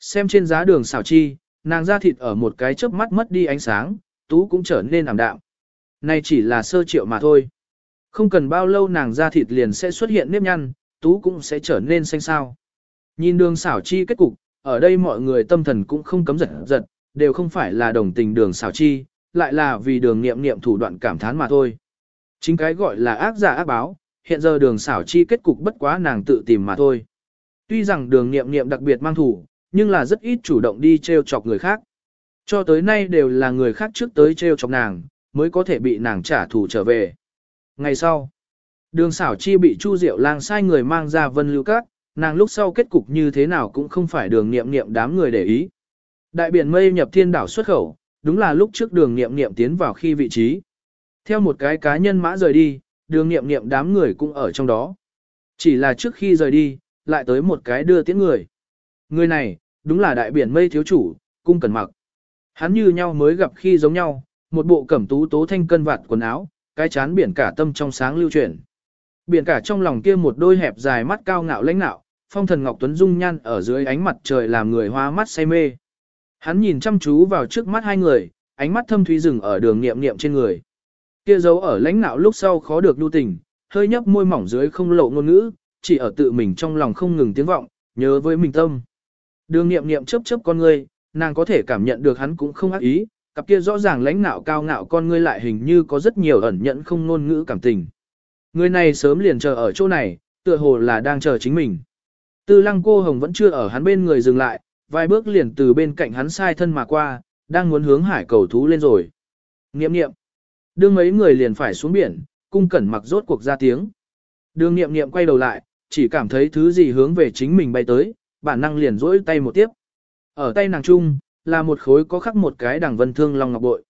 Xem trên giá đường xảo chi, nàng da thịt ở một cái chớp mắt mất đi ánh sáng, tú cũng trở nên ảm đạm. Này chỉ là sơ triệu mà thôi. Không cần bao lâu nàng da thịt liền sẽ xuất hiện nếp nhăn, tú cũng sẽ trở nên xanh xao. Nhìn đường xảo chi kết cục, ở đây mọi người tâm thần cũng không cấm giật giật, đều không phải là đồng tình đường xảo chi, lại là vì đường nghiệm nghiệm thủ đoạn cảm thán mà thôi. Chính cái gọi là ác giả ác báo, hiện giờ đường xảo chi kết cục bất quá nàng tự tìm mà thôi. Tuy rằng đường nghiệm nghiệm đặc biệt mang thủ, nhưng là rất ít chủ động đi treo chọc người khác. Cho tới nay đều là người khác trước tới treo chọc nàng, mới có thể bị nàng trả thù trở về. Ngày sau, đường xảo chi bị Chu Diệu lang sai người mang ra vân lưu các, nàng lúc sau kết cục như thế nào cũng không phải đường nghiệm nghiệm đám người để ý. Đại biển mây nhập thiên đảo xuất khẩu, đúng là lúc trước đường nghiệm nghiệm tiến vào khi vị trí. Theo một cái cá nhân mã rời đi, đường nghiệm nghiệm đám người cũng ở trong đó. Chỉ là trước khi rời đi, lại tới một cái đưa tiễn người. Người này, đúng là đại biển mây thiếu chủ, cung cần mặc. Hắn như nhau mới gặp khi giống nhau, một bộ cẩm tú tố thanh cân vạt quần áo, cái chán biển cả tâm trong sáng lưu chuyển. Biển cả trong lòng kia một đôi hẹp dài mắt cao ngạo lãnh nạo, phong thần ngọc tuấn dung nhan ở dưới ánh mặt trời làm người hoa mắt say mê. Hắn nhìn chăm chú vào trước mắt hai người, ánh mắt thâm thúy dừng ở đường nghiệm nghiệm trên người. Kia dấu ở lãnh nạo lúc sau khó được lưu tình, hơi nhấp môi mỏng dưới không lộ ngôn ngữ, chỉ ở tự mình trong lòng không ngừng tiếng vọng, nhớ với mình tâm. Đường nghiệm nghiệm chớp chớp con ngươi, nàng có thể cảm nhận được hắn cũng không ác ý, cặp kia rõ ràng lãnh nạo cao ngạo con ngươi lại hình như có rất nhiều ẩn nhận không ngôn ngữ cảm tình. Người này sớm liền chờ ở chỗ này, tựa hồ là đang chờ chính mình. Tư lăng cô hồng vẫn chưa ở hắn bên người dừng lại, vài bước liền từ bên cạnh hắn sai thân mà qua, đang muốn hướng hải cầu thú lên rồi. Nghiệm nghiệm. Đương mấy người liền phải xuống biển, cung cẩn mặc rốt cuộc ra tiếng. Đường nghiệm nghiệm quay đầu lại, chỉ cảm thấy thứ gì hướng về chính mình bay tới, bản năng liền rỗi tay một tiếp. Ở tay nàng trung, là một khối có khắc một cái đằng vân thương long ngọc bội.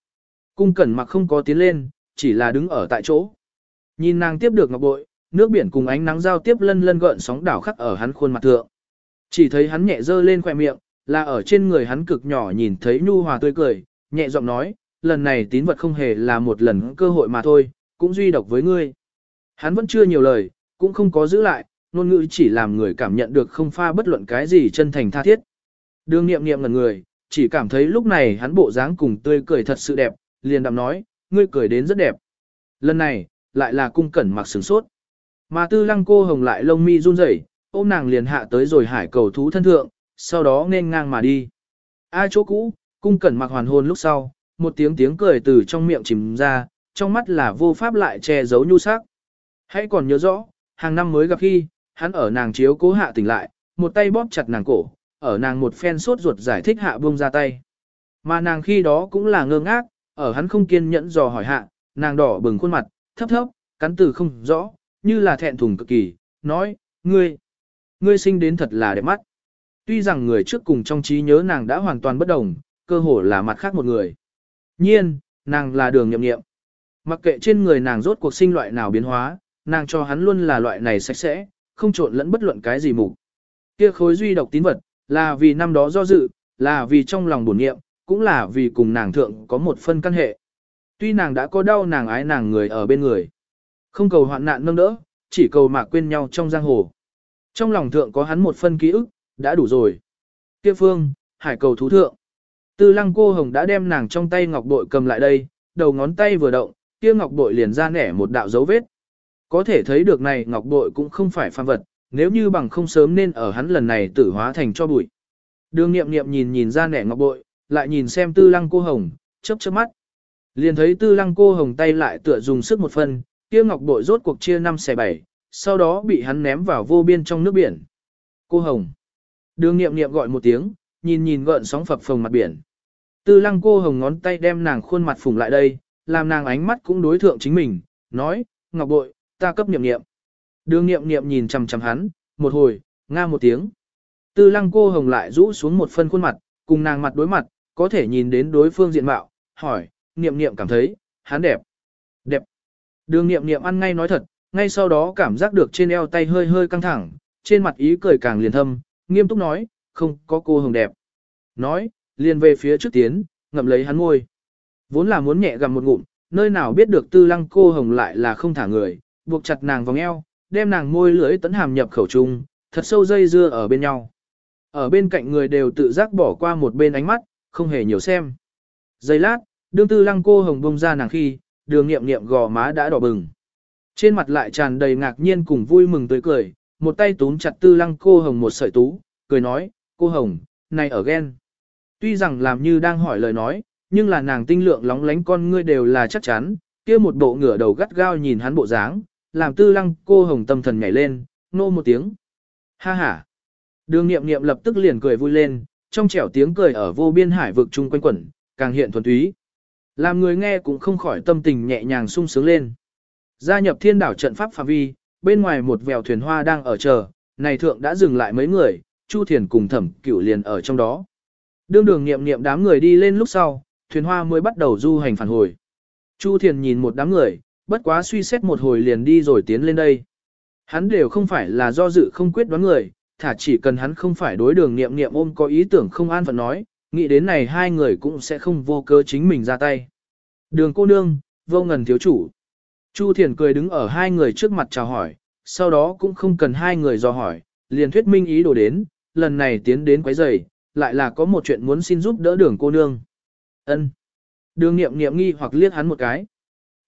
Cung cẩn mặc không có tiến lên, chỉ là đứng ở tại chỗ. Nhìn nàng tiếp được ngọc bội, nước biển cùng ánh nắng giao tiếp lân lân gợn sóng đảo khắc ở hắn khuôn mặt thượng. Chỉ thấy hắn nhẹ dơ lên khỏe miệng, là ở trên người hắn cực nhỏ nhìn thấy nhu hòa tươi cười, nhẹ giọng nói, lần này tín vật không hề là một lần cơ hội mà thôi, cũng duy độc với ngươi. Hắn vẫn chưa nhiều lời, cũng không có giữ lại, ngôn ngữ chỉ làm người cảm nhận được không pha bất luận cái gì chân thành tha thiết. Đường nghiệm nghiệm ngần người, chỉ cảm thấy lúc này hắn bộ dáng cùng tươi cười thật sự đẹp, liền đạm nói, ngươi cười đến rất đẹp. Lần này, lại là cung cẩn mặc sừng sốt. Mà tư lăng cô hồng lại lông mi run rẩy, ôm nàng liền hạ tới rồi hải cầu thú thân thượng, sau đó nên ngang mà đi. A chỗ cũ, cung cẩn mặc hoàn hồn lúc sau, một tiếng tiếng cười từ trong miệng chìm ra, trong mắt là vô pháp lại che giấu nhu sắc. Hãy còn nhớ rõ, hàng năm mới gặp khi, hắn ở nàng chiếu cố hạ tỉnh lại, một tay bóp chặt nàng cổ, ở nàng một phen sốt ruột giải thích hạ buông ra tay. Mà nàng khi đó cũng là ngơ ngác, ở hắn không kiên nhẫn dò hỏi hạ, nàng đỏ bừng khuôn mặt, thấp thấp, cắn từ không rõ, như là thẹn thùng cực kỳ, nói, ngươi, ngươi sinh đến thật là đẹp mắt. Tuy rằng người trước cùng trong trí nhớ nàng đã hoàn toàn bất đồng, cơ hồ là mặt khác một người. Nhiên, nàng là đường nhậm nghiệm. Mặc kệ trên người nàng rốt cuộc sinh loại nào biến hóa, nàng cho hắn luôn là loại này sạch sẽ, không trộn lẫn bất luận cái gì mục. Kia khối duy độc tín vật, là vì năm đó do dự, là vì trong lòng buồn nghiệm, cũng là vì cùng nàng thượng có một phân căn hệ. Tuy nàng đã có đau nàng ái nàng người ở bên người. Không cầu hoạn nạn nâng đỡ, chỉ cầu mà quên nhau trong giang hồ. Trong lòng thượng có hắn một phân ký ức, đã đủ rồi. Kia phương, hải cầu thú thượng. Tư lăng cô hồng đã đem nàng trong tay ngọc bội cầm lại đây, đầu ngón tay vừa động, kia ngọc bội liền ra nẻ một đạo dấu vết. Có thể thấy được này ngọc bội cũng không phải phàm vật, nếu như bằng không sớm nên ở hắn lần này tử hóa thành cho bụi. Đường nghiệm nghiệm nhìn nhìn ra nẻ ngọc bội, lại nhìn xem tư lăng cô hồng, chớp chớp mắt. Liền thấy tư lăng cô hồng tay lại tựa dùng sức một phần, kia ngọc bội rốt cuộc chia năm xẻ bảy sau đó bị hắn ném vào vô biên trong nước biển. Cô hồng. Đường nghiệm nghiệm gọi một tiếng, nhìn nhìn gợn sóng phập phồng mặt biển. Tư lăng cô hồng ngón tay đem nàng khuôn mặt phủng lại đây, làm nàng ánh mắt cũng đối thượng chính mình, nói, ngọc bội, ta cấp nghiệm nghiệm. Đường nghiệm nghiệm nhìn chằm chằm hắn, một hồi, nga một tiếng. Tư lăng cô hồng lại rũ xuống một phân khuôn mặt, cùng nàng mặt đối mặt, có thể nhìn đến đối phương diện mạo, hỏi, nghiệm nghiệm cảm thấy, hắn đẹp. Đẹp. Đường nghiệm nghiệm ăn ngay nói thật, ngay sau đó cảm giác được trên eo tay hơi hơi căng thẳng, trên mặt ý cười càng liền thâm, nghiêm túc nói, không có cô hồng đẹp. Nói, liền về phía trước tiến, ngậm lấy hắn ngôi. Vốn là muốn nhẹ gặm một ngụm, nơi nào biết được tư lăng cô hồng lại là không thả người, buộc chặt nàng vòng eo, đem nàng môi lưỡi tấn hàm nhập khẩu trung, thật sâu dây dưa ở bên nhau. Ở bên cạnh người đều tự giác bỏ qua một bên ánh mắt, không hề nhiều xem. Giây lát, đương tư lăng cô hồng bông ra nàng khi, đường nghiệm nghiệm gò má đã đỏ bừng. Trên mặt lại tràn đầy ngạc nhiên cùng vui mừng tươi cười, một tay túm chặt tư lăng cô hồng một sợi tú, cười nói, cô hồng, này ở ghen. Tuy rằng làm như đang hỏi lời nói, nhưng là nàng tinh lượng lóng lánh con ngươi đều là chắc chắn, kia một bộ ngửa đầu gắt gao nhìn hắn bộ dáng, làm tư lăng cô hồng tâm thần nhảy lên, nô một tiếng. Ha ha. Đường nghiệm nghiệm lập tức liền cười vui lên, trong trẻo tiếng cười ở vô biên hải vực chung quanh quẩn, càng hiện thuần túy. Làm người nghe cũng không khỏi tâm tình nhẹ nhàng sung sướng lên. Gia nhập thiên đảo trận pháp phạm vi, bên ngoài một vèo thuyền hoa đang ở chờ, này thượng đã dừng lại mấy người, Chu Thiền cùng thẩm cửu liền ở trong đó. Đương đường nghiệm nghiệm đám người đi lên lúc sau, thuyền hoa mới bắt đầu du hành phản hồi. Chu Thiền nhìn một đám người, bất quá suy xét một hồi liền đi rồi tiến lên đây. Hắn đều không phải là do dự không quyết đoán người, thả chỉ cần hắn không phải đối đường nghiệm nghiệm ôm có ý tưởng không an phận nói, nghĩ đến này hai người cũng sẽ không vô cơ chính mình ra tay. Đường cô nương, vô ngần thiếu chủ. Chu Thiền cười đứng ở hai người trước mặt chào hỏi, sau đó cũng không cần hai người dò hỏi, liền thuyết minh ý đồ đến, lần này tiến đến quấy rầy, lại là có một chuyện muốn xin giúp đỡ đường cô nương. Ân. Đường nghiệm nghiệm nghi hoặc liếc hắn một cái.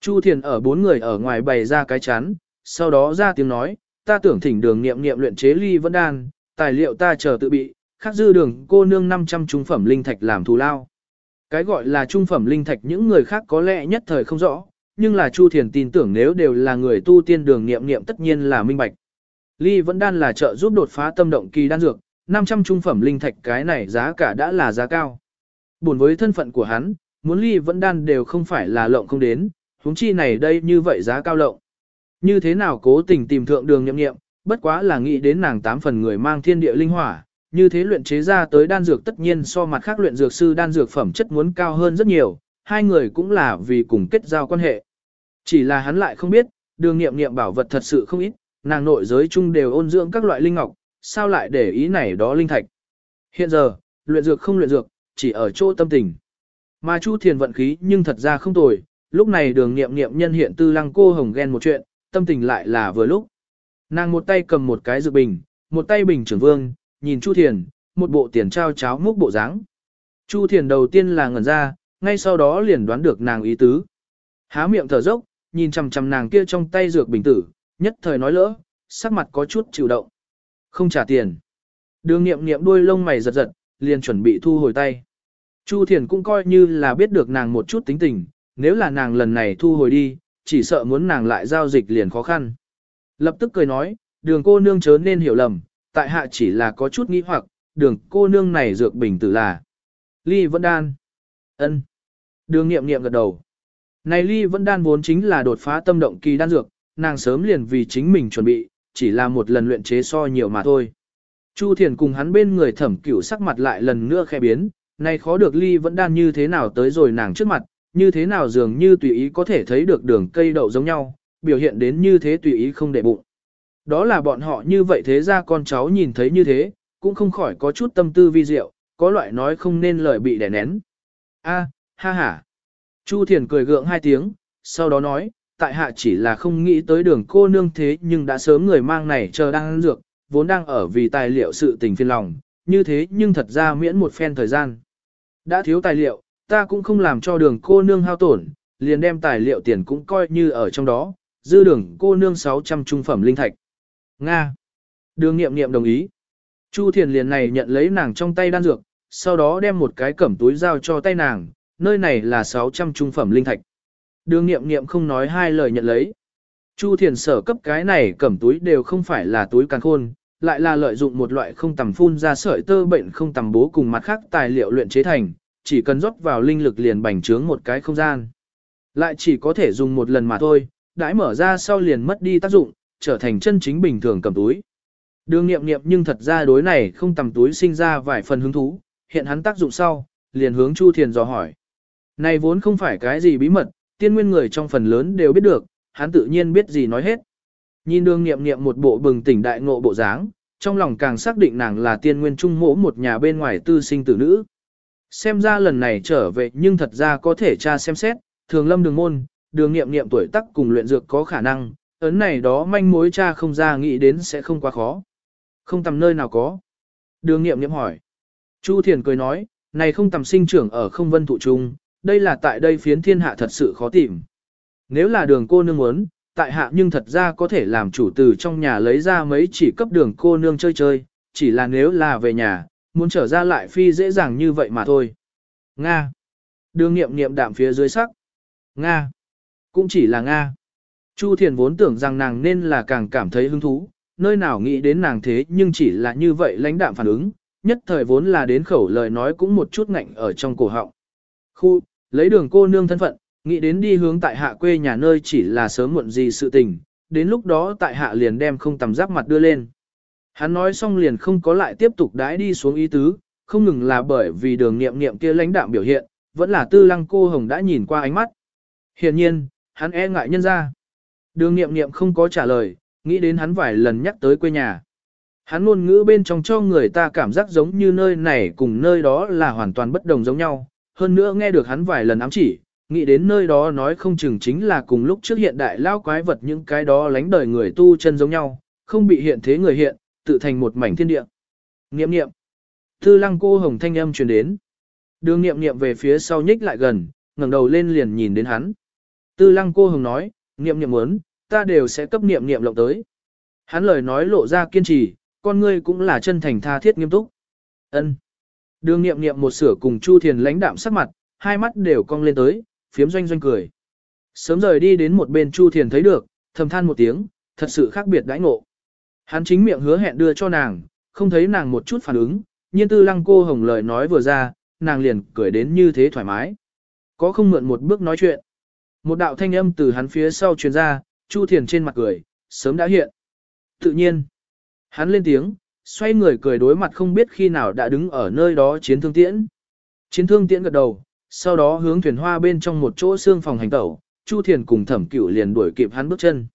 Chu Thiền ở bốn người ở ngoài bày ra cái chán, sau đó ra tiếng nói, ta tưởng thỉnh đường nghiệm nghiệm luyện chế ly vẫn đan, tài liệu ta chờ tự bị, Khác dư đường cô nương 500 trung phẩm linh thạch làm thù lao. Cái gọi là trung phẩm linh thạch những người khác có lẽ nhất thời không rõ, nhưng là Chu Thiền tin tưởng nếu đều là người tu tiên đường nghiệm nghiệm tất nhiên là minh bạch. Ly vẫn đan là trợ giúp đột phá tâm động kỳ đan dược, 500 trung phẩm linh thạch cái này giá cả đã là giá cao. Buồn với thân phận của hắn, muốn ly vẫn đan đều không phải là lộng không đến, huống chi này đây như vậy giá cao lộng. Như thế nào cố tình tìm thượng đường nhậm nghiệm, bất quá là nghĩ đến nàng tám phần người mang thiên địa linh hỏa, như thế luyện chế ra tới đan dược tất nhiên so mặt khác luyện dược sư đan dược phẩm chất muốn cao hơn rất nhiều, hai người cũng là vì cùng kết giao quan hệ. Chỉ là hắn lại không biết, đường nghiệm nghiệm bảo vật thật sự không ít, nàng nội giới chung đều ôn dưỡng các loại linh ngọc, sao lại để ý này đó linh thạch. Hiện giờ, luyện dược không luyện dược, chỉ ở chỗ tâm tình. Mà Chu Thiền vận khí nhưng thật ra không tồi, lúc này đường nghiệm nghiệm nhân hiện tư lăng cô hồng ghen một chuyện, tâm tình lại là vừa lúc. Nàng một tay cầm một cái dự bình, một tay bình trưởng vương, nhìn Chu Thiền, một bộ tiền trao cháo múc bộ dáng. Chu Thiền đầu tiên là ngẩn ra, ngay sau đó liền đoán được nàng ý tứ. Há miệng thở dốc, nhìn chằm chằm nàng kia trong tay dược bình tử, nhất thời nói lỡ, sắc mặt có chút chịu động. Không trả tiền. Đường nghiệm nghiệm đuôi lông mày giật giật, liền chuẩn bị thu hồi tay. Chu Thiền cũng coi như là biết được nàng một chút tính tình, nếu là nàng lần này thu hồi đi, chỉ sợ muốn nàng lại giao dịch liền khó khăn. Lập tức cười nói, đường cô nương chớ nên hiểu lầm, tại hạ chỉ là có chút nghĩ hoặc, đường cô nương này dược bình tử là. Ly vẫn đan. ân Đường nghiệm nghiệm gật đầu. Này ly vẫn đan vốn chính là đột phá tâm động kỳ đan dược, nàng sớm liền vì chính mình chuẩn bị, chỉ là một lần luyện chế so nhiều mà thôi. Chu Thiền cùng hắn bên người thẩm cửu sắc mặt lại lần nữa khẽ biến, nay khó được ly vẫn đan như thế nào tới rồi nàng trước mặt, như thế nào dường như tùy ý có thể thấy được đường cây đậu giống nhau, biểu hiện đến như thế tùy ý không để bụng. Đó là bọn họ như vậy thế ra con cháu nhìn thấy như thế, cũng không khỏi có chút tâm tư vi diệu, có loại nói không nên lời bị đè nén. A, ha ha. Chu Thiền cười gượng hai tiếng, sau đó nói, tại hạ chỉ là không nghĩ tới đường cô nương thế nhưng đã sớm người mang này chờ đang ăn dược, vốn đang ở vì tài liệu sự tình phiền lòng, như thế nhưng thật ra miễn một phen thời gian. Đã thiếu tài liệu, ta cũng không làm cho đường cô nương hao tổn, liền đem tài liệu tiền cũng coi như ở trong đó, dư đường cô nương 600 trung phẩm linh thạch. Nga. Đường nghiệm nghiệm đồng ý. Chu Thiền liền này nhận lấy nàng trong tay đan dược, sau đó đem một cái cẩm túi giao cho tay nàng, nơi này là 600 trung phẩm linh thạch. Đường nghiệm nghiệm không nói hai lời nhận lấy. Chu Thiền sở cấp cái này cẩm túi đều không phải là túi càng khôn, lại là lợi dụng một loại không tầm phun ra sợi tơ bệnh không tầm bố cùng mặt khác tài liệu luyện chế thành, chỉ cần rót vào linh lực liền bành trướng một cái không gian. Lại chỉ có thể dùng một lần mà thôi, đãi mở ra sau liền mất đi tác dụng, trở thành chân chính bình thường cầm túi. Đường nghiệm nghiệm nhưng thật ra đối này không tầm túi sinh ra vài phần hứng thú, hiện hắn tác dụng sau, liền hướng Chu Thiền dò hỏi. Này vốn không phải cái gì bí mật, tiên nguyên người trong phần lớn đều biết được, hắn tự nhiên biết gì nói hết. Nhìn đường nghiệm nghiệm một bộ bừng tỉnh đại ngộ bộ dáng, trong lòng càng xác định nàng là tiên nguyên trung mỗ một nhà bên ngoài tư sinh tử nữ. Xem ra lần này trở về nhưng thật ra có thể tra xem xét, thường lâm đường môn, đường nghiệm nghiệm tuổi tác cùng luyện dược có khả năng, ấn này đó manh mối cha không ra nghĩ đến sẽ không quá khó. Không tầm nơi nào có. Đường nghiệm nghiệm hỏi. Chu Thiền cười nói, này không tầm sinh trưởng ở không vân thụ trung, đây là tại đây phiến thiên hạ thật sự khó tìm. Nếu là đường cô nương muốn, tại hạ nhưng thật ra có thể làm chủ từ trong nhà lấy ra mấy chỉ cấp đường cô nương chơi chơi, chỉ là nếu là về nhà, muốn trở ra lại phi dễ dàng như vậy mà thôi. Nga. Đường nghiệm nghiệm đạm phía dưới sắc. Nga. Cũng chỉ là Nga. Chu Thiền vốn tưởng rằng nàng nên là càng cảm thấy hứng thú, nơi nào nghĩ đến nàng thế nhưng chỉ là như vậy lãnh đạm phản ứng, nhất thời vốn là đến khẩu lời nói cũng một chút ngạnh ở trong cổ họng. Khu, lấy đường cô nương thân phận, nghĩ đến đi hướng tại hạ quê nhà nơi chỉ là sớm muộn gì sự tình, đến lúc đó tại hạ liền đem không tầm giáp mặt đưa lên. Hắn nói xong liền không có lại tiếp tục đãi đi xuống ý tứ, không ngừng là bởi vì đường nghiệm nghiệm kia lãnh đạm biểu hiện, vẫn là tư lăng cô hồng đã nhìn qua ánh mắt. Hiện nhiên, hắn e ngại nhân ra. Đường nghiệm nghiệm không có trả lời, nghĩ đến hắn vài lần nhắc tới quê nhà. Hắn luôn ngữ bên trong cho người ta cảm giác giống như nơi này cùng nơi đó là hoàn toàn bất đồng giống nhau. Hơn nữa nghe được hắn vài lần ám chỉ, nghĩ đến nơi đó nói không chừng chính là cùng lúc trước hiện đại lao quái vật những cái đó lánh đời người tu chân giống nhau, không bị hiện thế người hiện, tự thành một mảnh thiên địa. Nghiệm nghiệm. Thư lăng cô hồng thanh âm truyền đến. Đường nghiệm nghiệm về phía sau nhích lại gần, ngẩng đầu lên liền nhìn đến hắn. Tư lăng cô hồng nói, nghiệm nghiệm muốn, ta đều sẽ cấp nghiệm nghiệm lộng tới. Hắn lời nói lộ ra kiên trì, con ngươi cũng là chân thành tha thiết nghiêm túc. Ân. Đường nghiệm nghiệm một sửa cùng Chu Thiền lãnh đạm sắc mặt, hai mắt đều cong lên tới, phiếm doanh doanh cười. Sớm rời đi đến một bên Chu Thiền thấy được, thầm than một tiếng, thật sự khác biệt đãi ngộ. Hắn chính miệng hứa hẹn đưa cho nàng, không thấy nàng một chút phản ứng, nhiên tư lăng cô hồng lời nói vừa ra, nàng liền cười đến như thế thoải mái. Có không mượn một bước nói chuyện. Một đạo thanh âm từ hắn phía sau truyền ra, Chu Thiền trên mặt cười, sớm đã hiện. Tự nhiên, hắn lên tiếng, xoay người cười đối mặt không biết khi nào đã đứng ở nơi đó chiến thương tiễn. Chiến thương tiễn gật đầu, sau đó hướng thuyền hoa bên trong một chỗ xương phòng hành tẩu, Chu Thiền cùng thẩm cửu liền đuổi kịp hắn bước chân.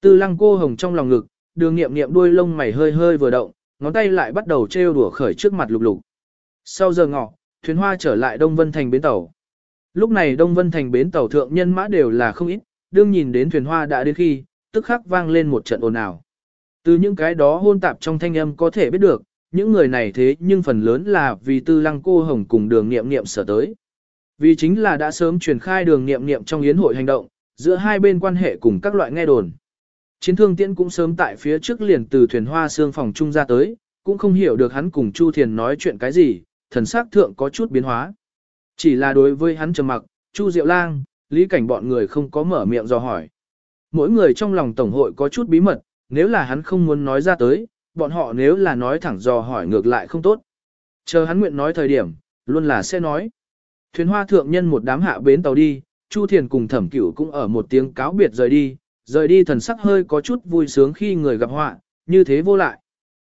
Tư lăng cô hồng trong lòng ngực, đường nghiệm nghiệm đuôi lông mày hơi hơi vừa động, ngón tay lại bắt đầu trêu đùa khởi trước mặt lục lục. Sau giờ ngọ, thuyền hoa trở lại Đông Vân Thành bến tàu. Lúc này Đông Vân Thành bến tàu thượng nhân mã đều là không ít, đương nhìn đến thuyền hoa đã đến khi, tức khắc vang lên một trận ồn ào. Từ những cái đó hôn tạp trong thanh âm có thể biết được, những người này thế nhưng phần lớn là vì tư lăng cô hồng cùng đường nghiệm nghiệm sở tới. Vì chính là đã sớm truyền khai đường nghiệm nghiệm trong yến hội hành động, giữa hai bên quan hệ cùng các loại nghe đồn. Chiến thương tiễn cũng sớm tại phía trước liền từ thuyền hoa xương phòng trung ra tới, cũng không hiểu được hắn cùng Chu Thiền nói chuyện cái gì, thần sắc thượng có chút biến hóa. Chỉ là đối với hắn trầm mặc, Chu Diệu Lang, lý cảnh bọn người không có mở miệng do hỏi. Mỗi người trong lòng tổng hội có chút bí mật, nếu là hắn không muốn nói ra tới, bọn họ nếu là nói thẳng dò hỏi ngược lại không tốt. Chờ hắn nguyện nói thời điểm, luôn là sẽ nói. Thuyền hoa thượng nhân một đám hạ bến tàu đi, Chu Thiền cùng thẩm cửu cũng ở một tiếng cáo biệt rời đi, rời đi thần sắc hơi có chút vui sướng khi người gặp họa, như thế vô lại.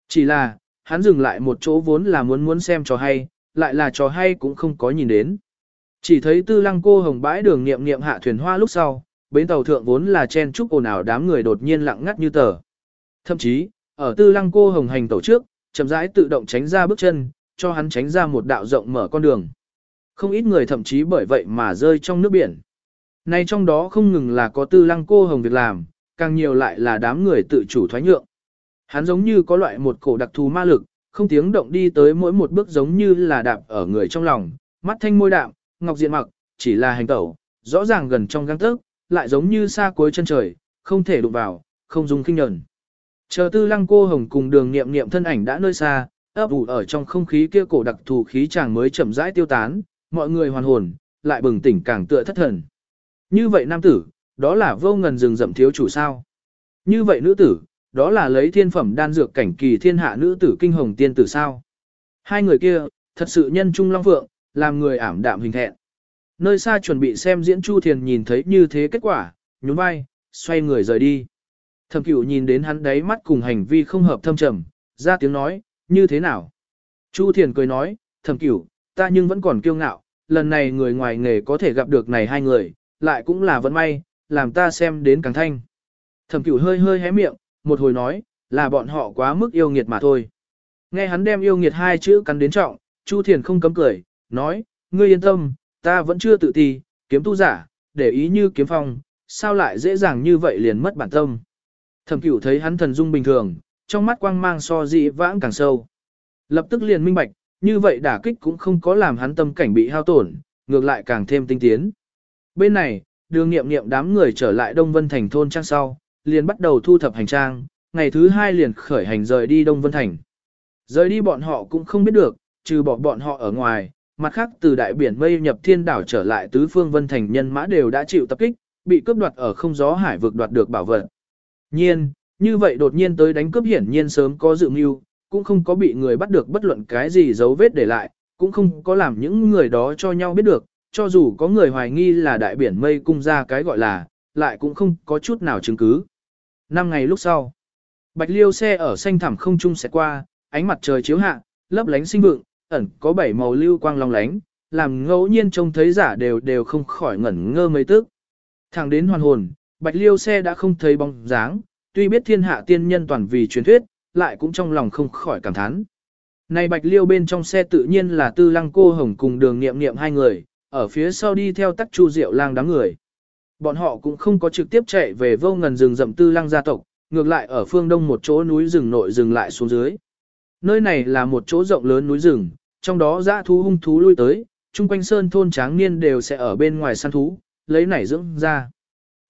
Chỉ là, hắn dừng lại một chỗ vốn là muốn muốn xem trò hay, lại là trò hay cũng không có nhìn đến. Chỉ thấy tư lăng cô hồng bãi đường nghiệm nghiệm hạ thuyền hoa lúc sau, bến tàu thượng vốn là chen chúc ồn ào đám người đột nhiên lặng ngắt như tờ. Thậm chí, ở tư lăng cô hồng hành tàu trước, chậm rãi tự động tránh ra bước chân, cho hắn tránh ra một đạo rộng mở con đường. Không ít người thậm chí bởi vậy mà rơi trong nước biển. Nay trong đó không ngừng là có tư lăng cô hồng việc làm, càng nhiều lại là đám người tự chủ thoái nhượng. Hắn giống như có loại một cổ đặc thù ma lực, không tiếng động đi tới mỗi một bước giống như là đạp ở người trong lòng, mắt thanh môi đạm, ngọc diện mặc, chỉ là hành tẩu, rõ ràng gần trong găng tấc, lại giống như xa cuối chân trời, không thể đụng vào, không dùng kinh nhẫn. Chờ tư lăng cô hồng cùng đường nghiệm nghiệm thân ảnh đã nơi xa, ấp ủ ở trong không khí kia cổ đặc thù khí chàng mới chậm rãi tiêu tán, mọi người hoàn hồn, lại bừng tỉnh càng tựa thất thần. Như vậy nam tử, đó là vô ngần rừng rậm thiếu chủ sao. Như vậy nữ tử, đó là lấy thiên phẩm đan dược cảnh kỳ thiên hạ nữ tử kinh hồng tiên tử sao. Hai người kia, thật sự nhân trung long phượng, làm người ảm đạm hình thẹn. Nơi xa chuẩn bị xem diễn Chu Thiền nhìn thấy như thế kết quả, nhún vai, xoay người rời đi. Thẩm cửu nhìn đến hắn đáy mắt cùng hành vi không hợp thâm trầm, ra tiếng nói, như thế nào? Chu Thiền cười nói, thẩm cửu, ta nhưng vẫn còn kiêu ngạo, lần này người ngoài nghề có thể gặp được này hai người, lại cũng là vận may, làm ta xem đến càng thanh. Thẩm cửu hơi hơi hé miệng, một hồi nói, là bọn họ quá mức yêu nghiệt mà thôi. Nghe hắn đem yêu nghiệt hai chữ cắn đến trọng, Chu Thiền không cấm cười, nói, ngươi yên tâm, ta vẫn chưa tự ti, kiếm tu giả, để ý như kiếm phong, sao lại dễ dàng như vậy liền mất bản tâm. Thẩm cửu thấy hắn thần dung bình thường, trong mắt quang mang so dị vãng càng sâu. Lập tức liền minh bạch, như vậy đả kích cũng không có làm hắn tâm cảnh bị hao tổn, ngược lại càng thêm tinh tiến. Bên này, đường nghiệm nghiệm đám người trở lại Đông Vân Thành thôn trang sau, liền bắt đầu thu thập hành trang, ngày thứ hai liền khởi hành rời đi Đông Vân Thành. Rời đi bọn họ cũng không biết được, trừ bỏ bọn họ ở ngoài, mặt khác từ đại biển mây nhập thiên đảo trở lại tứ phương Vân Thành nhân mã đều đã chịu tập kích, bị cướp đoạt ở không gió hải vực đoạt được bảo vật. Nhiên, như vậy đột nhiên tới đánh cướp hiển nhiên sớm có dự mưu, cũng không có bị người bắt được bất luận cái gì dấu vết để lại, cũng không có làm những người đó cho nhau biết được, cho dù có người hoài nghi là đại biển mây cung ra cái gọi là, lại cũng không có chút nào chứng cứ. Năm ngày lúc sau, bạch liêu xe ở xanh thẳm không trung sẽ qua, ánh mặt trời chiếu hạ, lấp lánh sinh vượng, ẩn có bảy màu lưu quang long lánh, làm ngẫu nhiên trông thấy giả đều đều không khỏi ngẩn ngơ mấy tức. Thẳng đến hoàn hồn, bạch liêu xe đã không thấy bóng dáng, tuy biết thiên hạ tiên nhân toàn vì truyền thuyết, lại cũng trong lòng không khỏi cảm thán. Này bạch liêu bên trong xe tự nhiên là tư lăng cô hồng cùng đường nghiệm nghiệm hai người, ở phía sau đi theo tắc chu diệu lang đám người. Bọn họ cũng không có trực tiếp chạy về vô ngần rừng rậm tư lang gia tộc, ngược lại ở phương đông một chỗ núi rừng nội rừng lại xuống dưới. Nơi này là một chỗ rộng lớn núi rừng, trong đó dã thú hung thú lui tới, chung quanh sơn thôn tráng niên đều sẽ ở bên ngoài săn thú, lấy nảy dưỡng ra.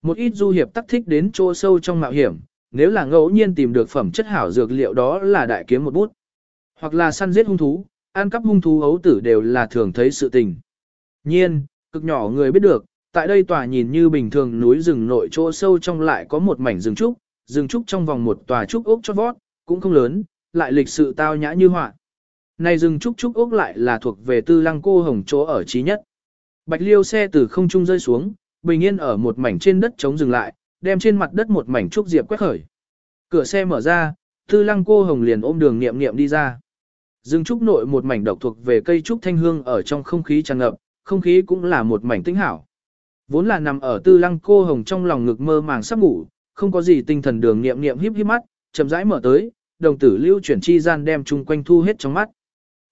Một ít du hiệp tắc thích đến chỗ sâu trong mạo hiểm, nếu là ngẫu nhiên tìm được phẩm chất hảo dược liệu đó là đại kiếm một bút. Hoặc là săn giết hung thú, ăn cắp hung thú ấu tử đều là thường thấy sự tình. Nhiên, cực nhỏ người biết được, tại đây tòa nhìn như bình thường núi rừng nội chỗ sâu trong lại có một mảnh rừng trúc, rừng trúc trong vòng một tòa trúc ốc cho vót, cũng không lớn, lại lịch sự tao nhã như họa. Này rừng trúc trúc ốc lại là thuộc về tư lăng cô hồng chỗ ở trí nhất. Bạch liêu xe từ không trung rơi xuống, bình yên ở một mảnh trên đất trống dừng lại, đem trên mặt đất một mảnh trúc diệp quét khởi. Cửa xe mở ra, tư lăng cô hồng liền ôm đường nghiệm nghiệm đi ra. Rừng trúc nội một mảnh độc thuộc về cây trúc thanh hương ở trong không khí tràn ngập, không khí cũng là một mảnh tĩnh hảo. Vốn là nằm ở tư lăng cô hồng trong lòng ngực mơ màng sắp ngủ, không có gì tinh thần đường nghiệm nghiệm híp híp mắt, chậm rãi mở tới, đồng tử lưu chuyển chi gian đem chung quanh thu hết trong mắt.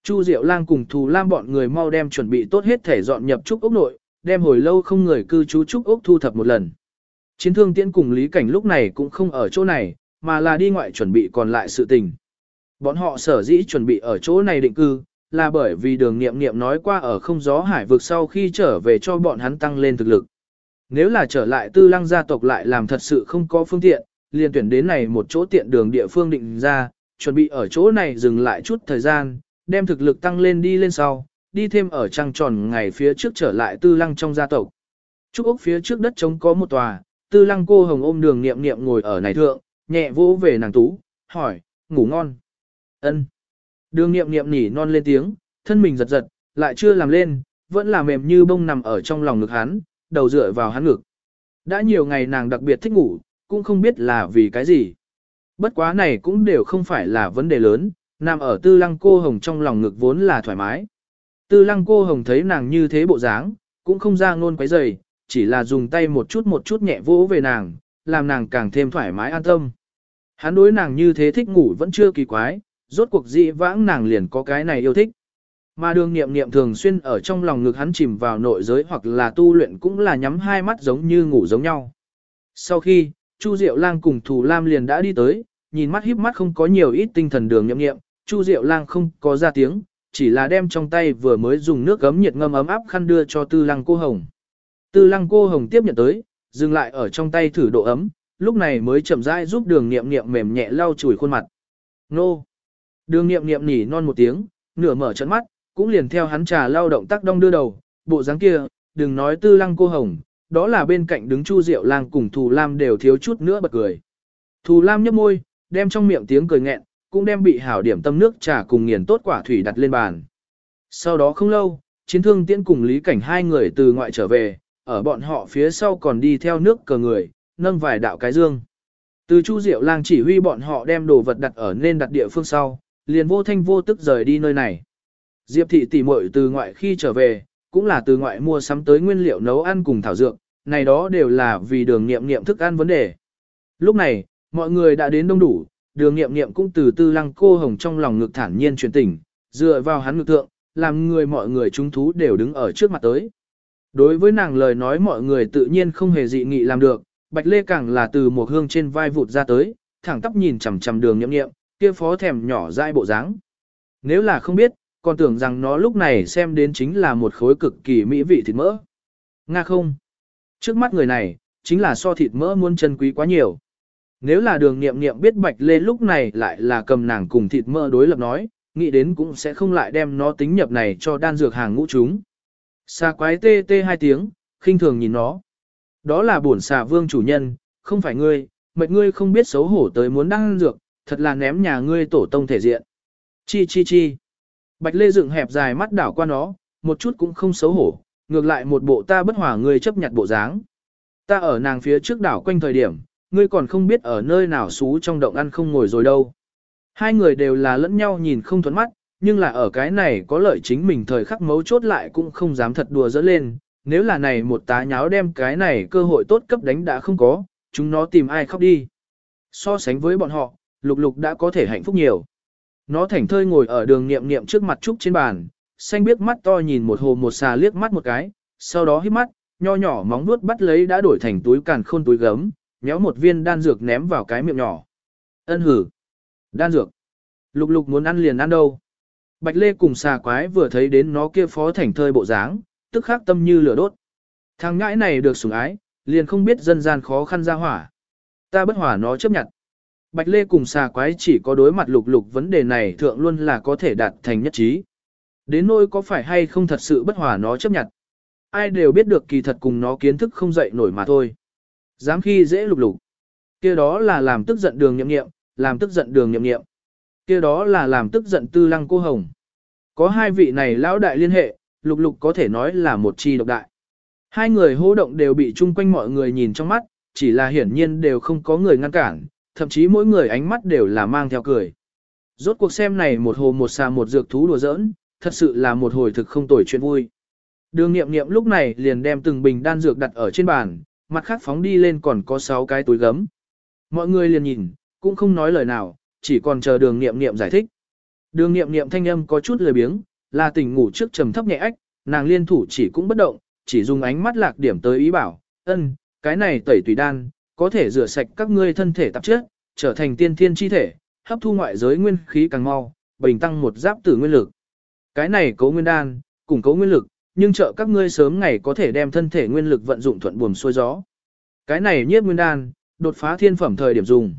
Chu Diệu Lang cùng Thù Lam bọn người mau đem chuẩn bị tốt hết thể dọn nhập trúc ốc nội, đem hồi lâu không người cư trú trúc ốc thu thập một lần. Chiến thương tiễn cùng Lý Cảnh lúc này cũng không ở chỗ này, mà là đi ngoại chuẩn bị còn lại sự tình. Bọn họ sở dĩ chuẩn bị ở chỗ này định cư, là bởi vì đường nghiệm nghiệm nói qua ở không gió hải vực sau khi trở về cho bọn hắn tăng lên thực lực. Nếu là trở lại tư lăng gia tộc lại làm thật sự không có phương tiện, liền tuyển đến này một chỗ tiện đường địa phương định ra, chuẩn bị ở chỗ này dừng lại chút thời gian, đem thực lực tăng lên đi lên sau, đi thêm ở trăng tròn ngày phía trước trở lại tư lăng trong gia tộc. Trúc Úc phía trước đất trống có một tòa, tư lăng cô hồng ôm đường nghiệm nghiệm ngồi ở này thượng, nhẹ vỗ về nàng tú, hỏi, ngủ ngon. ân Đường nghiệm nghiệm nỉ non lên tiếng, thân mình giật giật, lại chưa làm lên, vẫn là mềm như bông nằm ở trong lòng ngực hắn, đầu dựa vào hắn ngực. Đã nhiều ngày nàng đặc biệt thích ngủ, cũng không biết là vì cái gì. Bất quá này cũng đều không phải là vấn đề lớn, nằm ở tư lăng cô hồng trong lòng ngực vốn là thoải mái. Tư lăng cô hồng thấy nàng như thế bộ dáng, cũng không ra ngôn quấy rầy, chỉ là dùng tay một chút một chút nhẹ vỗ về nàng, làm nàng càng thêm thoải mái an tâm. Hắn đối nàng như thế thích ngủ vẫn chưa kỳ quái, rốt cuộc dị vãng nàng liền có cái này yêu thích. Mà đường nghiệm nghiệm thường xuyên ở trong lòng ngực hắn chìm vào nội giới hoặc là tu luyện cũng là nhắm hai mắt giống như ngủ giống nhau. Sau khi, Chu Diệu Lang cùng Thù Lam liền đã đi tới, nhìn mắt híp mắt không có nhiều ít tinh thần đường Niệm nghiệm, Chu Diệu Lang không có ra tiếng, chỉ là đem trong tay vừa mới dùng nước gấm nhiệt ngâm ấm áp khăn đưa cho Tư Lăng cô hồng. Tư Lăng cô hồng tiếp nhận tới, dừng lại ở trong tay thử độ ấm, lúc này mới chậm rãi giúp đường nghiệm nghiệm mềm nhẹ lau chùi khuôn mặt. Nô! Đường nghiệm nghiệm nỉ non một tiếng, nửa mở trận mắt, cũng liền theo hắn trà lao động tác đong đưa đầu, bộ dáng kia, đừng nói tư lăng cô hồng, đó là bên cạnh đứng Chu Diệu Lang cùng Thù Lam đều thiếu chút nữa bật cười. Thù Lam nhếch môi, đem trong miệng tiếng cười nghẹn, cũng đem bị hảo điểm tâm nước trà cùng nghiền tốt quả thủy đặt lên bàn. Sau đó không lâu, chiến thương tiễn cùng Lý Cảnh hai người từ ngoại trở về, ở bọn họ phía sau còn đi theo nước cờ người, nâng vài đạo cái dương. Từ Chu Diệu Lang chỉ huy bọn họ đem đồ vật đặt ở nên đặt địa phương sau, liền vô thanh vô tức rời đi nơi này. Diệp thị tỉ muội từ ngoại khi trở về, cũng là từ ngoại mua sắm tới nguyên liệu nấu ăn cùng thảo dược, này đó đều là vì đường nghiệm nghiệm thức ăn vấn đề. Lúc này, mọi người đã đến đông đủ, đường nghiệm nghiệm cũng từ tư lăng cô hồng trong lòng ngực thản nhiên truyền tỉnh, dựa vào hắn ngực thượng, làm người mọi người chúng thú đều đứng ở trước mặt tới. Đối với nàng lời nói mọi người tự nhiên không hề dị nghị làm được, Bạch Lê càng là từ một hương trên vai vụt ra tới, thẳng tắp nhìn chằm chằm đường nhậm nghiệm, kia phó thèm nhỏ dai bộ dáng. Nếu là không biết, còn tưởng rằng nó lúc này xem đến chính là một khối cực kỳ mỹ vị thịt mỡ. Nga không? Trước mắt người này, chính là so thịt mỡ muôn chân quý quá nhiều. Nếu là đường nghiệm nghiệm biết bạch lê lúc này lại là cầm nàng cùng thịt mỡ đối lập nói, nghĩ đến cũng sẽ không lại đem nó tính nhập này cho đan dược hàng ngũ chúng. Xà quái tê tê hai tiếng, khinh thường nhìn nó. Đó là bổn xà vương chủ nhân, không phải ngươi, mệt ngươi không biết xấu hổ tới muốn đan dược, thật là ném nhà ngươi tổ tông thể diện. Chi chi chi. Bạch lê dựng hẹp dài mắt đảo qua nó, một chút cũng không xấu hổ, ngược lại một bộ ta bất hòa ngươi chấp nhặt bộ dáng. Ta ở nàng phía trước đảo quanh thời điểm, ngươi còn không biết ở nơi nào xú trong động ăn không ngồi rồi đâu. Hai người đều là lẫn nhau nhìn không thuẫn mắt, nhưng là ở cái này có lợi chính mình thời khắc mấu chốt lại cũng không dám thật đùa dỡ lên. Nếu là này một tá nháo đem cái này cơ hội tốt cấp đánh đã không có, chúng nó tìm ai khóc đi. So sánh với bọn họ, lục lục đã có thể hạnh phúc nhiều. Nó thảnh thơi ngồi ở đường niệm niệm trước mặt trúc trên bàn, xanh biếc mắt to nhìn một hồ một xà liếc mắt một cái, sau đó hít mắt, nho nhỏ móng vuốt bắt lấy đã đổi thành túi càn khôn túi gấm, nhéo một viên đan dược ném vào cái miệng nhỏ. Ân hử. Đan dược. Lục lục muốn ăn liền ăn đâu. Bạch Lê cùng xà quái vừa thấy đến nó kia phó thảnh thơi bộ dáng, tức khắc tâm như lửa đốt. Thằng ngãi này được sủng ái, liền không biết dân gian khó khăn ra hỏa. Ta bất hỏa nó chấp nhận. Bạch Lê cùng xà quái chỉ có đối mặt lục lục vấn đề này thượng luôn là có thể đạt thành nhất trí. Đến nỗi có phải hay không thật sự bất hòa nó chấp nhận. Ai đều biết được kỳ thật cùng nó kiến thức không dậy nổi mà thôi. Dám khi dễ lục lục. kia đó là làm tức giận đường nhậm nghiệm, làm tức giận đường nhậm nghiệm. kia đó là làm tức giận tư lăng cô hồng. Có hai vị này lão đại liên hệ, lục lục có thể nói là một chi độc đại. Hai người hô động đều bị chung quanh mọi người nhìn trong mắt, chỉ là hiển nhiên đều không có người ngăn cản, thậm chí mỗi người ánh mắt đều là mang theo cười. Rốt cuộc xem này một hồ một xà một dược thú đùa giỡn, thật sự là một hồi thực không tồi chuyện vui. Đường nghiệm nghiệm lúc này liền đem từng bình đan dược đặt ở trên bàn, mặt khác phóng đi lên còn có 6 cái túi gấm. Mọi người liền nhìn, cũng không nói lời nào, chỉ còn chờ đường nghiệm nghiệm giải thích. Đường nghiệm nghiệm thanh âm có chút lười biếng, là tỉnh ngủ trước trầm thấp nhẹ ách, nàng liên thủ chỉ cũng bất động, chỉ dùng ánh mắt lạc điểm tới ý bảo, ân, cái này tẩy tùy đan, có thể rửa sạch các ngươi thân thể tạp chất, trở thành tiên thiên chi thể, hấp thu ngoại giới nguyên khí càng mau, bình tăng một giáp tử nguyên lực. Cái này cấu nguyên đan, củng cố nguyên lực, nhưng trợ các ngươi sớm ngày có thể đem thân thể nguyên lực vận dụng thuận buồm xuôi gió. Cái này nhiếp nguyên đan, đột phá thiên phẩm thời điểm dùng.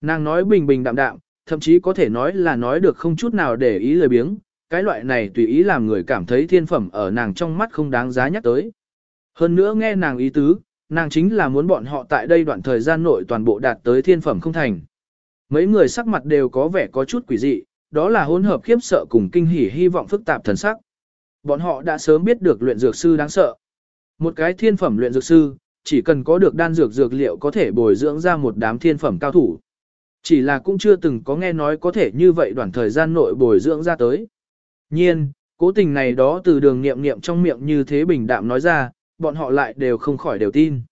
Nàng nói bình bình đạm đạm, thậm chí có thể nói là nói được không chút nào để ý lời biếng, cái loại này tùy ý làm người cảm thấy thiên phẩm ở nàng trong mắt không đáng giá nhắc tới. Hơn nữa nghe nàng ý tứ, nàng chính là muốn bọn họ tại đây đoạn thời gian nội toàn bộ đạt tới thiên phẩm không thành. Mấy người sắc mặt đều có vẻ có chút quỷ dị, đó là hỗn hợp khiếp sợ cùng kinh hỉ hy vọng phức tạp thần sắc. Bọn họ đã sớm biết được luyện dược sư đáng sợ. Một cái thiên phẩm luyện dược sư, chỉ cần có được đan dược dược liệu có thể bồi dưỡng ra một đám thiên phẩm cao thủ. Chỉ là cũng chưa từng có nghe nói có thể như vậy đoạn thời gian nội bồi dưỡng ra tới. Nhiên, cố tình này đó từ đường nghiệm nghiệm trong miệng như thế bình đạm nói ra, bọn họ lại đều không khỏi đều tin.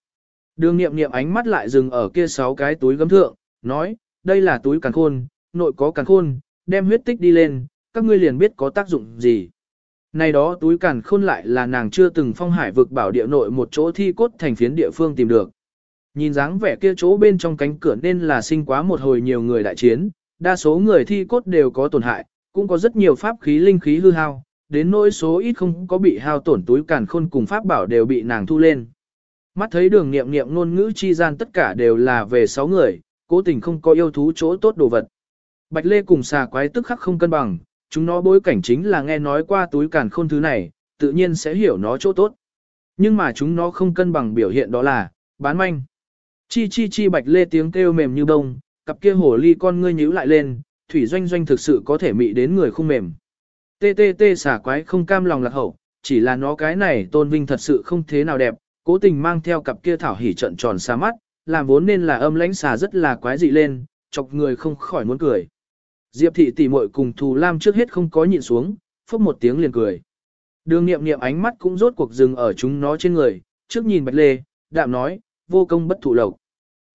Đường nghiệm nghiệm ánh mắt lại dừng ở kia sáu cái túi gấm thượng, nói, đây là túi càn khôn, nội có càn khôn, đem huyết tích đi lên, các ngươi liền biết có tác dụng gì. Này đó túi càn khôn lại là nàng chưa từng phong hải vực bảo địa nội một chỗ thi cốt thành phiến địa phương tìm được. Nhìn dáng vẻ kia chỗ bên trong cánh cửa nên là sinh quá một hồi nhiều người đại chiến, đa số người thi cốt đều có tổn hại, cũng có rất nhiều pháp khí linh khí hư hao, đến nỗi số ít không có bị hao tổn túi càn khôn cùng pháp bảo đều bị nàng thu lên. Mắt thấy đường nghiệm nghiệm ngôn ngữ chi gian tất cả đều là về 6 người, cố tình không có yêu thú chỗ tốt đồ vật. Bạch Lê cùng xà quái tức khắc không cân bằng, chúng nó bối cảnh chính là nghe nói qua túi càn khôn thứ này, tự nhiên sẽ hiểu nó chỗ tốt. Nhưng mà chúng nó không cân bằng biểu hiện đó là, bán manh. Chi chi chi Bạch Lê tiếng kêu mềm như bông, cặp kia hổ ly con ngươi nhíu lại lên, thủy doanh doanh thực sự có thể mị đến người không mềm. Tê tê tê xà quái không cam lòng lạc hậu, chỉ là nó cái này tôn vinh thật sự không thế nào đẹp, cố tình mang theo cặp kia thảo hỉ trận tròn xa mắt, làm vốn nên là âm lãnh xà rất là quái dị lên, chọc người không khỏi muốn cười. Diệp thị tỷ muội cùng Thù Lam trước hết không có nhịn xuống, phốc một tiếng liền cười. Đường nghiệm nghiệm ánh mắt cũng rốt cuộc dừng ở chúng nó trên người, trước nhìn Bạch Lê, đạm nói, vô công bất thụ lộc.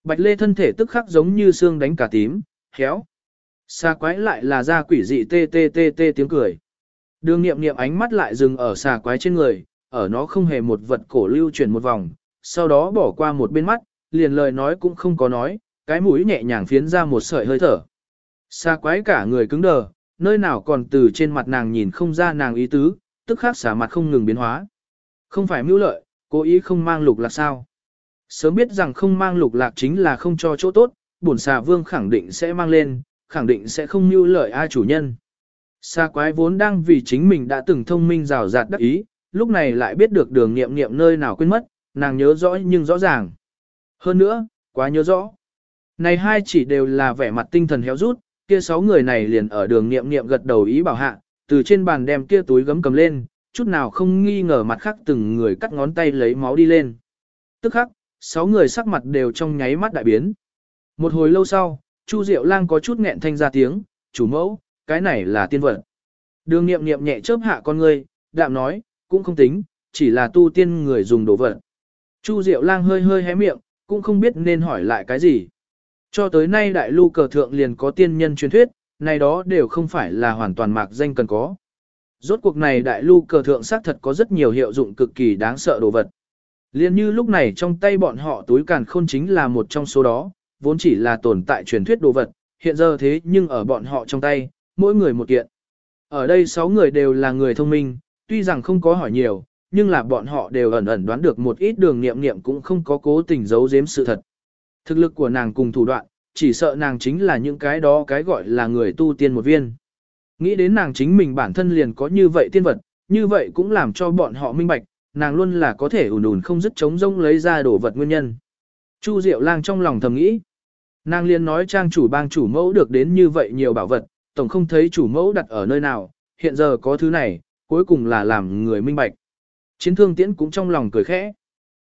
Bạch Lê thân thể tức khắc giống như xương đánh cả tím, khéo. Xa quái lại là ra quỷ dị tê tê tê tê tiếng cười. Đường nghiệm nghiệm ánh mắt lại dừng ở xà quái trên người, ở nó không hề một vật cổ lưu chuyển một vòng, sau đó bỏ qua một bên mắt, liền lời nói cũng không có nói, cái mũi nhẹ nhàng phiến ra một sợi hơi thở. Xà quái cả người cứng đờ, nơi nào còn từ trên mặt nàng nhìn không ra nàng ý tứ, tức khắc xả mặt không ngừng biến hóa. Không phải mưu lợi, cố ý không mang lục lạc sao. Sớm biết rằng không mang lục lạc chính là không cho chỗ tốt, bổn xà vương khẳng định sẽ mang lên, khẳng định sẽ không mưu lợi ai chủ nhân. Xa quái vốn đang vì chính mình đã từng thông minh rào rạt đắc ý, lúc này lại biết được đường nghiệm nghiệm nơi nào quên mất, nàng nhớ rõ nhưng rõ ràng. Hơn nữa, quá nhớ rõ. Này hai chỉ đều là vẻ mặt tinh thần héo rút, kia sáu người này liền ở đường nghiệm nghiệm gật đầu ý bảo hạ, từ trên bàn đem kia túi gấm cầm lên, chút nào không nghi ngờ mặt khác từng người cắt ngón tay lấy máu đi lên. Tức khắc, sáu người sắc mặt đều trong nháy mắt đại biến. Một hồi lâu sau, Chu Diệu Lang có chút nghẹn thanh ra tiếng, chủ mẫu, cái này là tiên vật. Đường nghiệm nghiệm nhẹ chớp hạ con ngươi, đạm nói, cũng không tính, chỉ là tu tiên người dùng đồ vật. Chu Diệu Lang hơi hơi hé miệng, cũng không biết nên hỏi lại cái gì. Cho tới nay đại lưu cờ thượng liền có tiên nhân truyền thuyết, này đó đều không phải là hoàn toàn mạc danh cần có. Rốt cuộc này đại lưu cờ thượng xác thật có rất nhiều hiệu dụng cực kỳ đáng sợ đồ vật. Liên như lúc này trong tay bọn họ túi càn khôn chính là một trong số đó, vốn chỉ là tồn tại truyền thuyết đồ vật, hiện giờ thế nhưng ở bọn họ trong tay, mỗi người một kiện. Ở đây sáu người đều là người thông minh, tuy rằng không có hỏi nhiều, nhưng là bọn họ đều ẩn ẩn đoán được một ít đường nghiệm nghiệm cũng không có cố tình giấu giếm sự thật. Thực lực của nàng cùng thủ đoạn, chỉ sợ nàng chính là những cái đó cái gọi là người tu tiên một viên. Nghĩ đến nàng chính mình bản thân liền có như vậy tiên vật, như vậy cũng làm cho bọn họ minh bạch, nàng luôn là có thể ủn ủn không dứt chống rông lấy ra đổ vật nguyên nhân. Chu Diệu Lang trong lòng thầm nghĩ, nàng liền nói trang chủ bang chủ mẫu được đến như vậy nhiều bảo vật, tổng không thấy chủ mẫu đặt ở nơi nào, hiện giờ có thứ này, cuối cùng là làm người minh bạch. Chiến thương tiễn cũng trong lòng cười khẽ.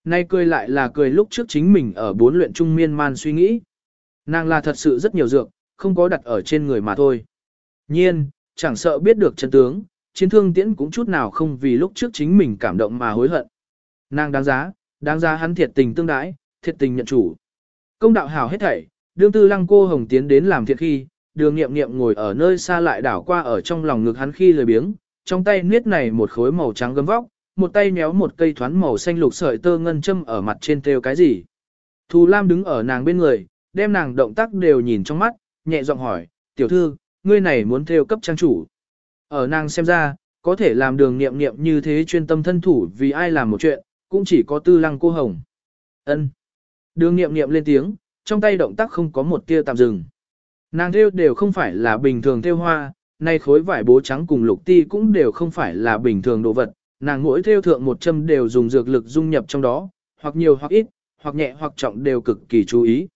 Nay cười lại là cười lúc trước chính mình ở bốn luyện trung miên man suy nghĩ. Nàng là thật sự rất nhiều dược, không có đặt ở trên người mà thôi. Nhiên, chẳng sợ biết được chân tướng, chiến thương tiễn cũng chút nào không vì lúc trước chính mình cảm động mà hối hận. Nàng đáng giá, đáng giá hắn thiệt tình tương đái, thiệt tình nhận chủ. Công đạo hào hết thảy, đương tư lăng cô hồng tiến đến làm thiệt khi, đường nghiệm nghiệm ngồi ở nơi xa lại đảo qua ở trong lòng ngực hắn khi lười biếng, trong tay niết này một khối màu trắng gấm vóc, một tay méo một cây thoán màu xanh lục sợi tơ ngân châm ở mặt trên theo cái gì. Thù Lam đứng ở nàng bên người, đem nàng động tác đều nhìn trong mắt, nhẹ giọng hỏi, tiểu thư, ngươi này muốn theo cấp trang chủ. Ở nàng xem ra, có thể làm đường nghiệm nghiệm như thế chuyên tâm thân thủ vì ai làm một chuyện, cũng chỉ có tư lăng cô hồng. ân Đường nghiệm nghiệm lên tiếng, trong tay động tác không có một tia tạm dừng. Nàng theo đều không phải là bình thường theo hoa, nay khối vải bố trắng cùng lục ti cũng đều không phải là bình thường đồ vật, nàng mỗi theo thượng một châm đều dùng dược lực dung nhập trong đó, hoặc nhiều hoặc ít, hoặc nhẹ hoặc trọng đều cực kỳ chú ý.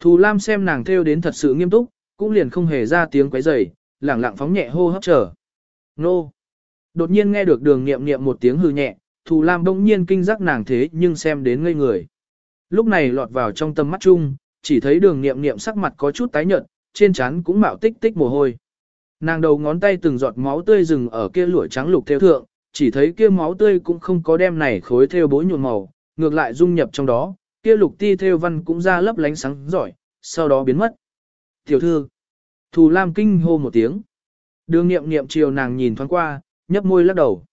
Thù Lam xem nàng theo đến thật sự nghiêm túc, cũng liền không hề ra tiếng quấy rầy, lẳng lặng phóng nhẹ hô hấp chờ. Nô! Đột nhiên nghe được đường nghiệm nghiệm một tiếng hư nhẹ, Thù Lam đông nhiên kinh giác nàng thế nhưng xem đến ngây người. Lúc này lọt vào trong tâm mắt chung, chỉ thấy đường nghiệm nghiệm sắc mặt có chút tái nhợt, trên trán cũng mạo tích tích mồ hôi. Nàng đầu ngón tay từng giọt máu tươi rừng ở kia lụa trắng lục theo thượng, chỉ thấy kia máu tươi cũng không có đem này khối theo bối nhuộm màu, ngược lại dung nhập trong đó, kia lục ti theo văn cũng ra lấp lánh sáng giỏi, sau đó biến mất. Tiểu thư, Thù Lam kinh hô một tiếng. Đường nghiệm nghiệm chiều nàng nhìn thoáng qua, nhấp môi lắc đầu.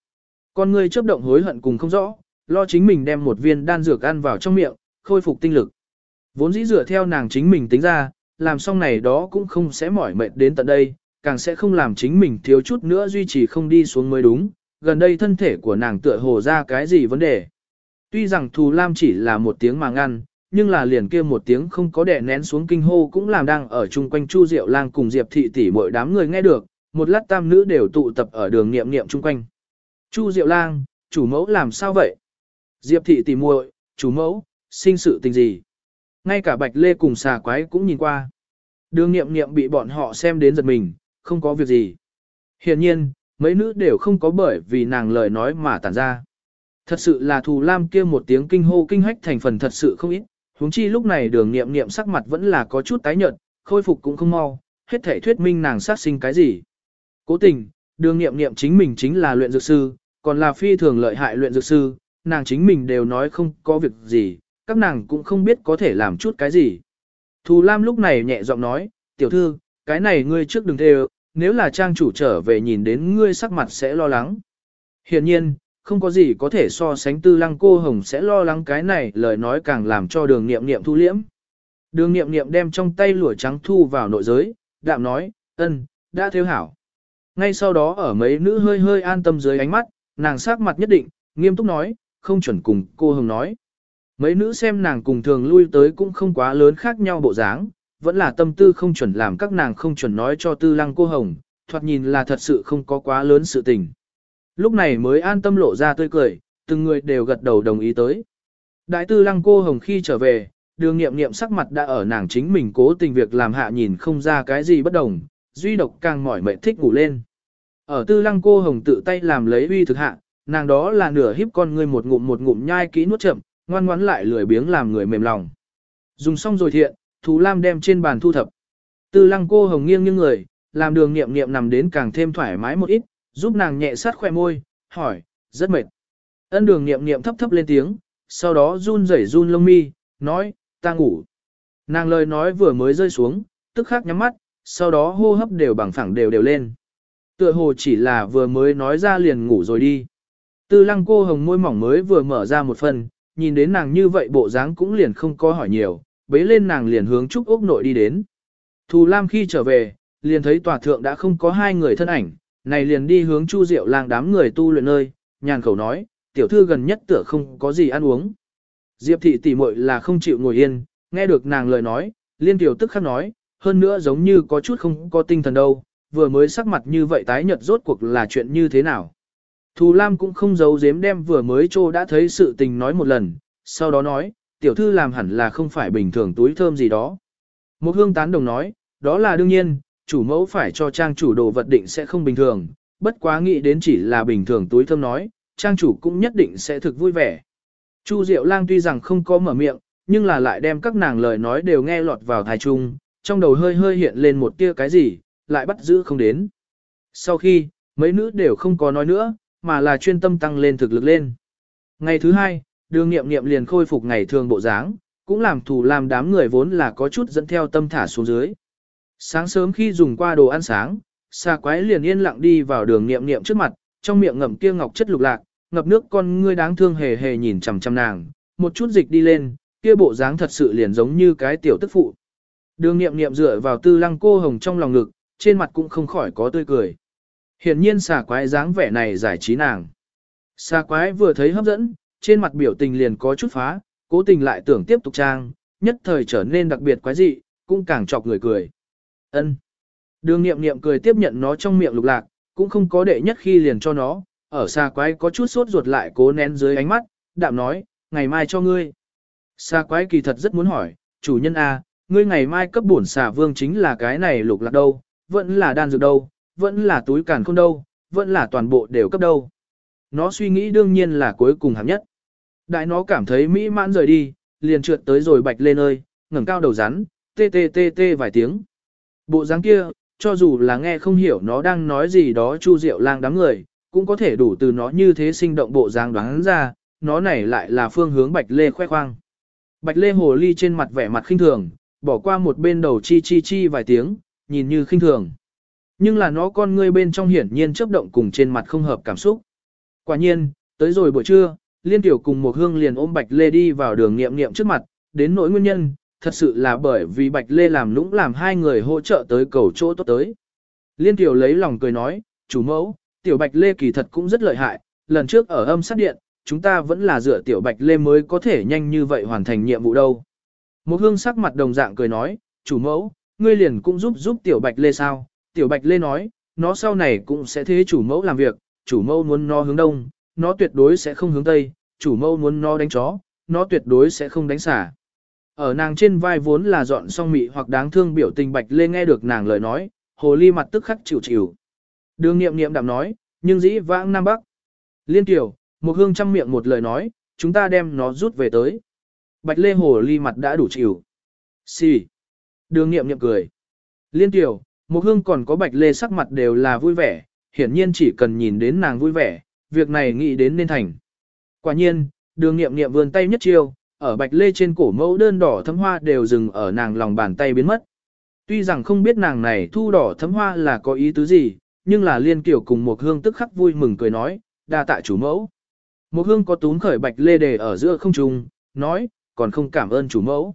Con người chớp động hối hận cùng không rõ, lo chính mình đem một viên đan dược ăn vào trong miệng, khôi phục tinh lực. Vốn dĩ dựa theo nàng chính mình tính ra, làm xong này đó cũng không sẽ mỏi mệt đến tận đây, càng sẽ không làm chính mình thiếu chút nữa duy trì không đi xuống mới đúng, gần đây thân thể của nàng tựa hồ ra cái gì vấn đề. Tuy rằng Thù Lam chỉ là một tiếng mà ngăn, nhưng là liền kia một tiếng không có đè nén xuống kinh hô cũng làm đang ở chung quanh Chu Diệu Lang cùng Diệp Thị tỷ mỗi đám người nghe được, một lát tam nữ đều tụ tập ở đường niệm niệm chung quanh. Chu Diệu Lang, chủ mẫu làm sao vậy? Diệp Thị tỷ muội, chủ mẫu, sinh sự tình gì? Ngay cả Bạch Lê cùng xà quái cũng nhìn qua. Đường niệm niệm bị bọn họ xem đến giật mình, không có việc gì. Hiển nhiên, mấy nữ đều không có bởi vì nàng lời nói mà tản ra. Thật sự là thù lam kia một tiếng kinh hô kinh hách thành phần thật sự không ít, huống chi lúc này đường nghiệm nghiệm sắc mặt vẫn là có chút tái nhợt, khôi phục cũng không mau, hết thể thuyết minh nàng sát sinh cái gì. Cố tình, đường nghiệm nghiệm chính mình chính là luyện dược sư, còn là phi thường lợi hại luyện dược sư, nàng chính mình đều nói không có việc gì, các nàng cũng không biết có thể làm chút cái gì. Thù Lam lúc này nhẹ giọng nói, tiểu thư, cái này ngươi trước đừng thề, nếu là trang chủ trở về nhìn đến ngươi sắc mặt sẽ lo lắng. Hiện nhiên, không có gì có thể so sánh tư lăng cô hồng sẽ lo lắng cái này lời nói càng làm cho đường nghiệm nghiệm thu liễm. Đường nghiệm nghiệm đem trong tay lụa trắng thu vào nội giới, đạm nói, ân, đã theo hảo. Ngay sau đó ở mấy nữ hơi hơi an tâm dưới ánh mắt, nàng sắc mặt nhất định, nghiêm túc nói, không chuẩn cùng cô Hồng nói. Mấy nữ xem nàng cùng thường lui tới cũng không quá lớn khác nhau bộ dáng, vẫn là tâm tư không chuẩn làm các nàng không chuẩn nói cho tư lăng cô Hồng, thoạt nhìn là thật sự không có quá lớn sự tình. Lúc này mới an tâm lộ ra tươi cười, từng người đều gật đầu đồng ý tới. Đại tư lăng cô Hồng khi trở về, đường nghiệm nghiệm sắc mặt đã ở nàng chính mình cố tình việc làm hạ nhìn không ra cái gì bất đồng, duy độc càng mỏi mệt thích ngủ lên. Ở tư lăng cô hồng tự tay làm lấy uy thực hạ, nàng đó là nửa híp con người một ngụm một ngụm nhai kỹ nuốt chậm, ngoan ngoãn lại lười biếng làm người mềm lòng. Dùng xong rồi thiện, Thú Lam đem trên bàn thu thập. Tư lăng cô hồng nghiêng nghiêng người, làm đường nghiệm nghiệm nằm đến càng thêm thoải mái một ít, giúp nàng nhẹ sát khoe môi, hỏi, rất mệt. Ân đường nghiệm nghiệm thấp thấp lên tiếng, sau đó run rẩy run lông mi, nói, ta ngủ. Nàng lời nói vừa mới rơi xuống, tức khắc nhắm mắt, sau đó hô hấp đều bằng phẳng đều đều lên. Tựa hồ chỉ là vừa mới nói ra liền ngủ rồi đi. Tư lăng cô hồng môi mỏng mới vừa mở ra một phần, nhìn đến nàng như vậy bộ dáng cũng liền không có hỏi nhiều, bế lên nàng liền hướng Trúc Úc nội đi đến. Thù Lam khi trở về, liền thấy tòa thượng đã không có hai người thân ảnh, này liền đi hướng Chu Diệu lang đám người tu luyện nơi, nhàn khẩu nói, tiểu thư gần nhất tựa không có gì ăn uống. Diệp thị tỷ muội là không chịu ngồi yên, nghe được nàng lời nói, liên tiểu tức khắc nói, hơn nữa giống như có chút không có tinh thần đâu, vừa mới sắc mặt như vậy tái nhợt rốt cuộc là chuyện như thế nào. Thù Lam cũng không giấu giếm đem vừa mới trô đã thấy sự tình nói một lần, sau đó nói, tiểu thư làm hẳn là không phải bình thường túi thơm gì đó. Một hương tán đồng nói, đó là đương nhiên, chủ mẫu phải cho trang chủ đồ vật định sẽ không bình thường, bất quá nghĩ đến chỉ là bình thường túi thơm nói, trang chủ cũng nhất định sẽ thực vui vẻ. Chu Diệu Lang tuy rằng không có mở miệng, nhưng là lại đem các nàng lời nói đều nghe lọt vào thai chung, trong đầu hơi hơi hiện lên một tia cái gì, lại bắt giữ không đến. Sau khi, mấy nữ đều không có nói nữa, mà là chuyên tâm tăng lên thực lực lên. Ngày thứ hai, đường nghiệm nghiệm liền khôi phục ngày thường bộ dáng, cũng làm thủ làm đám người vốn là có chút dẫn theo tâm thả xuống dưới. Sáng sớm khi dùng qua đồ ăn sáng, xa quái liền yên lặng đi vào đường nghiệm nghiệm trước mặt, trong miệng ngậm kia ngọc chất lục lạc, ngập nước con ngươi đáng thương hề hề nhìn chằm chằm nàng, một chút dịch đi lên, kia bộ dáng thật sự liền giống như cái tiểu tức phụ. Đường nghiệm nghiệm dựa vào tư lăng cô hồng trong lòng ngực, trên mặt cũng không khỏi có tươi cười. Hiển nhiên xà quái dáng vẻ này giải trí nàng. Xà quái vừa thấy hấp dẫn, trên mặt biểu tình liền có chút phá, cố tình lại tưởng tiếp tục trang, nhất thời trở nên đặc biệt quái dị, cũng càng chọc người cười. ân Đường nghiệm nghiệm cười tiếp nhận nó trong miệng lục lạc, cũng không có đệ nhất khi liền cho nó, ở xa quái có chút sốt ruột lại cố nén dưới ánh mắt, đạm nói, ngày mai cho ngươi. Xa quái kỳ thật rất muốn hỏi, chủ nhân A, à, ngươi ngày mai cấp bổn xà vương chính là cái này lục lạc đâu, vẫn là đan dược đâu, vẫn là túi càn không đâu, vẫn là toàn bộ đều cấp đâu. Nó suy nghĩ đương nhiên là cuối cùng hạng nhất. Đại nó cảm thấy mỹ mãn rời đi, liền trượt tới rồi bạch lên ơi, ngẩng cao đầu rắn, tê tê tê tê vài tiếng. Bộ dáng kia, cho dù là nghe không hiểu nó đang nói gì đó chu diệu lang đám người, cũng có thể đủ từ nó như thế sinh động bộ dáng đoán ra, nó này lại là phương hướng Bạch Lê khoe khoang. Bạch Lê hồ ly trên mặt vẻ mặt khinh thường, bỏ qua một bên đầu chi chi chi vài tiếng, nhìn như khinh thường. Nhưng là nó con ngươi bên trong hiển nhiên chớp động cùng trên mặt không hợp cảm xúc. Quả nhiên, tới rồi buổi trưa, Liên Tiểu cùng một hương liền ôm Bạch Lê đi vào đường nghiệm nghiệm trước mặt, đến nỗi nguyên nhân, thật sự là bởi vì Bạch Lê làm lũng làm hai người hỗ trợ tới cầu chỗ tốt tới. Liên Tiểu lấy lòng cười nói, chủ mẫu, tiểu bạch lê kỳ thật cũng rất lợi hại, lần trước ở âm sát điện, chúng ta vẫn là dựa tiểu bạch lê mới có thể nhanh như vậy hoàn thành nhiệm vụ đâu. Một hương sắc mặt đồng dạng cười nói, chủ mẫu, ngươi liền cũng giúp giúp tiểu bạch lê sao, tiểu bạch lê nói, nó sau này cũng sẽ thế chủ mẫu làm việc, chủ mẫu muốn nó hướng đông, nó tuyệt đối sẽ không hướng tây, chủ mẫu muốn nó đánh chó, nó tuyệt đối sẽ không đánh xả. Ở nàng trên vai vốn là dọn xong mị hoặc đáng thương biểu tình bạch lê nghe được nàng lời nói, hồ ly mặt tức khắc chịu chịu. Đường nghiệm nghiệm đạm nói, nhưng dĩ vãng Nam Bắc. Liên tiểu, một hương trăm miệng một lời nói, chúng ta đem nó rút về tới. Bạch Lê Hồ ly mặt đã đủ chịu. Xì. Đường nghiệm nghiệm cười. Liên tiểu, một hương còn có Bạch Lê sắc mặt đều là vui vẻ, hiển nhiên chỉ cần nhìn đến nàng vui vẻ, việc này nghĩ đến nên thành. Quả nhiên, đường nghiệm nghiệm vươn tay nhất chiêu, ở Bạch Lê trên cổ mẫu đơn đỏ thấm hoa đều dừng ở nàng lòng bàn tay biến mất. Tuy rằng không biết nàng này thu đỏ thấm hoa là có ý tứ gì, nhưng là liên kiểu cùng một hương tức khắc vui mừng cười nói, đa tạ chủ mẫu. Một hương có tún khởi bạch lê để ở giữa không trung, nói, còn không cảm ơn chủ mẫu.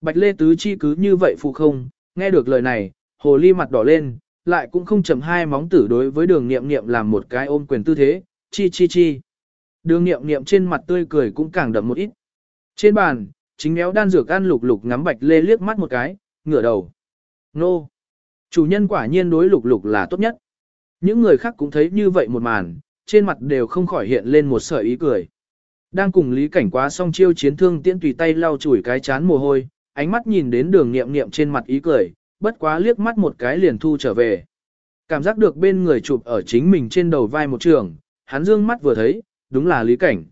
Bạch lê tứ chi cứ như vậy phụ không, nghe được lời này, hồ ly mặt đỏ lên, lại cũng không chậm hai móng tử đối với đường nghiệm nghiệm làm một cái ôm quyền tư thế, chi chi chi. Đường nghiệm nghiệm trên mặt tươi cười cũng càng đậm một ít. Trên bàn, chính méo đan dược ăn lục lục ngắm bạch lê liếc mắt một cái, ngửa đầu. Nô! Chủ nhân quả nhiên đối lục lục là tốt nhất. Những người khác cũng thấy như vậy một màn, trên mặt đều không khỏi hiện lên một sợi ý cười. Đang cùng Lý Cảnh quá xong chiêu chiến thương tiễn tùy tay lau chùi cái chán mồ hôi, ánh mắt nhìn đến đường nghiệm nghiệm trên mặt ý cười, bất quá liếc mắt một cái liền thu trở về. Cảm giác được bên người chụp ở chính mình trên đầu vai một trường, hắn dương mắt vừa thấy, đúng là Lý Cảnh.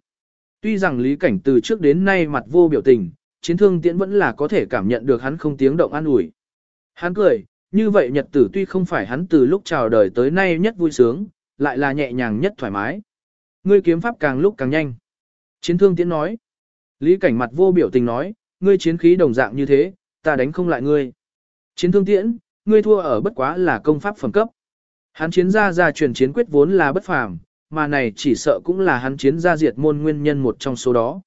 Tuy rằng Lý Cảnh từ trước đến nay mặt vô biểu tình, chiến thương tiễn vẫn là có thể cảm nhận được hắn không tiếng động an ủi. Hắn cười, như vậy nhật tử tuy không phải hắn từ lúc chào đời tới nay nhất vui sướng, lại là nhẹ nhàng nhất thoải mái. Ngươi kiếm pháp càng lúc càng nhanh. Chiến thương tiễn nói. Lý cảnh mặt vô biểu tình nói, ngươi chiến khí đồng dạng như thế, ta đánh không lại ngươi. Chiến thương tiễn, ngươi thua ở bất quá là công pháp phẩm cấp. Hắn chiến gia gia truyền chiến quyết vốn là bất phàm, mà này chỉ sợ cũng là hắn chiến gia diệt môn nguyên nhân một trong số đó.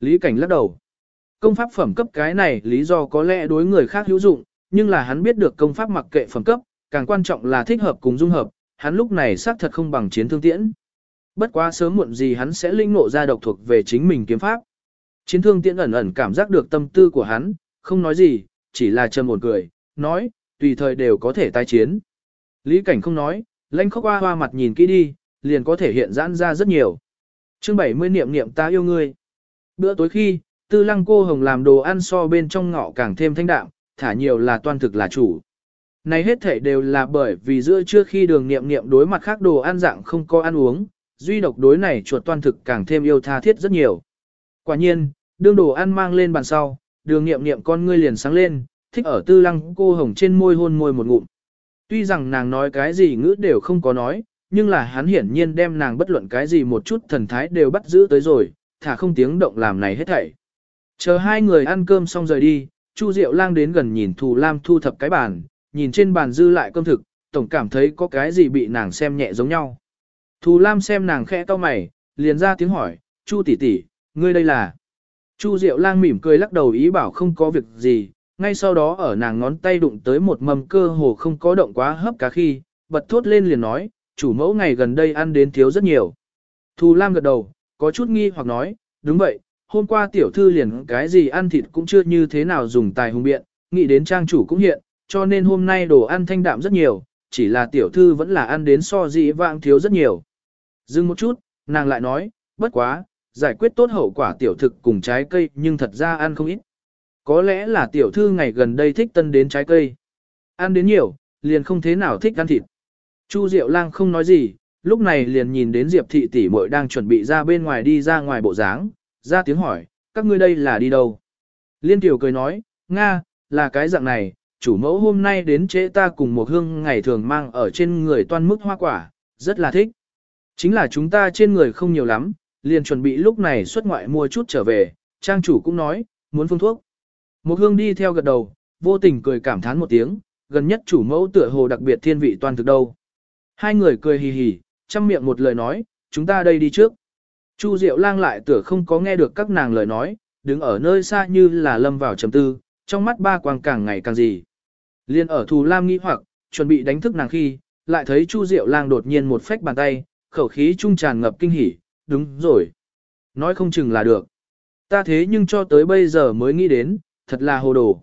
Lý cảnh lắc đầu. Công pháp phẩm cấp cái này lý do có lẽ đối người khác hữu dụng, nhưng là hắn biết được công pháp mặc kệ phẩm cấp, càng quan trọng là thích hợp cùng dung hợp, hắn lúc này xác thật không bằng chiến thương tiễn. Bất quá sớm muộn gì hắn sẽ linh ngộ ra độc thuộc về chính mình kiếm pháp. Chiến thương tiễn ẩn ẩn cảm giác được tâm tư của hắn, không nói gì, chỉ là trầm một cười, nói, tùy thời đều có thể tái chiến. Lý cảnh không nói, lãnh khóc hoa hoa mặt nhìn kỹ đi, liền có thể hiện giãn ra rất nhiều. chương 70 niệm niệm ta yêu ngươi. Bữa tối khi, tư lăng cô hồng làm đồ ăn so bên trong ngọ càng thêm thanh đạm, thả nhiều là toan thực là chủ. Này hết thể đều là bởi vì giữa trưa khi đường niệm niệm đối mặt khác đồ ăn dạng không có ăn uống, duy độc đối này chuột toan thực càng thêm yêu tha thiết rất nhiều. Quả nhiên, đương đồ ăn mang lên bàn sau, đường niệm niệm con ngươi liền sáng lên, thích ở tư lăng cô hồng trên môi hôn môi một ngụm. Tuy rằng nàng nói cái gì ngữ đều không có nói, nhưng là hắn hiển nhiên đem nàng bất luận cái gì một chút thần thái đều bắt giữ tới rồi, thả không tiếng động làm này hết thảy. Chờ hai người ăn cơm xong rời đi, Chu Diệu Lang đến gần nhìn Thù Lam thu thập cái bàn, nhìn trên bàn dư lại cơm thực, tổng cảm thấy có cái gì bị nàng xem nhẹ giống nhau. Thù Lam xem nàng khẽ cau mày, liền ra tiếng hỏi, Chu tỷ tỷ, ngươi đây là? Chu Diệu Lang mỉm cười lắc đầu ý bảo không có việc gì, ngay sau đó ở nàng ngón tay đụng tới một mầm cơ hồ không có động quá hấp cá khi, bật thốt lên liền nói, chủ mẫu ngày gần đây ăn đến thiếu rất nhiều. Thù Lam gật đầu, có chút nghi hoặc nói, đúng vậy, hôm qua tiểu thư liền cái gì ăn thịt cũng chưa như thế nào dùng tài hùng biện, nghĩ đến trang chủ cũng hiện, cho nên hôm nay đồ ăn thanh đạm rất nhiều, chỉ là tiểu thư vẫn là ăn đến so dị vãng thiếu rất nhiều. Dừng một chút, nàng lại nói, bất quá, giải quyết tốt hậu quả tiểu thực cùng trái cây nhưng thật ra ăn không ít. Có lẽ là tiểu thư ngày gần đây thích tân đến trái cây. Ăn đến nhiều, liền không thế nào thích ăn thịt. Chu Diệu Lang không nói gì, lúc này liền nhìn đến Diệp thị tỷ muội đang chuẩn bị ra bên ngoài đi ra ngoài bộ dáng, ra tiếng hỏi, các ngươi đây là đi đâu? Liên Tiểu cười nói, Nga, là cái dạng này, chủ mẫu hôm nay đến chế ta cùng một hương ngày thường mang ở trên người toan mức hoa quả, rất là thích. Chính là chúng ta trên người không nhiều lắm, liền chuẩn bị lúc này xuất ngoại mua chút trở về, trang chủ cũng nói, muốn phương thuốc. Một hương đi theo gật đầu, vô tình cười cảm thán một tiếng, gần nhất chủ mẫu tựa hồ đặc biệt thiên vị toàn thực đâu. Hai người cười hì hì, chăm miệng một lời nói, chúng ta đây đi trước. Chu Diệu lang lại tựa không có nghe được các nàng lời nói, đứng ở nơi xa như là lâm vào trầm tư, trong mắt ba quang càng ngày càng gì. Liên ở thù lam nghi hoặc, chuẩn bị đánh thức nàng khi, lại thấy Chu Diệu lang đột nhiên một phách bàn tay, khẩu khí trung tràn ngập kinh hỉ, đúng rồi. Nói không chừng là được. Ta thế nhưng cho tới bây giờ mới nghĩ đến, thật là hồ đồ.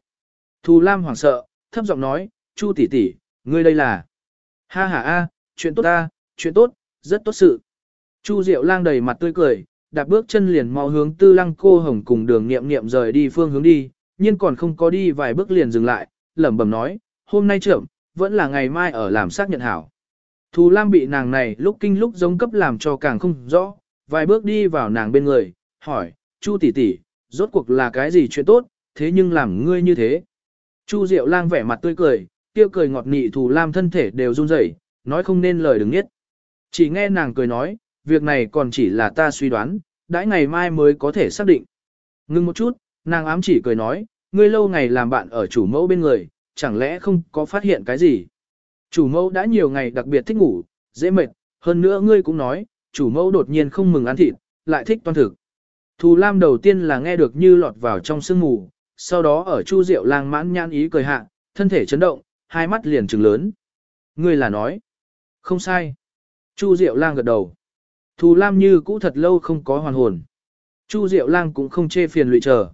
Thù lam hoảng sợ, thấp giọng nói, Chu tỷ tỷ, ngươi đây là. Ha ha a, chuyện tốt ta, chuyện tốt, rất tốt sự. Chu Diệu lang đầy mặt tươi cười, đạp bước chân liền mau hướng tư lăng cô hồng cùng đường nghiệm nghiệm rời đi phương hướng đi, nhưng còn không có đi vài bước liền dừng lại, lẩm bẩm nói, hôm nay trưởng, vẫn là ngày mai ở làm xác nhận hảo. Thù Lam bị nàng này lúc kinh lúc giống cấp làm cho càng không rõ, vài bước đi vào nàng bên người, hỏi, Chu tỷ tỷ, rốt cuộc là cái gì chuyện tốt, thế nhưng làm ngươi như thế. Chu Diệu lang vẻ mặt tươi cười, tiêu cười ngọt nị Thù Lam thân thể đều run rẩy, nói không nên lời đừng nhất. Chỉ nghe nàng cười nói, việc này còn chỉ là ta suy đoán, đãi ngày mai mới có thể xác định. Ngưng một chút, nàng ám chỉ cười nói, ngươi lâu ngày làm bạn ở chủ mẫu bên người, chẳng lẽ không có phát hiện cái gì. Chủ mẫu đã nhiều ngày đặc biệt thích ngủ, dễ mệt, hơn nữa ngươi cũng nói, chủ mẫu đột nhiên không mừng ăn thịt, lại thích toan thực. Thù Lam đầu tiên là nghe được như lọt vào trong sương mù, sau đó ở Chu Diệu lang mãn nhãn ý cười hạ, thân thể chấn động, hai mắt liền trừng lớn. ngươi là nói. Không sai. Chu Diệu Lang gật đầu. Thù Lam như cũ thật lâu không có hoàn hồn. Chu Diệu Lang cũng không chê phiền lụy chờ.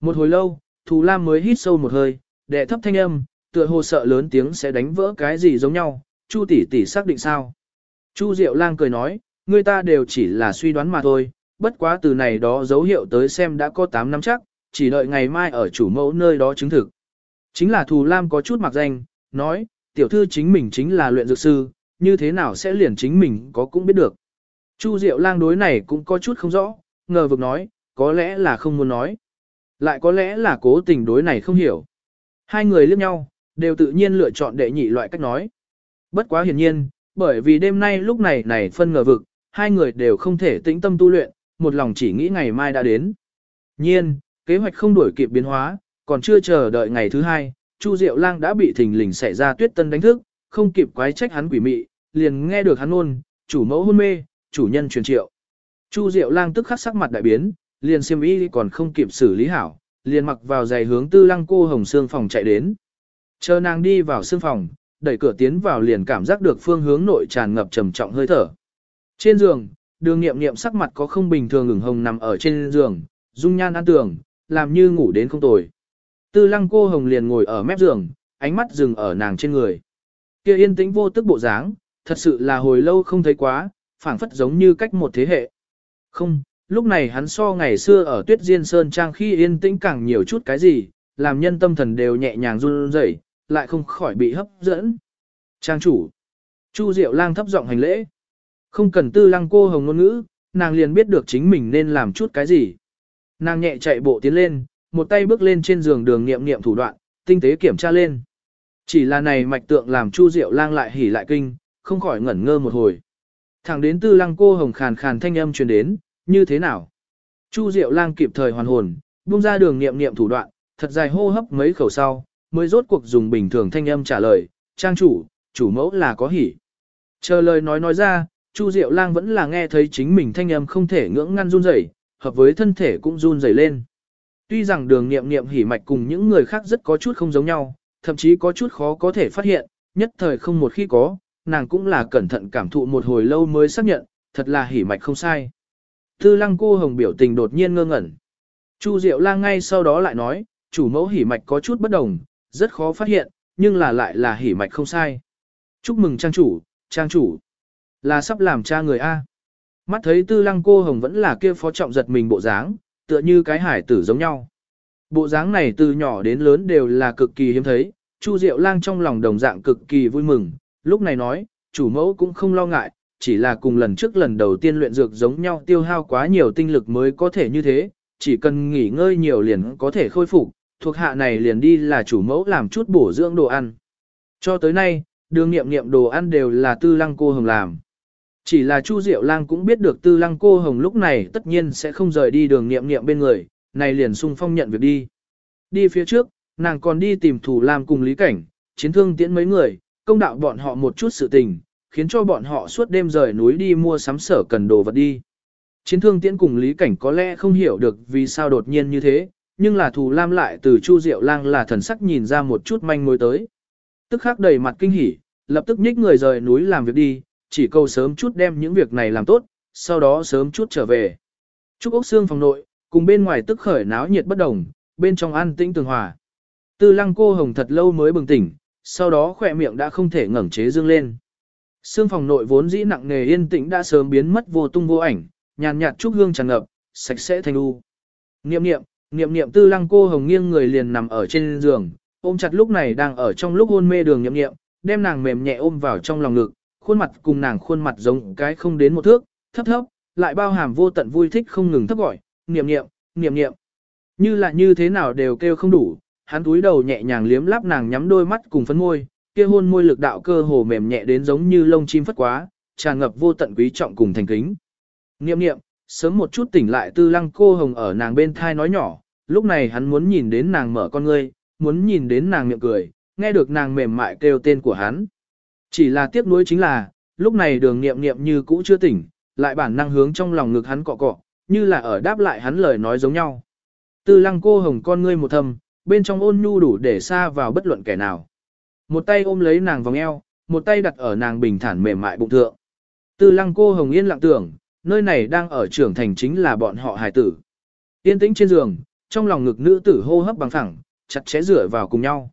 Một hồi lâu, Thù Lam mới hít sâu một hơi, đệ thấp thanh âm, tựa hồ sợ lớn tiếng sẽ đánh vỡ cái gì giống nhau. Chu tỷ tỷ xác định sao? Chu Diệu Lang cười nói, người ta đều chỉ là suy đoán mà thôi, bất quá từ này đó dấu hiệu tới xem đã có 8 năm chắc, chỉ đợi ngày mai ở chủ mẫu nơi đó chứng thực. Chính là Thù Lam có chút mặc danh, nói, tiểu thư chính mình chính là luyện dược sư, như thế nào sẽ liền chính mình có cũng biết được. Chu Diệu lang đối này cũng có chút không rõ, ngờ vực nói, có lẽ là không muốn nói. Lại có lẽ là cố tình đối này không hiểu. Hai người liếc nhau, đều tự nhiên lựa chọn đệ nhị loại cách nói. Bất quá hiển nhiên, bởi vì đêm nay lúc này này phân ngờ vực, hai người đều không thể tĩnh tâm tu luyện, một lòng chỉ nghĩ ngày mai đã đến. Nhiên, kế hoạch không đuổi kịp biến hóa, còn chưa chờ đợi ngày thứ hai, Chu Diệu Lang đã bị thình lình xảy ra tuyết tân đánh thức, không kịp quái trách hắn quỷ mị, liền nghe được hắn ôn, chủ mẫu hôn mê, chủ nhân truyền triệu. Chu Diệu Lang tức khắc sắc mặt đại biến, liền xiêm y còn không kịp xử lý hảo, liền mặc vào giày hướng Tư Lăng cô hồng xương phòng chạy đến. Chờ nàng đi vào xương phòng, đẩy cửa tiến vào liền cảm giác được phương hướng nội tràn ngập trầm trọng hơi thở. Trên giường, Đường Nghiệm Nghiệm sắc mặt có không bình thường ửng hồng nằm ở trên giường, dung nhan an tường, làm như ngủ đến không tồi. Tư Lăng cô hồng liền ngồi ở mép giường, ánh mắt dừng ở nàng trên người. Kia yên tĩnh vô tức bộ dáng, thật sự là hồi lâu không thấy quá, phảng phất giống như cách một thế hệ. Không, lúc này hắn so ngày xưa ở Tuyết Diên Sơn Trang khi yên tĩnh càng nhiều chút cái gì, làm nhân tâm thần đều nhẹ nhàng run rẩy, lại không khỏi bị hấp dẫn. Trang chủ. Chu Diệu Lang thấp giọng hành lễ. Không cần tư lăng cô hồng ngôn ngữ, nàng liền biết được chính mình nên làm chút cái gì. Nàng nhẹ chạy bộ tiến lên, một tay bước lên trên giường đường nghiệm nghiệm thủ đoạn, tinh tế kiểm tra lên. Chỉ là này mạch tượng làm Chu Diệu Lang lại hỉ lại kinh, không khỏi ngẩn ngơ một hồi. Thẳng đến tư lăng cô hồng khàn khàn thanh âm truyền đến, như thế nào? Chu Diệu Lang kịp thời hoàn hồn, buông ra đường nghiệm nghiệm thủ đoạn, thật dài hô hấp mấy khẩu sau, mới rốt cuộc dùng bình thường thanh âm trả lời, trang chủ, chủ mẫu là có hỉ. Chờ lời nói nói ra, Chu Diệu Lang vẫn là nghe thấy chính mình thanh âm không thể ngưỡng ngăn run rẩy, hợp với thân thể cũng run rẩy lên. Tuy rằng đường nghiệm nghiệm hỉ mạch cùng những người khác rất có chút không giống nhau, thậm chí có chút khó có thể phát hiện, nhất thời không một khi có, nàng cũng là cẩn thận cảm thụ một hồi lâu mới xác nhận, thật là hỉ mạch không sai. Tư lăng cô hồng biểu tình đột nhiên ngơ ngẩn. Chu Diệu lang ngay sau đó lại nói, chủ mẫu hỉ mạch có chút bất đồng, rất khó phát hiện, nhưng là lại là hỉ mạch không sai. Chúc mừng trang chủ, trang chủ. Là sắp làm cha người A. Mắt thấy tư lăng cô hồng vẫn là kia phó trọng giật mình bộ dáng, tựa như cái hải tử giống nhau. Bộ dáng này từ nhỏ đến lớn đều là cực kỳ hiếm thấy, Chu Diệu Lang trong lòng đồng dạng cực kỳ vui mừng, lúc này nói, chủ mẫu cũng không lo ngại, chỉ là cùng lần trước lần đầu tiên luyện dược giống nhau tiêu hao quá nhiều tinh lực mới có thể như thế, chỉ cần nghỉ ngơi nhiều liền có thể khôi phục, thuộc hạ này liền đi là chủ mẫu làm chút bổ dưỡng đồ ăn. Cho tới nay, đường nghiệm nghiệm đồ ăn đều là tư lăng cô hồng làm. Chỉ là Chu Diệu Lang cũng biết được tư lăng cô hồng lúc này tất nhiên sẽ không rời đi đường nghiệm nghiệm bên người, này liền sung phong nhận việc đi. Đi phía trước, nàng còn đi tìm thủ làm cùng lý cảnh, chiến thương tiễn mấy người, công đạo bọn họ một chút sự tình, khiến cho bọn họ suốt đêm rời núi đi mua sắm sở cần đồ vật đi. Chiến thương tiễn cùng lý cảnh có lẽ không hiểu được vì sao đột nhiên như thế, nhưng là thù lam lại từ Chu Diệu Lang là thần sắc nhìn ra một chút manh mối tới. Tức khắc đầy mặt kinh hỉ, lập tức nhích người rời núi làm việc đi, chỉ cầu sớm chút đem những việc này làm tốt, sau đó sớm chút trở về. Trúc Ốc Xương phòng nội, cùng bên ngoài tức khởi náo nhiệt bất đồng, bên trong an tĩnh tường hòa. Tư lăng cô hồng thật lâu mới bừng tỉnh, sau đó khỏe miệng đã không thể ngẩng chế dương lên. Sương phòng nội vốn dĩ nặng nề yên tĩnh đã sớm biến mất vô tung vô ảnh, nhàn nhạt trúc hương tràn ngập, sạch sẽ thành u. Niệm niệm, niệm niệm tư lăng cô hồng nghiêng người liền nằm ở trên giường, ôm chặt lúc này đang ở trong lúc hôn mê đường niệm niệm, đem nàng mềm nhẹ ôm vào trong lòng ngực, khuôn mặt cùng nàng khuôn mặt giống cái không đến một thước, thấp thấp, lại bao hàm vô tận vui thích không ngừng thấp gọi, niệm niệm, niệm niệm. Như là như thế nào đều kêu không đủ, hắn túi đầu nhẹ nhàng liếm láp nàng nhắm đôi mắt cùng phấn môi, kia hôn môi lực đạo cơ hồ mềm nhẹ đến giống như lông chim phất quá, tràn ngập vô tận quý trọng cùng thành kính. Niệm niệm, sớm một chút tỉnh lại tư lăng cô hồng ở nàng bên thai nói nhỏ, lúc này hắn muốn nhìn đến nàng mở con ngươi, muốn nhìn đến nàng miệng cười, nghe được nàng mềm mại kêu tên của hắn. Chỉ là tiếc nuối chính là, lúc này đường niệm niệm như cũ chưa tỉnh, lại bản năng hướng trong lòng ngực hắn cọ cọ, như là ở đáp lại hắn lời nói giống nhau. Tư lăng cô hồng con ngươi một thầm, bên trong ôn nhu đủ để xa vào bất luận kẻ nào. Một tay ôm lấy nàng vòng eo, một tay đặt ở nàng bình thản mềm mại bụng thượng. Tư lăng cô hồng yên lặng tưởng, nơi này đang ở trưởng thành chính là bọn họ hài tử. Yên tĩnh trên giường, trong lòng ngực nữ tử hô hấp bằng phẳng, chặt chẽ rửa vào cùng nhau.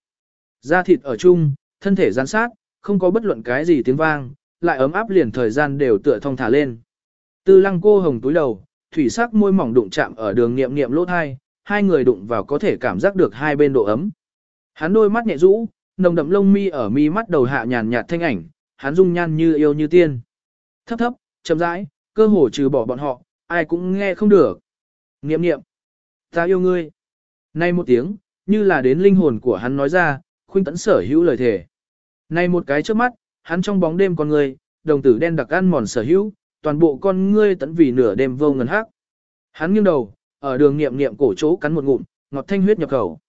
Da thịt ở chung, thân thể gián sát, không có bất luận cái gì tiếng vang, lại ấm áp liền thời gian đều tựa thông thả lên. Tư lăng cô hồng túi đầu, thủy sắc môi mỏng đụng chạm ở đường niệm niệm lỗ thai, hai người đụng vào có thể cảm giác được hai bên độ ấm. Hắn đôi mắt nhẹ rũ, nồng đậm lông mi ở mi mắt đầu hạ nhàn nhạt thanh ảnh, hắn dung nhan như yêu như tiên. Thấp thấp, chậm rãi, cơ hồ trừ bỏ bọn họ, ai cũng nghe không được. Niệm niệm, ta yêu ngươi. Nay một tiếng, như là đến linh hồn của hắn nói ra, khuynh tẫn sở hữu lời thề này một cái trước mắt, hắn trong bóng đêm con người, đồng tử đen đặc ăn mòn sở hữu, toàn bộ con ngươi tận vì nửa đêm vô ngần hắc. Hắn nghiêng đầu, ở đường niệm niệm cổ chỗ cắn một ngụm, ngọt thanh huyết nhập khẩu.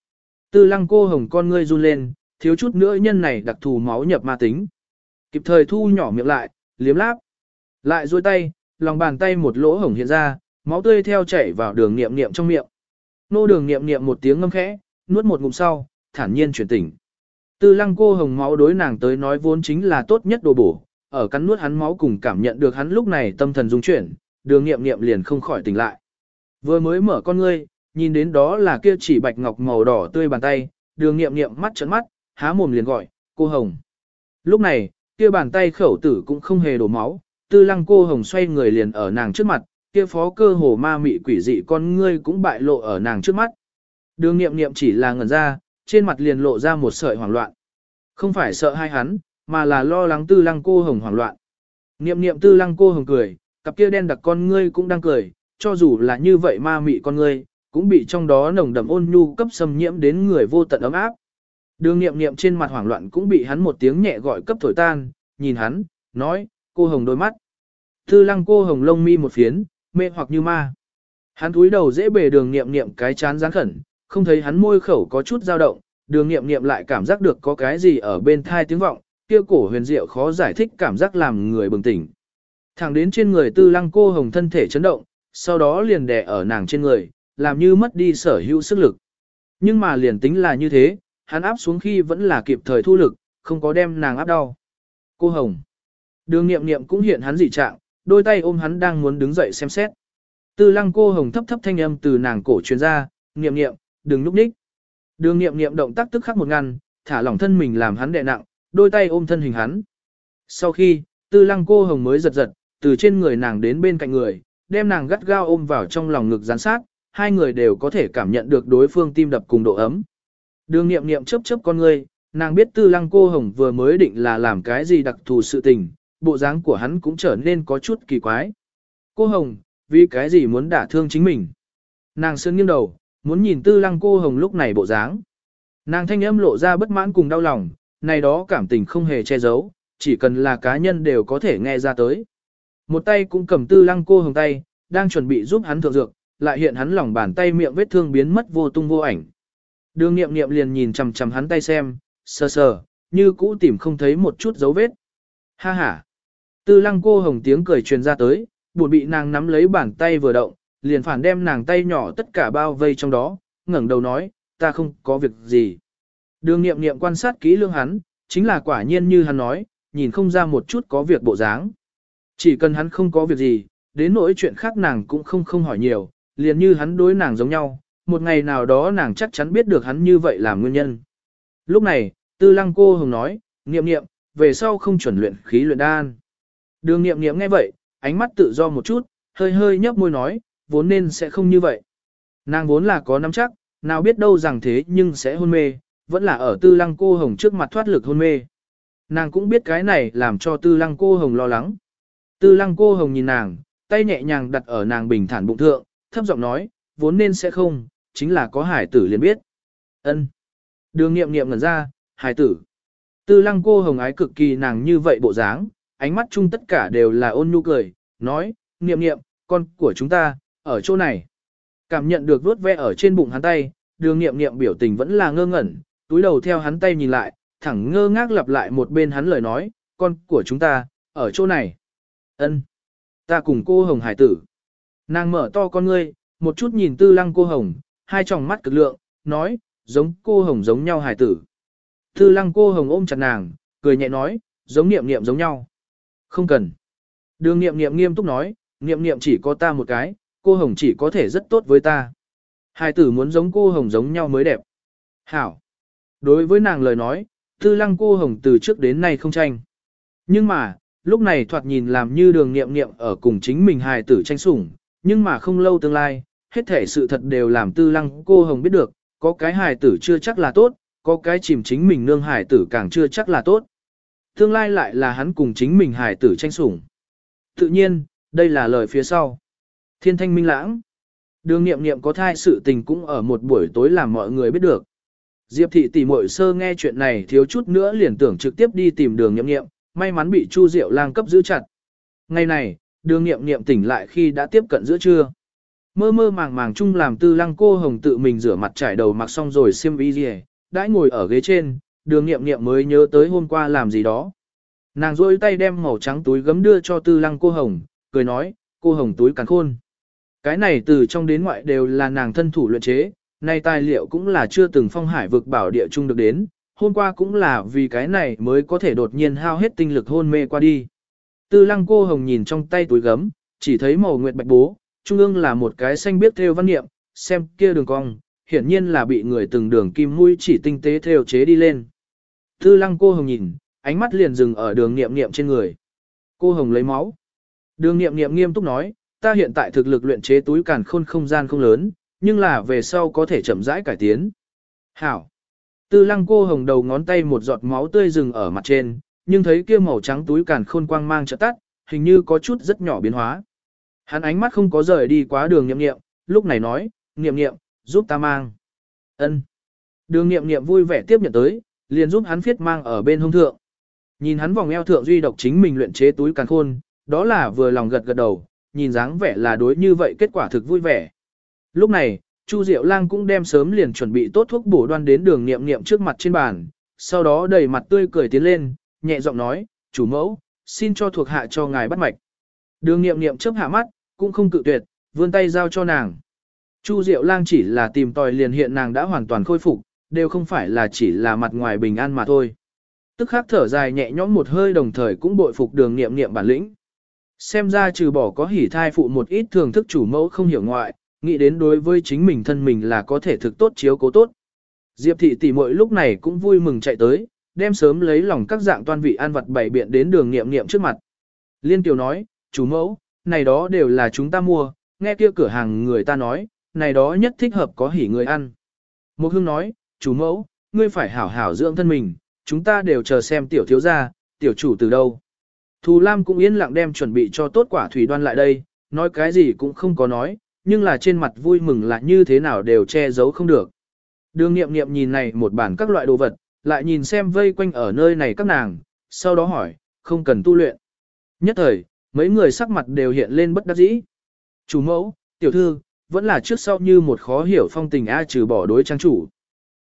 Tư lăng cô hồng con ngươi run lên, thiếu chút nữa nhân này đặc thù máu nhập ma tính. Kịp thời thu nhỏ miệng lại, liếm láp. Lại duỗi tay, lòng bàn tay một lỗ hổng hiện ra, máu tươi theo chảy vào đường niệm niệm trong miệng. Nô đường niệm niệm một tiếng ngâm khẽ, nuốt một ngụm sau, thản nhiên chuyển tỉnh. Tư lăng cô hồng máu đối nàng tới nói vốn chính là tốt nhất đồ bổ, ở cắn nuốt hắn máu cùng cảm nhận được hắn lúc này tâm thần dung chuyển, đường nghiệm nghiệm liền không khỏi tỉnh lại. Vừa mới mở con ngươi, nhìn đến đó là kia chỉ bạch ngọc màu đỏ tươi bàn tay, đường nghiệm nghiệm mắt trợn mắt, há mồm liền gọi, cô hồng. Lúc này, kia bàn tay khẩu tử cũng không hề đổ máu, tư lăng cô hồng xoay người liền ở nàng trước mặt, kia phó cơ hồ ma mị quỷ dị con ngươi cũng bại lộ ở nàng trước mắt. Đường nghiệm nghiệm chỉ là ngẩn ra, trên mặt liền lộ ra một sợi hoảng loạn. Không phải sợ hai hắn, mà là lo lắng tư lăng cô hồng hoảng loạn. Niệm niệm tư lăng cô hồng cười, cặp kia đen đặc con ngươi cũng đang cười, cho dù là như vậy ma mị con ngươi, cũng bị trong đó nồng đậm ôn nhu cấp xâm nhiễm đến người vô tận ấm áp. Đường niệm niệm trên mặt hoảng loạn cũng bị hắn một tiếng nhẹ gọi cấp thổi tan, nhìn hắn, nói, cô hồng đôi mắt. Tư lăng cô hồng lông mi một phiến, mê hoặc như ma. Hắn túi đầu dễ bề đường niệm niệm cái chán ráng khẩn, không thấy hắn môi khẩu có chút dao động, đường nghiệm nghiệm lại cảm giác được có cái gì ở bên thai tiếng vọng, kia cổ huyền diệu khó giải thích cảm giác làm người bừng tỉnh. Thẳng đến trên người tư lăng cô hồng thân thể chấn động, sau đó liền đè ở nàng trên người, làm như mất đi sở hữu sức lực. Nhưng mà liền tính là như thế, hắn áp xuống khi vẫn là kịp thời thu lực, không có đem nàng áp đau. Cô hồng. Đường nghiệm nghiệm cũng hiện hắn dị trạng, đôi tay ôm hắn đang muốn đứng dậy xem xét. Tư lăng cô hồng thấp thấp thanh âm từ nàng cổ truyền ra, nghiệm nghiệm, đừng núp ních. Đường nghiệm nghiệm động tác tức khắc một ngăn, thả lỏng thân mình làm hắn đè nặng, đôi tay ôm thân hình hắn. Sau khi, tư lăng cô hồng mới giật giật, từ trên người nàng đến bên cạnh người, đem nàng gắt gao ôm vào trong lòng ngực gián sát, hai người đều có thể cảm nhận được đối phương tim đập cùng độ ấm. Đường nghiệm nghiệm chớp chớp con người, nàng biết tư lăng cô hồng vừa mới định là làm cái gì đặc thù sự tình, bộ dáng của hắn cũng trở nên có chút kỳ quái. Cô hồng, vì cái gì muốn đả thương chính mình? Nàng sơn nghiêng đầu, muốn nhìn tư lăng cô hồng lúc này bộ dáng. Nàng thanh âm lộ ra bất mãn cùng đau lòng, này đó cảm tình không hề che giấu, chỉ cần là cá nhân đều có thể nghe ra tới. Một tay cũng cầm tư lăng cô hồng tay, đang chuẩn bị giúp hắn thượng dược, lại hiện hắn lòng bàn tay miệng vết thương biến mất vô tung vô ảnh. Đường nghiệm nghiệm liền nhìn chằm chằm hắn tay xem, sờ sờ, như cũ tìm không thấy một chút dấu vết. Ha ha! Tư lăng cô hồng tiếng cười truyền ra tới, buồn bị nàng nắm lấy bàn tay vừa động, liền phản đem nàng tay nhỏ tất cả bao vây trong đó, ngẩng đầu nói, ta không có việc gì. Đường nghiệm nghiệm quan sát kỹ lương hắn, chính là quả nhiên như hắn nói, nhìn không ra một chút có việc bộ dáng. Chỉ cần hắn không có việc gì, đến nỗi chuyện khác nàng cũng không không hỏi nhiều, liền như hắn đối nàng giống nhau, một ngày nào đó nàng chắc chắn biết được hắn như vậy là nguyên nhân. Lúc này, tư lăng cô hồng nói, nghiệm nghiệm, về sau không chuẩn luyện khí luyện đan. Đường nghiệm nghiệm nghe vậy, ánh mắt tự do một chút, hơi hơi nhấp môi nói, vốn nên sẽ không như vậy. Nàng vốn là có nắm chắc, nào biết đâu rằng thế nhưng sẽ hôn mê, vẫn là ở tư lăng cô hồng trước mặt thoát lực hôn mê. Nàng cũng biết cái này làm cho tư lăng cô hồng lo lắng. Tư lăng cô hồng nhìn nàng, tay nhẹ nhàng đặt ở nàng bình thản bụng thượng, thấp giọng nói, vốn nên sẽ không, chính là có hải tử liền biết. ân Đường nghiệm nghiệm ngẩn ra, hải tử. Tư lăng cô hồng ái cực kỳ nàng như vậy bộ dáng, ánh mắt chung tất cả đều là ôn nhu cười, nói, nghiệm nghiệm, con của chúng ta, ở chỗ này. Cảm nhận được vuốt ve ở trên bụng hắn tay, đường nghiệm nghiệm biểu tình vẫn là ngơ ngẩn, túi đầu theo hắn tay nhìn lại, thẳng ngơ ngác lặp lại một bên hắn lời nói, con của chúng ta, ở chỗ này. ân Ta cùng cô Hồng hải tử. Nàng mở to con ngươi, một chút nhìn tư lăng cô Hồng, hai tròng mắt cực lượng, nói, giống cô Hồng giống nhau hải tử. Tư lăng cô Hồng ôm chặt nàng, cười nhẹ nói, giống niệm niệm giống nhau. Không cần. Đường niệm niệm nghiêm túc nói, niệm niệm chỉ có ta một cái, cô Hồng chỉ có thể rất tốt với ta. Hai tử muốn giống cô Hồng giống nhau mới đẹp. Hảo. Đối với nàng lời nói, tư lăng cô Hồng từ trước đến nay không tranh. Nhưng mà, lúc này thoạt nhìn làm như đường niệm niệm ở cùng chính mình hài tử tranh sủng, nhưng mà không lâu tương lai, hết thể sự thật đều làm tư lăng cô Hồng biết được, có cái hài tử chưa chắc là tốt, có cái chìm chính mình nương hài tử càng chưa chắc là tốt. Tương lai lại là hắn cùng chính mình hài tử tranh sủng. Tự nhiên, đây là lời phía sau. Thiên thanh minh lãng. Đường nghiệm nghiệm có thai sự tình cũng ở một buổi tối làm mọi người biết được. Diệp thị tỷ muội sơ nghe chuyện này thiếu chút nữa liền tưởng trực tiếp đi tìm đường nghiệm nghiệm, may mắn bị Chu Diệu lang cấp giữ chặt. Ngày này, đường nghiệm nghiệm tỉnh lại khi đã tiếp cận giữa trưa. Mơ mơ màng màng chung làm tư lăng cô hồng tự mình rửa mặt trải đầu mặc xong rồi xiêm y gì, đãi ngồi ở ghế trên, đường nghiệm nghiệm mới nhớ tới hôm qua làm gì đó. Nàng rôi tay đem màu trắng túi gấm đưa cho tư lăng cô hồng, cười nói, cô hồng túi cắn khôn. Cái này từ trong đến ngoại đều là nàng thân thủ luyện chế, nay tài liệu cũng là chưa từng phong hải vực bảo địa trung được đến, hôm qua cũng là vì cái này mới có thể đột nhiên hao hết tinh lực hôn mê qua đi. Tư lăng cô hồng nhìn trong tay túi gấm, chỉ thấy màu nguyệt bạch bố, trung ương là một cái xanh biết theo văn niệm, xem kia đường cong, hiển nhiên là bị người từng đường kim mũi chỉ tinh tế theo chế đi lên. Tư lăng cô hồng nhìn, ánh mắt liền dừng ở đường niệm niệm trên người. Cô hồng lấy máu. Đường niệm niệm nghiêm túc nói, ta hiện tại thực lực luyện chế túi càn khôn không gian không lớn, nhưng là về sau có thể chậm rãi cải tiến. Hảo. Tư lăng cô hồng đầu ngón tay một giọt máu tươi dừng ở mặt trên, nhưng thấy kia màu trắng túi càn khôn quang mang chợt tắt, hình như có chút rất nhỏ biến hóa. Hắn ánh mắt không có rời đi quá đường niệm niệm, lúc này nói, niệm niệm, giúp ta mang. ân Đường niệm niệm vui vẻ tiếp nhận tới, liền giúp hắn phiết mang ở bên hông thượng. Nhìn hắn vòng eo thượng duy độc chính mình luyện chế túi càn khôn, đó là vừa lòng gật gật đầu, nhìn dáng vẻ là đối như vậy kết quả thực vui vẻ. Lúc này, Chu Diệu Lang cũng đem sớm liền chuẩn bị tốt thuốc bổ đoan đến đường niệm niệm trước mặt trên bàn, sau đó đầy mặt tươi cười tiến lên, nhẹ giọng nói, chủ mẫu, xin cho thuộc hạ cho ngài bắt mạch. Đường niệm niệm chớp hạ mắt, cũng không cự tuyệt, vươn tay giao cho nàng. Chu Diệu Lang chỉ là tìm tòi liền hiện nàng đã hoàn toàn khôi phục, đều không phải là chỉ là mặt ngoài bình an mà thôi. Tức khắc thở dài nhẹ nhõm một hơi đồng thời cũng bội phục đường niệm niệm bản lĩnh. Xem ra trừ bỏ có hỉ thai phụ một ít thường thức chủ mẫu không hiểu ngoại, nghĩ đến đối với chính mình thân mình là có thể thực tốt chiếu cố tốt. Diệp thị tỷ muội lúc này cũng vui mừng chạy tới, đem sớm lấy lòng các dạng toan vị an vật bày biện đến đường nghiệm nghiệm trước mặt. Liên tiểu nói, chủ mẫu, này đó đều là chúng ta mua, nghe kia cửa hàng người ta nói, này đó nhất thích hợp có hỉ người ăn. Một hương nói, chủ mẫu, ngươi phải hảo hảo dưỡng thân mình, chúng ta đều chờ xem tiểu thiếu gia, tiểu chủ từ đâu. Thù Lam cũng yên lặng đem chuẩn bị cho tốt quả thủy đoan lại đây, nói cái gì cũng không có nói, nhưng là trên mặt vui mừng là như thế nào đều che giấu không được. Đường nghiệm nghiệm nhìn này một bản các loại đồ vật, lại nhìn xem vây quanh ở nơi này các nàng, sau đó hỏi, không cần tu luyện. Nhất thời, mấy người sắc mặt đều hiện lên bất đắc dĩ. Chủ mẫu, tiểu thư, vẫn là trước sau như một khó hiểu phong tình A trừ bỏ đối trang chủ.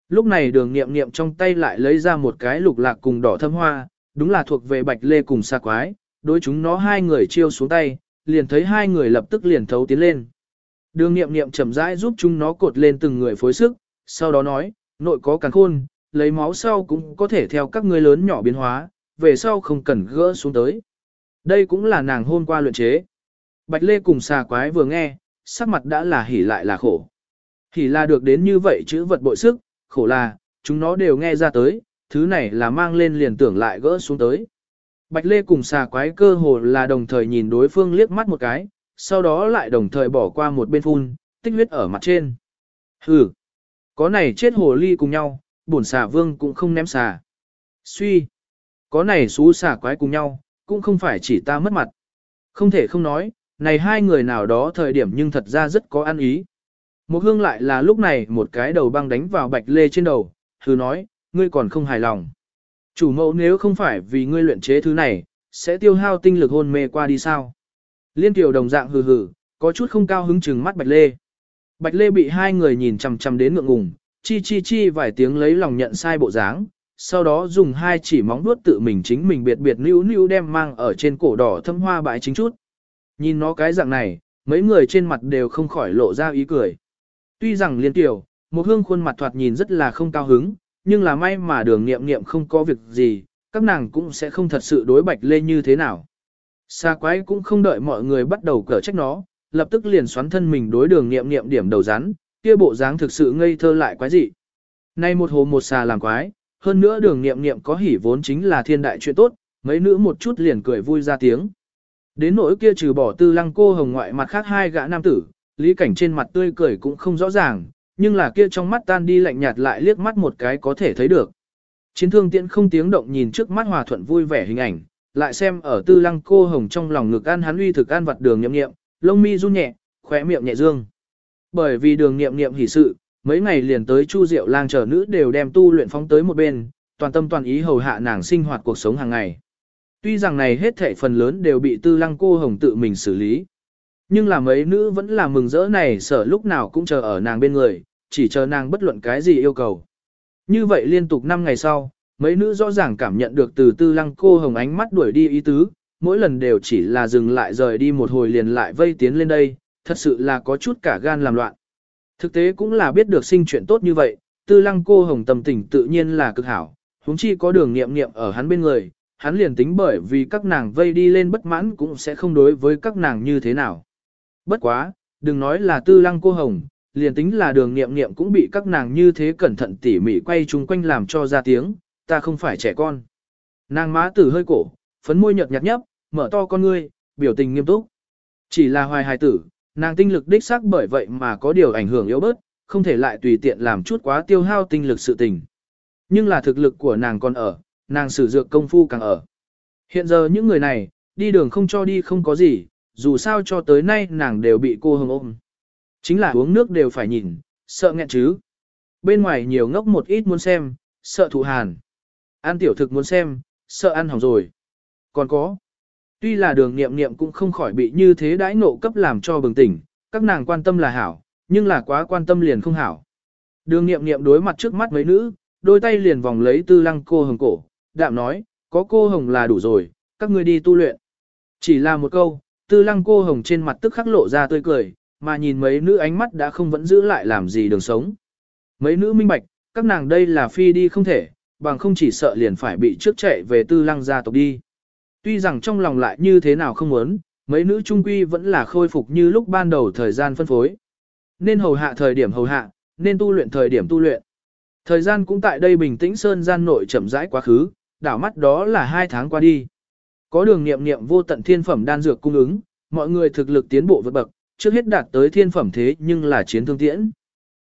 Lúc này đường nghiệm nghiệm trong tay lại lấy ra một cái lục lạc cùng đỏ thâm hoa, đúng là thuộc về bạch lê cùng xa quái, đối chúng nó hai người chiêu xuống tay, liền thấy hai người lập tức liền thấu tiến lên. Đường nghiệm nghiệm chậm rãi giúp chúng nó cột lên từng người phối sức, sau đó nói, nội có càng khôn, lấy máu sau cũng có thể theo các ngươi lớn nhỏ biến hóa, về sau không cần gỡ xuống tới. Đây cũng là nàng hôm qua luyện chế. Bạch Lê cùng xà quái vừa nghe, sắc mặt đã là hỉ lại là khổ. Hỉ là được đến như vậy chữ vật bội sức, khổ là, chúng nó đều nghe ra tới, thứ này là mang lên liền tưởng lại gỡ xuống tới. Bạch Lê cùng xà quái cơ hồ là đồng thời nhìn đối phương liếc mắt một cái, sau đó lại đồng thời bỏ qua một bên phun, tích huyết ở mặt trên. Hừ, có này chết hồ ly cùng nhau, bổn xà vương cũng không ném xà. Suy, có này xú xà quái cùng nhau, cũng không phải chỉ ta mất mặt. Không thể không nói, này hai người nào đó thời điểm nhưng thật ra rất có ăn ý. Một hương lại là lúc này một cái đầu băng đánh vào bạch lê trên đầu, hừ nói, ngươi còn không hài lòng. Chủ mẫu nếu không phải vì ngươi luyện chế thứ này, sẽ tiêu hao tinh lực hôn mê qua đi sao? Liên tiểu đồng dạng hừ hừ, có chút không cao hứng chừng mắt Bạch Lê. Bạch Lê bị hai người nhìn chằm chằm đến ngượng ngùng, chi chi chi vài tiếng lấy lòng nhận sai bộ dáng, sau đó dùng hai chỉ móng vuốt tự mình chính mình biệt biệt nữu nữu đem mang ở trên cổ đỏ thâm hoa bãi chính chút. Nhìn nó cái dạng này, mấy người trên mặt đều không khỏi lộ ra ý cười. Tuy rằng liên tiểu, một hương khuôn mặt thoạt nhìn rất là không cao hứng, nhưng là may mà đường nghiệm nghiệm không có việc gì, các nàng cũng sẽ không thật sự đối bạch lê như thế nào. Xa quái cũng không đợi mọi người bắt đầu cở trách nó, lập tức liền xoắn thân mình đối đường nghiệm nghiệm điểm đầu rắn, kia bộ dáng thực sự ngây thơ lại quái dị. Nay một hồ một xà làm quái, hơn nữa đường nghiệm nghiệm có hỉ vốn chính là thiên đại chuyện tốt, mấy nữ một chút liền cười vui ra tiếng. Đến nỗi kia trừ bỏ tư lăng cô hồng ngoại mặt khác hai gã nam tử, lý cảnh trên mặt tươi cười cũng không rõ ràng, nhưng là kia trong mắt tan đi lạnh nhạt lại liếc mắt một cái có thể thấy được. Chiến thương tiễn không tiếng động nhìn trước mắt hòa thuận vui vẻ hình ảnh, lại xem ở tư lăng cô hồng trong lòng ngực ăn hắn uy thực ăn vật đường nhậm nghiệm, lông mi run nhẹ, khóe miệng nhẹ dương. Bởi vì đường nghiệm nghiệm hỉ sự, mấy ngày liền tới Chu Diệu lang chờ nữ đều đem tu luyện phóng tới một bên, toàn tâm toàn ý hầu hạ nàng sinh hoạt cuộc sống hàng ngày. Tuy rằng này hết thảy phần lớn đều bị tư lăng cô hồng tự mình xử lý. Nhưng là mấy nữ vẫn là mừng rỡ này sợ lúc nào cũng chờ ở nàng bên người, chỉ chờ nàng bất luận cái gì yêu cầu. Như vậy liên tục 5 ngày sau, mấy nữ rõ ràng cảm nhận được từ tư lăng cô hồng ánh mắt đuổi đi ý tứ, mỗi lần đều chỉ là dừng lại rời đi một hồi liền lại vây tiến lên đây, thật sự là có chút cả gan làm loạn. Thực tế cũng là biết được sinh chuyện tốt như vậy, tư lăng cô hồng tâm tình tự nhiên là cực hảo, huống chi có đường nghiệm nghiệm ở hắn bên người, hắn liền tính bởi vì các nàng vây đi lên bất mãn cũng sẽ không đối với các nàng như thế nào. Bất quá, đừng nói là tư lăng cô hồng, liền tính là đường nghiệm nghiệm cũng bị các nàng như thế cẩn thận tỉ mỉ quay chung quanh làm cho ra tiếng, ta không phải trẻ con. Nàng má tử hơi cổ, phấn môi nhợt nhạt nhấp, mở to con ngươi, biểu tình nghiêm túc. Chỉ là hoài hài tử, nàng tinh lực đích xác bởi vậy mà có điều ảnh hưởng yếu bớt, không thể lại tùy tiện làm chút quá tiêu hao tinh lực sự tình. Nhưng là thực lực của nàng còn ở, nàng sử dược công phu càng ở. Hiện giờ những người này, đi đường không cho đi không có gì, dù sao cho tới nay nàng đều bị cô hồng ôm. Chính là uống nước đều phải nhìn, sợ nghẹn chứ. Bên ngoài nhiều ngốc một ít muốn xem, sợ thụ hàn. Ăn tiểu thực muốn xem, sợ ăn hỏng rồi. Còn có. Tuy là đường nghiệm nghiệm cũng không khỏi bị như thế đãi nộ cấp làm cho bừng tỉnh, các nàng quan tâm là hảo, nhưng là quá quan tâm liền không hảo. Đường nghiệm nghiệm đối mặt trước mắt mấy nữ, đôi tay liền vòng lấy tư lăng cô hồng cổ, đạm nói, có cô hồng là đủ rồi, các ngươi đi tu luyện. Chỉ là một câu, tư lăng cô hồng trên mặt tức khắc lộ ra tươi cười, mà nhìn mấy nữ ánh mắt đã không vẫn giữ lại làm gì đường sống. Mấy nữ minh bạch, các nàng đây là phi đi không thể, bằng không chỉ sợ liền phải bị trước chạy về tư lăng gia tộc đi. Tuy rằng trong lòng lại như thế nào không muốn, mấy nữ trung quy vẫn là khôi phục như lúc ban đầu thời gian phân phối. Nên hầu hạ thời điểm hầu hạ, nên tu luyện thời điểm tu luyện. Thời gian cũng tại đây bình tĩnh sơn gian nội chậm rãi quá khứ, đảo mắt đó là hai tháng qua đi. Có đường nghiệm nghiệm vô tận thiên phẩm đan dược cung ứng, mọi người thực lực tiến bộ vượt bậc, trước hết đạt tới thiên phẩm thế nhưng là chiến thương tiễn.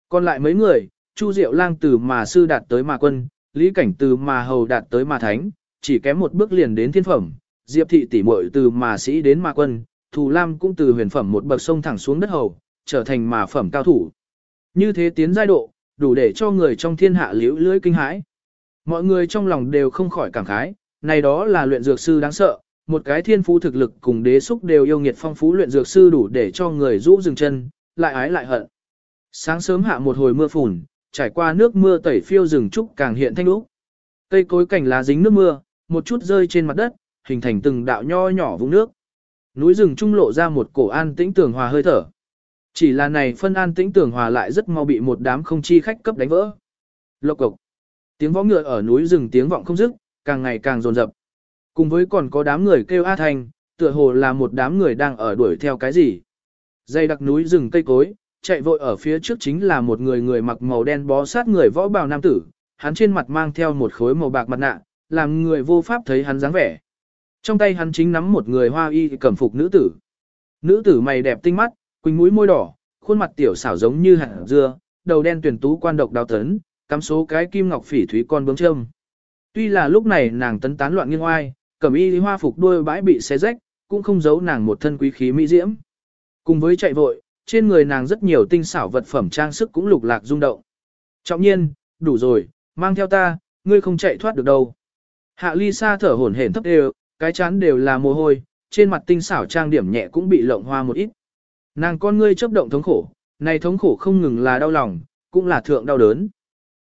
Còn lại mấy người, Chu Diệu Lang từ mà sư đạt tới mà quân, Lý Cảnh từ mà hầu đạt tới mà thánh, chỉ kém một bước liền đến thiên phẩm, Diệp thị tỷ muội từ mà sĩ đến mà quân, Thù Lam cũng từ huyền phẩm một bậc sông thẳng xuống đất hầu, trở thành mà phẩm cao thủ. Như thế tiến giai độ, đủ để cho người trong thiên hạ liễu lưỡi kinh hãi. Mọi người trong lòng đều không khỏi cảm khái, này đó là luyện dược sư đáng sợ, một cái thiên phú thực lực cùng đế xúc đều yêu nghiệt phong phú luyện dược sư đủ để cho người rũ dừng chân, lại ái lại hận. Sáng sớm hạ một hồi mưa phùn, trải qua nước mưa tẩy phiêu rừng trúc càng hiện thanh lúc. Cây cối cảnh lá dính nước mưa, một chút rơi trên mặt đất, hình thành từng đạo nho nhỏ vũng nước. Núi rừng trung lộ ra một cổ an tĩnh tường hòa hơi thở. Chỉ là này phân an tĩnh tường hòa lại rất mau bị một đám không chi khách cấp đánh vỡ. Lộc cục. Tiếng võ ngựa ở núi rừng tiếng vọng không dứt, càng ngày càng rồn rập, Cùng với còn có đám người kêu A Thành, tựa hồ là một đám người đang ở đuổi theo cái gì. Dây đặc núi rừng cây cối, chạy vội ở phía trước chính là một người người mặc màu đen bó sát người võ bào nam tử, hắn trên mặt mang theo một khối màu bạc mặt nạ, làm người vô pháp thấy hắn dáng vẻ. Trong tay hắn chính nắm một người hoa y cẩm phục nữ tử. Nữ tử mày đẹp tinh mắt, quỳnh mũi môi đỏ, khuôn mặt tiểu xảo giống như hạt dưa, đầu đen tuyển tú quan độc đào tấn, cắm số cái kim ngọc phỉ thúy con bướm châm. Tuy là lúc này nàng tấn tán loạn nghiêng oai, cẩm y hoa phục đuôi bãi bị xé rách, cũng không giấu nàng một thân quý khí mỹ diễm. Cùng với chạy vội, trên người nàng rất nhiều tinh xảo vật phẩm trang sức cũng lục lạc rung động. Trọng nhiên, đủ rồi, mang theo ta, ngươi không chạy thoát được đâu. Hạ ly sa thở hổn hển thấp đều, cái chán đều là mồ hôi, trên mặt tinh xảo trang điểm nhẹ cũng bị lộng hoa một ít. Nàng con ngươi chấp động thống khổ, này thống khổ không ngừng là đau lòng, cũng là thượng đau đớn.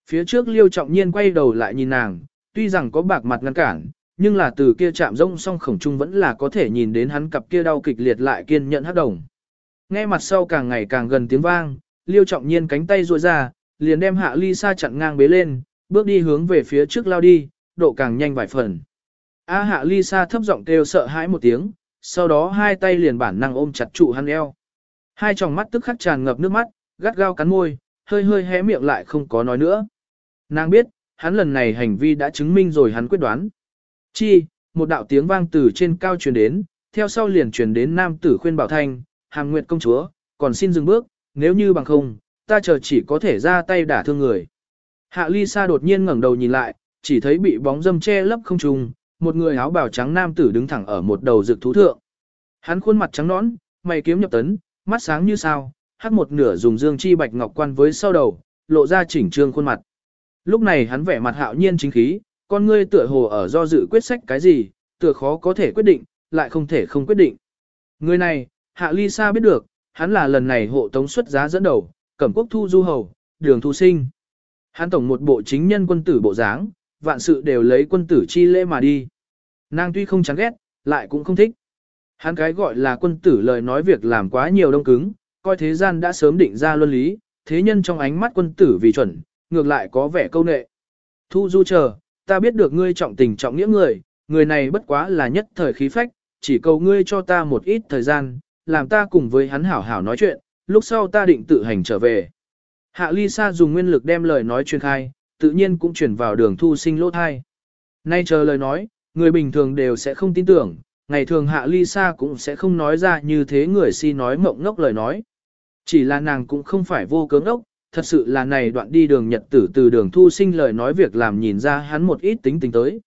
Phía trước liêu trọng nhiên quay đầu lại nhìn nàng, tuy rằng có bạc mặt ngăn cản, nhưng là từ kia chạm rông song khổng trung vẫn là có thể nhìn đến hắn cặp kia đau kịch liệt lại kiên nhẫn hắc đồng. Nghe mặt sau càng ngày càng gần tiếng vang, liêu trọng nhiên cánh tay ruội ra, liền đem hạ ly sa chặn ngang bế lên, bước đi hướng về phía trước lao đi, độ càng nhanh vài phần. A hạ ly sa thấp giọng kêu sợ hãi một tiếng, sau đó hai tay liền bản năng ôm chặt trụ hắn eo. Hai tròng mắt tức khắc tràn ngập nước mắt, gắt gao cắn môi, hơi hơi hé miệng lại không có nói nữa. Nàng biết, hắn lần này hành vi đã chứng minh rồi hắn quyết đoán. Chi, một đạo tiếng vang từ trên cao truyền đến, theo sau liền truyền đến nam tử khuyên bảo thanh, hàng nguyệt công chúa, còn xin dừng bước, nếu như bằng không, ta chờ chỉ có thể ra tay đả thương người. Hạ ly sa đột nhiên ngẩng đầu nhìn lại, chỉ thấy bị bóng dâm che lấp không trùng, một người áo bào trắng nam tử đứng thẳng ở một đầu rực thú thượng. Hắn khuôn mặt trắng nõn, mày kiếm nhập tấn, mắt sáng như sao, hát một nửa dùng dương chi bạch ngọc quan với sau đầu, lộ ra chỉnh trương khuôn mặt. Lúc này hắn vẻ mặt hạo nhiên chính khí, con ngươi tựa hồ ở do dự quyết sách cái gì, tựa khó có thể quyết định, lại không thể không quyết định. Người này, Hạ Ly Sa biết được, hắn là lần này hộ tống xuất giá dẫn đầu, cẩm quốc thu du hầu, đường thu sinh. Hắn tổng một bộ chính nhân quân tử bộ dáng, vạn sự đều lấy quân tử chi lễ mà đi. Nàng tuy không chán ghét, lại cũng không thích. Hắn cái gọi là quân tử lời nói việc làm quá nhiều đông cứng, coi thế gian đã sớm định ra luân lý, thế nhân trong ánh mắt quân tử vì chuẩn, ngược lại có vẻ câu nệ. Thu du chờ, ta biết được ngươi trọng tình trọng nghĩa người, người này bất quá là nhất thời khí phách, chỉ cầu ngươi cho ta một ít thời gian, làm ta cùng với hắn hảo hảo nói chuyện, lúc sau ta định tự hành trở về. Hạ Ly Sa dùng nguyên lực đem lời nói truyền khai, tự nhiên cũng chuyển vào đường thu sinh lỗ thai. Nay chờ lời nói, người bình thường đều sẽ không tin tưởng, ngày thường Hạ Ly Sa cũng sẽ không nói ra như thế người si nói mộng ngốc lời nói. Chỉ là nàng cũng không phải vô cớ ngốc, thật sự là này đoạn đi đường nhật tử từ đường thu sinh lời nói việc làm nhìn ra hắn một ít tính tình tới.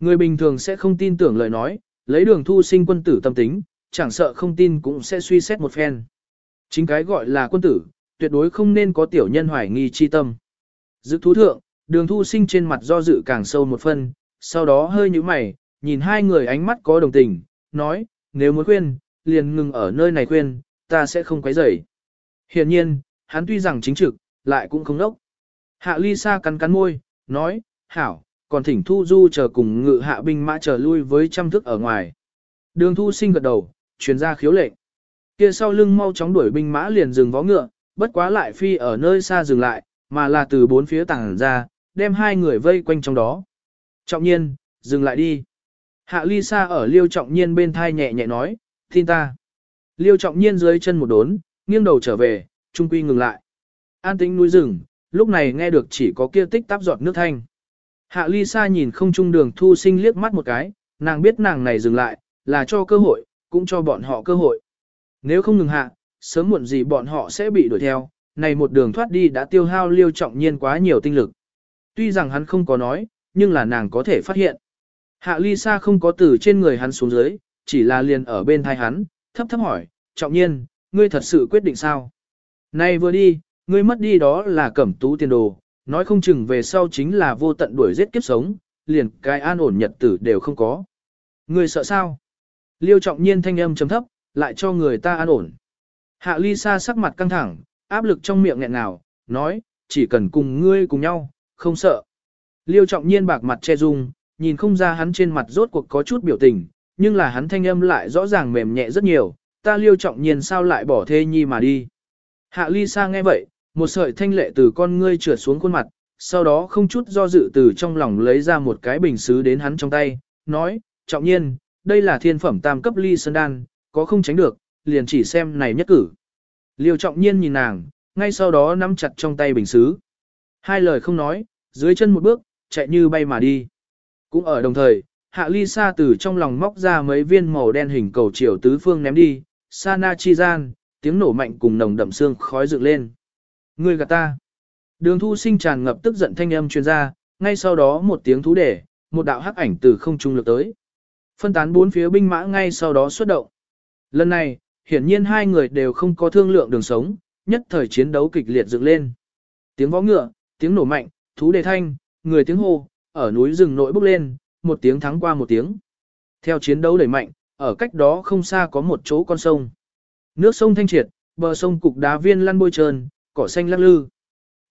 Người bình thường sẽ không tin tưởng lời nói, lấy đường thu sinh quân tử tâm tính, chẳng sợ không tin cũng sẽ suy xét một phen. Chính cái gọi là quân tử, tuyệt đối không nên có tiểu nhân hoài nghi chi tâm. Dự thú thượng, đường thu sinh trên mặt do dự càng sâu một phân, sau đó hơi như mày, nhìn hai người ánh mắt có đồng tình, nói, nếu muốn khuyên, liền ngừng ở nơi này khuyên, ta sẽ không quấy rầy. Hiện nhiên, hắn tuy rằng chính trực, lại cũng không đốc. Hạ ly sa cắn cắn môi, nói, hảo, còn thỉnh thu du chờ cùng ngự hạ binh mã chờ lui với trăm thức ở ngoài. Đường thu sinh gật đầu, truyền ra khiếu lệnh. Kia sau lưng mau chóng đuổi binh mã liền dừng vó ngựa, bất quá lại phi ở nơi xa dừng lại, mà là từ bốn phía tảng ra, đem hai người vây quanh trong đó. Trọng nhiên, dừng lại đi. Hạ ly sa ở liêu trọng nhiên bên thai nhẹ nhẹ nói, tin ta. Liêu trọng nhiên dưới chân một đốn, nghiêng đầu trở về, trung quy ngừng lại. An tĩnh núi rừng, lúc này nghe được chỉ có kia tích táp giọt nước thanh. Hạ ly sa nhìn không trung đường thu sinh liếc mắt một cái, nàng biết nàng này dừng lại, là cho cơ hội, cũng cho bọn họ cơ hội. Nếu không ngừng hạ, sớm muộn gì bọn họ sẽ bị đuổi theo, này một đường thoát đi đã tiêu hao liêu trọng nhiên quá nhiều tinh lực. Tuy rằng hắn không có nói, nhưng là nàng có thể phát hiện. Hạ ly sa không có từ trên người hắn xuống dưới, chỉ là liền ở bên thai hắn, thấp thấp hỏi, trọng nhiên, ngươi thật sự quyết định sao? Nay vừa đi, ngươi mất đi đó là cẩm tú tiền đồ, nói không chừng về sau chính là vô tận đuổi giết kiếp sống, liền cái an ổn nhật tử đều không có. Ngươi sợ sao? Liêu trọng nhiên thanh âm chấm thấp, lại cho người ta an ổn. Hạ ly sa sắc mặt căng thẳng, áp lực trong miệng nghẹn nào, nói, chỉ cần cùng ngươi cùng nhau, không sợ. Liêu trọng nhiên bạc mặt che dung, nhìn không ra hắn trên mặt rốt cuộc có chút biểu tình, nhưng là hắn thanh âm lại rõ ràng mềm nhẹ rất nhiều, ta liêu trọng nhiên sao lại bỏ thê nhi mà đi. Hạ ly sa nghe vậy, một sợi thanh lệ từ con ngươi trượt xuống khuôn mặt, sau đó không chút do dự từ trong lòng lấy ra một cái bình xứ đến hắn trong tay, nói, trọng nhiên, đây là thiên phẩm tam cấp ly sơn đan, có không tránh được, liền chỉ xem này nhất cử. Liêu trọng nhiên nhìn nàng, ngay sau đó nắm chặt trong tay bình xứ. Hai lời không nói, dưới chân một bước, chạy như bay mà đi. Cũng ở đồng thời, hạ ly sa từ trong lòng móc ra mấy viên màu đen hình cầu chiều tứ phương ném đi, sa na chi gian, tiếng nổ mạnh cùng nồng đậm xương khói dựng lên. Người gạt ta. Đường thu sinh tràn ngập tức giận thanh âm truyền ra, ngay sau đó một tiếng thú để, một đạo hắc ảnh từ không trung lực tới. Phân tán bốn phía binh mã ngay sau đó xuất động. Lần này, hiển nhiên hai người đều không có thương lượng đường sống, nhất thời chiến đấu kịch liệt dựng lên. Tiếng võ ngựa, tiếng nổ mạnh, thú đề thanh, người tiếng hô, ở núi rừng nội bốc lên, một tiếng thắng qua một tiếng. Theo chiến đấu đẩy mạnh, ở cách đó không xa có một chỗ con sông. Nước sông thanh triệt, bờ sông cục đá viên lăn bôi trơn, cỏ xanh lắc lư.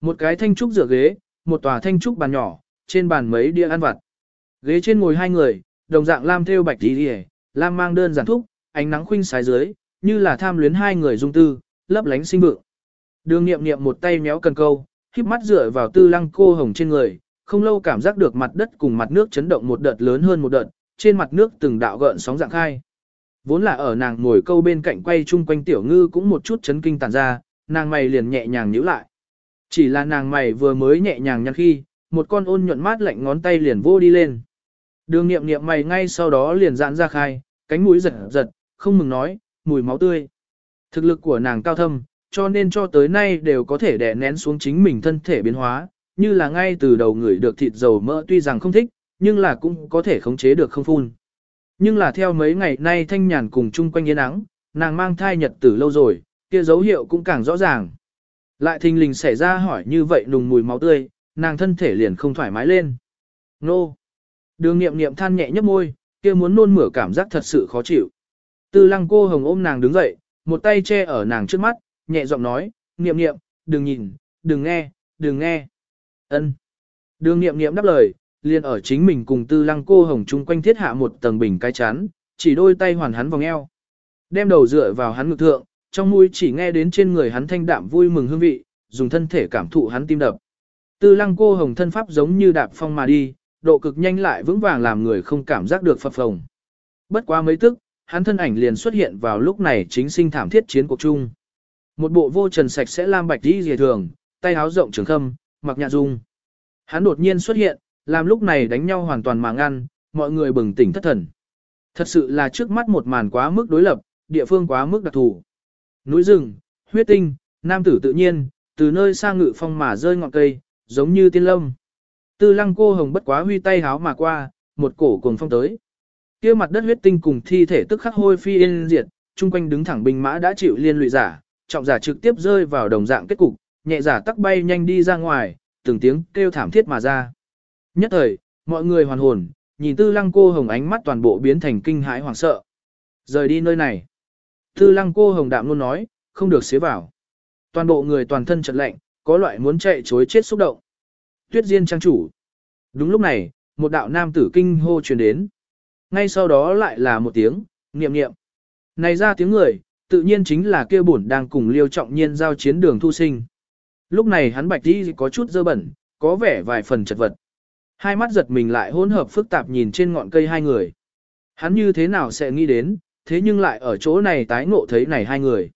Một cái thanh trúc rửa ghế, một tòa thanh trúc bàn nhỏ, trên bàn mấy đĩa ăn vặt. Ghế trên ngồi hai người, đồng dạng lam theo bạch tí điề, lam mang đơn giản thúc, ánh nắng khuynh sái dưới, như là tham luyến hai người dung tư, lấp lánh sinh vượng. Đường nghiệm nghiệm một tay méo cần câu, híp mắt dựa vào tư lăng cô hồng trên người, không lâu cảm giác được mặt đất cùng mặt nước chấn động một đợt lớn hơn một đợt, trên mặt nước từng đạo gợn sóng dạng khai. Vốn là ở nàng ngồi câu bên cạnh quay chung quanh tiểu ngư cũng một chút chấn kinh tàn ra, nàng mày liền nhẹ nhàng nhíu lại. Chỉ là nàng mày vừa mới nhẹ nhàng nhăn khi, một con ôn nhuận mát lạnh ngón tay liền vô đi lên. Đường nghiệm nghiệm mày ngay sau đó liền giãn ra khai, cánh mũi giật giật, không mừng nói, mùi máu tươi. Thực lực của nàng cao thâm, cho nên cho tới nay đều có thể đè nén xuống chính mình thân thể biến hóa, như là ngay từ đầu người được thịt dầu mỡ tuy rằng không thích, nhưng là cũng có thể khống chế được không phun. Nhưng là theo mấy ngày nay thanh nhàn cùng chung quanh yên ắng, nàng mang thai nhật tử lâu rồi, kia dấu hiệu cũng càng rõ ràng. Lại thình lình xảy ra hỏi như vậy nùng mùi máu tươi, nàng thân thể liền không thoải mái lên. Nô! Đường nghiệm nghiệm than nhẹ nhấp môi, kia muốn nôn mửa cảm giác thật sự khó chịu. Tư lăng cô hồng ôm nàng đứng dậy, một tay che ở nàng trước mắt, nhẹ giọng nói, nghiệm nghiệm, đừng nhìn, đừng nghe, đừng nghe. ân Đường nghiệm nghiệm đáp lời, liền ở chính mình cùng tư lăng cô hồng chung quanh thiết hạ một tầng bình cái chán chỉ đôi tay hoàn hắn vòng eo. Đem đầu dựa vào hắn ngực thượng, trong mũi chỉ nghe đến trên người hắn thanh đạm vui mừng hương vị, dùng thân thể cảm thụ hắn tim đập. Tư lăng cô hồng thân pháp giống như đạp phong mà đi, độ cực nhanh lại vững vàng làm người không cảm giác được phập phồng. Bất quá mấy tức, hắn thân ảnh liền xuất hiện vào lúc này chính sinh thảm thiết chiến cuộc chung. Một bộ vô trần sạch sẽ lam bạch đi dề thường, tay áo rộng trường khâm, mặc nhạ dung. Hắn đột nhiên xuất hiện, làm lúc này đánh nhau hoàn toàn mà ngăn, mọi người bừng tỉnh thất thần. Thật sự là trước mắt một màn quá mức đối lập, địa phương quá mức đặc thù. Núi rừng, huyết tinh, nam tử tự nhiên, từ nơi xa ngự phong mà rơi ngọn cây, giống như tiên lâm. Tư lăng cô hồng bất quá huy tay háo mà qua, một cổ cuồng phong tới. kia mặt đất huyết tinh cùng thi thể tức khắc hôi phi yên diệt, chung quanh đứng thẳng binh mã đã chịu liên lụy giả, trọng giả trực tiếp rơi vào đồng dạng kết cục, nhẹ giả tắc bay nhanh đi ra ngoài, từng tiếng kêu thảm thiết mà ra. Nhất thời, mọi người hoàn hồn, nhìn tư lăng cô hồng ánh mắt toàn bộ biến thành kinh hãi hoảng sợ. Rời đi nơi này. Tư lăng cô hồng đạm luôn nói, không được xế vào. Toàn bộ người toàn thân chật lạnh, có loại muốn chạy chối chết xúc động. Tuyết Diên trang chủ. Đúng lúc này, một đạo nam tử kinh hô truyền đến. Ngay sau đó lại là một tiếng, niệm niệm. Này ra tiếng người, tự nhiên chính là kia bổn đang cùng liêu trọng nhiên giao chiến đường thu sinh. Lúc này hắn bạch đi có chút dơ bẩn, có vẻ vài phần chật vật. Hai mắt giật mình lại hỗn hợp phức tạp nhìn trên ngọn cây hai người. Hắn như thế nào sẽ nghĩ đến, thế nhưng lại ở chỗ này tái ngộ thấy này hai người.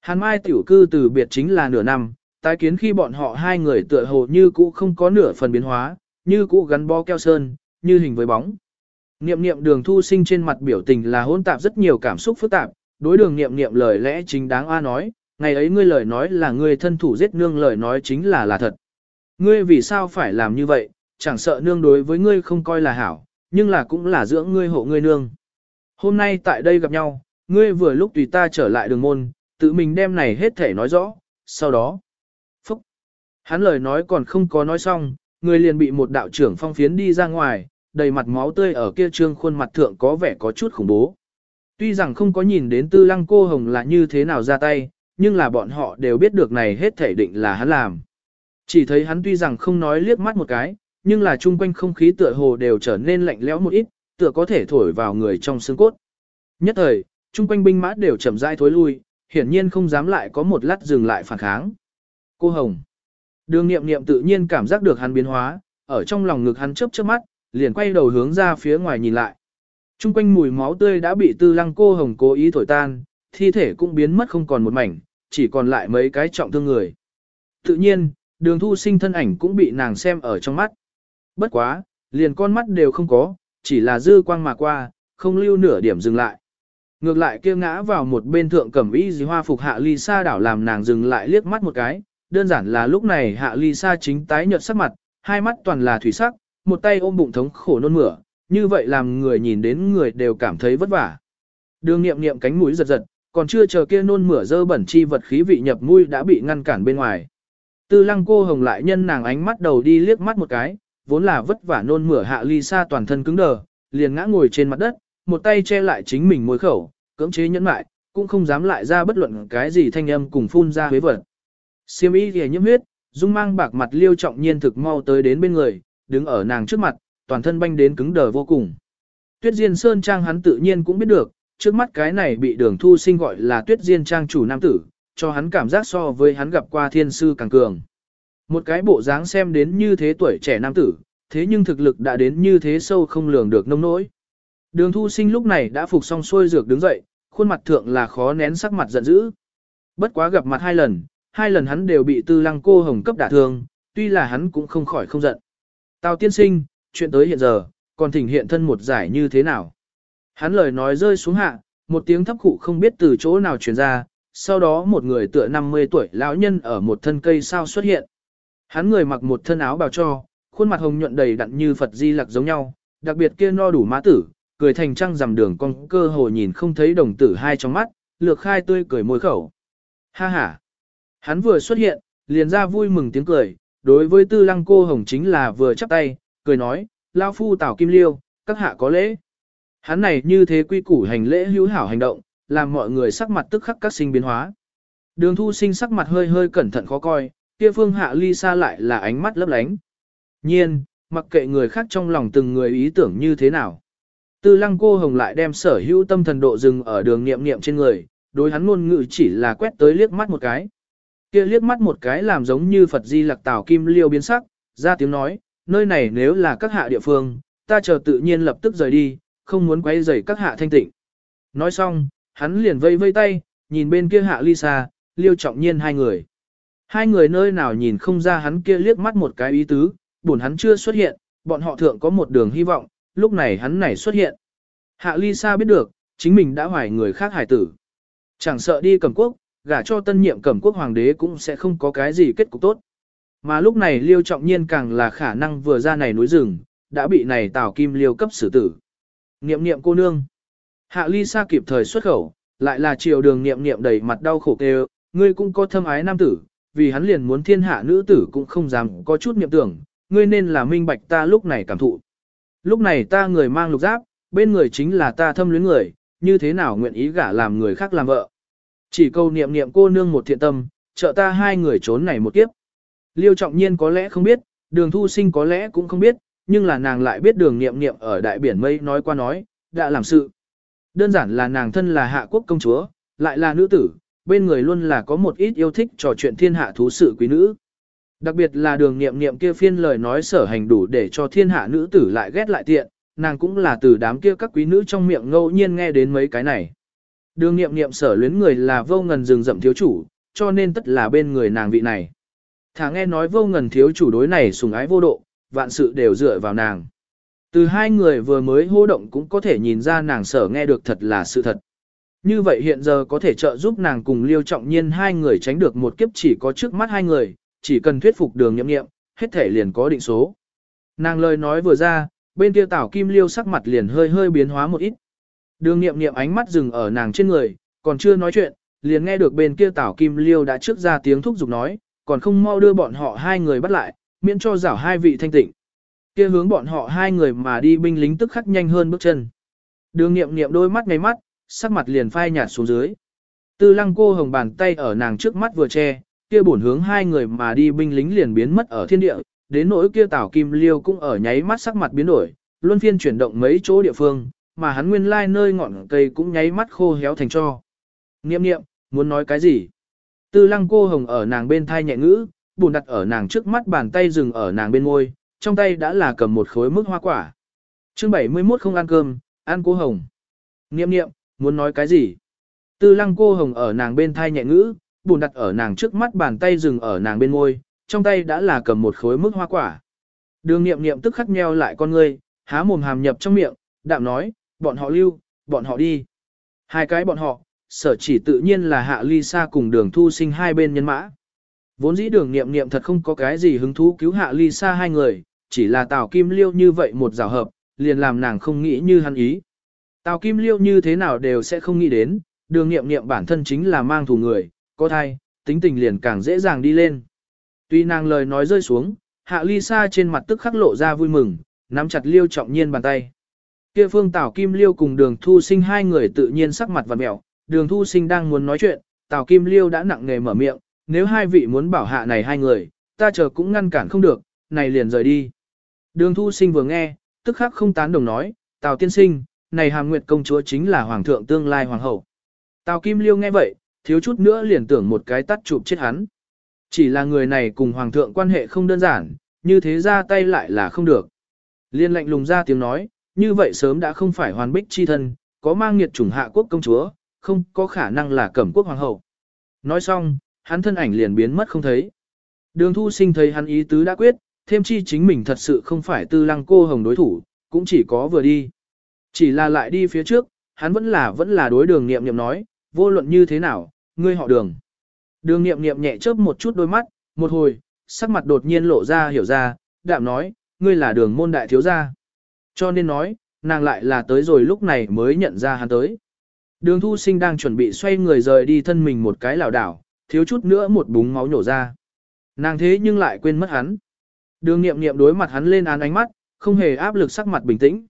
Hàn Mai tiểu cư từ biệt chính là nửa năm, tái kiến khi bọn họ hai người tựa hồ như cũ không có nửa phần biến hóa, như cũ gắn bó keo sơn, như hình với bóng. Niệm niệm đường thu sinh trên mặt biểu tình là hỗn tạp rất nhiều cảm xúc phức tạp, đối đường niệm niệm lời lẽ chính đáng a nói, ngày ấy ngươi lời nói là ngươi thân thủ giết nương lời nói chính là là thật. Ngươi vì sao phải làm như vậy, chẳng sợ nương đối với ngươi không coi là hảo, nhưng là cũng là dưỡng ngươi hộ ngươi nương. Hôm nay tại đây gặp nhau, ngươi vừa lúc tùy ta trở lại đường môn, tự mình đem này hết thể nói rõ, sau đó. Phúc! Hắn lời nói còn không có nói xong, người liền bị một đạo trưởng phong phiến đi ra ngoài, đầy mặt máu tươi ở kia trương khuôn mặt thượng có vẻ có chút khủng bố. Tuy rằng không có nhìn đến tư lăng cô hồng là như thế nào ra tay, nhưng là bọn họ đều biết được này hết thể định là hắn làm. Chỉ thấy hắn tuy rằng không nói liếc mắt một cái, nhưng là chung quanh không khí tựa hồ đều trở nên lạnh lẽo một ít, tựa có thể thổi vào người trong xương cốt. Nhất thời, chung quanh binh mã đều chậm rãi thối lui, hiển nhiên không dám lại có một lát dừng lại phản kháng. Cô Hồng. Đường nghiệm nghiệm tự nhiên cảm giác được hắn biến hóa, ở trong lòng ngực hắn chớp chớp mắt, liền quay đầu hướng ra phía ngoài nhìn lại. Trung quanh mùi máu tươi đã bị tư lăng cô Hồng cố ý thổi tan, thi thể cũng biến mất không còn một mảnh, chỉ còn lại mấy cái trọng thương người. Tự nhiên, đường thu sinh thân ảnh cũng bị nàng xem ở trong mắt. Bất quá, liền con mắt đều không có, chỉ là dư quang mà qua, không lưu nửa điểm dừng lại. Ngược lại kia ngã vào một bên thượng cẩm y dì hoa phục hạ ly sa đảo làm nàng dừng lại liếc mắt một cái, đơn giản là lúc này hạ ly sa chính tái nhợt sắc mặt, hai mắt toàn là thủy sắc, một tay ôm bụng thống khổ nôn mửa, như vậy làm người nhìn đến người đều cảm thấy vất vả. Đường nghiệm nghiệm cánh mũi giật giật, còn chưa chờ kia nôn mửa dơ bẩn chi vật khí vị nhập mũi đã bị ngăn cản bên ngoài. Tư lăng cô hồng lại nhân nàng ánh mắt đầu đi liếc mắt một cái, vốn là vất vả nôn mửa hạ ly sa toàn thân cứng đờ, liền ngã ngồi trên mặt đất, một tay che lại chính mình môi khẩu, cưỡng chế nhẫn mại, cũng không dám lại ra bất luận cái gì thanh âm cùng phun ra huế vật. Siêm y thì nhiễm huyết, dung mang bạc mặt liêu trọng nhiên thực mau tới đến bên người, đứng ở nàng trước mặt, toàn thân banh đến cứng đờ vô cùng. Tuyết Diên Sơn Trang hắn tự nhiên cũng biết được, trước mắt cái này bị đường thu sinh gọi là Tuyết Diên Trang chủ nam tử, cho hắn cảm giác so với hắn gặp qua thiên sư càng cường. Một cái bộ dáng xem đến như thế tuổi trẻ nam tử, thế nhưng thực lực đã đến như thế sâu không lường được nông nỗi. Đường thu sinh lúc này đã phục xong xuôi dược đứng dậy, khuôn mặt thượng là khó nén sắc mặt giận dữ. Bất quá gặp mặt hai lần, hai lần hắn đều bị tư lăng cô hồng cấp đả thương, tuy là hắn cũng không khỏi không giận. Tào tiên sinh, chuyện tới hiện giờ, còn thỉnh hiện thân một giải như thế nào? Hắn lời nói rơi xuống hạ, một tiếng thấp khụ không biết từ chỗ nào truyền ra, sau đó một người tựa 50 tuổi lão nhân ở một thân cây sao xuất hiện. Hắn người mặc một thân áo bào cho, khuôn mặt hồng nhuận đầy đặn như Phật di lặc giống nhau, đặc biệt kia no đủ má tử, cười thành trăng rằm đường con cơ hồ nhìn không thấy đồng tử hai trong mắt, lược khai tươi cười môi khẩu. Ha ha! Hắn vừa xuất hiện, liền ra vui mừng tiếng cười, đối với tư lăng cô hồng chính là vừa chắp tay, cười nói, lao phu tảo kim liêu, các hạ có lễ. Hắn này như thế quy củ hành lễ hữu hảo hành động, làm mọi người sắc mặt tức khắc các sinh biến hóa. Đường thu sinh sắc mặt hơi hơi cẩn thận khó coi, kia phương hạ ly xa lại là ánh mắt lấp lánh. Nhiên, mặc kệ người khác trong lòng từng người ý tưởng như thế nào. Tư lăng cô hồng lại đem sở hữu tâm thần độ dừng ở đường niệm niệm trên người, đối hắn ngôn ngữ chỉ là quét tới liếc mắt một cái. Kia liếc mắt một cái làm giống như Phật Di Lặc Tào Kim Liêu biến sắc, ra tiếng nói, nơi này nếu là các hạ địa phương, ta chờ tự nhiên lập tức rời đi, không muốn quấy rầy các hạ thanh tịnh. Nói xong, hắn liền vây vây tay, nhìn bên kia hạ ly xa, liêu trọng nhiên hai người. Hai người nơi nào nhìn không ra hắn kia liếc mắt một cái ý tứ, buồn hắn chưa xuất hiện, bọn họ thượng có một đường hy vọng, lúc này hắn này xuất hiện. Hạ ly sa biết được, chính mình đã hoài người khác hải tử. Chẳng sợ đi cầm quốc, gả cho tân nhiệm cẩm quốc hoàng đế cũng sẽ không có cái gì kết cục tốt. Mà lúc này liêu trọng nhiên càng là khả năng vừa ra này núi rừng, đã bị này tào kim liêu cấp xử tử. Niệm niệm cô nương. Hạ ly sa kịp thời xuất khẩu, lại là chiều đường niệm niệm đầy mặt đau khổ kêu, ngươi cũng có thâm ái nam tử, vì hắn liền muốn thiên hạ nữ tử cũng không dám có chút niệm tưởng, ngươi nên là minh bạch ta lúc này cảm thụ. Lúc này ta người mang lục giáp, bên người chính là ta thâm luyến người, như thế nào nguyện ý gả làm người khác làm vợ. Chỉ câu niệm niệm cô nương một thiện tâm, trợ ta hai người trốn này một kiếp. Liêu trọng nhiên có lẽ không biết, đường thu sinh có lẽ cũng không biết, nhưng là nàng lại biết đường niệm niệm ở đại biển mây nói qua nói, đã làm sự. Đơn giản là nàng thân là hạ quốc công chúa, lại là nữ tử, bên người luôn là có một ít yêu thích trò chuyện thiên hạ thú sự quý nữ. Đặc biệt là đường niệm niệm kia phiên lời nói sở hành đủ để cho thiên hạ nữ tử lại ghét lại tiện, nàng cũng là từ đám kia các quý nữ trong miệng ngẫu nhiên nghe đến mấy cái này. Đường nghiệm nghiệm sở luyến người là vô ngần rừng rậm thiếu chủ, cho nên tất là bên người nàng vị này. Thả nghe nói vô ngần thiếu chủ đối này sùng ái vô độ, vạn sự đều dựa vào nàng. Từ hai người vừa mới hô động cũng có thể nhìn ra nàng sở nghe được thật là sự thật. Như vậy hiện giờ có thể trợ giúp nàng cùng liêu trọng nhiên hai người tránh được một kiếp chỉ có trước mắt hai người, chỉ cần thuyết phục đường nhậm nghiệm, hết thể liền có định số. Nàng lời nói vừa ra, bên kia tảo kim liêu sắc mặt liền hơi hơi biến hóa một ít. Đường nghiệm nghiệm ánh mắt dừng ở nàng trên người, còn chưa nói chuyện, liền nghe được bên kia tảo kim liêu đã trước ra tiếng thúc giục nói, còn không mau đưa bọn họ hai người bắt lại, miễn cho rảo hai vị thanh tịnh. Kia hướng bọn họ hai người mà đi binh lính tức khắc nhanh hơn bước chân. Đường nghiệm nghiệm đôi mắt ngay mắt, sắc mặt liền phai nhạt xuống dưới. Tư lăng cô hồng bàn tay ở nàng trước mắt vừa che, kia bổn hướng hai người mà đi binh lính liền biến mất ở thiên địa, đến nỗi kia tảo kim liêu cũng ở nháy mắt sắc mặt biến đổi, luân phiên chuyển động mấy chỗ địa phương, mà hắn nguyên lai nơi ngọn cây cũng nháy mắt khô héo thành cho. Niệm niệm, muốn nói cái gì? Tư lăng cô hồng ở nàng bên thai nhẹ ngữ, bùn đặt ở nàng trước mắt bàn tay dừng ở nàng bên ngôi, trong tay đã là cầm một khối mức hoa quả. chương 71 không ăn cơm, ăn cô hồng. Niệm niệm, muốn nói cái gì? Tư lăng cô hồng ở nàng bên thai nhẹ ngữ, bùn đặt ở nàng trước mắt bàn tay dừng ở nàng bên môi, trong tay đã là cầm một khối mức hoa quả. Đường niệm niệm tức khắc nheo lại con ngươi, há mồm hàm nhập trong miệng, đạm nói, bọn họ lưu, bọn họ đi. Hai cái bọn họ, sở chỉ tự nhiên là hạ ly sa cùng đường thu sinh hai bên nhân mã. Vốn dĩ đường nghiệm nghiệm thật không có cái gì hứng thú cứu hạ ly sa hai người, chỉ là Tào Kim Liêu như vậy một rào hợp, liền làm nàng không nghĩ như hắn ý. Tào Kim Liêu như thế nào đều sẽ không nghĩ đến, đường nghiệm nghiệm bản thân chính là mang thù người, có thai, tính tình liền càng dễ dàng đi lên. Tuy nàng lời nói rơi xuống, hạ ly sa trên mặt tức khắc lộ ra vui mừng, nắm chặt liêu trọng nhiên bàn tay. Kia phương Tào Kim Liêu cùng đường thu sinh hai người tự nhiên sắc mặt và mẹo, đường thu sinh đang muốn nói chuyện, Tào Kim Liêu đã nặng nghề mở miệng, nếu hai vị muốn bảo hạ này hai người, ta chờ cũng ngăn cản không được, này liền rời đi. Đường thu sinh vừa nghe, tức khắc không tán đồng nói, Tào tiên sinh, này hàm nguyệt công chúa chính là hoàng thượng tương lai hoàng hậu. Tào Kim Liêu nghe vậy, thiếu chút nữa liền tưởng một cái tắt chụp chết hắn. Chỉ là người này cùng hoàng thượng quan hệ không đơn giản, như thế ra tay lại là không được. Liên lệnh lùng ra tiếng nói, như vậy sớm đã không phải hoàn bích chi thân, có mang nghiệt chủng hạ quốc công chúa, không có khả năng là cẩm quốc hoàng hậu. Nói xong, hắn thân ảnh liền biến mất không thấy. Đường thu sinh thấy hắn ý tứ đã quyết, thêm chi chính mình thật sự không phải tư lăng cô hồng đối thủ, cũng chỉ có vừa đi. Chỉ là lại đi phía trước, hắn vẫn là vẫn là đối đường nghiệm nghiệm nói, vô luận như thế nào, ngươi họ đường. Đường nghiệm nghiệm nhẹ chớp một chút đôi mắt, một hồi, sắc mặt đột nhiên lộ ra hiểu ra, đạm nói, ngươi là đường môn đại thiếu gia. Cho nên nói, nàng lại là tới rồi lúc này mới nhận ra hắn tới. Đường thu sinh đang chuẩn bị xoay người rời đi thân mình một cái lảo đảo, thiếu chút nữa một búng máu nhổ ra. Nàng thế nhưng lại quên mất hắn. Đường nghiệm nghiệm đối mặt hắn lên án ánh mắt, không hề áp lực sắc mặt bình tĩnh.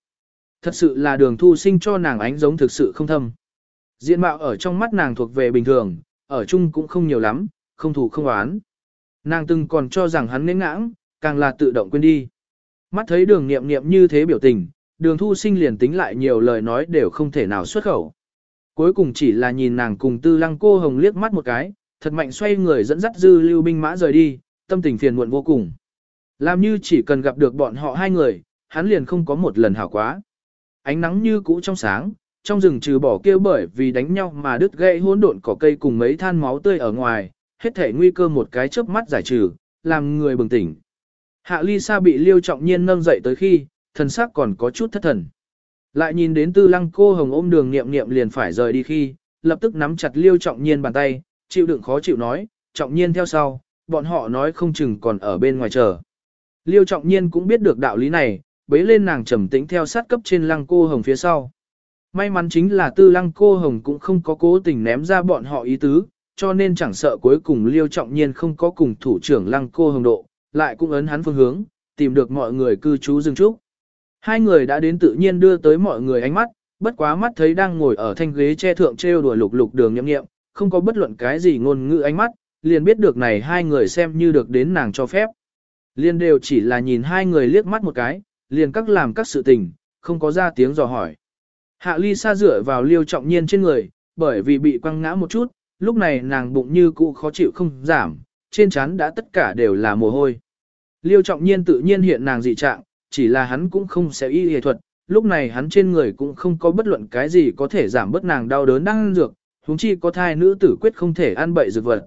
Thật sự là đường thu sinh cho nàng ánh giống thực sự không thâm. Diện mạo ở trong mắt nàng thuộc về bình thường, ở chung cũng không nhiều lắm, không thủ không oán. Nàng từng còn cho rằng hắn nên ngãng, càng là tự động quên đi. Mắt thấy đường nghiệm nghiệm như thế biểu tình, đường thu sinh liền tính lại nhiều lời nói đều không thể nào xuất khẩu. Cuối cùng chỉ là nhìn nàng cùng tư lăng cô hồng liếc mắt một cái, thật mạnh xoay người dẫn dắt dư lưu binh mã rời đi, tâm tình phiền muộn vô cùng. Làm như chỉ cần gặp được bọn họ hai người, hắn liền không có một lần hảo quá. Ánh nắng như cũ trong sáng, trong rừng trừ bỏ kêu bởi vì đánh nhau mà đứt gãy hỗn độn cỏ cây cùng mấy than máu tươi ở ngoài, hết thể nguy cơ một cái chớp mắt giải trừ, làm người bừng tỉnh. Hạ ly sa bị liêu trọng nhiên nâng dậy tới khi, thần sắc còn có chút thất thần. Lại nhìn đến tư lăng cô hồng ôm đường nghiệm nghiệm liền phải rời đi khi, lập tức nắm chặt liêu trọng nhiên bàn tay, chịu đựng khó chịu nói, trọng nhiên theo sau, bọn họ nói không chừng còn ở bên ngoài chờ. Liêu trọng nhiên cũng biết được đạo lý này, bế lên nàng trầm tĩnh theo sát cấp trên lăng cô hồng phía sau. May mắn chính là tư lăng cô hồng cũng không có cố tình ném ra bọn họ ý tứ, cho nên chẳng sợ cuối cùng liêu trọng nhiên không có cùng thủ trưởng lăng cô hồng độ, lại cũng ấn hắn phương hướng, tìm được mọi người cư trú dừng trúc. Hai người đã đến tự nhiên đưa tới mọi người ánh mắt, bất quá mắt thấy đang ngồi ở thanh ghế che thượng treo đùa lục lục đường nhậm nghiệm, không có bất luận cái gì ngôn ngữ ánh mắt, liền biết được này hai người xem như được đến nàng cho phép. Liên đều chỉ là nhìn hai người liếc mắt một cái, liền các làm các sự tình, không có ra tiếng dò hỏi. Hạ ly sa dựa vào liêu trọng nhiên trên người, bởi vì bị quăng ngã một chút, lúc này nàng bụng như cũ khó chịu không giảm, trên trán đã tất cả đều là mồ hôi. Liêu trọng nhiên tự nhiên hiện nàng dị trạng, chỉ là hắn cũng không sẽ y y thuật, lúc này hắn trên người cũng không có bất luận cái gì có thể giảm bớt nàng đau đớn đang dược, huống chi có thai nữ tử quyết không thể ăn bậy dược vật.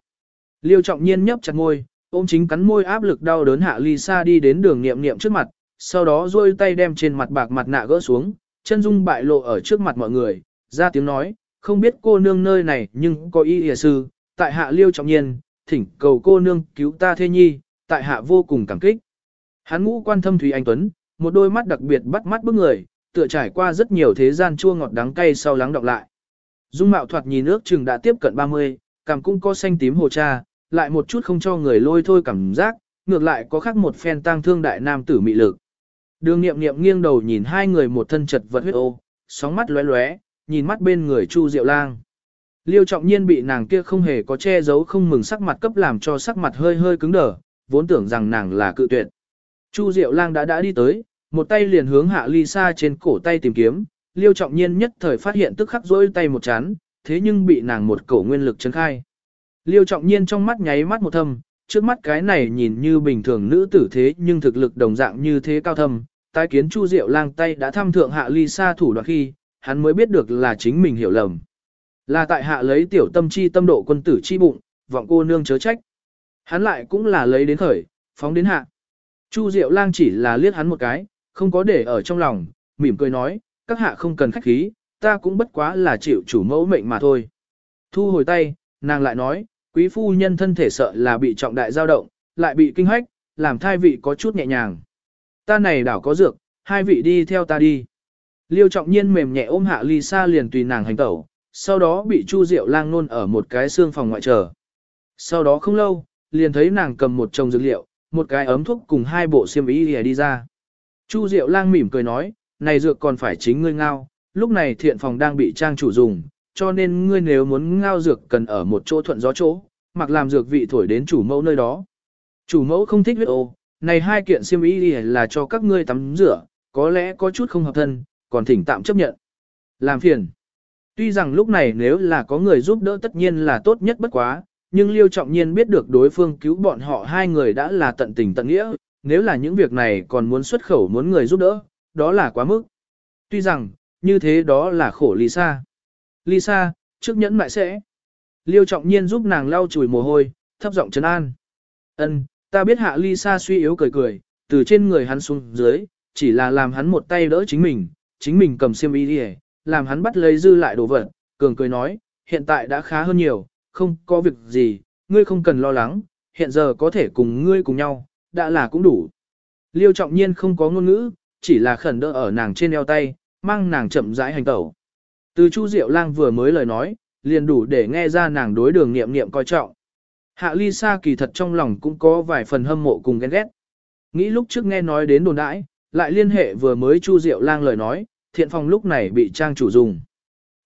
Liêu trọng nhiên nhấp chặt môi, ôm chính cắn môi áp lực đau đớn hạ ly xa đi đến đường nghiệm nghiệm trước mặt, sau đó duỗi tay đem trên mặt bạc mặt nạ gỡ xuống, chân dung bại lộ ở trước mặt mọi người, ra tiếng nói, không biết cô nương nơi này nhưng có y hìa sư, tại hạ liêu trọng nhiên, thỉnh cầu cô nương cứu ta thê nhi, tại hạ vô cùng cảm kích. Hắn ngũ quan thâm thủy anh tuấn, một đôi mắt đặc biệt bắt mắt bức người, tựa trải qua rất nhiều thế gian chua ngọt đắng cay sau lắng đọng lại. Dung mạo thoạt nhìn nước chừng đã tiếp cận 30, cảm cũng có xanh tím hồ cha, lại một chút không cho người lôi thôi cảm giác, ngược lại có khác một phen tang thương đại nam tử mị lực. Đường nghiệm nghiệm nghiêng đầu nhìn hai người một thân chật vật huyết ô, sóng mắt lóe lóe, nhìn mắt bên người Chu Diệu Lang. Liêu trọng nhiên bị nàng kia không hề có che giấu không mừng sắc mặt cấp làm cho sắc mặt hơi hơi cứng đờ, vốn tưởng rằng nàng là cự tuyệt. Chu Diệu Lang đã đã đi tới, một tay liền hướng hạ ly xa trên cổ tay tìm kiếm, liêu trọng nhiên nhất thời phát hiện tức khắc rỗi tay một chán, thế nhưng bị nàng một cổ nguyên lực chấn khai. Liêu trọng nhiên trong mắt nháy mắt một thâm, trước mắt cái này nhìn như bình thường nữ tử thế nhưng thực lực đồng dạng như thế cao thâm, tái kiến Chu Diệu lang tay đã thăm thượng hạ ly xa thủ đoạn khi, hắn mới biết được là chính mình hiểu lầm. Là tại hạ lấy tiểu tâm chi tâm độ quân tử chi bụng, vọng cô nương chớ trách. Hắn lại cũng là lấy đến khởi, phóng đến hạ. Chu Diệu lang chỉ là liếc hắn một cái, không có để ở trong lòng, mỉm cười nói, các hạ không cần khách khí, ta cũng bất quá là chịu chủ mẫu mệnh mà thôi. Thu hồi tay, nàng lại nói, quý phu nhân thân thể sợ là bị trọng đại dao động, lại bị kinh hách, làm thai vị có chút nhẹ nhàng. Ta này đảo có dược, hai vị đi theo ta đi. Liêu trọng nhiên mềm nhẹ ôm hạ ly xa liền tùy nàng hành tẩu, sau đó bị Chu Diệu lang nôn ở một cái xương phòng ngoại trở. Sau đó không lâu, liền thấy nàng cầm một chồng dược liệu, một cái ấm thuốc cùng hai bộ xiêm y đi ra. Chu Diệu lang mỉm cười nói, này dược còn phải chính ngươi ngao, lúc này thiện phòng đang bị trang chủ dùng, cho nên ngươi nếu muốn ngao dược cần ở một chỗ thuận gió chỗ, mặc làm dược vị thổi đến chủ mẫu nơi đó. Chủ mẫu không thích huyết ô, này hai kiện xiêm y là cho các ngươi tắm rửa, có lẽ có chút không hợp thân, còn thỉnh tạm chấp nhận. Làm phiền. Tuy rằng lúc này nếu là có người giúp đỡ tất nhiên là tốt nhất bất quá, nhưng Liêu Trọng Nhiên biết được đối phương cứu bọn họ hai người đã là tận tình tận nghĩa, nếu là những việc này còn muốn xuất khẩu muốn người giúp đỡ, đó là quá mức. Tuy rằng, như thế đó là khổ Lisa. Lisa, trước nhẫn mại sẽ. Liêu trọng nhiên giúp nàng lau chùi mồ hôi, thấp giọng trấn an. Ân, ta biết hạ ly sa suy yếu cười cười, từ trên người hắn xuống dưới, chỉ là làm hắn một tay đỡ chính mình, chính mình cầm xiêm y đi làm hắn bắt lấy dư lại đồ vật, cường cười nói, hiện tại đã khá hơn nhiều, không có việc gì, ngươi không cần lo lắng, hiện giờ có thể cùng ngươi cùng nhau, đã là cũng đủ. Liêu trọng nhiên không có ngôn ngữ, chỉ là khẩn đỡ ở nàng trên eo tay, mang nàng chậm rãi hành tẩu. Từ Chu Diệu Lang vừa mới lời nói, liền đủ để nghe ra nàng đối đường nghiệm nghiệm coi trọng. Hạ Ly Sa kỳ thật trong lòng cũng có vài phần hâm mộ cùng ghen ghét. Nghĩ lúc trước nghe nói đến đồn đãi, lại liên hệ vừa mới Chu Diệu Lang lời nói, thiện phòng lúc này bị trang chủ dùng.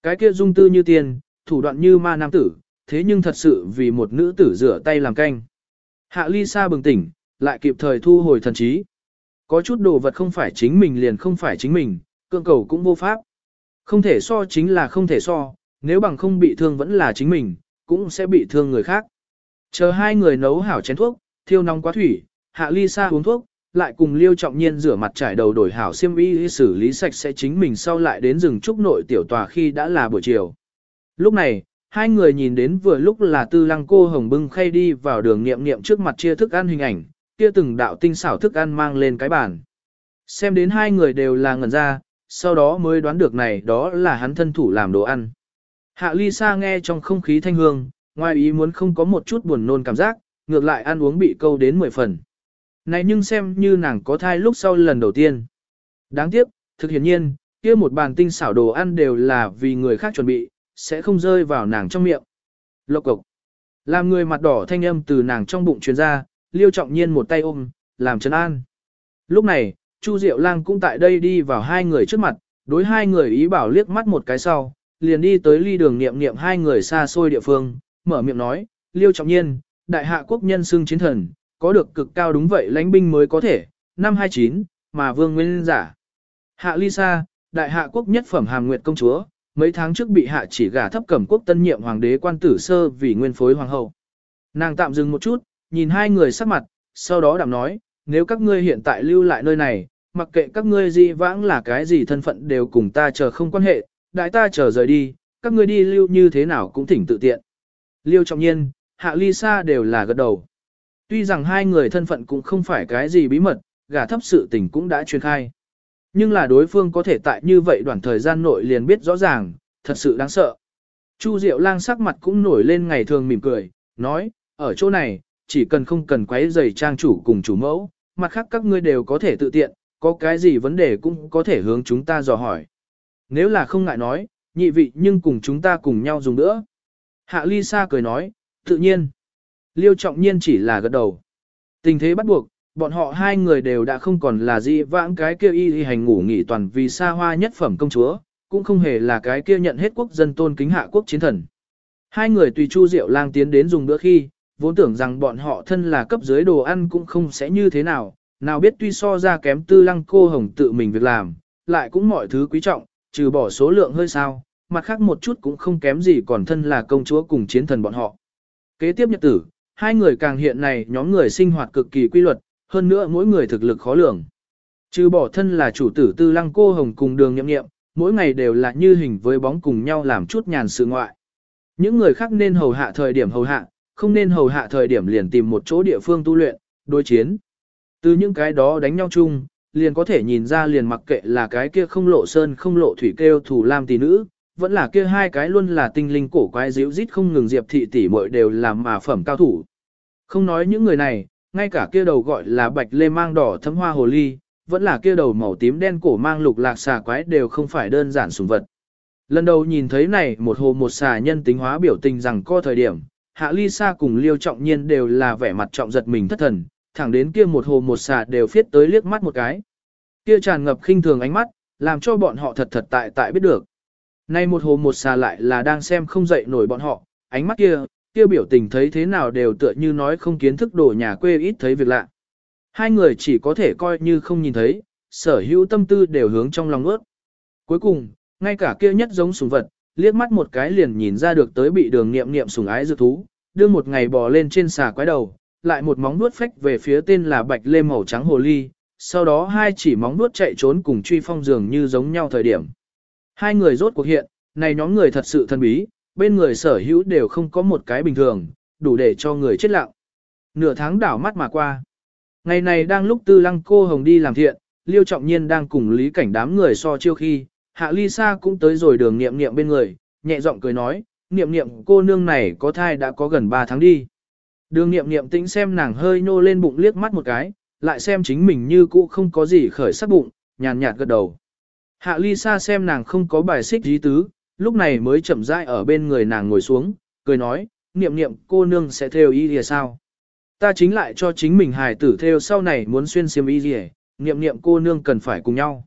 Cái kia dung tư như tiền, thủ đoạn như ma nam tử, thế nhưng thật sự vì một nữ tử rửa tay làm canh. Hạ Ly Sa bừng tỉnh, lại kịp thời thu hồi thần trí. Có chút đồ vật không phải chính mình liền không phải chính mình, cương cầu cũng vô pháp. Không thể so chính là không thể so, nếu bằng không bị thương vẫn là chính mình, cũng sẽ bị thương người khác. Chờ hai người nấu hảo chén thuốc, thiêu nóng quá thủy, hạ ly sa uống thuốc, lại cùng liêu trọng nhiên rửa mặt trải đầu đổi hảo xiêm y xử lý sạch sẽ chính mình sau lại đến rừng trúc nội tiểu tòa khi đã là buổi chiều. Lúc này, hai người nhìn đến vừa lúc là tư lăng cô hồng bưng khay đi vào đường nghiệm nghiệm trước mặt chia thức ăn hình ảnh, kia từng đạo tinh xảo thức ăn mang lên cái bàn. Xem đến hai người đều là ngẩn ra, sau đó mới đoán được này đó là hắn thân thủ làm đồ ăn. Hạ ly sa nghe trong không khí thanh hương, ngoài ý muốn không có một chút buồn nôn cảm giác, ngược lại ăn uống bị câu đến 10 phần. Này nhưng xem như nàng có thai lúc sau lần đầu tiên. Đáng tiếc, thực hiện nhiên, kia một bàn tinh xảo đồ ăn đều là vì người khác chuẩn bị, sẽ không rơi vào nàng trong miệng. Lộc cục. Làm người mặt đỏ thanh âm từ nàng trong bụng truyền ra, liêu trọng nhiên một tay ôm, làm chân an. Lúc này, Chu Diệu Lang cũng tại đây đi vào hai người trước mặt, đối hai người ý bảo liếc mắt một cái sau, liền đi tới ly đường niệm niệm hai người xa xôi địa phương, mở miệng nói, liêu trọng nhiên, đại hạ quốc nhân xưng chiến thần, có được cực cao đúng vậy lãnh binh mới có thể, năm 29, mà vương nguyên giả. Hạ ly sa, đại hạ quốc nhất phẩm hàm nguyệt công chúa, mấy tháng trước bị hạ chỉ gả thấp cẩm quốc tân nhiệm hoàng đế quan tử sơ vì nguyên phối hoàng hậu. Nàng tạm dừng một chút, nhìn hai người sắc mặt, sau đó đảm nói, nếu các ngươi hiện tại lưu lại nơi này, mặc kệ các ngươi gì vãng là cái gì thân phận đều cùng ta chờ không quan hệ, đại ta chờ rời đi, các ngươi đi lưu như thế nào cũng thỉnh tự tiện. Liêu trọng nhiên, hạ ly sa đều là gật đầu. Tuy rằng hai người thân phận cũng không phải cái gì bí mật, gả thấp sự tình cũng đã truyền khai. Nhưng là đối phương có thể tại như vậy đoạn thời gian nội liền biết rõ ràng, thật sự đáng sợ. Chu Diệu Lang sắc mặt cũng nổi lên ngày thường mỉm cười, nói, ở chỗ này, chỉ cần không cần quấy rầy trang chủ cùng chủ mẫu, mặt khác các ngươi đều có thể tự tiện, có cái gì vấn đề cũng có thể hướng chúng ta dò hỏi. Nếu là không ngại nói, nhị vị nhưng cùng chúng ta cùng nhau dùng nữa. Hạ Ly Sa cười nói, tự nhiên. Liêu trọng nhiên chỉ là gật đầu. Tình thế bắt buộc, bọn họ hai người đều đã không còn là gì vãng cái kia y hành ngủ nghỉ toàn vì xa hoa nhất phẩm công chúa, cũng không hề là cái kia nhận hết quốc dân tôn kính hạ quốc chiến thần. Hai người tùy Chu Diệu Lang tiến đến dùng bữa khi, vốn tưởng rằng bọn họ thân là cấp dưới đồ ăn cũng không sẽ như thế nào, nào biết tuy so ra kém tư lăng cô hồng tự mình việc làm, lại cũng mọi thứ quý trọng, trừ bỏ số lượng hơi sao, mặt khác một chút cũng không kém gì còn thân là công chúa cùng chiến thần bọn họ. Kế tiếp nhật tử, hai người càng hiện này nhóm người sinh hoạt cực kỳ quy luật, hơn nữa mỗi người thực lực khó lường. Trừ bỏ thân là chủ tử tư lăng cô hồng cùng đường nhậm nghiệm, mỗi ngày đều là như hình với bóng cùng nhau làm chút nhàn sự ngoại. Những người khác nên hầu hạ thời điểm hầu hạ, không nên hầu hạ thời điểm liền tìm một chỗ địa phương tu luyện, đối chiến. Từ những cái đó đánh nhau chung, liền có thể nhìn ra liền mặc kệ là cái kia không lộ sơn không lộ thủy kêu thủ lam tỷ nữ, vẫn là kia hai cái luôn là tinh linh cổ quái díu rít không ngừng diệp thị tỷ muội đều là mà phẩm cao thủ. Không nói những người này, ngay cả kia đầu gọi là bạch lê mang đỏ thấm hoa hồ ly, vẫn là kia đầu màu tím đen cổ mang lục lạc xà quái đều không phải đơn giản sùng vật. Lần đầu nhìn thấy này một hồ một xà nhân tính hóa biểu tình rằng co thời điểm, hạ ly sa cùng liêu trọng nhiên đều là vẻ mặt trọng giật mình thất thần, thẳng đến kia một hồ một xà đều phiết tới liếc mắt một cái. Kia tràn ngập khinh thường ánh mắt, làm cho bọn họ thật thật tại tại biết được. Nay một hồ một xà lại là đang xem không dậy nổi bọn họ, ánh mắt kia, kia biểu tình thấy thế nào đều tựa như nói không kiến thức đồ nhà quê ít thấy việc lạ. Hai người chỉ có thể coi như không nhìn thấy, sở hữu tâm tư đều hướng trong lòng ướt. Cuối cùng, ngay cả kia nhất giống sùng vật, liếc mắt một cái liền nhìn ra được tới bị đường nghiệm nghiệm sùng ái dư thú, đưa một ngày bò lên trên xà quái đầu, lại một móng nuốt phách về phía tên là bạch lê màu trắng hồ ly, sau đó hai chỉ móng vuốt chạy trốn cùng truy phong dường như giống nhau thời điểm. Hai người rốt cuộc hiện, này nhóm người thật sự thân bí, bên người sở hữu đều không có một cái bình thường, đủ để cho người chết lặng. Nửa tháng đảo mắt mà qua. Ngày này đang lúc tư lăng cô hồng đi làm thiện, liêu trọng nhiên đang cùng lý cảnh đám người so chiêu khi, hạ ly sa cũng tới rồi đường nghiệm nghiệm bên người, nhẹ giọng cười nói, nghiệm nghiệm cô nương này có thai đã có gần 3 tháng đi. Đường nghiệm nghiệm tĩnh xem nàng hơi nô lên bụng liếc mắt một cái, lại xem chính mình như cũ không có gì khởi sắc bụng, nhàn nhạt gật đầu. Hạ ly sa xem nàng không có bài xích dí tứ, lúc này mới chậm rãi ở bên người nàng ngồi xuống, cười nói, niệm niệm cô nương sẽ theo y lìa sao. Ta chính lại cho chính mình hài tử theo sau này muốn xuyên xiêm y lìa, niệm niệm cô nương cần phải cùng nhau.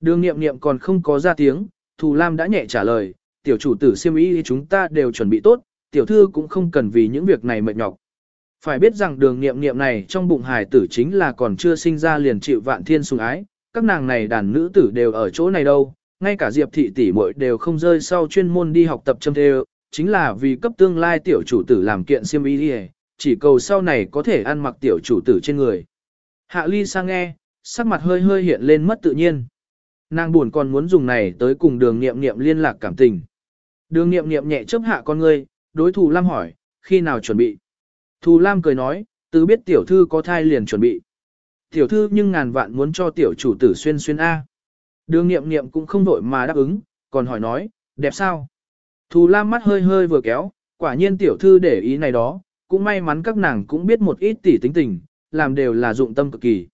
Đường niệm niệm còn không có ra tiếng, Thù Lam đã nhẹ trả lời, tiểu chủ tử xiêm y chúng ta đều chuẩn bị tốt, tiểu thư cũng không cần vì những việc này mệt nhọc. Phải biết rằng đường niệm niệm này trong bụng hài tử chính là còn chưa sinh ra liền chịu vạn thiên sùng ái, các nàng này đàn nữ tử đều ở chỗ này đâu, ngay cả Diệp thị tỷ muội đều không rơi sau chuyên môn đi học tập châm thê, chính là vì cấp tương lai tiểu chủ tử làm kiện xiêm y đi chỉ cầu sau này có thể ăn mặc tiểu chủ tử trên người. Hạ ly sang nghe, sắc mặt hơi hơi hiện lên mất tự nhiên. Nàng buồn còn muốn dùng này tới cùng đường nghiệm nghiệm liên lạc cảm tình. Đường nghiệm nghiệm nhẹ chớp hạ con ngươi, đối thủ Lam hỏi, khi nào chuẩn bị? Thù Lam cười nói, từ biết tiểu thư có thai liền chuẩn bị. Tiểu thư nhưng ngàn vạn muốn cho tiểu chủ tử xuyên xuyên A. Đường nghiệm nghiệm cũng không đổi mà đáp ứng, còn hỏi nói, đẹp sao? Thù Lam mắt hơi hơi vừa kéo, quả nhiên tiểu thư để ý này đó, cũng may mắn các nàng cũng biết một ít tỉ tính tình, làm đều là dụng tâm cực kỳ.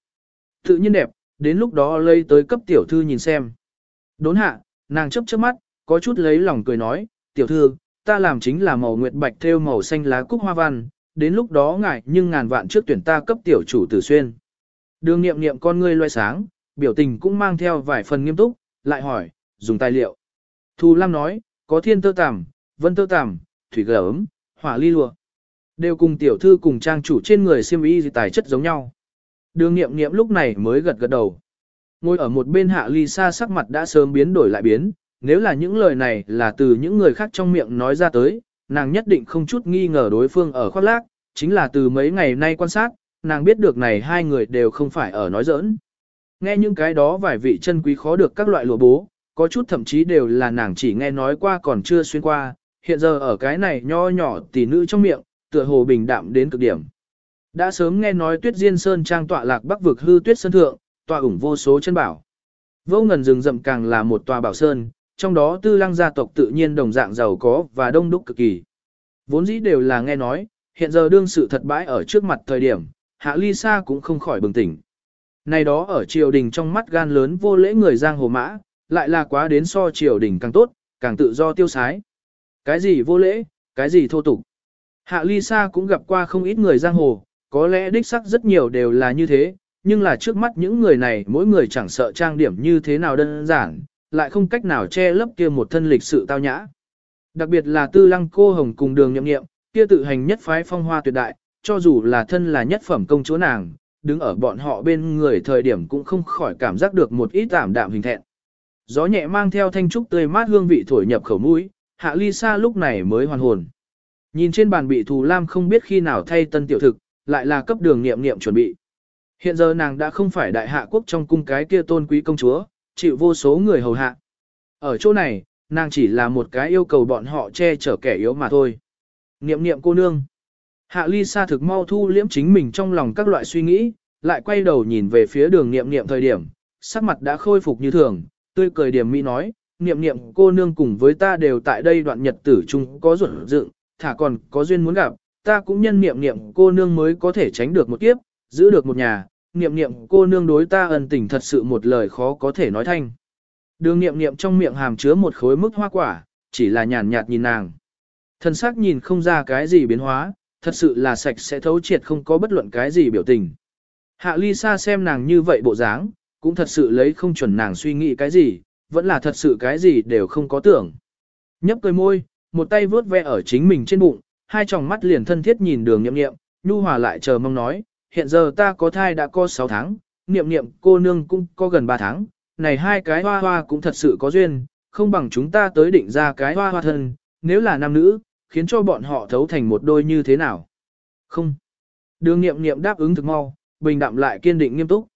Tự nhiên đẹp, đến lúc đó lây tới cấp tiểu thư nhìn xem. Đốn hạ, nàng chấp chớp mắt, có chút lấy lòng cười nói, tiểu thư, ta làm chính là màu nguyệt bạch theo màu xanh lá cúc hoa văn, đến lúc đó ngại nhưng ngàn vạn trước tuyển ta cấp tiểu chủ tử xuyên. Đường nghiệm nghiệm con ngươi loe sáng, biểu tình cũng mang theo vài phần nghiêm túc, lại hỏi, dùng tài liệu. Thu Lam nói, có thiên tơ tằm, vân tơ tằm, thủy gấm, hỏa ly lụa. Đều cùng tiểu thư cùng trang chủ trên người siêm y tài chất giống nhau. Đường nghiệm nghiệm lúc này mới gật gật đầu. Ngồi ở một bên hạ ly xa sắc mặt đã sớm biến đổi lại biến, nếu là những lời này là từ những người khác trong miệng nói ra tới, nàng nhất định không chút nghi ngờ đối phương ở khoác lác, chính là từ mấy ngày nay quan sát, nàng biết được này hai người đều không phải ở nói giỡn. Nghe những cái đó vài vị chân quý khó được các loại lụa bố, có chút thậm chí đều là nàng chỉ nghe nói qua còn chưa xuyên qua, hiện giờ ở cái này nho nhỏ tỷ nữ trong miệng, tựa hồ bình đạm đến cực điểm. Đã sớm nghe nói tuyết diên sơn trang tọa lạc bắc vực hư tuyết sơn thượng, tọa ủng vô số chân bảo. Vô ngần rừng rậm càng là một tòa bảo sơn, trong đó tư lăng gia tộc tự nhiên đồng dạng giàu có và đông đúc cực kỳ. Vốn dĩ đều là nghe nói, hiện giờ đương sự thật bãi ở trước mặt thời điểm, hạ ly sa cũng không khỏi bừng tỉnh. Này đó ở triều đình trong mắt gan lớn vô lễ người giang hồ mã, lại là quá đến so triều đình càng tốt, càng tự do tiêu sái. Cái gì vô lễ, cái gì thô tục. Hạ ly sa cũng gặp qua không ít người giang hồ, có lẽ đích sắc rất nhiều đều là như thế, nhưng là trước mắt những người này mỗi người chẳng sợ trang điểm như thế nào đơn giản, lại không cách nào che lấp kia một thân lịch sự tao nhã. Đặc biệt là tư lăng cô hồng cùng đường nhậm nghiệm, kia tự hành nhất phái phong hoa tuyệt đại, cho dù là thân là nhất phẩm công chúa nàng, đứng ở bọn họ bên người thời điểm cũng không khỏi cảm giác được một ít tạm đạm hình thẹn. Gió nhẹ mang theo thanh trúc tươi mát hương vị thổi nhập khẩu mũi, hạ ly sa lúc này mới hoàn hồn. Nhìn trên bàn bị thù lam không biết khi nào thay tân tiểu thực, lại là cấp đường nghiệm nghiệm chuẩn bị. Hiện giờ nàng đã không phải đại hạ quốc trong cung cái kia tôn quý công chúa, chịu vô số người hầu hạ. Ở chỗ này, nàng chỉ là một cái yêu cầu bọn họ che chở kẻ yếu mà thôi. Niệm niệm cô nương. Hạ ly sa thực mau thu liễm chính mình trong lòng các loại suy nghĩ, lại quay đầu nhìn về phía đường niệm niệm thời điểm, sắc mặt đã khôi phục như thường, tươi cười điểm mỹ nói, niệm niệm cô nương cùng với ta đều tại đây đoạn nhật tử chung có ruột dựng, thả còn có duyên muốn gặp, ta cũng nhân niệm niệm cô nương mới có thể tránh được một kiếp, giữ được một nhà, niệm niệm cô nương đối ta ân tình thật sự một lời khó có thể nói thanh. Đường niệm niệm trong miệng hàm chứa một khối mức hoa quả, chỉ là nhàn nhạt nhìn nàng. Thân xác nhìn không ra cái gì biến hóa, thật sự là sạch sẽ thấu triệt không có bất luận cái gì biểu tình. Hạ ly sa xem nàng như vậy bộ dáng, cũng thật sự lấy không chuẩn nàng suy nghĩ cái gì, vẫn là thật sự cái gì đều không có tưởng. Nhấp cười môi, một tay vướt ve ở chính mình trên bụng, hai tròng mắt liền thân thiết nhìn đường nhậm nghiệm, nhu hòa lại chờ mong nói, hiện giờ ta có thai đã có 6 tháng, niệm niệm cô nương cũng có gần 3 tháng, này hai cái hoa hoa cũng thật sự có duyên, không bằng chúng ta tới định ra cái hoa hoa thân, nếu là nam nữ, khiến cho bọn họ thấu thành một đôi như thế nào. Không. Đường nghiệm nghiệm đáp ứng thực mau, bình đạm lại kiên định nghiêm túc.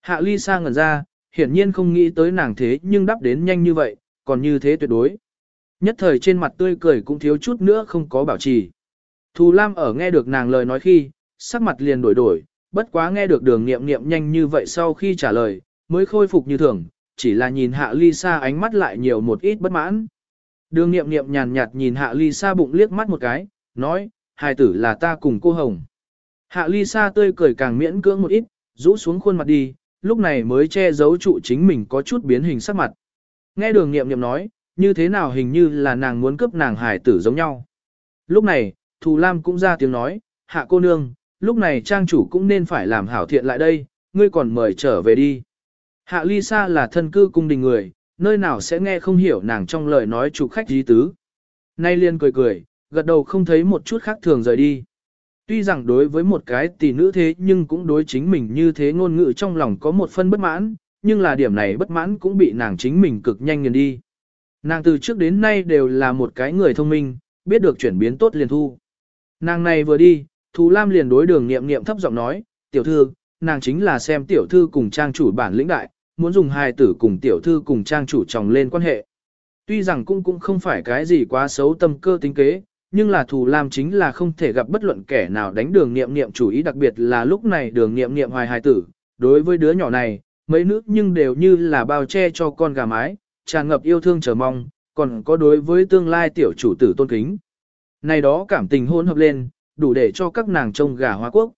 Hạ ly sa ngẩn ra, hiển nhiên không nghĩ tới nàng thế nhưng đáp đến nhanh như vậy, còn như thế tuyệt đối. Nhất thời trên mặt tươi cười cũng thiếu chút nữa không có bảo trì. Thù Lam ở nghe được nàng lời nói khi, sắc mặt liền đổi đổi, bất quá nghe được đường nghiệm nghiệm nhanh như vậy sau khi trả lời, mới khôi phục như thường, chỉ là nhìn hạ ly sa ánh mắt lại nhiều một ít bất mãn. Đường nghiệm nghiệm nhàn nhạt nhìn hạ ly sa bụng liếc mắt một cái, nói, hài tử là ta cùng cô Hồng. Hạ ly sa tươi cười càng miễn cưỡng một ít, rũ xuống khuôn mặt đi, lúc này mới che giấu trụ chính mình có chút biến hình sắc mặt. Nghe đường nghiệm nghiệm nói, như thế nào hình như là nàng muốn cướp nàng hải tử giống nhau. Lúc này, Thù Lam cũng ra tiếng nói, hạ cô nương, lúc này trang chủ cũng nên phải làm hảo thiện lại đây, ngươi còn mời trở về đi. Hạ ly sa là thân cư cung đình người, nơi nào sẽ nghe không hiểu nàng trong lời nói chủ khách dí tứ. Nay liên cười cười, gật đầu không thấy một chút khác thường rời đi. Tuy rằng đối với một cái tỷ nữ thế nhưng cũng đối chính mình như thế ngôn ngữ trong lòng có một phân bất mãn, nhưng là điểm này bất mãn cũng bị nàng chính mình cực nhanh nghiền đi. Nàng từ trước đến nay đều là một cái người thông minh, biết được chuyển biến tốt liền thu. Nàng này vừa đi, Thù Lam liền đối đường nghiệm nghiệm thấp giọng nói, tiểu thư, nàng chính là xem tiểu thư cùng trang chủ bản lĩnh đại, muốn dùng hài tử cùng tiểu thư cùng trang chủ chồng lên quan hệ. Tuy rằng cũng cũng không phải cái gì quá xấu tâm cơ tính kế, nhưng là Thù Lam chính là không thể gặp bất luận kẻ nào đánh đường nghiệm nghiệm chủ ý đặc biệt là lúc này đường nghiệm nghiệm hoài hài tử. Đối với đứa nhỏ này, mấy nữ nhưng đều như là bao che cho con gà mái, tràn ngập yêu thương chờ mong, còn có đối với tương lai tiểu chủ tử tôn kính. Này đó cảm tình hôn hợp lên, đủ để cho các nàng trông gà hoa quốc.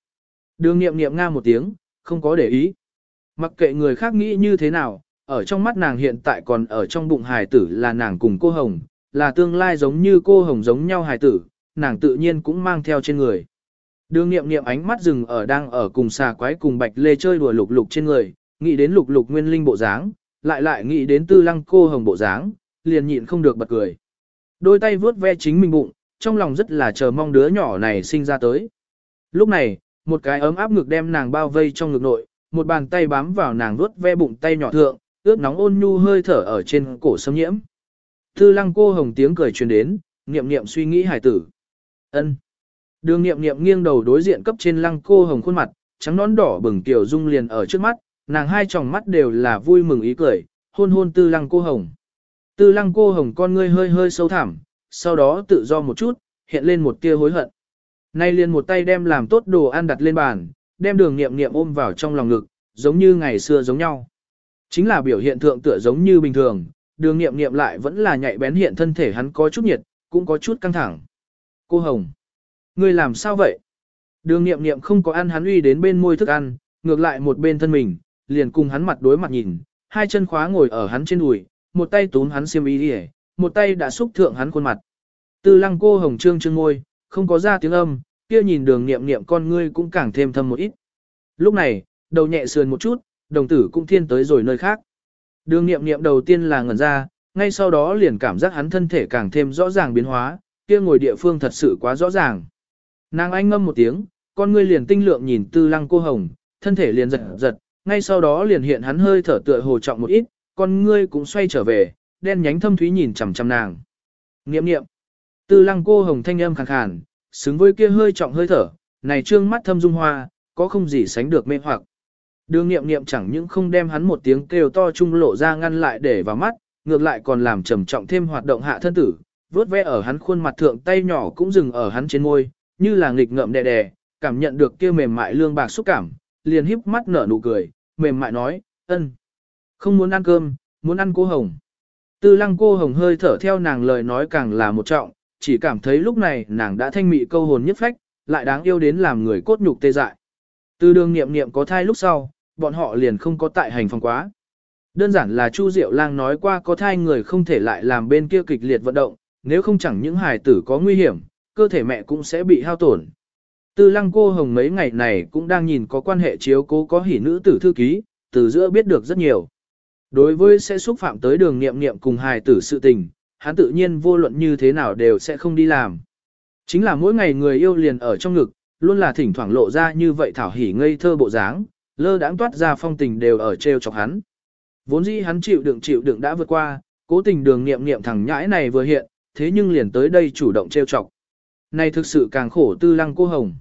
Đường nghiệm nghiệm nga một tiếng, không có để ý. Mặc kệ người khác nghĩ như thế nào, ở trong mắt nàng hiện tại còn ở trong bụng hài tử là nàng cùng cô Hồng, là tương lai giống như cô Hồng giống nhau hài tử, nàng tự nhiên cũng mang theo trên người. Đường nghiệm nghiệm ánh mắt dừng ở đang ở cùng xà quái cùng bạch lê chơi đùa lục lục trên người, nghĩ đến lục lục nguyên linh bộ dáng, lại lại nghĩ đến tư lăng cô hồng bộ dáng, liền nhịn không được bật cười. Đôi tay vuốt ve chính mình bụng, trong lòng rất là chờ mong đứa nhỏ này sinh ra tới. Lúc này, một cái ấm áp ngực đem nàng bao vây trong ngực nội, một bàn tay bám vào nàng vuốt ve bụng tay nhỏ thượng, ướt nóng ôn nhu hơi thở ở trên cổ xâm nhiễm. Tư lăng cô hồng tiếng cười truyền đến, niệm niệm suy nghĩ hải tử. ân Đường niệm niệm nghiêng đầu đối diện cấp trên lăng cô hồng khuôn mặt, trắng nón đỏ bừng tiểu dung liền ở trước mắt, nàng hai tròng mắt đều là vui mừng ý cười, hôn hôn tư lăng cô hồng. Tư lăng cô hồng con ngươi hơi hơi sâu thẳm, sau đó tự do một chút, hiện lên một tia hối hận. Nay liền một tay đem làm tốt đồ ăn đặt lên bàn, đem đường nghiệm nghiệm ôm vào trong lòng ngực, giống như ngày xưa giống nhau. Chính là biểu hiện thượng tựa giống như bình thường, đường nghiệm nghiệm lại vẫn là nhạy bén hiện thân thể hắn có chút nhiệt, cũng có chút căng thẳng. Cô Hồng, ngươi làm sao vậy? Đường nghiệm nghiệm không có ăn hắn uy đến bên môi thức ăn, ngược lại một bên thân mình, liền cùng hắn mặt đối mặt nhìn, hai chân khóa ngồi ở hắn trên đùi, một tay túm hắn xiêm y đi một tay đã xúc thượng hắn khuôn mặt. Tư lăng cô hồng trương trương ngôi, không có ra tiếng âm, kia nhìn đường niệm niệm con ngươi cũng càng thêm thâm một ít. Lúc này, đầu nhẹ sườn một chút, đồng tử cũng thiên tới rồi nơi khác. Đường niệm niệm đầu tiên là ngẩn ra, ngay sau đó liền cảm giác hắn thân thể càng thêm rõ ràng biến hóa, kia ngồi địa phương thật sự quá rõ ràng. Nàng anh ngâm một tiếng, con ngươi liền tinh lượng nhìn tư lăng cô hồng, thân thể liền giật giật, ngay sau đó liền hiện hắn hơi thở tựa hồ trọng một ít, con ngươi cũng xoay trở về, đen nhánh thâm thúy nhìn chằm chằm nàng. Niệm niệm. Tư lăng cô hồng thanh âm khàn khàn, xứng với kia hơi trọng hơi thở, này trương mắt thâm dung hoa, có không gì sánh được mê hoặc. Đường niệm niệm chẳng những không đem hắn một tiếng kêu to trung lộ ra ngăn lại để vào mắt, ngược lại còn làm trầm trọng thêm hoạt động hạ thân tử, vớt ve ở hắn khuôn mặt thượng tay nhỏ cũng dừng ở hắn trên môi, như là nghịch ngợm đè đè, cảm nhận được kia mềm mại lương bạc xúc cảm, liền híp mắt nở nụ cười, mềm mại nói, ân, không muốn ăn cơm, muốn ăn cô hồng. Tư lăng cô hồng hơi thở theo nàng lời nói càng là một trọng, chỉ cảm thấy lúc này nàng đã thanh mị câu hồn nhất phách, lại đáng yêu đến làm người cốt nhục tê dại. Từ đường niệm niệm có thai lúc sau, bọn họ liền không có tại hành phòng quá. Đơn giản là Chu Diệu Lang nói qua có thai người không thể lại làm bên kia kịch liệt vận động, nếu không chẳng những hài tử có nguy hiểm, cơ thể mẹ cũng sẽ bị hao tổn. Tư lăng cô hồng mấy ngày này cũng đang nhìn có quan hệ chiếu cố có hỉ nữ tử thư ký, từ giữa biết được rất nhiều. Đối với sẽ xúc phạm tới đường nghiệm nghiệm cùng hài tử sự tình, hắn tự nhiên vô luận như thế nào đều sẽ không đi làm. Chính là mỗi ngày người yêu liền ở trong ngực, luôn là thỉnh thoảng lộ ra như vậy thảo hỉ ngây thơ bộ dáng, lơ đãng toát ra phong tình đều ở treo chọc hắn. Vốn dĩ hắn chịu đựng chịu đựng đã vượt qua, cố tình đường nghiệm nghiệm thằng nhãi này vừa hiện, thế nhưng liền tới đây chủ động treo chọc. Này thực sự càng khổ tư lăng cô hồng.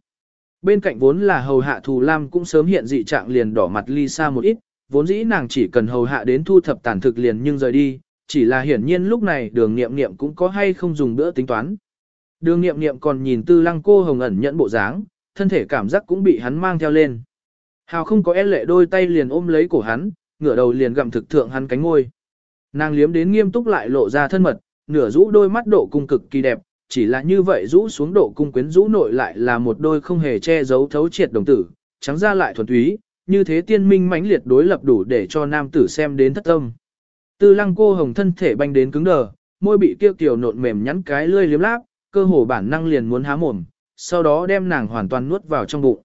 Bên cạnh vốn là hầu hạ thù lam cũng sớm hiện dị trạng liền đỏ mặt ly xa một ít, vốn dĩ nàng chỉ cần hầu hạ đến thu thập tàn thực liền nhưng rời đi, chỉ là hiển nhiên lúc này đường nghiệm nghiệm cũng có hay không dùng bữa tính toán. Đường nghiệm nghiệm còn nhìn tư lăng cô hồng ẩn nhẫn bộ dáng, thân thể cảm giác cũng bị hắn mang theo lên. Hào không có e lệ đôi tay liền ôm lấy cổ hắn, ngửa đầu liền gặm thực thượng hắn cánh ngôi. Nàng liếm đến nghiêm túc lại lộ ra thân mật, nửa rũ đôi mắt độ cung cực kỳ đẹp, chỉ là như vậy rũ xuống độ cung quyến rũ nội lại là một đôi không hề che giấu thấu triệt đồng tử, trắng ra lại thuần túy, như thế tiên minh mãnh liệt đối lập đủ để cho nam tử xem đến thất tâm. Tư lăng cô hồng thân thể banh đến cứng đờ, môi bị kêu tiểu nộn mềm nhắn cái lươi liếm láp, cơ hồ bản năng liền muốn há mồm, sau đó đem nàng hoàn toàn nuốt vào trong bụng.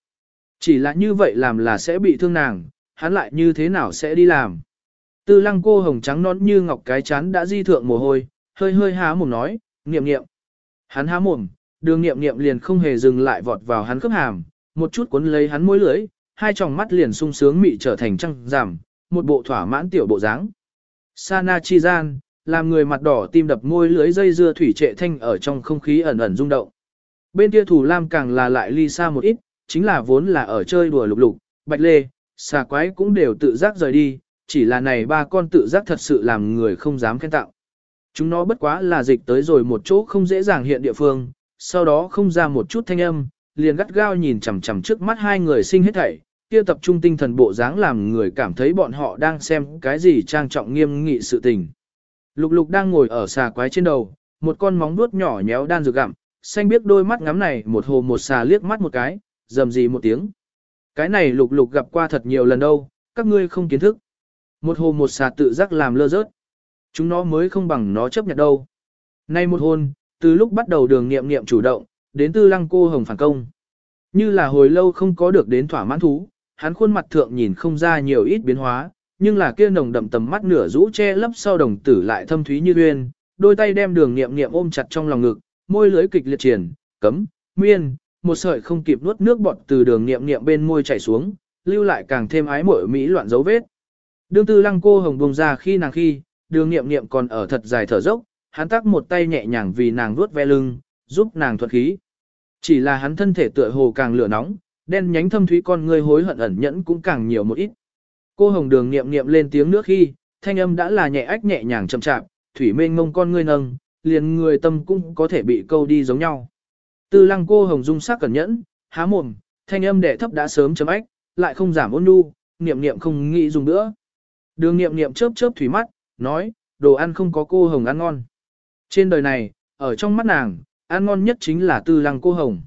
Chỉ là như vậy làm là sẽ bị thương nàng, hắn lại như thế nào sẽ đi làm. Tư lăng cô hồng trắng nón như ngọc cái chán đã di thượng mồ hôi, hơi hơi há mồm nói, niệm niệm. Hắn há mồm, đường niệm niệm liền không hề dừng lại vọt vào hắn khớp hàm, một chút cuốn lấy hắn môi lưỡi, hai tròng mắt liền sung sướng mị trở thành trăng giảm, một bộ thỏa mãn tiểu bộ dáng. Sana chi gian, làm người mặt đỏ tim đập môi lưới dây dưa thủy trệ thanh ở trong không khí ẩn ẩn rung động. Bên kia thủ lam càng là lại ly xa một ít, chính là vốn là ở chơi đùa lục lục, bạch lê, xà quái cũng đều tự giác rời đi, chỉ là này ba con tự giác thật sự làm người không dám khen tạo. Chúng nó bất quá là dịch tới rồi một chỗ không dễ dàng hiện địa phương, sau đó không ra một chút thanh âm, liền gắt gao nhìn chằm chằm trước mắt hai người sinh hết thảy, kia tập trung tinh thần bộ dáng làm người cảm thấy bọn họ đang xem cái gì trang trọng nghiêm nghị sự tình. Lục lục đang ngồi ở xà quái trên đầu, một con móng vuốt nhỏ nhéo đan dược gặm, xanh biết đôi mắt ngắm này một hồ một xà liếc mắt một cái, dầm gì một tiếng. Cái này lục lục gặp qua thật nhiều lần đâu, các ngươi không kiến thức. Một hồ một xà tự giác làm lơ rớt. Chúng nó mới không bằng nó chấp nhận đâu. Nay một hôn, từ lúc bắt đầu đường nghiệm nghiệm chủ động, đến tư lăng cô hồng phản công. Như là hồi lâu không có được đến thỏa mãn thú, hắn khuôn mặt thượng nhìn không ra nhiều ít biến hóa, nhưng là kia nồng đậm tầm mắt nửa rũ che lấp sau đồng tử lại thâm thúy như uyên, đôi tay đem đường nghiệm nghiệm ôm chặt trong lòng ngực, môi lưới kịch liệt triển, cấm, nguyên, một sợi không kịp nuốt nước bọt từ đường nghiệm nghiệm bên môi chảy xuống, lưu lại càng thêm ái mội mỹ loạn dấu vết. Đương tư lăng cô hồng bùng ra khi nàng khi, đường nghiệm nghiệm còn ở thật dài thở dốc, hắn tắc một tay nhẹ nhàng vì nàng vuốt ve lưng, giúp nàng thuật khí. Chỉ là hắn thân thể tựa hồ càng lửa nóng, đen nhánh thâm thúy con ngươi hối hận ẩn nhẫn cũng càng nhiều một ít. Cô hồng đường niệm niệm lên tiếng nước khi, thanh âm đã là nhẹ ách nhẹ nhàng chậm chạp, thủy mênh mông con ngươi nâng, liền người tâm cũng có thể bị câu đi giống nhau. Tư lăng cô hồng dung sắc cẩn nhẫn, há mồm, thanh âm đệ thấp đã sớm chấm ách, lại không giảm ôn nhu, niệm niệm không nghĩ dùng nữa. Đường niệm niệm chớp chớp thủy mắt, nói, đồ ăn không có cô hồng ăn ngon. Trên đời này, ở trong mắt nàng, ăn ngon nhất chính là tư lăng cô hồng.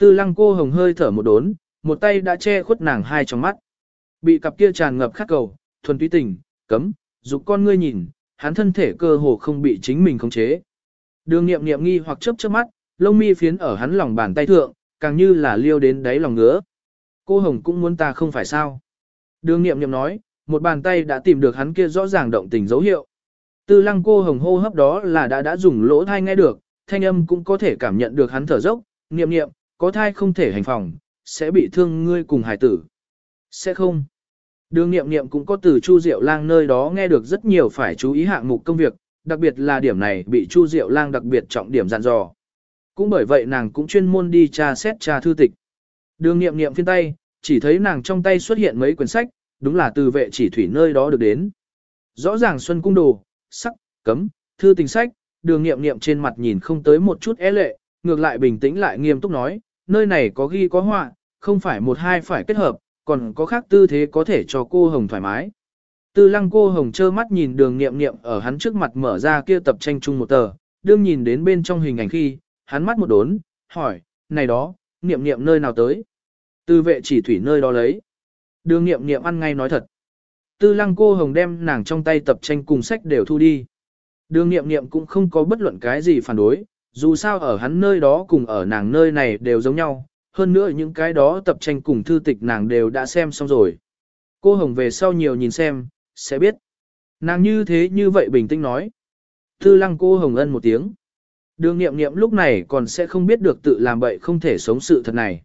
Tư lăng cô hồng hơi thở một đốn, một tay đã che khuất nàng hai trong mắt. Bị cặp kia tràn ngập khát cầu, thuần túy tình, cấm, dục con ngươi nhìn, hắn thân thể cơ hồ không bị chính mình khống chế. Đường nghiệm nghiệm nghi hoặc chớp chớp mắt, lông mi phiến ở hắn lòng bàn tay thượng, càng như là liêu đến đáy lòng ngứa. Cô Hồng cũng muốn ta không phải sao. Đường nghiệm nghiệm nói, một bàn tay đã tìm được hắn kia rõ ràng động tình dấu hiệu. Tư lăng cô Hồng hô hấp đó là đã đã dùng lỗ thai nghe được, thanh âm cũng có thể cảm nhận được hắn thở dốc, nghiệm nghiệm, có thai không thể hành phòng, sẽ bị thương ngươi cùng hải tử. Sẽ không. Đường nghiệm nghiệm cũng có từ Chu Diệu Lang nơi đó nghe được rất nhiều phải chú ý hạng mục công việc, đặc biệt là điểm này bị Chu Diệu Lang đặc biệt trọng điểm dặn dò. Cũng bởi vậy nàng cũng chuyên môn đi tra xét tra thư tịch. Đường nghiệm nghiệm phiên tay, chỉ thấy nàng trong tay xuất hiện mấy quyển sách, đúng là từ vệ chỉ thủy nơi đó được đến. Rõ ràng xuân cung đồ, sắc, cấm, thư tình sách, đường nghiệm nghiệm trên mặt nhìn không tới một chút é lệ, ngược lại bình tĩnh lại nghiêm túc nói, nơi này có ghi có họa, không phải một hai phải kết hợp, còn có khác tư thế có thể cho cô Hồng thoải mái. Tư lăng cô Hồng trơ mắt nhìn đường nghiệm nghiệm ở hắn trước mặt mở ra kia tập tranh chung một tờ, đương nhìn đến bên trong hình ảnh khi, hắn mắt một đốn, hỏi, này đó, nghiệm nghiệm nơi nào tới? Tư vệ chỉ thủy nơi đó lấy. Đường nghiệm nghiệm ăn ngay nói thật. Tư lăng cô Hồng đem nàng trong tay tập tranh cùng sách đều thu đi. Đường nghiệm nghiệm cũng không có bất luận cái gì phản đối, dù sao ở hắn nơi đó cùng ở nàng nơi này đều giống nhau, hơn nữa những cái đó tập tranh cùng thư tịch nàng đều đã xem xong rồi. Cô Hồng về sau nhiều nhìn xem, sẽ biết. Nàng như thế như vậy bình tĩnh nói. Tư lăng cô Hồng ân một tiếng. Đường nghiệm nghiệm lúc này còn sẽ không biết được tự làm bậy không thể sống sự thật này.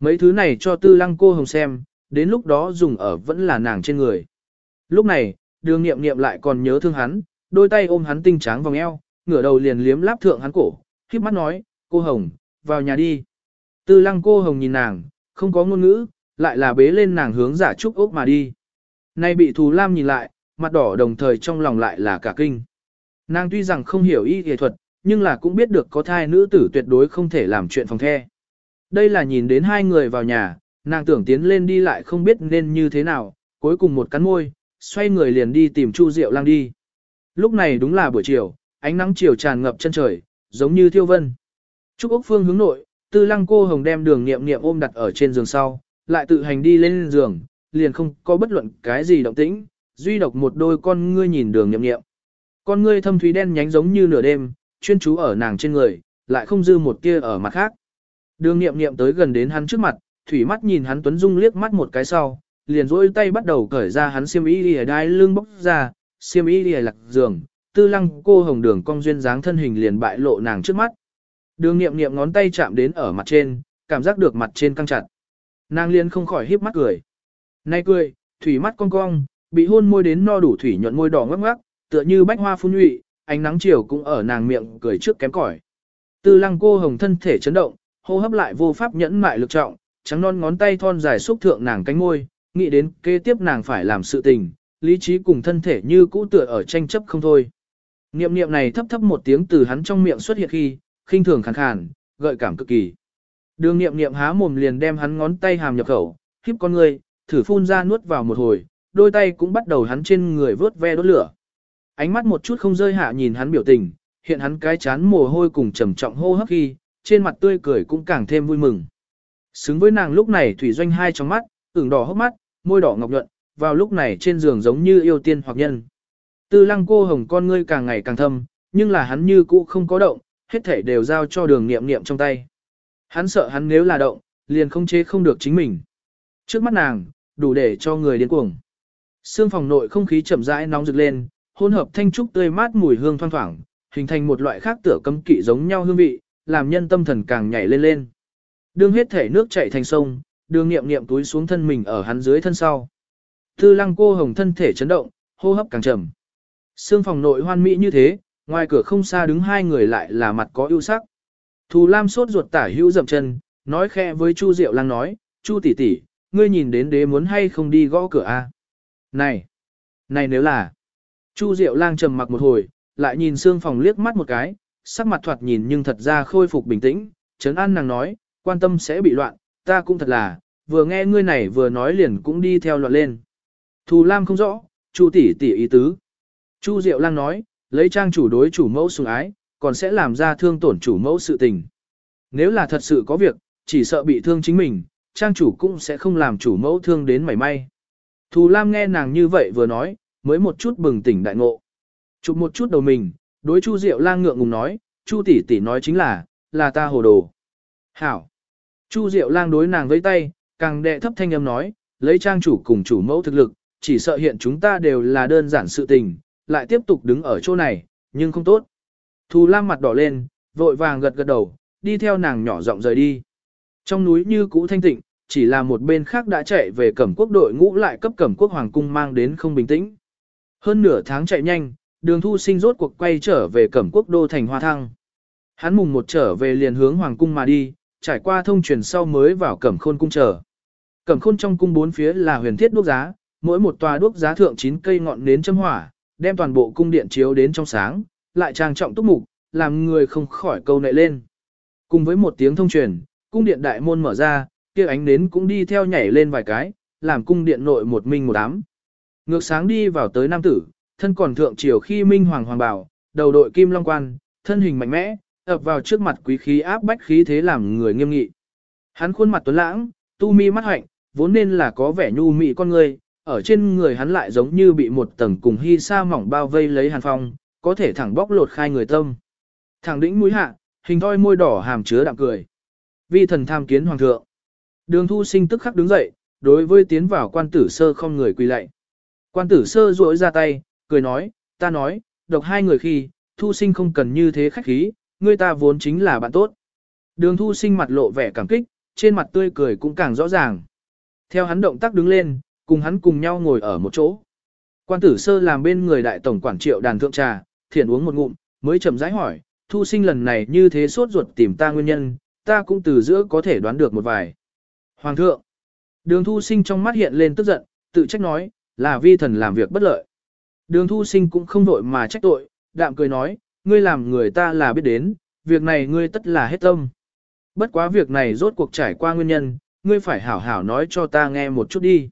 Mấy thứ này cho tư lăng cô Hồng xem, đến lúc đó dùng ở vẫn là nàng trên người. Lúc này, đường nghiệm nghiệm lại còn nhớ thương hắn, đôi tay ôm hắn tinh tráng vòng eo, ngửa đầu liền liếm láp thượng hắn cổ, khiếp mắt nói, cô Hồng, vào nhà đi. Tư lăng cô Hồng nhìn nàng, không có ngôn ngữ, lại là bế lên nàng hướng giả trúc ốc mà đi. Nay bị Thù Lam nhìn lại, mặt đỏ đồng thời trong lòng lại là cả kinh. Nàng tuy rằng không hiểu y y thuật, nhưng là cũng biết được có thai nữ tử tuyệt đối không thể làm chuyện phòng the. Đây là nhìn đến hai người vào nhà, nàng tưởng tiến lên đi lại không biết nên như thế nào, cuối cùng một cắn môi, xoay người liền đi tìm Chu Diệu Lang đi. Lúc này đúng là buổi chiều, ánh nắng chiều tràn ngập chân trời, giống như thiêu vân. Trúc Úc Phương hướng nội, Tư Lăng cô hồng đem đường nghiệm nghiệm ôm đặt ở trên giường sau, lại tự hành đi lên giường, liền không có bất luận cái gì động tĩnh, duy độc một đôi con ngươi nhìn đường nghiệm nghiệm. Con ngươi thâm thúy đen nhánh giống như nửa đêm, chuyên chú ở nàng trên người, lại không dư một tia ở mặt khác. Đường nghiệm nghiệm tới gần đến hắn trước mặt, thủy mắt nhìn hắn tuấn dung liếc mắt một cái sau, liền rỗi tay bắt đầu cởi ra hắn xiêm y lìa đai lưng bóc ra, xiêm y lìa lạc giường, tư lăng cô hồng đường cong duyên dáng thân hình liền bại lộ nàng trước mắt. Đường nghiệm nghiệm ngón tay chạm đến ở mặt trên, cảm giác được mặt trên căng chặt. Nàng liền không khỏi híp mắt cười. Nay cười, thủy mắt cong cong, bị hôn môi đến no đủ thủy nhuận môi đỏ ngắc ngắc, tựa như bách hoa phun nhụy, ánh nắng chiều cũng ở nàng miệng cười trước kém cỏi. Tư lăng cô hồng thân thể chấn động, hô hấp lại vô pháp nhẫn mại lực trọng, trắng non ngón tay thon dài xúc thượng nàng cánh môi, nghĩ đến kế tiếp nàng phải làm sự tình, lý trí cùng thân thể như cũ tựa ở tranh chấp không thôi. Niệm niệm này thấp thấp một tiếng từ hắn trong miệng xuất hiện khi, khinh thường khàn khàn, gợi cảm cực kỳ. Đường niệm niệm há mồm liền đem hắn ngón tay hàm nhập khẩu, khiếp con người, thử phun ra nuốt vào một hồi, đôi tay cũng bắt đầu hắn trên người vớt ve đốt lửa. Ánh mắt một chút không rơi hạ nhìn hắn biểu tình, hiện hắn cái chán mồ hôi cùng trầm trọng hô hấp khi, trên mặt tươi cười cũng càng thêm vui mừng. Xứng với nàng lúc này thủy doanh hai trong mắt, ửng đỏ hốc mắt, môi đỏ ngọc nhuận, vào lúc này trên giường giống như yêu tiên hoặc nhân. Tư lăng cô hồng con ngươi càng ngày càng thâm, nhưng là hắn như cũ không có động, hết thể đều giao cho đường nghiệm nghiệm trong tay. Hắn sợ hắn nếu là động, liền không chế không được chính mình. Trước mắt nàng, đủ để cho người điên cuồng. Sương phòng nội không khí chậm rãi nóng rực lên, hỗn hợp thanh trúc tươi mát mùi hương thoang thoảng, hình thành một loại khác tựa cấm kỵ giống nhau hương vị, làm nhân tâm thần càng nhảy lên lên. Đường hết thể nước chảy thành sông, đường nghiệm nghiệm túi xuống thân mình ở hắn dưới thân sau. Tư lăng cô hồng thân thể chấn động, hô hấp càng trầm. Sương phòng nội hoan mỹ như thế, ngoài cửa không xa đứng hai người lại là mặt có ưu sắc. Thù Lam sốt ruột tả hữu dậm chân, nói khẽ với Chu Diệu Lang nói, Chu tỷ tỷ, ngươi nhìn đến đế muốn hay không đi gõ cửa a? Này, này nếu là. Chu Diệu Lang trầm mặc một hồi, lại nhìn Sương phòng liếc mắt một cái, sắc mặt thoạt nhìn nhưng thật ra khôi phục bình tĩnh, trấn an nàng nói, quan tâm sẽ bị loạn, ta cũng thật là, vừa nghe ngươi này vừa nói liền cũng đi theo loạn lên. Thù Lam không rõ, Chu tỷ tỷ ý tứ. Chu Diệu Lang nói, lấy trang chủ đối chủ mẫu sủng ái, còn sẽ làm ra thương tổn chủ mẫu sự tình. Nếu là thật sự có việc, chỉ sợ bị thương chính mình, trang chủ cũng sẽ không làm chủ mẫu thương đến mảy may. Thù Lam nghe nàng như vậy vừa nói, mới một chút bừng tỉnh đại ngộ. Chụp một chút đầu mình, đối Chu Diệu Lang ngượng ngùng nói, Chu tỷ tỷ nói chính là, là ta hồ đồ. Hảo. Chu Diệu Lang đối nàng với tay, càng đệ thấp thanh âm nói, lấy trang chủ cùng chủ mẫu thực lực, chỉ sợ hiện chúng ta đều là đơn giản sự tình, lại tiếp tục đứng ở chỗ này, nhưng không tốt. Thù Lam mặt đỏ lên, vội vàng gật gật đầu, đi theo nàng nhỏ giọng rời đi. Trong núi như cũ thanh tịnh, chỉ là một bên khác đã chạy về cẩm quốc đội ngũ lại cấp cẩm quốc hoàng cung mang đến không bình tĩnh. Hơn nửa tháng chạy nhanh, đường thu sinh rốt cuộc quay trở về cẩm quốc đô thành hoa thăng. Hắn mùng một trở về liền hướng hoàng cung mà đi, trải qua thông truyền sau mới vào cẩm khôn cung chờ. Cẩm khôn trong cung bốn phía là huyền thiết đuốc giá, mỗi một tòa đuốc giá thượng 9 cây ngọn nến châm hỏa, đem toàn bộ cung điện chiếu đến trong sáng, lại trang trọng túc mục, làm người không khỏi câu nệ lên. Cùng với một tiếng thông truyền, cung điện đại môn mở ra, kia ánh nến cũng đi theo nhảy lên vài cái, làm cung điện nội một minh một ám. Ngược sáng đi vào tới nam tử, thân còn thượng triều khi minh hoàng hoàng bảo, đầu đội kim long quan, thân hình mạnh mẽ, ập vào trước mặt quý khí áp bách khí thế làm người nghiêm nghị. Hắn khuôn mặt tuấn lãng, tu mi mắt hạnh, vốn nên là có vẻ nhu mị con người, ở trên người hắn lại giống như bị một tầng cùng hy sa mỏng bao vây lấy hàn phong, có thể thẳng bóc lột khai người tâm. Thẳng đỉnh mũi hạ, hình thoi môi đỏ hàm chứa đạm cười. Vi thần tham kiến hoàng thượng. Đường thu sinh tức khắc đứng dậy, đối với tiến vào quan tử sơ không người quỳ lạy. Quan tử sơ duỗi ra tay, cười nói, ta nói, độc hai người khi, thu sinh không cần như thế khách khí, người ta vốn chính là bạn tốt. Đường thu sinh mặt lộ vẻ cảm kích, trên mặt tươi cười cũng càng rõ ràng. Theo hắn động tác đứng lên, cùng hắn cùng nhau ngồi ở một chỗ. Quan tử sơ làm bên người đại tổng quản triệu đàn thượng trà, thiện uống một ngụm, mới chậm rãi hỏi, thu sinh lần này như thế sốt ruột tìm ta nguyên nhân, ta cũng từ giữa có thể đoán được một vài. Hoàng thượng, đường thu sinh trong mắt hiện lên tức giận, tự trách nói, là vi thần làm việc bất lợi. Đường thu sinh cũng không vội mà trách tội, đạm cười nói, ngươi làm người ta là biết đến, việc này ngươi tất là hết tâm. Bất quá việc này rốt cuộc trải qua nguyên nhân, ngươi phải hảo hảo nói cho ta nghe một chút đi.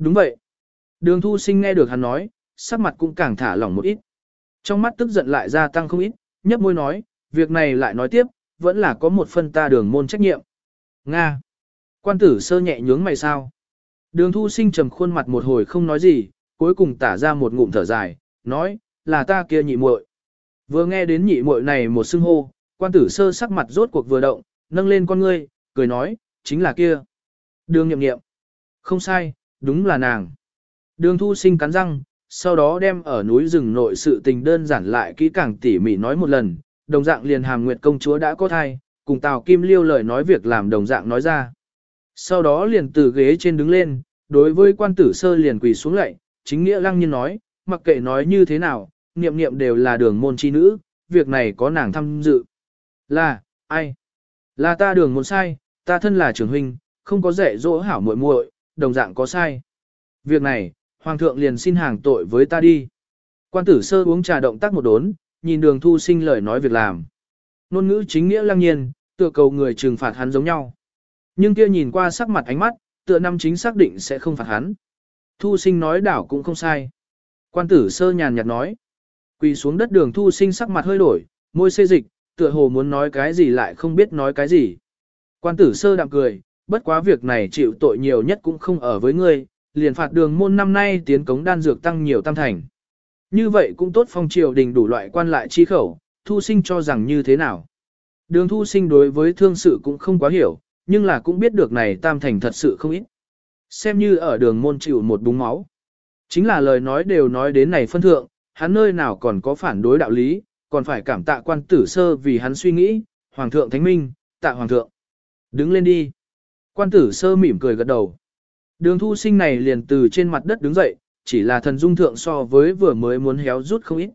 Đúng vậy. Đường thu sinh nghe được hắn nói, sắc mặt cũng càng thả lỏng một ít. Trong mắt tức giận lại gia tăng không ít, nhấp môi nói, việc này lại nói tiếp, vẫn là có một phần ta đường môn trách nhiệm. Nga. Quan tử sơ nhẹ nhướng mày sao. Đường thu sinh trầm khuôn mặt một hồi không nói gì, cuối cùng tả ra một ngụm thở dài, nói, là ta kia nhị muội. Vừa nghe đến nhị muội này một xưng hô, quan tử sơ sắc mặt rốt cuộc vừa động, nâng lên con ngươi, cười nói, chính là kia. Đường nhậm nghiệm. Không sai, đúng là nàng. Đường thu sinh cắn răng, sau đó đem ở núi rừng nội sự tình đơn giản lại kỹ càng tỉ mỉ nói một lần, đồng dạng liền hàm nguyệt công chúa đã có thai, cùng Tào Kim Liêu lời nói việc làm đồng dạng nói ra. Sau đó liền từ ghế trên đứng lên, đối với quan tử sơ liền quỳ xuống lạy, chính nghĩa lăng nhiên nói, mặc kệ nói như thế nào, niệm niệm đều là đường môn chi nữ, việc này có nàng tham dự. Là, ai? Là ta đường môn sai, ta thân là trưởng huynh, không có dạy dỗ hảo muội muội, đồng dạng có sai. Việc này, hoàng thượng liền xin hàng tội với ta đi. Quan tử sơ uống trà động tác một đốn, nhìn đường thu sinh lời nói việc làm. Nôn ngữ chính nghĩa lăng nhiên, tựa cầu người trừng phạt hắn giống nhau. Nhưng kia nhìn qua sắc mặt ánh mắt, tựa năm chính xác định sẽ không phạt hắn. Thu sinh nói đảo cũng không sai. Quan tử sơ nhàn nhạt nói. Quỳ xuống đất đường thu sinh sắc mặt hơi đổi, môi xê dịch, tựa hồ muốn nói cái gì lại không biết nói cái gì. Quan tử sơ đạm cười, bất quá việc này chịu tội nhiều nhất cũng không ở với ngươi, liền phạt đường môn năm nay tiến cống đan dược tăng nhiều tam thành. Như vậy cũng tốt phong triều đình đủ loại quan lại chi khẩu, thu sinh cho rằng như thế nào. Đường thu sinh đối với thương sự cũng không quá hiểu, nhưng là cũng biết được này tam thành thật sự không ít. Xem như ở đường môn chịu một búng máu. Chính là lời nói đều nói đến này phân thượng, hắn nơi nào còn có phản đối đạo lý, còn phải cảm tạ quan tử sơ vì hắn suy nghĩ, hoàng thượng thánh minh, tạ hoàng thượng. Đứng lên đi. Quan tử sơ mỉm cười gật đầu. Đường thu sinh này liền từ trên mặt đất đứng dậy, chỉ là thần dung thượng so với vừa mới muốn héo rút không ít.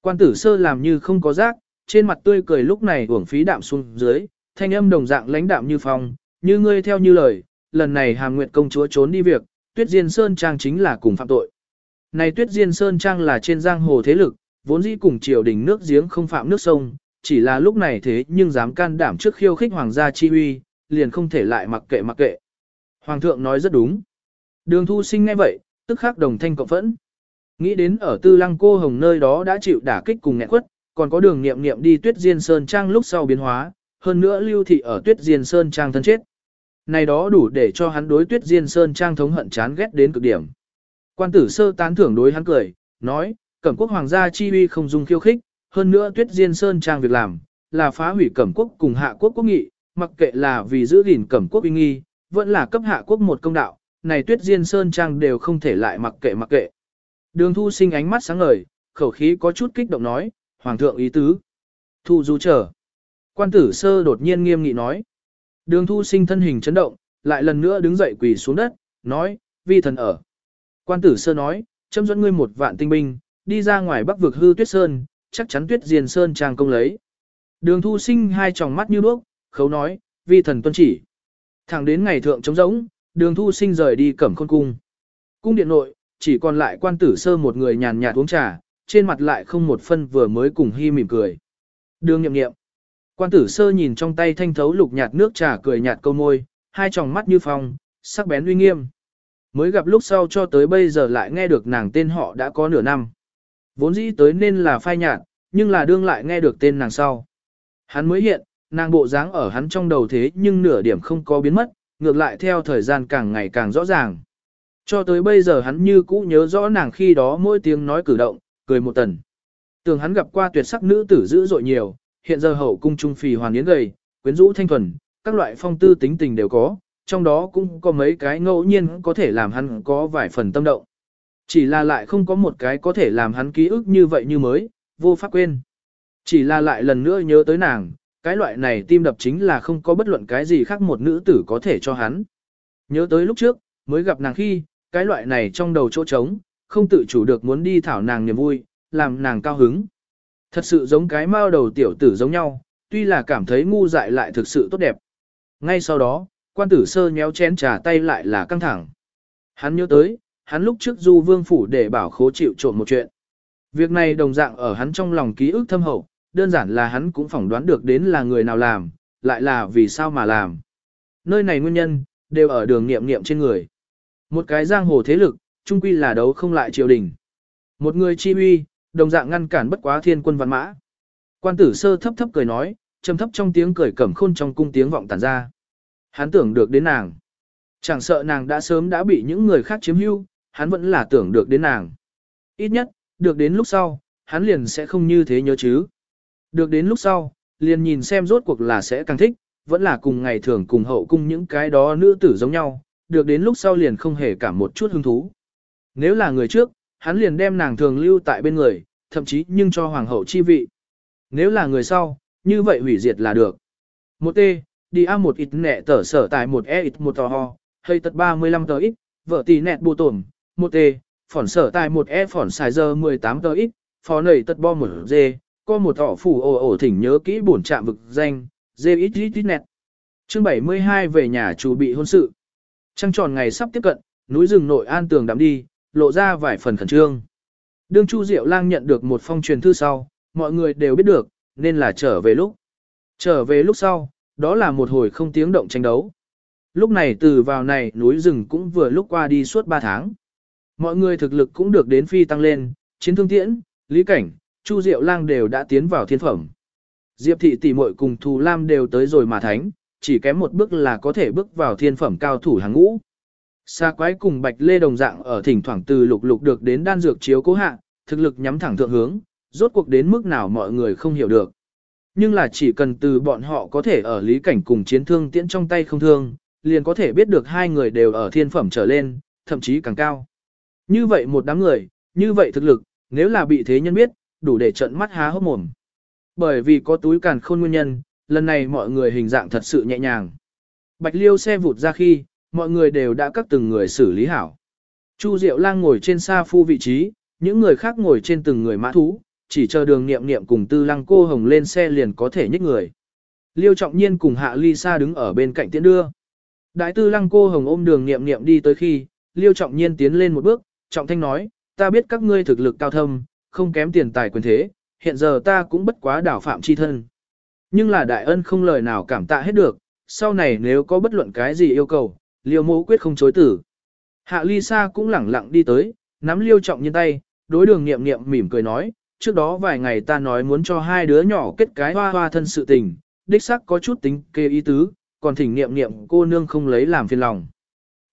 Quan tử sơ làm như không có rác, trên mặt tươi cười lúc này uổng phí đạm xuống dưới, thanh âm đồng dạng lãnh đạm như phong, như ngươi theo như lời, lần này hàm nguyệt công chúa trốn đi việc, tuyết diên sơn trang chính là cùng phạm tội. Này tuyết diên sơn trang là trên giang hồ thế lực, vốn dĩ cùng triều đình nước giếng không phạm nước sông, chỉ là lúc này thế nhưng dám can đảm trước khiêu khích hoàng gia chi uy, liền không thể lại mặc kệ mặc kệ. Hoàng thượng nói rất đúng. Đường thu sinh nghe vậy, tức khắc đồng thanh cộng phẫn. Nghĩ đến ở tư lăng cô hồng nơi đó đã chịu đả kích cùng nghẹn quất, còn có đường nghiệm nghiệm đi tuyết diên sơn trang lúc sau biến hóa, hơn nữa lưu thị ở tuyết diên sơn trang thân chết. Này đó đủ để cho hắn đối tuyết diên sơn trang thống hận chán ghét đến cực điểm. Quan tử sơ tán thưởng đối hắn cười, nói, cẩm quốc hoàng gia chi uy không dung khiêu khích, hơn nữa tuyết diên sơn trang việc làm, là phá hủy cẩm quốc cùng hạ quốc quốc nghị, mặc kệ là vì giữ gìn cẩm quốc uy nghi, vẫn là cấp hạ quốc một công đạo, này tuyết diên sơn trang đều không thể lại mặc kệ mặc kệ. Đường thu sinh ánh mắt sáng ngời, khẩu khí có chút kích động nói, hoàng thượng ý tứ. Thu du chờ. Quan tử sơ đột nhiên nghiêm nghị nói. Đường thu sinh thân hình chấn động, lại lần nữa đứng dậy quỳ xuống đất, nói, vi thần ở. Quan tử sơ nói, châm dẫn ngươi một vạn tinh binh, đi ra ngoài bắc vực hư tuyết sơn, chắc chắn tuyết diên sơn trang công lấy. Đường thu sinh hai tròng mắt như đuốc, khấu nói, vi thần tuân chỉ. Thẳng đến ngày thượng trống rỗng, đường thu sinh rời đi cẩm khôn cung. Cung điện nội, chỉ còn lại quan tử sơ một người nhàn nhạt uống trà, trên mặt lại không một phân vừa mới cùng hy mỉm cười. Đường nhậm nghiệm. Quan tử sơ nhìn trong tay thanh thấu lục nhạt nước trà cười nhạt câu môi, hai tròng mắt như phong, sắc bén uy nghiêm. Mới gặp lúc sau cho tới bây giờ lại nghe được nàng tên họ đã có nửa năm. Vốn dĩ tới nên là phai nhạt, nhưng là đương lại nghe được tên nàng sau. Hắn mới hiện, nàng bộ dáng ở hắn trong đầu thế nhưng nửa điểm không có biến mất, ngược lại theo thời gian càng ngày càng rõ ràng. Cho tới bây giờ hắn như cũ nhớ rõ nàng khi đó mỗi tiếng nói cử động, cười một tần. Tưởng hắn gặp qua tuyệt sắc nữ tử dữ dội nhiều, hiện giờ hậu cung trung phì hoàn yến gầy, quyến rũ thanh thuần, các loại phong tư tính tình đều có, trong đó cũng có mấy cái ngẫu nhiên có thể làm hắn có vài phần tâm động. Chỉ là lại không có một cái có thể làm hắn ký ức như vậy như mới, vô pháp quên. Chỉ là lại lần nữa nhớ tới nàng, cái loại này tim đập chính là không có bất luận cái gì khác một nữ tử có thể cho hắn. Nhớ tới lúc trước, mới gặp nàng khi, cái loại này trong đầu chỗ trống, không tự chủ được muốn đi thảo nàng niềm vui, làm nàng cao hứng. Thật sự giống cái mao đầu tiểu tử giống nhau, tuy là cảm thấy ngu dại lại thực sự tốt đẹp. Ngay sau đó, quan tử sơ nhéo chén trà tay lại là căng thẳng. Hắn nhớ tới, hắn lúc trước du vương phủ để bảo khố chịu trộm một chuyện. Việc này đồng dạng ở hắn trong lòng ký ức thâm hậu, đơn giản là hắn cũng phỏng đoán được đến là người nào làm, lại là vì sao mà làm. Nơi này nguyên nhân, đều ở đường nghiệm nghiệm trên người. Một cái giang hồ thế lực, trung quy là đấu không lại triều đình. Một người chi uy, đồng dạng ngăn cản bất quá thiên quân văn mã. Quan tử sơ thấp thấp cười nói, trầm thấp trong tiếng cười cẩm khôn trong cung tiếng vọng tản ra. Hắn tưởng được đến nàng. Chẳng sợ nàng đã sớm đã bị những người khác chiếm hữu, hắn vẫn là tưởng được đến nàng. Ít nhất, được đến lúc sau, hắn liền sẽ không như thế nhớ chứ. Được đến lúc sau, liền nhìn xem rốt cuộc là sẽ càng thích, vẫn là cùng ngày thường cùng hậu cung những cái đó nữ tử giống nhau, được đến lúc sau liền không hề cảm một chút hứng thú. Nếu là người trước, hắn liền đem nàng thường lưu tại bên người, thậm chí nhưng cho hoàng hậu chi vị. Nếu là người sau, như vậy hủy diệt là được. Một T, đi A một ít nẹ tở sở tại một E ít một tò ho, hay tật 35 tờ ít, vợ tỷ nẹt bù tổn, một T, phỏn sở tại một E phỏn xài giờ 18 tờ ít, phó nảy tật bo một D, có một họ phủ ồ ồ thỉnh nhớ kỹ bổn trạm vực danh, dê ít ít ít nẹt. Chương 72 về nhà chủ bị hôn sự. Trăng tròn ngày sắp tiếp cận, núi rừng nội an tường đắm đi, lộ ra vài phần khẩn trương. Đương Chu Diệu Lang nhận được một phong truyền thư sau, mọi người đều biết được, nên là trở về lúc. Trở về lúc sau, đó là một hồi không tiếng động tranh đấu. Lúc này từ vào này núi rừng cũng vừa lúc qua đi suốt 3 tháng. Mọi người thực lực cũng được đến phi tăng lên, chiến thương tiễn, lý cảnh, Chu Diệu Lang đều đã tiến vào thiên phẩm. Diệp thị tỷ muội cùng Thù Lam đều tới rồi mà thánh, chỉ kém một bước là có thể bước vào thiên phẩm cao thủ hàng ngũ. Sa quái cùng bạch lê đồng dạng ở thỉnh thoảng từ lục lục được đến đan dược chiếu cố hạ, thực lực nhắm thẳng thượng hướng, rốt cuộc đến mức nào mọi người không hiểu được. Nhưng là chỉ cần từ bọn họ có thể ở lý cảnh cùng chiến thương tiễn trong tay không thương, liền có thể biết được hai người đều ở thiên phẩm trở lên, thậm chí càng cao. Như vậy một đám người, như vậy thực lực, nếu là bị thế nhân biết, đủ để trận mắt há hốc mồm. Bởi vì có túi càn khôn nguyên nhân, lần này mọi người hình dạng thật sự nhẹ nhàng. Bạch liêu xe vụt ra khi, mọi người đều đã các từng người xử lý hảo. Chu Diệu Lang ngồi trên xa phu vị trí, những người khác ngồi trên từng người mã thú, chỉ chờ đường nghiệm nghiệm cùng tư lăng cô hồng lên xe liền có thể nhích người. Liêu trọng nhiên cùng hạ ly sa đứng ở bên cạnh tiễn đưa. Đại tư lăng cô hồng ôm đường nghiệm nghiệm đi tới khi, liêu trọng nhiên tiến lên một bước, trọng thanh nói, ta biết các ngươi thực lực cao thâm, không kém tiền tài quyền thế, hiện giờ ta cũng bất quá đảo phạm chi thân. Nhưng là đại ân không lời nào cảm tạ hết được, sau này nếu có bất luận cái gì yêu cầu, liêu mẫu quyết không chối tử. Hạ ly sa cũng lẳng lặng đi tới, nắm liêu trọng nhân tay, đối đường nghiệm nghiệm mỉm cười nói, trước đó vài ngày ta nói muốn cho hai đứa nhỏ kết cái hoa hoa thân sự tình, đích sắc có chút tính kê ý tứ, còn thỉnh nghiệm nghiệm cô nương không lấy làm phiền lòng.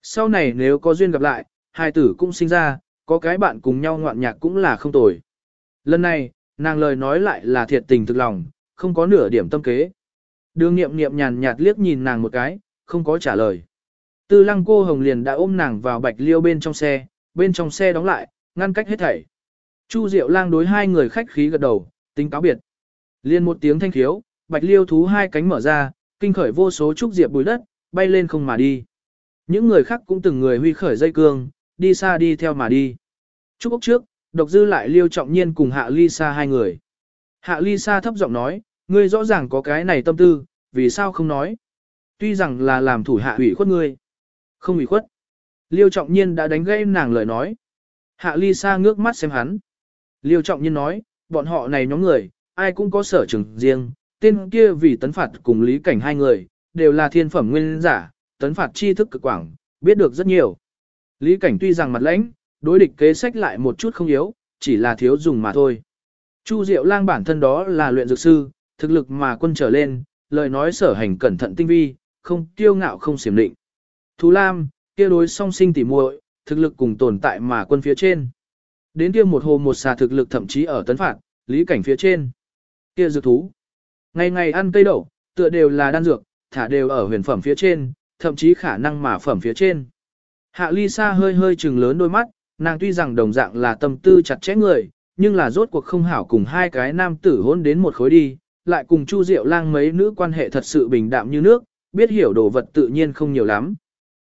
Sau này nếu có duyên gặp lại, hai tử cũng sinh ra, có cái bạn cùng nhau ngoạn nhạc cũng là không tồi. Lần này, nàng lời nói lại là thiệt tình thực lòng, không có nửa điểm tâm kế. Đường nghiệm nghiệm nhàn nhạt liếc nhìn nàng một cái, không có trả lời. Tư lăng cô hồng liền đã ôm nàng vào bạch liêu bên trong xe, bên trong xe đóng lại, ngăn cách hết thảy. Chu Diệu Lang đối hai người khách khí gật đầu, tính cáo biệt. Liên một tiếng thanh khiếu, bạch liêu thú hai cánh mở ra, kinh khởi vô số trúc diệp bùi đất, bay lên không mà đi. Những người khác cũng từng người huy khởi dây cương, đi xa đi theo mà đi. Trúc ốc trước, độc dư lại liêu trọng nhiên cùng hạ ly xa hai người. Hạ ly xa thấp giọng nói, ngươi rõ ràng có cái này tâm tư, vì sao không nói. Tuy rằng là làm thủ hạ ủy khuất ngươi. Không ủy khuất. Liêu trọng nhiên đã đánh gây nàng lời nói. Hạ ly xa ngước mắt xem hắn. Liêu trọng nhiên nói, bọn họ này nhóm người, ai cũng có sở trường riêng, tên kia vì tấn phạt cùng lý cảnh hai người, đều là thiên phẩm nguyên giả, tấn phạt tri thức cực quảng, biết được rất nhiều. Lý cảnh tuy rằng mặt lãnh, đối địch kế sách lại một chút không yếu, chỉ là thiếu dùng mà thôi. Chu Diệu Lang bản thân đó là luyện dược sư, thực lực mà quân trở lên, lời nói sở hành cẩn thận tinh vi, không kiêu ngạo không xiểm định. Thú Lam, kia đối song sinh tỉ muội, thực lực cùng tồn tại mà quân phía trên. Đến kia một hồ một xà thực lực thậm chí ở tấn phạt, lý cảnh phía trên. Kia dược thú. Ngày ngày ăn cây đậu, tựa đều là đan dược, thả đều ở huyền phẩm phía trên, thậm chí khả năng mà phẩm phía trên. Hạ ly sa hơi hơi trừng lớn đôi mắt, nàng tuy rằng đồng dạng là tâm tư chặt chẽ người, nhưng là rốt cuộc không hảo cùng hai cái nam tử hôn đến một khối đi, lại cùng Chu Diệu Lang mấy nữ quan hệ thật sự bình đạm như nước, biết hiểu đồ vật tự nhiên không nhiều lắm.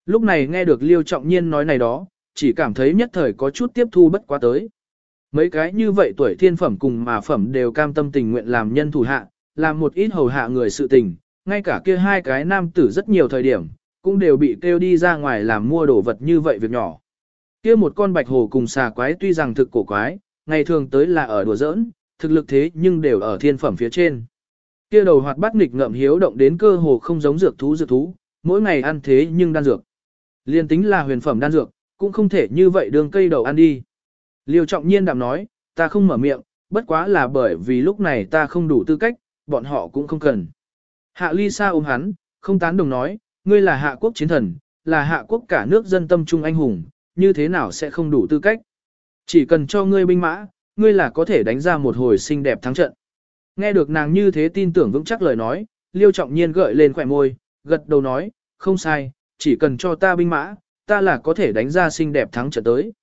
Lúc này nghe được Liêu Trọng Nhiên nói này đó, chỉ cảm thấy nhất thời có chút tiếp thu bất quá tới. Mấy cái như vậy tuổi thiên phẩm cùng mà phẩm đều cam tâm tình nguyện làm nhân thủ hạ, làm một ít hầu hạ người sự tình, ngay cả kia hai cái nam tử rất nhiều thời điểm, cũng đều bị kêu đi ra ngoài làm mua đồ vật như vậy việc nhỏ kia một con bạch hồ cùng xà quái tuy rằng thực cổ quái, ngày thường tới là ở đùa giỡn, thực lực thế nhưng đều ở thiên phẩm phía trên. Kia đầu hoạt bát nghịch ngậm hiếu động đến cơ hồ không giống dược thú dược thú, mỗi ngày ăn thế nhưng đan dược. Liên tính là huyền phẩm đan dược, cũng không thể như vậy đường cây đầu ăn đi. Liêu trọng nhiên đạm nói, ta không mở miệng, bất quá là bởi vì lúc này ta không đủ tư cách, bọn họ cũng không cần. Hạ ly sa ôm hắn, không tán đồng nói, ngươi là hạ quốc chiến thần, là hạ quốc cả nước dân tâm trung anh hùng, như thế nào sẽ không đủ tư cách. Chỉ cần cho ngươi binh mã, ngươi là có thể đánh ra một hồi xinh đẹp thắng trận. Nghe được nàng như thế tin tưởng vững chắc lời nói, liêu trọng nhiên gợi lên khỏe môi, gật đầu nói, không sai, chỉ cần cho ta binh mã, ta là có thể đánh ra xinh đẹp thắng trận tới.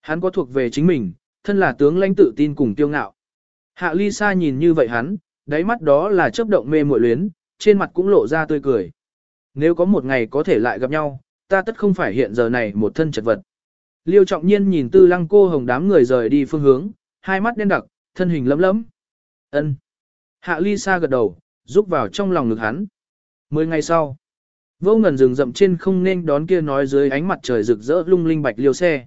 Hắn có thuộc về chính mình, thân là tướng lãnh tự tin cùng tiêu ngạo. Hạ ly sa nhìn như vậy hắn, đáy mắt đó là chớp động mê muội luyến, trên mặt cũng lộ ra tươi cười. Nếu có một ngày có thể lại gặp nhau, ta tất không phải hiện giờ này một thân chật vật. Liêu trọng nhiên nhìn tư lăng cô hồng đám người rời đi phương hướng, hai mắt đen đặc, thân hình lấm lấm. ân Hạ ly sa gật đầu, rúc vào trong lòng ngực hắn. Mười ngày sau, vô ngần rừng rậm trên không nên đón kia nói dưới ánh mặt trời rực rỡ lung linh bạch liêu xe.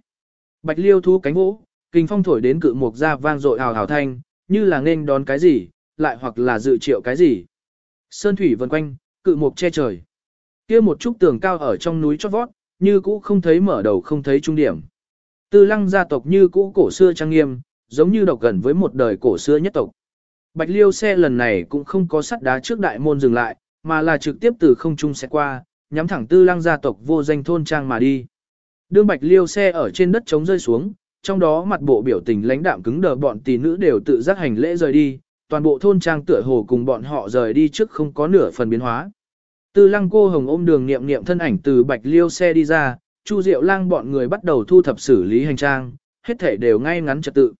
Bạch liêu thu cánh vỗ, kinh phong thổi đến cự mục ra vang dội hào hào thanh, như là nên đón cái gì, lại hoặc là dự triệu cái gì. Sơn thủy vần quanh, cự mục che trời. Kia một trúc tường cao ở trong núi chót vót, như cũ không thấy mở đầu không thấy trung điểm. Tư lăng gia tộc như cũ cổ xưa trang nghiêm, giống như độc gần với một đời cổ xưa nhất tộc. Bạch liêu xe lần này cũng không có sắt đá trước đại môn dừng lại, mà là trực tiếp từ không trung xe qua, nhắm thẳng tư lăng gia tộc vô danh thôn trang mà đi. Đương bạch liêu xe ở trên đất trống rơi xuống, trong đó mặt bộ biểu tình lãnh đạm cứng đờ bọn tỷ nữ đều tự giác hành lễ rời đi, toàn bộ thôn trang tựa hồ cùng bọn họ rời đi trước không có nửa phần biến hóa. Tư lăng cô hồng ôm đường niệm niệm thân ảnh từ bạch liêu xe đi ra, chu diệu lang bọn người bắt đầu thu thập xử lý hành trang, hết thể đều ngay ngắn trật tự.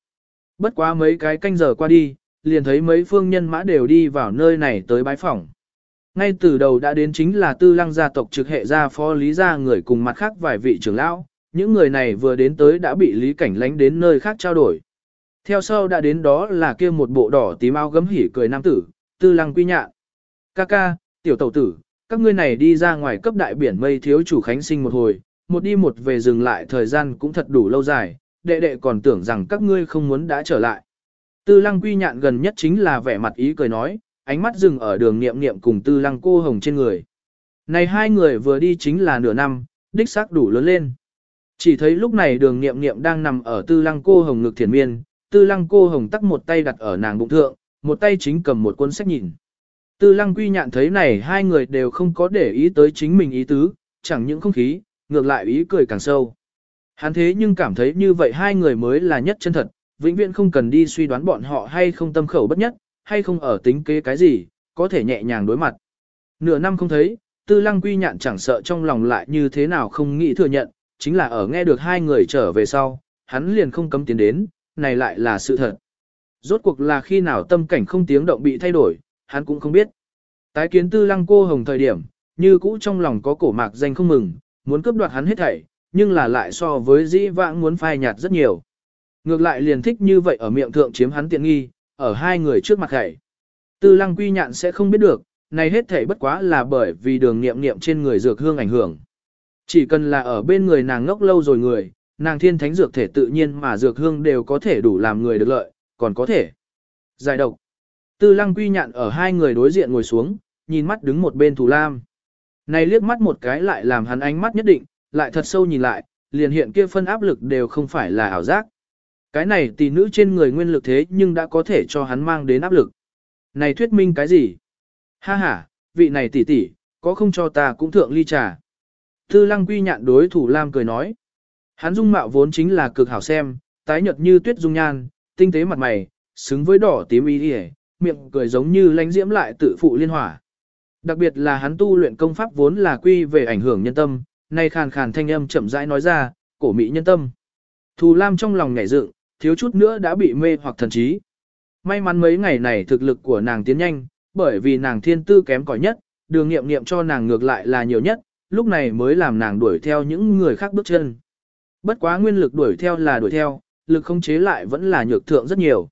Bất quá mấy cái canh giờ qua đi, liền thấy mấy phương nhân mã đều đi vào nơi này tới bái phỏng. Ngay từ đầu đã đến chính là tư lăng gia tộc trực hệ gia phó lý gia người cùng mặt khác vài vị trưởng lão, những người này vừa đến tới đã bị lý cảnh lánh đến nơi khác trao đổi. Theo sau đã đến đó là kia một bộ đỏ tím áo gấm hỉ cười nam tử, tư lăng quy nhạn. Ca ca, tiểu tẩu tử, các ngươi này đi ra ngoài cấp đại biển mây thiếu chủ khánh sinh một hồi, một đi một về dừng lại thời gian cũng thật đủ lâu dài, đệ đệ còn tưởng rằng các ngươi không muốn đã trở lại. Tư lăng quy nhạn gần nhất chính là vẻ mặt ý cười nói, ánh mắt dừng ở đường niệm niệm cùng tư lăng cô hồng trên người. Này hai người vừa đi chính là nửa năm, đích xác đủ lớn lên. Chỉ thấy lúc này đường niệm niệm đang nằm ở tư lăng cô hồng ngực thiền miên, tư lăng cô hồng tắt một tay đặt ở nàng bụng thượng, một tay chính cầm một cuốn sách nhìn. Tư lăng quy nhạn thấy này hai người đều không có để ý tới chính mình ý tứ, chẳng những không khí, ngược lại ý cười càng sâu. Hắn thế nhưng cảm thấy như vậy hai người mới là nhất chân thật, vĩnh viễn không cần đi suy đoán bọn họ hay không tâm khẩu bất nhất, hay không ở tính kế cái gì, có thể nhẹ nhàng đối mặt. Nửa năm không thấy, tư lăng quy nhạn chẳng sợ trong lòng lại như thế nào không nghĩ thừa nhận, chính là ở nghe được hai người trở về sau, hắn liền không cấm tiến đến, này lại là sự thật. Rốt cuộc là khi nào tâm cảnh không tiếng động bị thay đổi, hắn cũng không biết. Tái kiến tư lăng cô hồng thời điểm, như cũ trong lòng có cổ mạc danh không mừng, muốn cướp đoạt hắn hết thảy, nhưng là lại so với dĩ vãng muốn phai nhạt rất nhiều. Ngược lại liền thích như vậy ở miệng thượng chiếm hắn tiện nghi, ở hai người trước mặt khẩy. Tư lăng quy nhạn sẽ không biết được, này hết thảy bất quá là bởi vì đường nghiệm nghiệm trên người dược hương ảnh hưởng. Chỉ cần là ở bên người nàng ngốc lâu rồi người, nàng thiên thánh dược thể tự nhiên mà dược hương đều có thể đủ làm người được lợi, còn có thể giải độc. Tư lăng quy nhạn ở hai người đối diện ngồi xuống, nhìn mắt đứng một bên Thù lam. Này liếc mắt một cái lại làm hắn ánh mắt nhất định, lại thật sâu nhìn lại, liền hiện kia phân áp lực đều không phải là ảo giác. Cái này tỷ nữ trên người nguyên lực thế nhưng đã có thể cho hắn mang đến áp lực. Này thuyết minh cái gì? Ha ha, vị này tỷ tỷ, có không cho ta cũng thượng ly trà. Tư lăng quy nhạn đối thủ lam cười nói. Hắn dung mạo vốn chính là cực hảo xem, tái nhợt như tuyết dung nhan, tinh tế mặt mày, xứng với đỏ tím y miệng cười giống như lánh diễm lại tự phụ liên hỏa. Đặc biệt là hắn tu luyện công pháp vốn là quy về ảnh hưởng nhân tâm, nay khàn khàn thanh âm chậm rãi nói ra, cổ mỹ nhân tâm. Thù Lam trong lòng nhảy dựng, thiếu chút nữa đã bị mê hoặc thần trí. May mắn mấy ngày này thực lực của nàng tiến nhanh, bởi vì nàng thiên tư kém cỏi nhất, đường nghiệm nghiệm cho nàng ngược lại là nhiều nhất, lúc này mới làm nàng đuổi theo những người khác bước chân. Bất quá nguyên lực đuổi theo là đuổi theo, lực không chế lại vẫn là nhược thượng rất nhiều.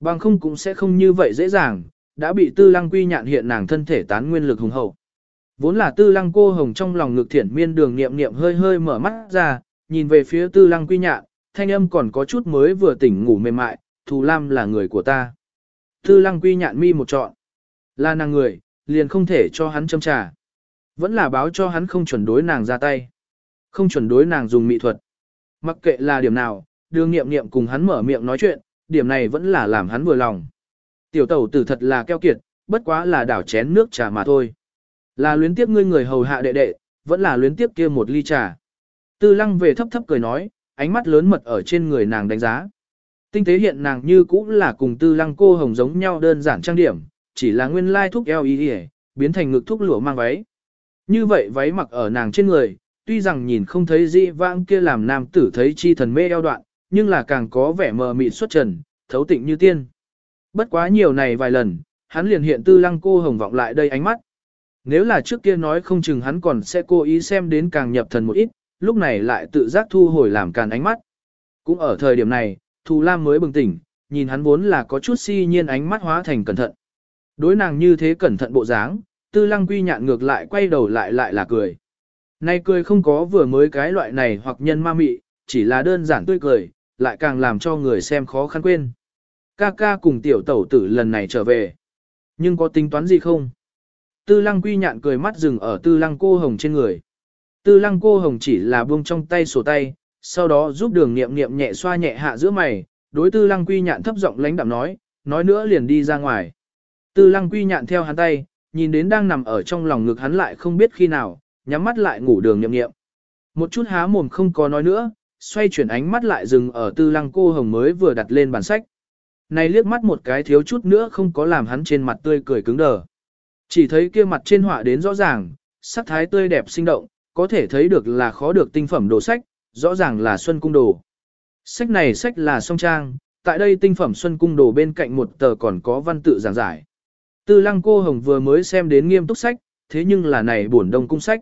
Bằng không cũng sẽ không như vậy dễ dàng, đã bị tư lăng quy nhạn hiện nàng thân thể tán nguyên lực hùng hậu. Vốn là tư lăng cô hồng trong lòng ngực thiển miên đường niệm niệm hơi hơi mở mắt ra, nhìn về phía tư lăng quy nhạn, thanh âm còn có chút mới vừa tỉnh ngủ mềm mại, Thù Lam là người của ta. Tư lăng quy nhạn mi một trọn. Là nàng người, liền không thể cho hắn châm trà. Vẫn là báo cho hắn không chuẩn đối nàng ra tay. Không chuẩn đối nàng dùng mỹ thuật. Mặc kệ là điểm nào, đường niệm niệm cùng hắn mở miệng nói chuyện, điểm này vẫn là làm hắn vừa lòng. Tiểu tẩu tử thật là keo kiệt, bất quá là đảo chén nước trà mà thôi. Là luyến tiếp ngươi người hầu hạ đệ đệ, vẫn là luyến tiếp kia một ly trà. Tư lăng về thấp thấp cười nói, ánh mắt lớn mật ở trên người nàng đánh giá. Tinh tế hiện nàng như cũng là cùng tư lăng cô hồng giống nhau đơn giản trang điểm, chỉ là nguyên lai thuốc eo y biến thành ngực thuốc lụa mang váy. Như vậy váy mặc ở nàng trên người, tuy rằng nhìn không thấy dị vãng kia làm nam tử thấy chi thần mê eo đoạn, nhưng là càng có vẻ mờ mịt xuất trần, thấu tịnh như tiên. Bất quá nhiều này vài lần, hắn liền hiện tư lăng cô hồng vọng lại đây ánh mắt. Nếu là trước kia nói không chừng hắn còn sẽ cố ý xem đến càng nhập thần một ít, lúc này lại tự giác thu hồi làm càn ánh mắt. Cũng ở thời điểm này, Thù Lam mới bừng tỉnh, nhìn hắn vốn là có chút si nhiên ánh mắt hóa thành cẩn thận. Đối nàng như thế cẩn thận bộ dáng, tư lăng quy nhạn ngược lại quay đầu lại lại là cười. Nay cười không có vừa mới cái loại này hoặc nhân ma mị, chỉ là đơn giản tươi cười, lại càng làm cho người xem khó khăn quên. Ca ca cùng tiểu tẩu tử lần này trở về. Nhưng có tính toán gì không? Tư lăng quy nhạn cười mắt dừng ở tư lăng cô hồng trên người. Tư lăng cô hồng chỉ là buông trong tay sổ tay, sau đó giúp đường nghiệm nghiệm nhẹ xoa nhẹ hạ giữa mày, đối tư lăng quy nhạn thấp giọng lãnh đạm nói, nói nữa liền đi ra ngoài. Tư lăng quy nhạn theo hắn tay, nhìn đến đang nằm ở trong lòng ngực hắn lại không biết khi nào, nhắm mắt lại ngủ đường nghiệm nghiệm. Một chút há mồm không có nói nữa, xoay chuyển ánh mắt lại dừng ở tư lăng cô hồng mới vừa đặt lên bàn sách. Này liếc mắt một cái thiếu chút nữa không có làm hắn trên mặt tươi cười cứng đờ. Chỉ thấy kia mặt trên họa đến rõ ràng, sắc thái tươi đẹp sinh động, có thể thấy được là khó được tinh phẩm đồ sách, rõ ràng là Xuân Cung Đồ. Sách này sách là song trang, tại đây tinh phẩm Xuân Cung Đồ bên cạnh một tờ còn có văn tự giảng giải. Tư lăng cô hồng vừa mới xem đến nghiêm túc sách, thế nhưng là này buồn đông cung sách.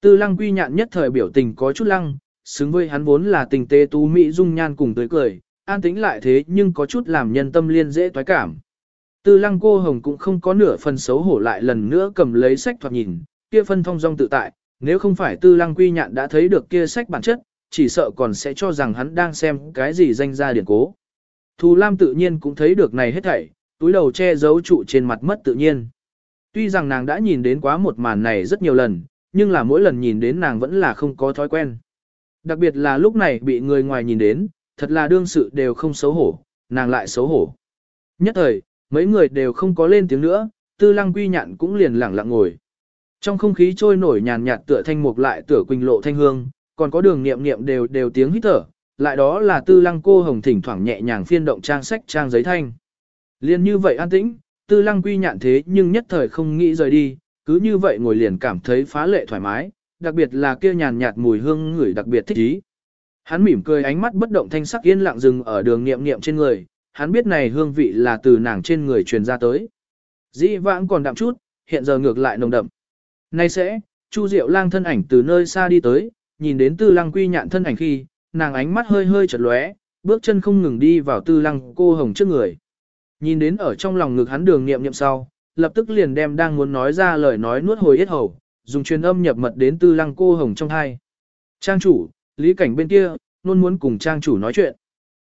Tư lăng quy nhạn nhất thời biểu tình có chút lăng, xứng với hắn vốn là tình tế tú mỹ dung nhan cùng tới cười, an tĩnh lại thế nhưng có chút làm nhân tâm liên dễ toái cảm. Tư lăng cô hồng cũng không có nửa phần xấu hổ lại lần nữa cầm lấy sách thoạt nhìn, kia phân thông dong tự tại, nếu không phải tư lăng quy nhạn đã thấy được kia sách bản chất, chỉ sợ còn sẽ cho rằng hắn đang xem cái gì danh ra điển cố. Thù Lam tự nhiên cũng thấy được này hết thảy, túi đầu che giấu trụ trên mặt mất tự nhiên. Tuy rằng nàng đã nhìn đến quá một màn này rất nhiều lần, nhưng là mỗi lần nhìn đến nàng vẫn là không có thói quen. Đặc biệt là lúc này bị người ngoài nhìn đến, thật là đương sự đều không xấu hổ, nàng lại xấu hổ. Nhất thời, mấy người đều không có lên tiếng nữa, tư lăng quy nhạn cũng liền lẳng lặng ngồi. Trong không khí trôi nổi nhàn nhạt tựa thanh mục lại tựa quỳnh lộ thanh hương, còn có đường niệm niệm đều đều tiếng hít thở, lại đó là tư lăng cô hồng thỉnh thoảng nhẹ nhàng phiên động trang sách trang giấy thanh. Liên như vậy an tĩnh, tư lăng quy nhạn thế nhưng nhất thời không nghĩ rời đi, cứ như vậy ngồi liền cảm thấy phá lệ thoải mái, đặc biệt là kia nhàn nhạt mùi hương người đặc biệt thích ý. Hắn mỉm cười ánh mắt bất động thanh sắc yên lặng dừng ở đường niệm niệm trên người, hắn biết này hương vị là từ nàng trên người truyền ra tới. Dĩ vãng còn đậm chút, hiện giờ ngược lại nồng đậm. Nay sẽ, Chu Diệu Lang thân ảnh từ nơi xa đi tới, nhìn đến Tư Lăng Quy nhạn thân ảnh khi, nàng ánh mắt hơi hơi chật lóe, bước chân không ngừng đi vào Tư Lăng cô hồng trước người. Nhìn đến ở trong lòng ngực hắn đường niệm niệm sau, lập tức liền đem đang muốn nói ra lời nói nuốt hồi yết hầu, dùng truyền âm nhập mật đến Tư Lăng cô hồng trong hai. Trang chủ, lý cảnh bên kia, luôn muốn cùng trang chủ nói chuyện.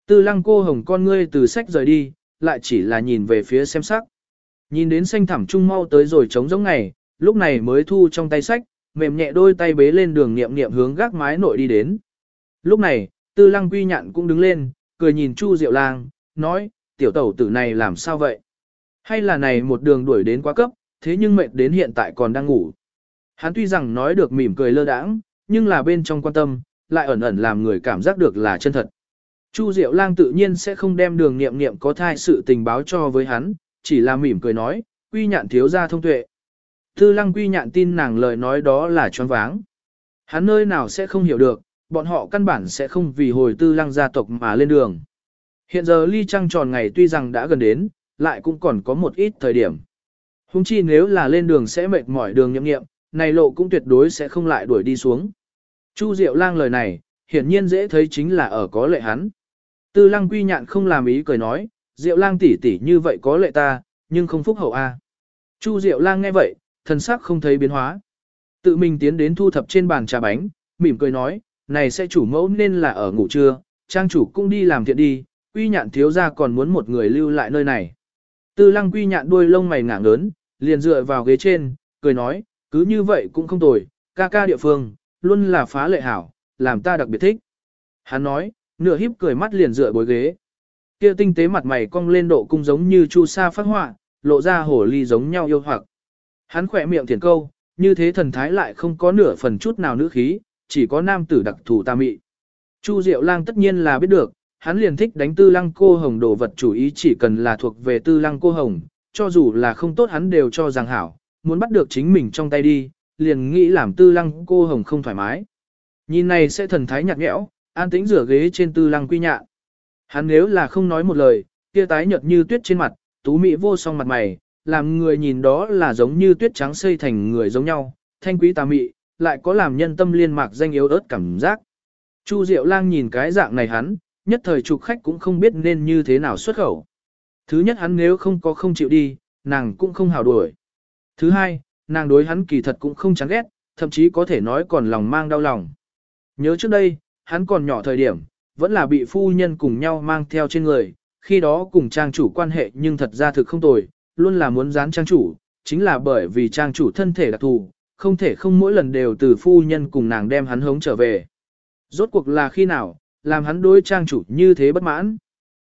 Tư Lăng cô hồng con ngươi từ sách rời đi, lại chỉ là nhìn về phía xem sắc. Nhìn đến xanh thẳm trung mau tới rồi trống giống ngày, lúc này mới thu trong tay sách, mềm nhẹ đôi tay bế lên đường niệm niệm hướng gác mái nội đi đến. Lúc này, tư lăng quy nhạn cũng đứng lên, cười nhìn Chu Diệu Lang, nói, tiểu tẩu tử này làm sao vậy? Hay là này một đường đuổi đến quá cấp, thế nhưng mệt đến hiện tại còn đang ngủ. Hắn tuy rằng nói được mỉm cười lơ đãng, nhưng là bên trong quan tâm, lại ẩn ẩn làm người cảm giác được là chân thật. Chu Diệu Lang tự nhiên sẽ không đem đường niệm niệm có thai sự tình báo cho với hắn, chỉ là mỉm cười nói, quy nhạn thiếu ra thông tuệ. Tư lăng quy nhạn tin nàng lời nói đó là choáng váng. Hắn nơi nào sẽ không hiểu được, bọn họ căn bản sẽ không vì hồi tư lăng gia tộc mà lên đường. Hiện giờ ly trăng tròn ngày tuy rằng đã gần đến, lại cũng còn có một ít thời điểm. Hùng chi nếu là lên đường sẽ mệt mỏi đường nhậm nghiệm, này lộ cũng tuyệt đối sẽ không lại đuổi đi xuống. Chu Diệu Lang lời này, hiển nhiên dễ thấy chính là ở có lệ hắn. Tư Lăng Quy Nhạn không làm ý cười nói, Diệu Lang tỷ tỷ như vậy có lệ ta, nhưng không phúc hậu a. Chu Diệu Lang nghe vậy, thần sắc không thấy biến hóa. Tự mình tiến đến thu thập trên bàn trà bánh, mỉm cười nói, này sẽ chủ mẫu nên là ở ngủ trưa, trang chủ cũng đi làm thiện đi, quy nhạn thiếu gia còn muốn một người lưu lại nơi này. Tư lăng quy nhạn đuôi lông mày ngả lớn, liền dựa vào ghế trên, cười nói, cứ như vậy cũng không tồi, ca ca địa phương, luôn là phá lệ hảo, làm ta đặc biệt thích. Hắn nói, nửa híp cười mắt liền dựa bối ghế. Kia tinh tế mặt mày cong lên độ cung giống như chu sa phát họa, lộ ra hổ ly giống nhau yêu hoặc. Hắn khỏe miệng thiền câu, như thế thần thái lại không có nửa phần chút nào nữ khí, chỉ có nam tử đặc thù ta mị. Chu Diệu Lang tất nhiên là biết được, hắn liền thích đánh tư lăng cô hồng đồ vật chủ ý chỉ cần là thuộc về tư lăng cô hồng, cho dù là không tốt hắn đều cho rằng hảo, muốn bắt được chính mình trong tay đi, liền nghĩ làm tư lăng cô hồng không thoải mái. Nhìn này sẽ thần thái nhạt nhẽo, an tĩnh rửa ghế trên tư lăng quy nhạn. Hắn nếu là không nói một lời, kia tái nhợt như tuyết trên mặt, tú mỹ vô song mặt mày, làm người nhìn đó là giống như tuyết trắng xây thành người giống nhau, thanh quý tà mị, lại có làm nhân tâm liên mạc danh yếu ớt cảm giác. Chu Diệu Lang nhìn cái dạng này hắn, nhất thời trục khách cũng không biết nên như thế nào xuất khẩu. Thứ nhất hắn nếu không có không chịu đi, nàng cũng không hào đuổi. Thứ hai, nàng đối hắn kỳ thật cũng không chán ghét, thậm chí có thể nói còn lòng mang đau lòng. Nhớ trước đây, hắn còn nhỏ thời điểm, vẫn là bị phu nhân cùng nhau mang theo trên người, khi đó cùng trang chủ quan hệ nhưng thật ra thực không tồi, luôn là muốn dán trang chủ, chính là bởi vì trang chủ thân thể đặc thù, không thể không mỗi lần đều từ phu nhân cùng nàng đem hắn hống trở về. Rốt cuộc là khi nào, làm hắn đối trang chủ như thế bất mãn.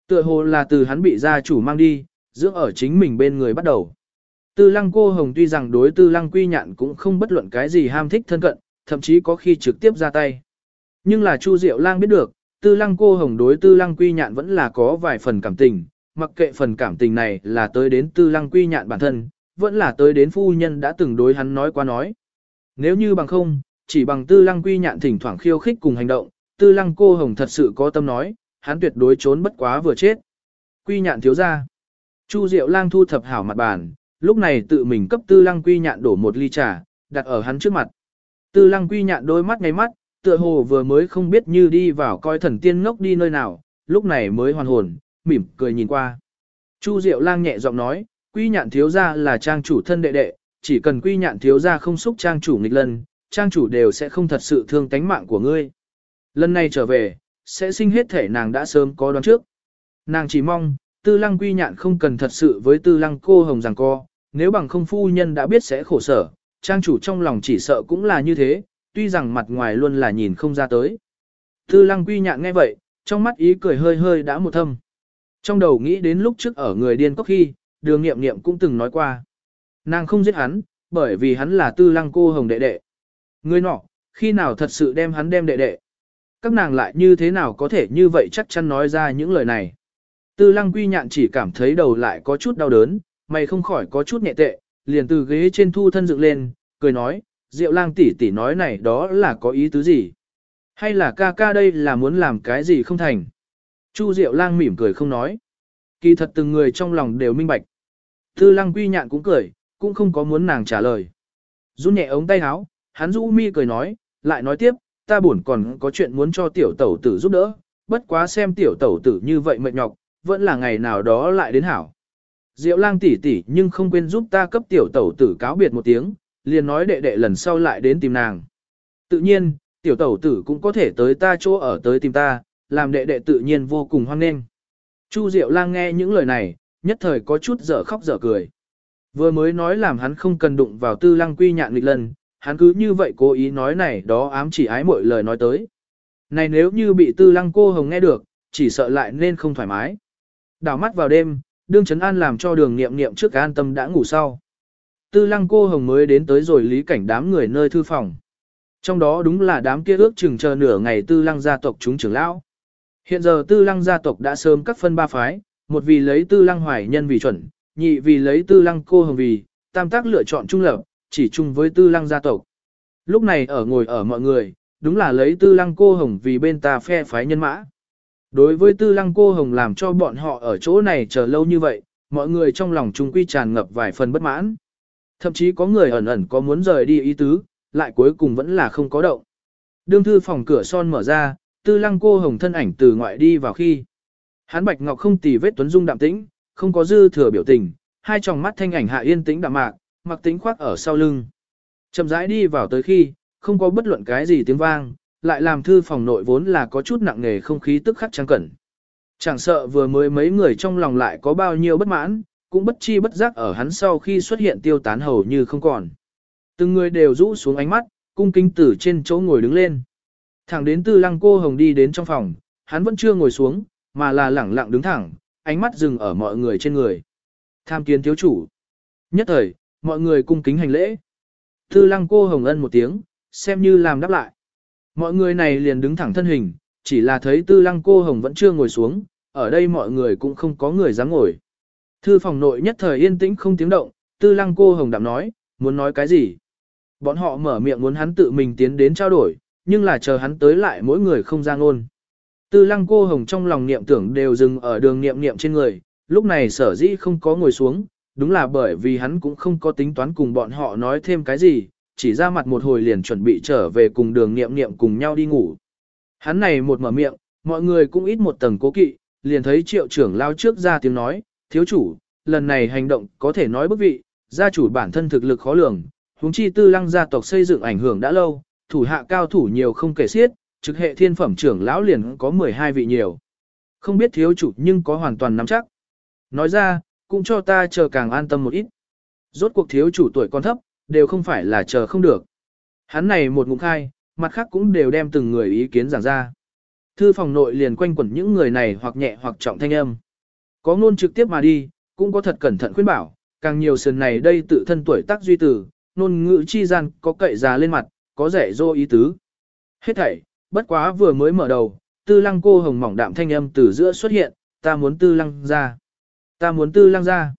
Tựa hồ là từ hắn bị gia chủ mang đi, dưỡng ở chính mình bên người bắt đầu. Tư lăng cô hồng tuy rằng đối tư lăng quy nhạn cũng không bất luận cái gì ham thích thân cận, thậm chí có khi trực tiếp ra tay. Nhưng là Chu Diệu Lang biết được, tư lăng cô hồng đối tư lăng quy nhạn vẫn là có vài phần cảm tình, mặc kệ phần cảm tình này là tới đến tư lăng quy nhạn bản thân, vẫn là tới đến phu nhân đã từng đối hắn nói qua nói. Nếu như bằng không, chỉ bằng tư lăng quy nhạn thỉnh thoảng khiêu khích cùng hành động, tư lăng cô hồng thật sự có tâm nói, hắn tuyệt đối trốn bất quá vừa chết. Quy nhạn thiếu ra. Chu Diệu lang thu thập hảo mặt bàn, lúc này tự mình cấp tư lăng quy nhạn đổ một ly trà, đặt ở hắn trước mặt. Tư lăng quy nhạn đôi mắt ngay mắt, tựa hồ vừa mới không biết như đi vào coi thần tiên ngốc đi nơi nào, lúc này mới hoàn hồn, mỉm cười nhìn qua. Chu Diệu lang nhẹ giọng nói, quy nhạn thiếu ra là trang chủ thân đệ đệ, chỉ cần quy nhạn thiếu ra không xúc trang chủ nghịch lần, trang chủ đều sẽ không thật sự thương tánh mạng của ngươi. Lần này trở về, sẽ sinh hết thể nàng đã sớm có đoán trước. Nàng chỉ mong, tư lăng quy nhạn không cần thật sự với tư lăng cô hồng rằng co, nếu bằng không phu nhân đã biết sẽ khổ sở, trang chủ trong lòng chỉ sợ cũng là như thế, tuy rằng mặt ngoài luôn là nhìn không ra tới. Tư lăng quy nhạn nghe vậy, trong mắt ý cười hơi hơi đã một thâm. Trong đầu nghĩ đến lúc trước ở người điên cốc khi, đường nghiệm nghiệm cũng từng nói qua. Nàng không giết hắn, bởi vì hắn là tư lăng cô hồng đệ đệ. Người nọ, khi nào thật sự đem hắn đem đệ đệ. Các nàng lại như thế nào có thể như vậy chắc chắn nói ra những lời này. Tư lăng quy nhạn chỉ cảm thấy đầu lại có chút đau đớn, mày không khỏi có chút nhẹ tệ, liền từ ghế trên thu thân dựng lên, cười nói, Diệu lang tỷ tỷ nói này đó là có ý tứ gì? Hay là ca ca đây là muốn làm cái gì không thành? Chu Diệu lang mỉm cười không nói. Kỳ thật từng người trong lòng đều minh bạch. Tư lăng quy nhạn cũng cười, cũng không có muốn nàng trả lời. Run nhẹ ống tay áo, hắn rũ mi cười nói, lại nói tiếp, ta buồn còn có chuyện muốn cho tiểu tẩu tử giúp đỡ, bất quá xem tiểu tẩu tử như vậy mệt nhọc, vẫn là ngày nào đó lại đến hảo. Diệu lang tỷ tỷ nhưng không quên giúp ta cấp tiểu tẩu tử cáo biệt một tiếng, liền nói đệ đệ lần sau lại đến tìm nàng. Tự nhiên, tiểu tẩu tử cũng có thể tới ta chỗ ở tới tìm ta, làm đệ đệ tự nhiên vô cùng hoan nghênh. Chu Diệu lang nghe những lời này, nhất thời có chút dở khóc dở cười. Vừa mới nói làm hắn không cần đụng vào tư lăng quy nhạn nghịch lần, hắn cứ như vậy cố ý nói này đó ám chỉ ái mọi lời nói tới. Này nếu như bị tư lăng cô hồng nghe được, chỉ sợ lại nên không thoải mái. Đảo mắt vào đêm, đương chấn an làm cho đường nghiệm nghiệm trước an tâm đã ngủ sau. Tư lăng cô hồng mới đến tới rồi lý cảnh đám người nơi thư phòng. Trong đó đúng là đám kia ước chừng chờ nửa ngày tư lăng gia tộc chúng trưởng lão. Hiện giờ tư lăng gia tộc đã sớm các phân ba phái, một vì lấy tư lăng hoài nhân vì chuẩn, nhị vì lấy tư lăng cô hồng vì, tam tác lựa chọn trung lập, chỉ chung với tư lăng gia tộc. Lúc này ở ngồi ở mọi người, đúng là lấy tư lăng cô hồng vì bên ta phe phái nhân mã. Đối với tư lăng cô hồng làm cho bọn họ ở chỗ này chờ lâu như vậy, mọi người trong lòng trung quy tràn ngập vài phần bất mãn. Thậm chí có người ẩn ẩn có muốn rời đi ý tứ, lại cuối cùng vẫn là không có động. Đương thư phòng cửa son mở ra, tư lăng cô hồng thân ảnh từ ngoại đi vào khi. Hán bạch ngọc không tì vết tuấn dung đạm tĩnh, không có dư thừa biểu tình, hai tròng mắt thanh ảnh hạ yên tĩnh đạm mạc, mặc tính khoác ở sau lưng. Chậm rãi đi vào tới khi, không có bất luận cái gì tiếng vang, lại làm thư phòng nội vốn là có chút nặng nề không khí tức khắc trang cẩn. Chẳng sợ vừa mới mấy người trong lòng lại có bao nhiêu bất mãn, cũng bất chi bất giác ở hắn sau khi xuất hiện tiêu tán hầu như không còn. Từng người đều rũ xuống ánh mắt, cung kính tử trên chỗ ngồi đứng lên. Thẳng đến tư lăng cô hồng đi đến trong phòng, hắn vẫn chưa ngồi xuống, mà là lẳng lặng đứng thẳng, ánh mắt dừng ở mọi người trên người. Tham kiến thiếu chủ. Nhất thời, mọi người cung kính hành lễ. Tư lăng cô hồng ân một tiếng, xem như làm đáp lại. Mọi người này liền đứng thẳng thân hình, chỉ là thấy tư lăng cô hồng vẫn chưa ngồi xuống, ở đây mọi người cũng không có người dám ngồi. Thư phòng nội nhất thời yên tĩnh không tiếng động, tư lăng cô hồng đạm nói, muốn nói cái gì. Bọn họ mở miệng muốn hắn tự mình tiến đến trao đổi, nhưng là chờ hắn tới lại mỗi người không ra ngôn. Tư lăng cô hồng trong lòng niệm tưởng đều dừng ở đường niệm niệm trên người, lúc này sở dĩ không có ngồi xuống, đúng là bởi vì hắn cũng không có tính toán cùng bọn họ nói thêm cái gì, chỉ ra mặt một hồi liền chuẩn bị trở về cùng đường niệm niệm cùng nhau đi ngủ. Hắn này một mở miệng, mọi người cũng ít một tầng cố kỵ, liền thấy triệu trưởng lao trước ra tiếng nói, thiếu chủ, lần này hành động có thể nói bức vị, gia chủ bản thân thực lực khó lường, huống chi tư lăng gia tộc xây dựng ảnh hưởng đã lâu, thủ hạ cao thủ nhiều không kể xiết, trực hệ thiên phẩm trưởng lão liền có 12 vị nhiều. Không biết thiếu chủ nhưng có hoàn toàn nắm chắc. Nói ra, cũng cho ta chờ càng an tâm một ít. Rốt cuộc thiếu chủ tuổi còn thấp, đều không phải là chờ không được. Hắn này một ngụm khai, mặt khác cũng đều đem từng người ý kiến giảng ra. Thư phòng nội liền quanh quẩn những người này hoặc nhẹ hoặc trọng thanh âm. Có ngôn trực tiếp mà đi, cũng có thật cẩn thận khuyên bảo, càng nhiều sườn này đây tự thân tuổi tác duy tử, ngôn ngữ chi gian có cậy già lên mặt, có rẻ dô ý tứ. Hết thảy, bất quá vừa mới mở đầu, tư lăng cô hồng mỏng đạm thanh âm từ giữa xuất hiện, ta muốn tư lăng ra. Ta muốn tư lăng ra.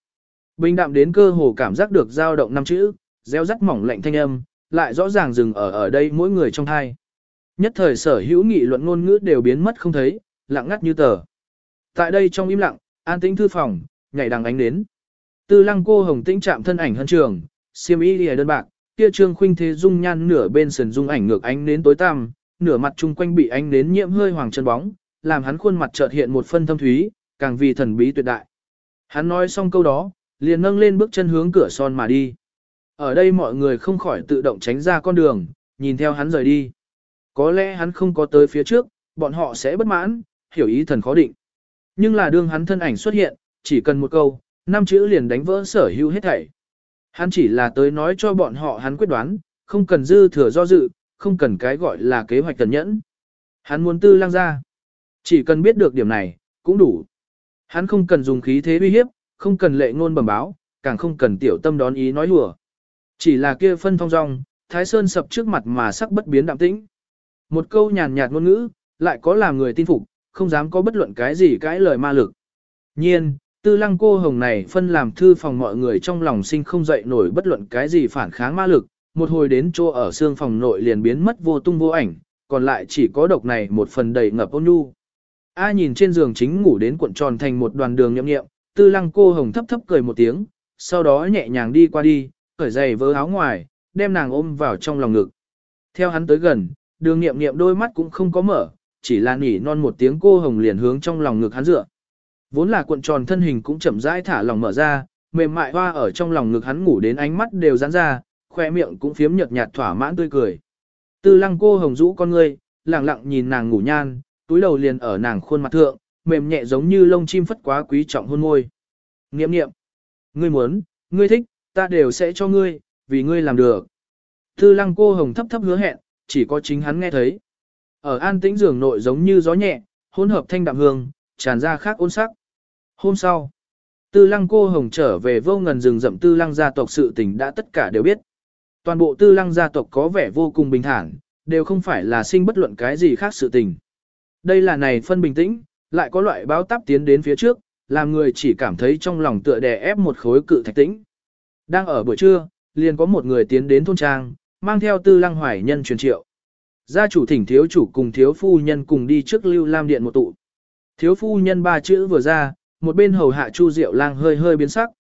Bình đạm đến cơ hồ cảm giác được dao động năm chữ, gieo rắt mỏng lạnh thanh âm, lại rõ ràng dừng ở ở đây mỗi người trong thai. Nhất thời sở hữu nghị luận ngôn ngữ đều biến mất không thấy, lặng ngắt như tờ. Tại đây trong im lặng, an tĩnh thư phòng, nhảy đằng ánh đến. Tư lăng cô hồng tĩnh chạm thân ảnh hân trường, xiêm y lìa đơn bạc, kia trương khuynh thế dung nhan nửa bên sườn dung ảnh ngược ánh đến tối tăm, nửa mặt chung quanh bị ánh đến nhiễm hơi hoàng chân bóng, làm hắn khuôn mặt chợt hiện một phân thâm thúy, càng vì thần bí tuyệt đại. Hắn nói xong câu đó, liền nâng lên bước chân hướng cửa son mà đi. Ở đây mọi người không khỏi tự động tránh ra con đường, nhìn theo hắn rời đi. Có lẽ hắn không có tới phía trước, bọn họ sẽ bất mãn, hiểu ý thần khó định. Nhưng là đương hắn thân ảnh xuất hiện, chỉ cần một câu, năm chữ liền đánh vỡ sở hữu hết thảy. Hắn chỉ là tới nói cho bọn họ hắn quyết đoán, không cần dư thừa do dự, không cần cái gọi là kế hoạch tần nhẫn. Hắn muốn tư lang ra. Chỉ cần biết được điểm này, cũng đủ. Hắn không cần dùng khí thế uy hiếp, không cần lệ ngôn bẩm báo, càng không cần tiểu tâm đón ý nói lùa. Chỉ là kia phân thong dong, Thái Sơn sập trước mặt mà sắc bất biến đạm tĩnh. Một câu nhàn nhạt ngôn ngữ, lại có làm người tin phục, không dám có bất luận cái gì cãi lời ma lực. Nhiên, tư lăng cô hồng này phân làm thư phòng mọi người trong lòng sinh không dậy nổi bất luận cái gì phản kháng ma lực, một hồi đến chỗ ở xương phòng nội liền biến mất vô tung vô ảnh, còn lại chỉ có độc này một phần đầy ngập ôn nhu. A nhìn trên giường chính ngủ đến cuộn tròn thành một đoàn đường nhậm nghiệm, tư lăng cô hồng thấp thấp cười một tiếng, sau đó nhẹ nhàng đi qua đi, cởi giày vớ áo ngoài, đem nàng ôm vào trong lòng ngực. Theo hắn tới gần, đường nghiệm nghiệm đôi mắt cũng không có mở, chỉ là nỉ non một tiếng cô hồng liền hướng trong lòng ngực hắn dựa. Vốn là cuộn tròn thân hình cũng chậm rãi thả lòng mở ra, mềm mại hoa ở trong lòng ngực hắn ngủ đến ánh mắt đều giãn ra, khoe miệng cũng phiếm nhợt nhạt thỏa mãn tươi cười. Tư lăng cô hồng rũ con ngươi, lặng lặng nhìn nàng ngủ nhan, túi đầu liền ở nàng khuôn mặt thượng, mềm nhẹ giống như lông chim phất quá quý trọng hôn môi. Nghiệm nghiệm, ngươi muốn, ngươi thích, ta đều sẽ cho ngươi, vì ngươi làm được. Tư lăng cô hồng thấp thấp hứa hẹn, chỉ có chính hắn nghe thấy. Ở an tĩnh giường nội giống như gió nhẹ, hỗn hợp thanh đạm hương, tràn ra khác ôn sắc. Hôm sau, tư lăng cô hồng trở về vô ngần rừng rậm tư lăng gia tộc sự tình đã tất cả đều biết. Toàn bộ tư lăng gia tộc có vẻ vô cùng bình thản, đều không phải là sinh bất luận cái gì khác sự tình. Đây là này phân bình tĩnh, lại có loại báo táp tiến đến phía trước, làm người chỉ cảm thấy trong lòng tựa đè ép một khối cự thạch tĩnh. Đang ở buổi trưa, liền có một người tiến đến thôn trang, mang theo tư lăng hoài nhân truyền triệu. Gia chủ thỉnh thiếu chủ cùng thiếu phu nhân cùng đi trước lưu lam điện một tụ. Thiếu phu nhân ba chữ vừa ra, một bên hầu hạ chu diệu lang hơi hơi biến sắc.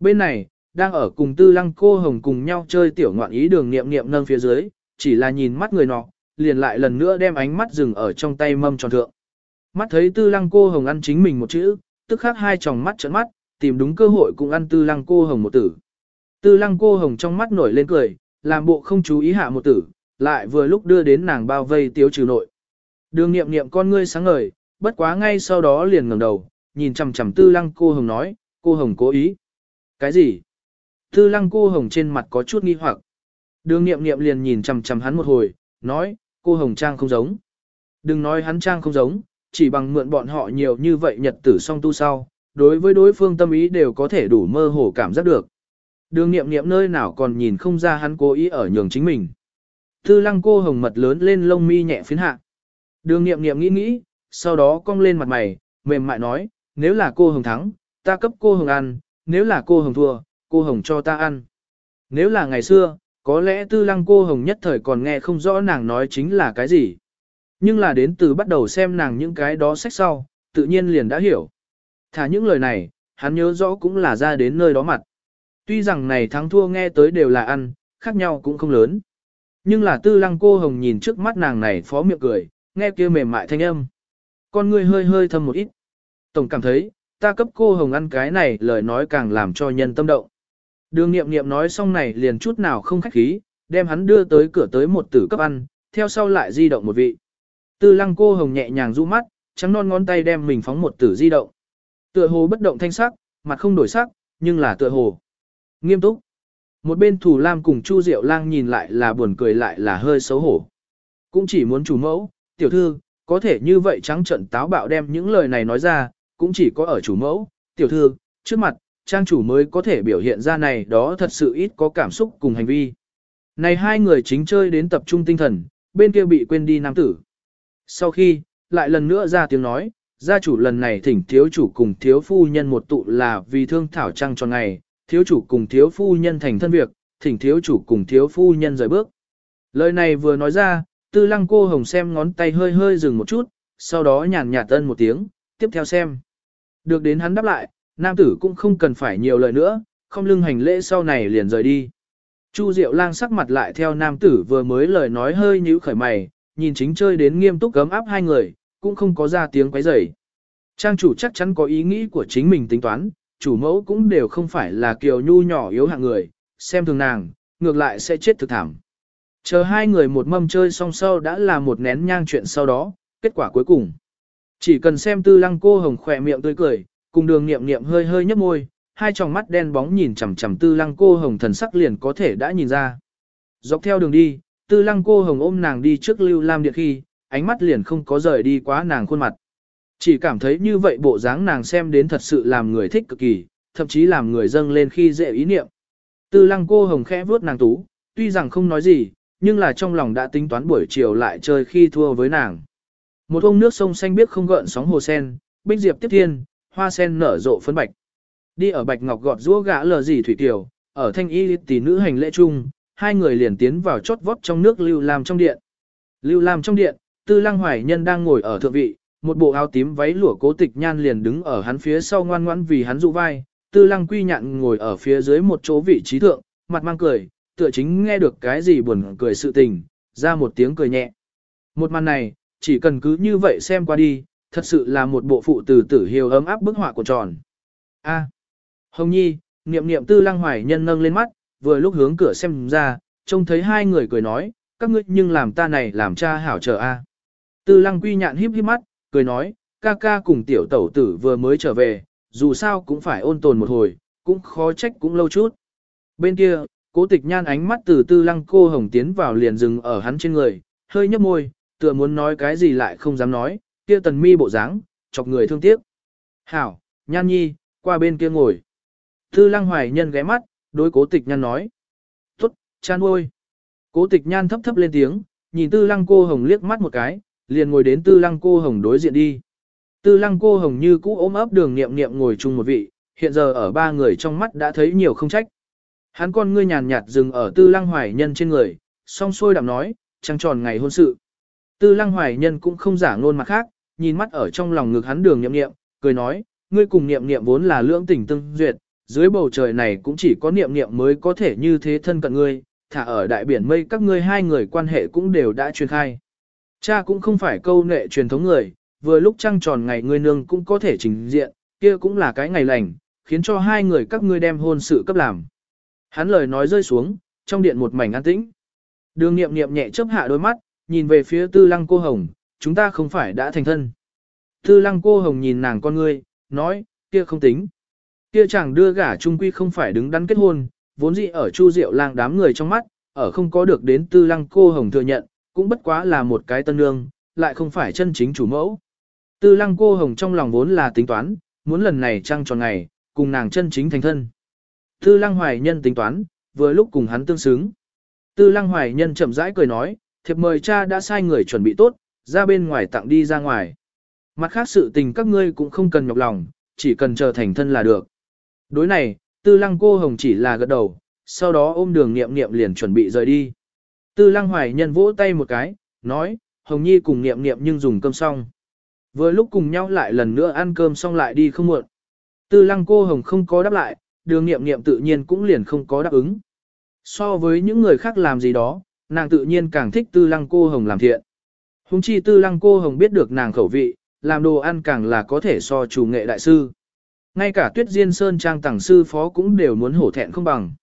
Bên này, đang ở cùng tư lăng cô hồng cùng nhau chơi tiểu ngoạn ý đường niệm niệm nâng phía dưới, chỉ là nhìn mắt người nọ, liền lại lần nữa đem ánh mắt dừng ở trong tay mâm tròn thượng. Mắt thấy tư lăng cô hồng ăn chính mình một chữ, tức khắc hai tròng mắt trợn mắt, tìm đúng cơ hội cũng ăn tư lăng cô hồng một tử. Tư lăng cô hồng trong mắt nổi lên cười, làm bộ không chú ý hạ một tử, lại vừa lúc đưa đến nàng bao vây tiếu trừ nội. Đường nghiệm nghiệm con ngươi sáng ngời, bất quá ngay sau đó liền ngẩng đầu, nhìn chằm chằm tư lăng cô hồng nói, cô hồng cố ý. Cái gì? Tư lăng cô hồng trên mặt có chút nghi hoặc. Đường nghiệm nghiệm liền nhìn chằm chằm hắn một hồi, nói, cô hồng trang không giống. Đừng nói hắn trang không giống, chỉ bằng mượn bọn họ nhiều như vậy nhật tử song tu sau, đối với đối phương tâm ý đều có thể đủ mơ hồ cảm giác được. Đường nghiệm nghiệm nơi nào còn nhìn không ra hắn cố ý ở nhường chính mình. Tư lăng cô hồng mật lớn lên lông mi nhẹ phiến hạ. Đường nghiệm nghiệm nghĩ nghĩ, sau đó cong lên mặt mày, mềm mại nói, nếu là cô hồng thắng, ta cấp cô hồng ăn, nếu là cô hồng thua, cô hồng cho ta ăn. Nếu là ngày xưa, có lẽ tư lăng cô hồng nhất thời còn nghe không rõ nàng nói chính là cái gì. Nhưng là đến từ bắt đầu xem nàng những cái đó sách sau, tự nhiên liền đã hiểu. Thả những lời này, hắn nhớ rõ cũng là ra đến nơi đó mặt. Tuy rằng này thắng thua nghe tới đều là ăn, khác nhau cũng không lớn. Nhưng là tư lăng cô hồng nhìn trước mắt nàng này phó miệng cười, nghe kia mềm mại thanh âm. Con người hơi hơi thâm một ít. Tổng cảm thấy, ta cấp cô hồng ăn cái này lời nói càng làm cho nhân tâm động. Đường nghiệm nghiệm nói xong này liền chút nào không khách khí, đem hắn đưa tới cửa tới một tử cấp ăn, theo sau lại di động một vị. Tư lăng cô hồng nhẹ nhàng du mắt, trắng non ngón tay đem mình phóng một tử di động. Tựa hồ bất động thanh sắc, mặt không đổi sắc, nhưng là tựa hồ. Nghiêm túc. Một bên thủ lam cùng Chu Diệu lang nhìn lại là buồn cười lại là hơi xấu hổ. Cũng chỉ muốn chủ mẫu, tiểu thư, có thể như vậy trắng trận táo bạo đem những lời này nói ra, cũng chỉ có ở chủ mẫu, tiểu thư, trước mặt, trang chủ mới có thể biểu hiện ra này đó thật sự ít có cảm xúc cùng hành vi. Này hai người chính chơi đến tập trung tinh thần, bên kia bị quên đi nam tử. Sau khi, lại lần nữa ra tiếng nói, gia chủ lần này thỉnh thiếu chủ cùng thiếu phu nhân một tụ là vì thương thảo trăng cho ngày, thiếu chủ cùng thiếu phu nhân thành thân việc, thỉnh thiếu chủ cùng thiếu phu nhân rời bước. Lời này vừa nói ra, tư lăng cô hồng xem ngón tay hơi hơi dừng một chút, sau đó nhàn nhạt tân một tiếng, tiếp theo xem. Được đến hắn đáp lại, nam tử cũng không cần phải nhiều lời nữa, không lưng hành lễ sau này liền rời đi. Chu Diệu lang sắc mặt lại theo nam tử vừa mới lời nói hơi nhíu khởi mày, nhìn chính chơi đến nghiêm túc gấm áp hai người, cũng không có ra tiếng quấy rầy. Trang chủ chắc chắn có ý nghĩ của chính mình tính toán, chủ mẫu cũng đều không phải là kiều nhu nhỏ yếu hạng người, xem thường nàng, ngược lại sẽ chết thực thảm. Chờ hai người một mâm chơi xong sau đã là một nén nhang chuyện sau đó, kết quả cuối cùng. Chỉ cần xem tư lăng cô hồng khỏe miệng tươi cười, cùng đường nghiệm nghiệm hơi hơi nhấp môi, hai tròng mắt đen bóng nhìn chằm chằm tư lăng cô hồng thần sắc liền có thể đã nhìn ra. Dọc theo đường đi, tư lăng cô hồng ôm nàng đi trước lưu lam điện khi, ánh mắt liền không có rời đi quá nàng khuôn mặt. Chỉ cảm thấy như vậy bộ dáng nàng xem đến thật sự làm người thích cực kỳ, thậm chí làm người dâng lên khi dễ ý niệm. Tư lăng cô hồng khẽ vuốt nàng tú, tuy rằng không nói gì, nhưng là trong lòng đã tính toán buổi chiều lại chơi khi thua với nàng. Một ông nước sông xanh biếc không gợn sóng hồ sen, bích diệp tiếp thiên, hoa sen nở rộ phấn bạch. Đi ở bạch ngọc gọt rũa gã lờ gì thủy tiểu, ở thanh y tỷ nữ hành lễ chung, hai người liền tiến vào chót vót trong nước lưu làm trong điện. Lưu làm trong điện, tư lăng hoài nhân đang ngồi ở thượng vị, một bộ áo tím váy lụa cố tịch nhan liền đứng ở hắn phía sau ngoan ngoãn vì hắn dụ vai, tư lăng quy nhạn ngồi ở phía dưới một chỗ vị trí thượng, mặt mang cười, tựa chính nghe được cái gì buồn cười sự tình, ra một tiếng cười nhẹ. Một màn này, chỉ cần cứ như vậy xem qua đi, thật sự là một bộ phụ tử tử hiếu ấm áp bức họa của tròn. A. À. Hồng Nhi, niệm niệm tư lăng hoài nhân nâng lên mắt, vừa lúc hướng cửa xem ra, trông thấy hai người cười nói, các ngươi nhưng làm ta này làm cha hảo chờ a. À. Tư lăng quy nhạn híp híp mắt, cười nói, ca ca cùng tiểu tẩu tử vừa mới trở về, dù sao cũng phải ôn tồn một hồi, cũng khó trách cũng lâu chút. Bên kia, cố tịch nhan ánh mắt từ tư lăng cô hồng tiến vào liền dừng ở hắn trên người, hơi nhấp môi, tựa muốn nói cái gì lại không dám nói, kia tần mi bộ dáng, chọc người thương tiếc. Hảo, nhan nhi, qua bên kia ngồi. Tư lăng hoài nhân ghé mắt, đối cố tịch nhan nói. Tốt, chan ôi. Cố tịch nhan thấp thấp lên tiếng, nhìn tư lăng cô hồng liếc mắt một cái, liền ngồi đến tư lăng cô hồng đối diện đi. Tư lăng cô hồng như cũ ôm ấp đường nghiệm nghiệm ngồi chung một vị, hiện giờ ở ba người trong mắt đã thấy nhiều không trách. Hắn con ngươi nhàn nhạt dừng ở tư lăng hoài nhân trên người, song sôi đạm nói, trăng tròn ngày hôn sự. Tư lăng hoài nhân cũng không giả ngôn mặt khác, nhìn mắt ở trong lòng ngực hắn đường nghiệm nghiệm, cười nói, ngươi cùng nghiệm nghiệm vốn là lưỡng tình tương duyệt, dưới bầu trời này cũng chỉ có nghiệm nghiệm mới có thể như thế thân cận ngươi, thả ở đại biển mây các ngươi hai người quan hệ cũng đều đã truyền khai. Cha cũng không phải câu nệ truyền thống người, vừa lúc trăng tròn ngày ngươi nương cũng có thể trình diện, kia cũng là cái ngày lành, khiến cho hai người các ngươi đem hôn sự cấp làm. Hắn lời nói rơi xuống, trong điện một mảnh an tĩnh. Đường nghiệm nghiệm nhẹ chớp hạ đôi mắt, nhìn về phía tư lăng cô hồng, chúng ta không phải đã thành thân. Tư lăng cô hồng nhìn nàng con ngươi, nói, kia không tính. Kia chẳng đưa gả trung quy không phải đứng đắn kết hôn, vốn dĩ ở chu diệu lang đám người trong mắt, ở không có được đến tư lăng cô hồng thừa nhận, cũng bất quá là một cái tân nương, lại không phải chân chính chủ mẫu. Tư lăng cô hồng trong lòng vốn là tính toán, muốn lần này trăng tròn ngày, cùng nàng chân chính thành thân. Tư lăng hoài nhân tính toán, vừa lúc cùng hắn tương xứng. Tư lăng hoài nhân chậm rãi cười nói, thiệp mời cha đã sai người chuẩn bị tốt, ra bên ngoài tặng đi ra ngoài. Mặt khác sự tình các ngươi cũng không cần nhọc lòng, chỉ cần chờ thành thân là được. Đối này, tư lăng cô hồng chỉ là gật đầu, sau đó ôm đường nghiệm nghiệm liền chuẩn bị rời đi. Tư lăng hoài nhân vỗ tay một cái, nói, hồng nhi cùng niệm niệm nhưng dùng cơm xong. Vừa lúc cùng nhau lại lần nữa ăn cơm xong lại đi không muộn. Tư lăng cô hồng không có đáp lại, đường niệm niệm tự nhiên cũng liền không có đáp ứng. So với những người khác làm gì đó, nàng tự nhiên càng thích tư lăng cô hồng làm thiện. Hùng chi tư lăng cô hồng biết được nàng khẩu vị, làm đồ ăn càng là có thể so chủ nghệ đại sư. Ngay cả tuyết diên sơn trang tàng sư phó cũng đều muốn hổ thẹn không bằng.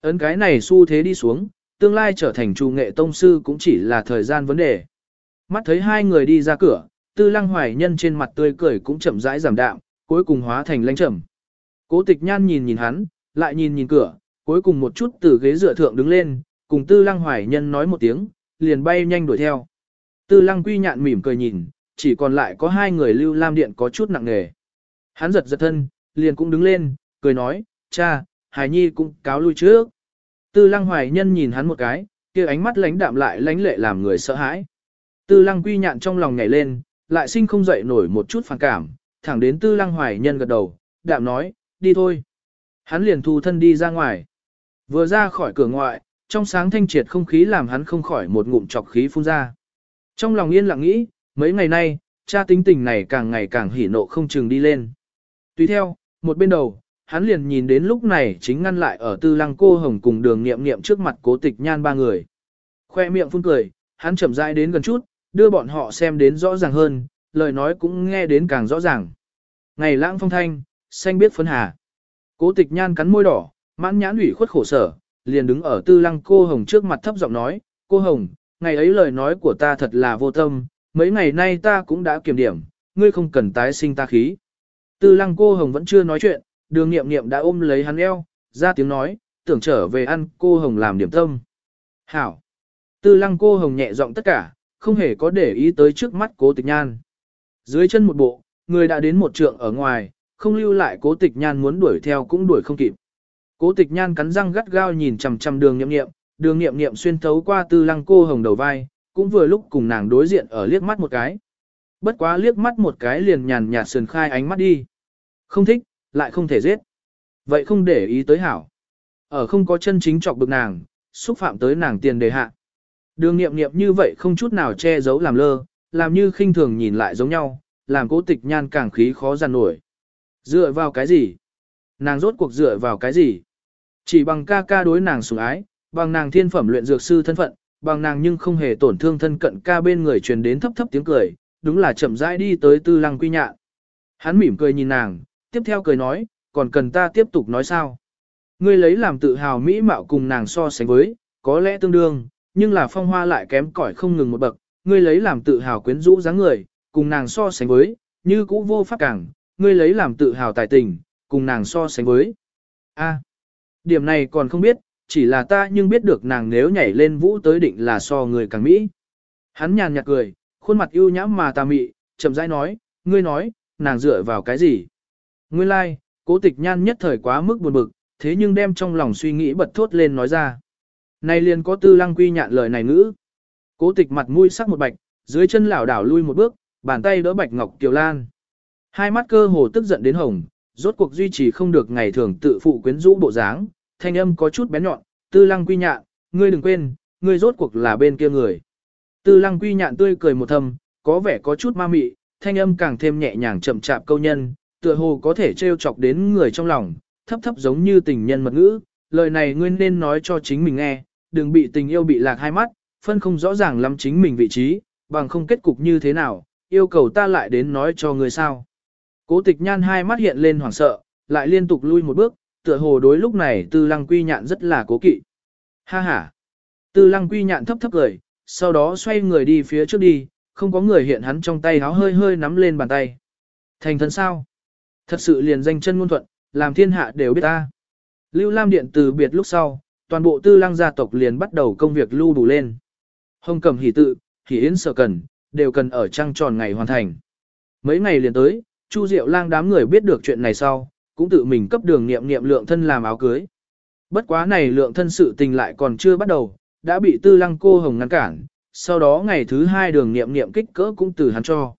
Ấn cái này xu thế đi xuống, tương lai trở thành trù nghệ tông sư cũng chỉ là thời gian vấn đề. Mắt thấy hai người đi ra cửa, tư lăng hoài nhân trên mặt tươi cười cũng chậm rãi giảm đạm, cuối cùng hóa thành lãnh trầm. Cố tịch nhan nhìn nhìn hắn, lại nhìn nhìn cửa, cuối cùng một chút từ ghế dựa thượng đứng lên, cùng tư lăng hoài nhân nói một tiếng, liền bay nhanh đuổi theo. Tư lăng quy nhạn mỉm cười nhìn, chỉ còn lại có hai người lưu lam điện có chút nặng nề. Hắn giật giật thân, liền cũng đứng lên, cười nói, cha, Hải Nhi cũng cáo lui trước. Tư lăng hoài nhân nhìn hắn một cái, kia ánh mắt lánh đạm lại lánh lệ làm người sợ hãi. Tư lăng quy nhạn trong lòng nhảy lên, lại sinh không dậy nổi một chút phản cảm, thẳng đến tư lăng hoài nhân gật đầu, đạm nói, đi thôi. Hắn liền thu thân đi ra ngoài. Vừa ra khỏi cửa ngoại, trong sáng thanh triệt không khí làm hắn không khỏi một ngụm chọc khí phun ra. Trong lòng yên lặng nghĩ, mấy ngày nay, cha tính tình này càng ngày càng hỉ nộ không chừng đi lên. Tùy theo, một bên đầu, hắn liền nhìn đến lúc này chính ngăn lại ở tư lăng cô hồng cùng đường nghiệm nghiệm trước mặt cố tịch nhan ba người. Khoe miệng phun cười, hắn chậm rãi đến gần chút, đưa bọn họ xem đến rõ ràng hơn, lời nói cũng nghe đến càng rõ ràng. Ngày lãng phong thanh, xanh biết phấn hà. Cố tịch nhan cắn môi đỏ, mãn nhãn ủy khuất khổ sở, liền đứng ở tư lăng cô hồng trước mặt thấp giọng nói, cô hồng, ngày ấy lời nói của ta thật là vô tâm, mấy ngày nay ta cũng đã kiểm điểm, ngươi không cần tái sinh ta khí. Tư lăng cô hồng vẫn chưa nói chuyện, đường nghiệm nghiệm đã ôm lấy hắn eo, ra tiếng nói, tưởng trở về ăn cô hồng làm điểm tâm. Hảo! Tư lăng cô hồng nhẹ giọng tất cả, không hề có để ý tới trước mắt cố tịch nhan. Dưới chân một bộ, người đã đến một trượng ở ngoài, không lưu lại cố tịch nhan muốn đuổi theo cũng đuổi không kịp. Cố tịch nhan cắn răng gắt gao nhìn chằm chằm đường nghiệm nghiệm, đường nghiệm nghiệm xuyên thấu qua tư lăng cô hồng đầu vai, cũng vừa lúc cùng nàng đối diện ở liếc mắt một cái. Bất quá liếc mắt một cái liền nhàn nhạt sườn khai ánh mắt đi. Không thích, lại không thể giết. Vậy không để ý tới hảo. Ở không có chân chính chọc bực nàng, xúc phạm tới nàng tiền đề hạ. Đường nghiệm nghiệm như vậy không chút nào che giấu làm lơ, làm như khinh thường nhìn lại giống nhau, làm cố tịch nhan càng khí khó giàn nổi. Dựa vào cái gì? Nàng rốt cuộc dựa vào cái gì? Chỉ bằng ca ca đối nàng sủng ái, bằng nàng thiên phẩm luyện dược sư thân phận, bằng nàng nhưng không hề tổn thương thân cận ca bên người truyền đến thấp thấp tiếng cười, đúng là chậm rãi đi tới tư lăng quy nhạn. Hắn mỉm cười nhìn nàng, tiếp theo cười nói, còn cần ta tiếp tục nói sao? Ngươi lấy làm tự hào mỹ mạo cùng nàng so sánh với, có lẽ tương đương, nhưng là phong hoa lại kém cỏi không ngừng một bậc, ngươi lấy làm tự hào quyến rũ dáng người, cùng nàng so sánh với, như cũ vô pháp cảng, ngươi lấy làm tự hào tài tình, cùng nàng so sánh với. A, điểm này còn không biết, chỉ là ta nhưng biết được nàng nếu nhảy lên vũ tới định là so người càng mỹ. Hắn nhàn nhạt cười, khuôn mặt ưu nhãm mà ta mị, chậm rãi nói, ngươi nói, nàng dựa vào cái gì? Nguyên lai, like, cố tịch nhan nhất thời quá mức buồn bực, thế nhưng đem trong lòng suy nghĩ bật thốt lên nói ra. Này liền có tư lăng quy nhạn lời này ngữ. Cố tịch mặt mũi sắc một bạch, dưới chân lảo đảo lui một bước, bàn tay đỡ bạch ngọc kiều lan. Hai mắt cơ hồ tức giận đến hồng, rốt cuộc duy trì không được ngày thường tự phụ quyến rũ bộ dáng, thanh âm có chút bén nhọn, tư lăng quy nhạn, ngươi đừng quên, ngươi rốt cuộc là bên kia người. Tư lăng quy nhạn tươi cười một thầm, có vẻ có chút ma mị, thanh âm càng thêm nhẹ nhàng chậm chạp câu nhân, tựa hồ có thể trêu chọc đến người trong lòng, thấp thấp giống như tình nhân mật ngữ, lời này ngươi nên nói cho chính mình nghe, đừng bị tình yêu bị lạc hai mắt, phân không rõ ràng lắm chính mình vị trí, bằng không kết cục như thế nào, yêu cầu ta lại đến nói cho ngươi sao. Cố tịch nhan hai mắt hiện lên hoảng sợ, lại liên tục lui một bước, tựa hồ đối lúc này tư lăng quy nhạn rất là cố kỵ. Ha ha! Tư lăng quy nhạn thấp thấp cười, sau đó xoay người đi phía trước đi, không có người hiện hắn trong tay háo hơi hơi nắm lên bàn tay. Thành thân sao? Thật sự liền danh chân ngôn thuận, làm thiên hạ đều biết ta. Lưu Lam Điện từ biệt lúc sau, toàn bộ tư lăng gia tộc liền bắt đầu công việc lưu đủ lên. Hồng cầm hỷ tự, hỷ yến sở cần, đều cần ở trăng tròn ngày hoàn thành. Mấy ngày liền tới, Chu Diệu lang đám người biết được chuyện này sau, cũng tự mình cấp đường nghiệm nghiệm lượng thân làm áo cưới. Bất quá này lượng thân sự tình lại còn chưa bắt đầu, đã bị tư lăng cô hồng ngăn cản, sau đó ngày thứ hai đường nghiệm nghiệm kích cỡ cũng từ hắn cho.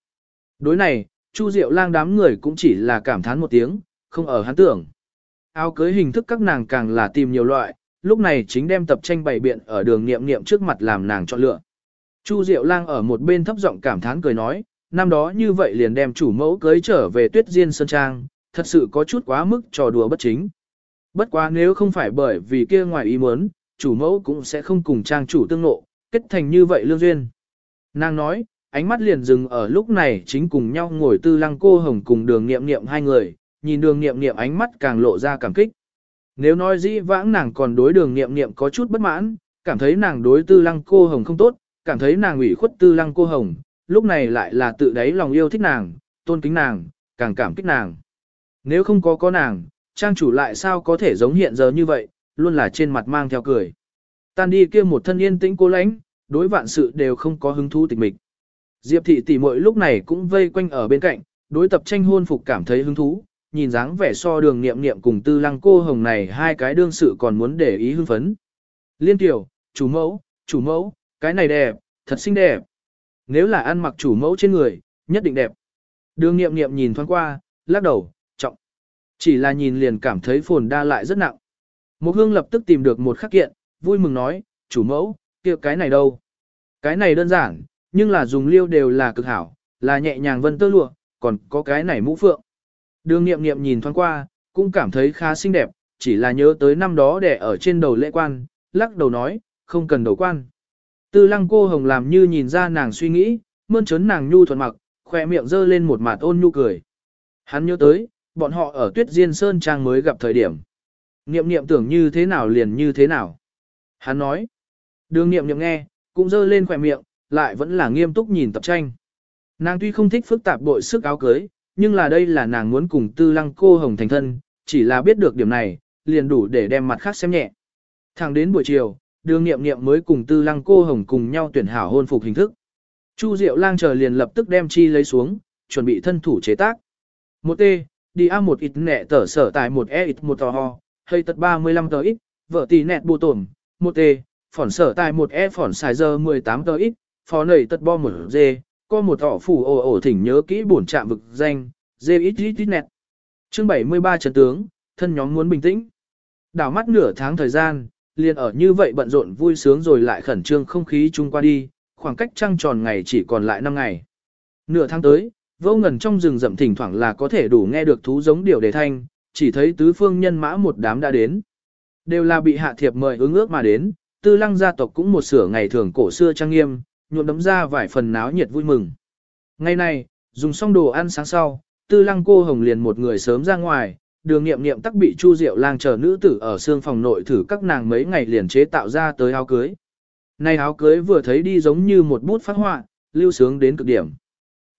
Đối này, Chu Diệu lang đám người cũng chỉ là cảm thán một tiếng, không ở hắn tưởng. Áo cưới hình thức các nàng càng là tìm nhiều loại, lúc này chính đem tập tranh bày biện ở đường nghiệm nghiệm trước mặt làm nàng chọn lựa. Chu Diệu lang ở một bên thấp giọng cảm thán cười nói, năm đó như vậy liền đem chủ mẫu cưới trở về tuyết diên sơn trang, thật sự có chút quá mức trò đùa bất chính. Bất quá nếu không phải bởi vì kia ngoài ý muốn, chủ mẫu cũng sẽ không cùng trang chủ tương nộ, kết thành như vậy lương duyên. Nàng nói, ánh mắt liền dừng ở lúc này chính cùng nhau ngồi tư lăng cô hồng cùng đường nghiệm nghiệm hai người, nhìn đường nghiệm nghiệm ánh mắt càng lộ ra cảm kích. Nếu nói dĩ vãng nàng còn đối đường nghiệm nghiệm có chút bất mãn, cảm thấy nàng đối tư lăng cô hồng không tốt, cảm thấy nàng ủy khuất tư lăng cô hồng, lúc này lại là tự đáy lòng yêu thích nàng, tôn kính nàng, càng cảm kích nàng. Nếu không có có nàng, trang chủ lại sao có thể giống hiện giờ như vậy, luôn là trên mặt mang theo cười. Tan đi kia một thân yên tĩnh cô lãnh, đối vạn sự đều không có hứng thú tịch mịch. Diệp thị tỷ muội lúc này cũng vây quanh ở bên cạnh, đối tập tranh hôn phục cảm thấy hứng thú, nhìn dáng vẻ so đường nghiệm nghiệm cùng tư lăng cô hồng này hai cái đương sự còn muốn để ý hưng phấn. Liên tiểu, chủ mẫu, chủ mẫu, cái này đẹp, thật xinh đẹp. Nếu là ăn mặc chủ mẫu trên người, nhất định đẹp. Đường nghiệm nghiệm nhìn thoáng qua, lắc đầu, trọng. Chỉ là nhìn liền cảm thấy phồn đa lại rất nặng. Một hương lập tức tìm được một khắc kiện, vui mừng nói, chủ mẫu, kia cái này đâu? Cái này đơn giản, nhưng là dùng liêu đều là cực hảo, là nhẹ nhàng vân tơ lụa, còn có cái này mũ phượng. Đường nghiệm nghiệm nhìn thoáng qua, cũng cảm thấy khá xinh đẹp, chỉ là nhớ tới năm đó đẻ ở trên đầu lễ quan, lắc đầu nói, không cần đầu quan. Tư lăng cô hồng làm như nhìn ra nàng suy nghĩ, mơn trớn nàng nhu thuận mặc, khỏe miệng dơ lên một mặt ôn nhu cười. Hắn nhớ tới, bọn họ ở tuyết diên sơn trang mới gặp thời điểm. Niệm niệm tưởng như thế nào liền như thế nào. Hắn nói, đường niệm niệm nghe, cũng dơ lên khỏe miệng, lại vẫn là nghiêm túc nhìn tập tranh. Nàng tuy không thích phức tạp bội sức áo cưới, nhưng là đây là nàng muốn cùng tư lăng cô hồng thành thân, chỉ là biết được điểm này, liền đủ để đem mặt khác xem nhẹ. Thẳng đến buổi chiều, đường nghiệm nghiệm mới cùng tư lăng cô hồng cùng nhau tuyển hảo hôn phục hình thức. Chu Diệu lang chờ liền lập tức đem chi lấy xuống, chuẩn bị thân thủ chế tác. Một T, đi A một ít nẹ tở sở tại một E ít một tò ho, hay tật 35 tờ ít, vợ tỷ nẹt bù tổn, một T, phỏn sở tại một E phỏn xài giờ 18 tờ ít, phó nầy tật bo một dê có một thỏ phủ ổ ổ thỉnh nhớ kỹ bổn trạm vực danh, dê ít ít ít nẹt. Chương 73 trận tướng, thân nhóm muốn bình tĩnh. Đảo mắt nửa tháng thời gian, liền ở như vậy bận rộn vui sướng rồi lại khẩn trương không khí chung qua đi, khoảng cách trăng tròn ngày chỉ còn lại 5 ngày. Nửa tháng tới, vô ngần trong rừng rậm thỉnh thoảng là có thể đủ nghe được thú giống điều đề thanh, chỉ thấy tứ phương nhân mã một đám đã đến. Đều là bị hạ thiệp mời ứng ước mà đến, tư lăng gia tộc cũng một sửa ngày thường cổ xưa trang nghiêm, nhuộm đấm ra vài phần náo nhiệt vui mừng. Ngày này, dùng xong đồ ăn sáng sau, tư lăng cô hồng liền một người sớm ra ngoài, đường nghiệm nghiệm tắc bị Chu Diệu lang chờ nữ tử ở xương phòng nội thử các nàng mấy ngày liền chế tạo ra tới áo cưới. Này áo cưới vừa thấy đi giống như một bút phát họa, lưu sướng đến cực điểm.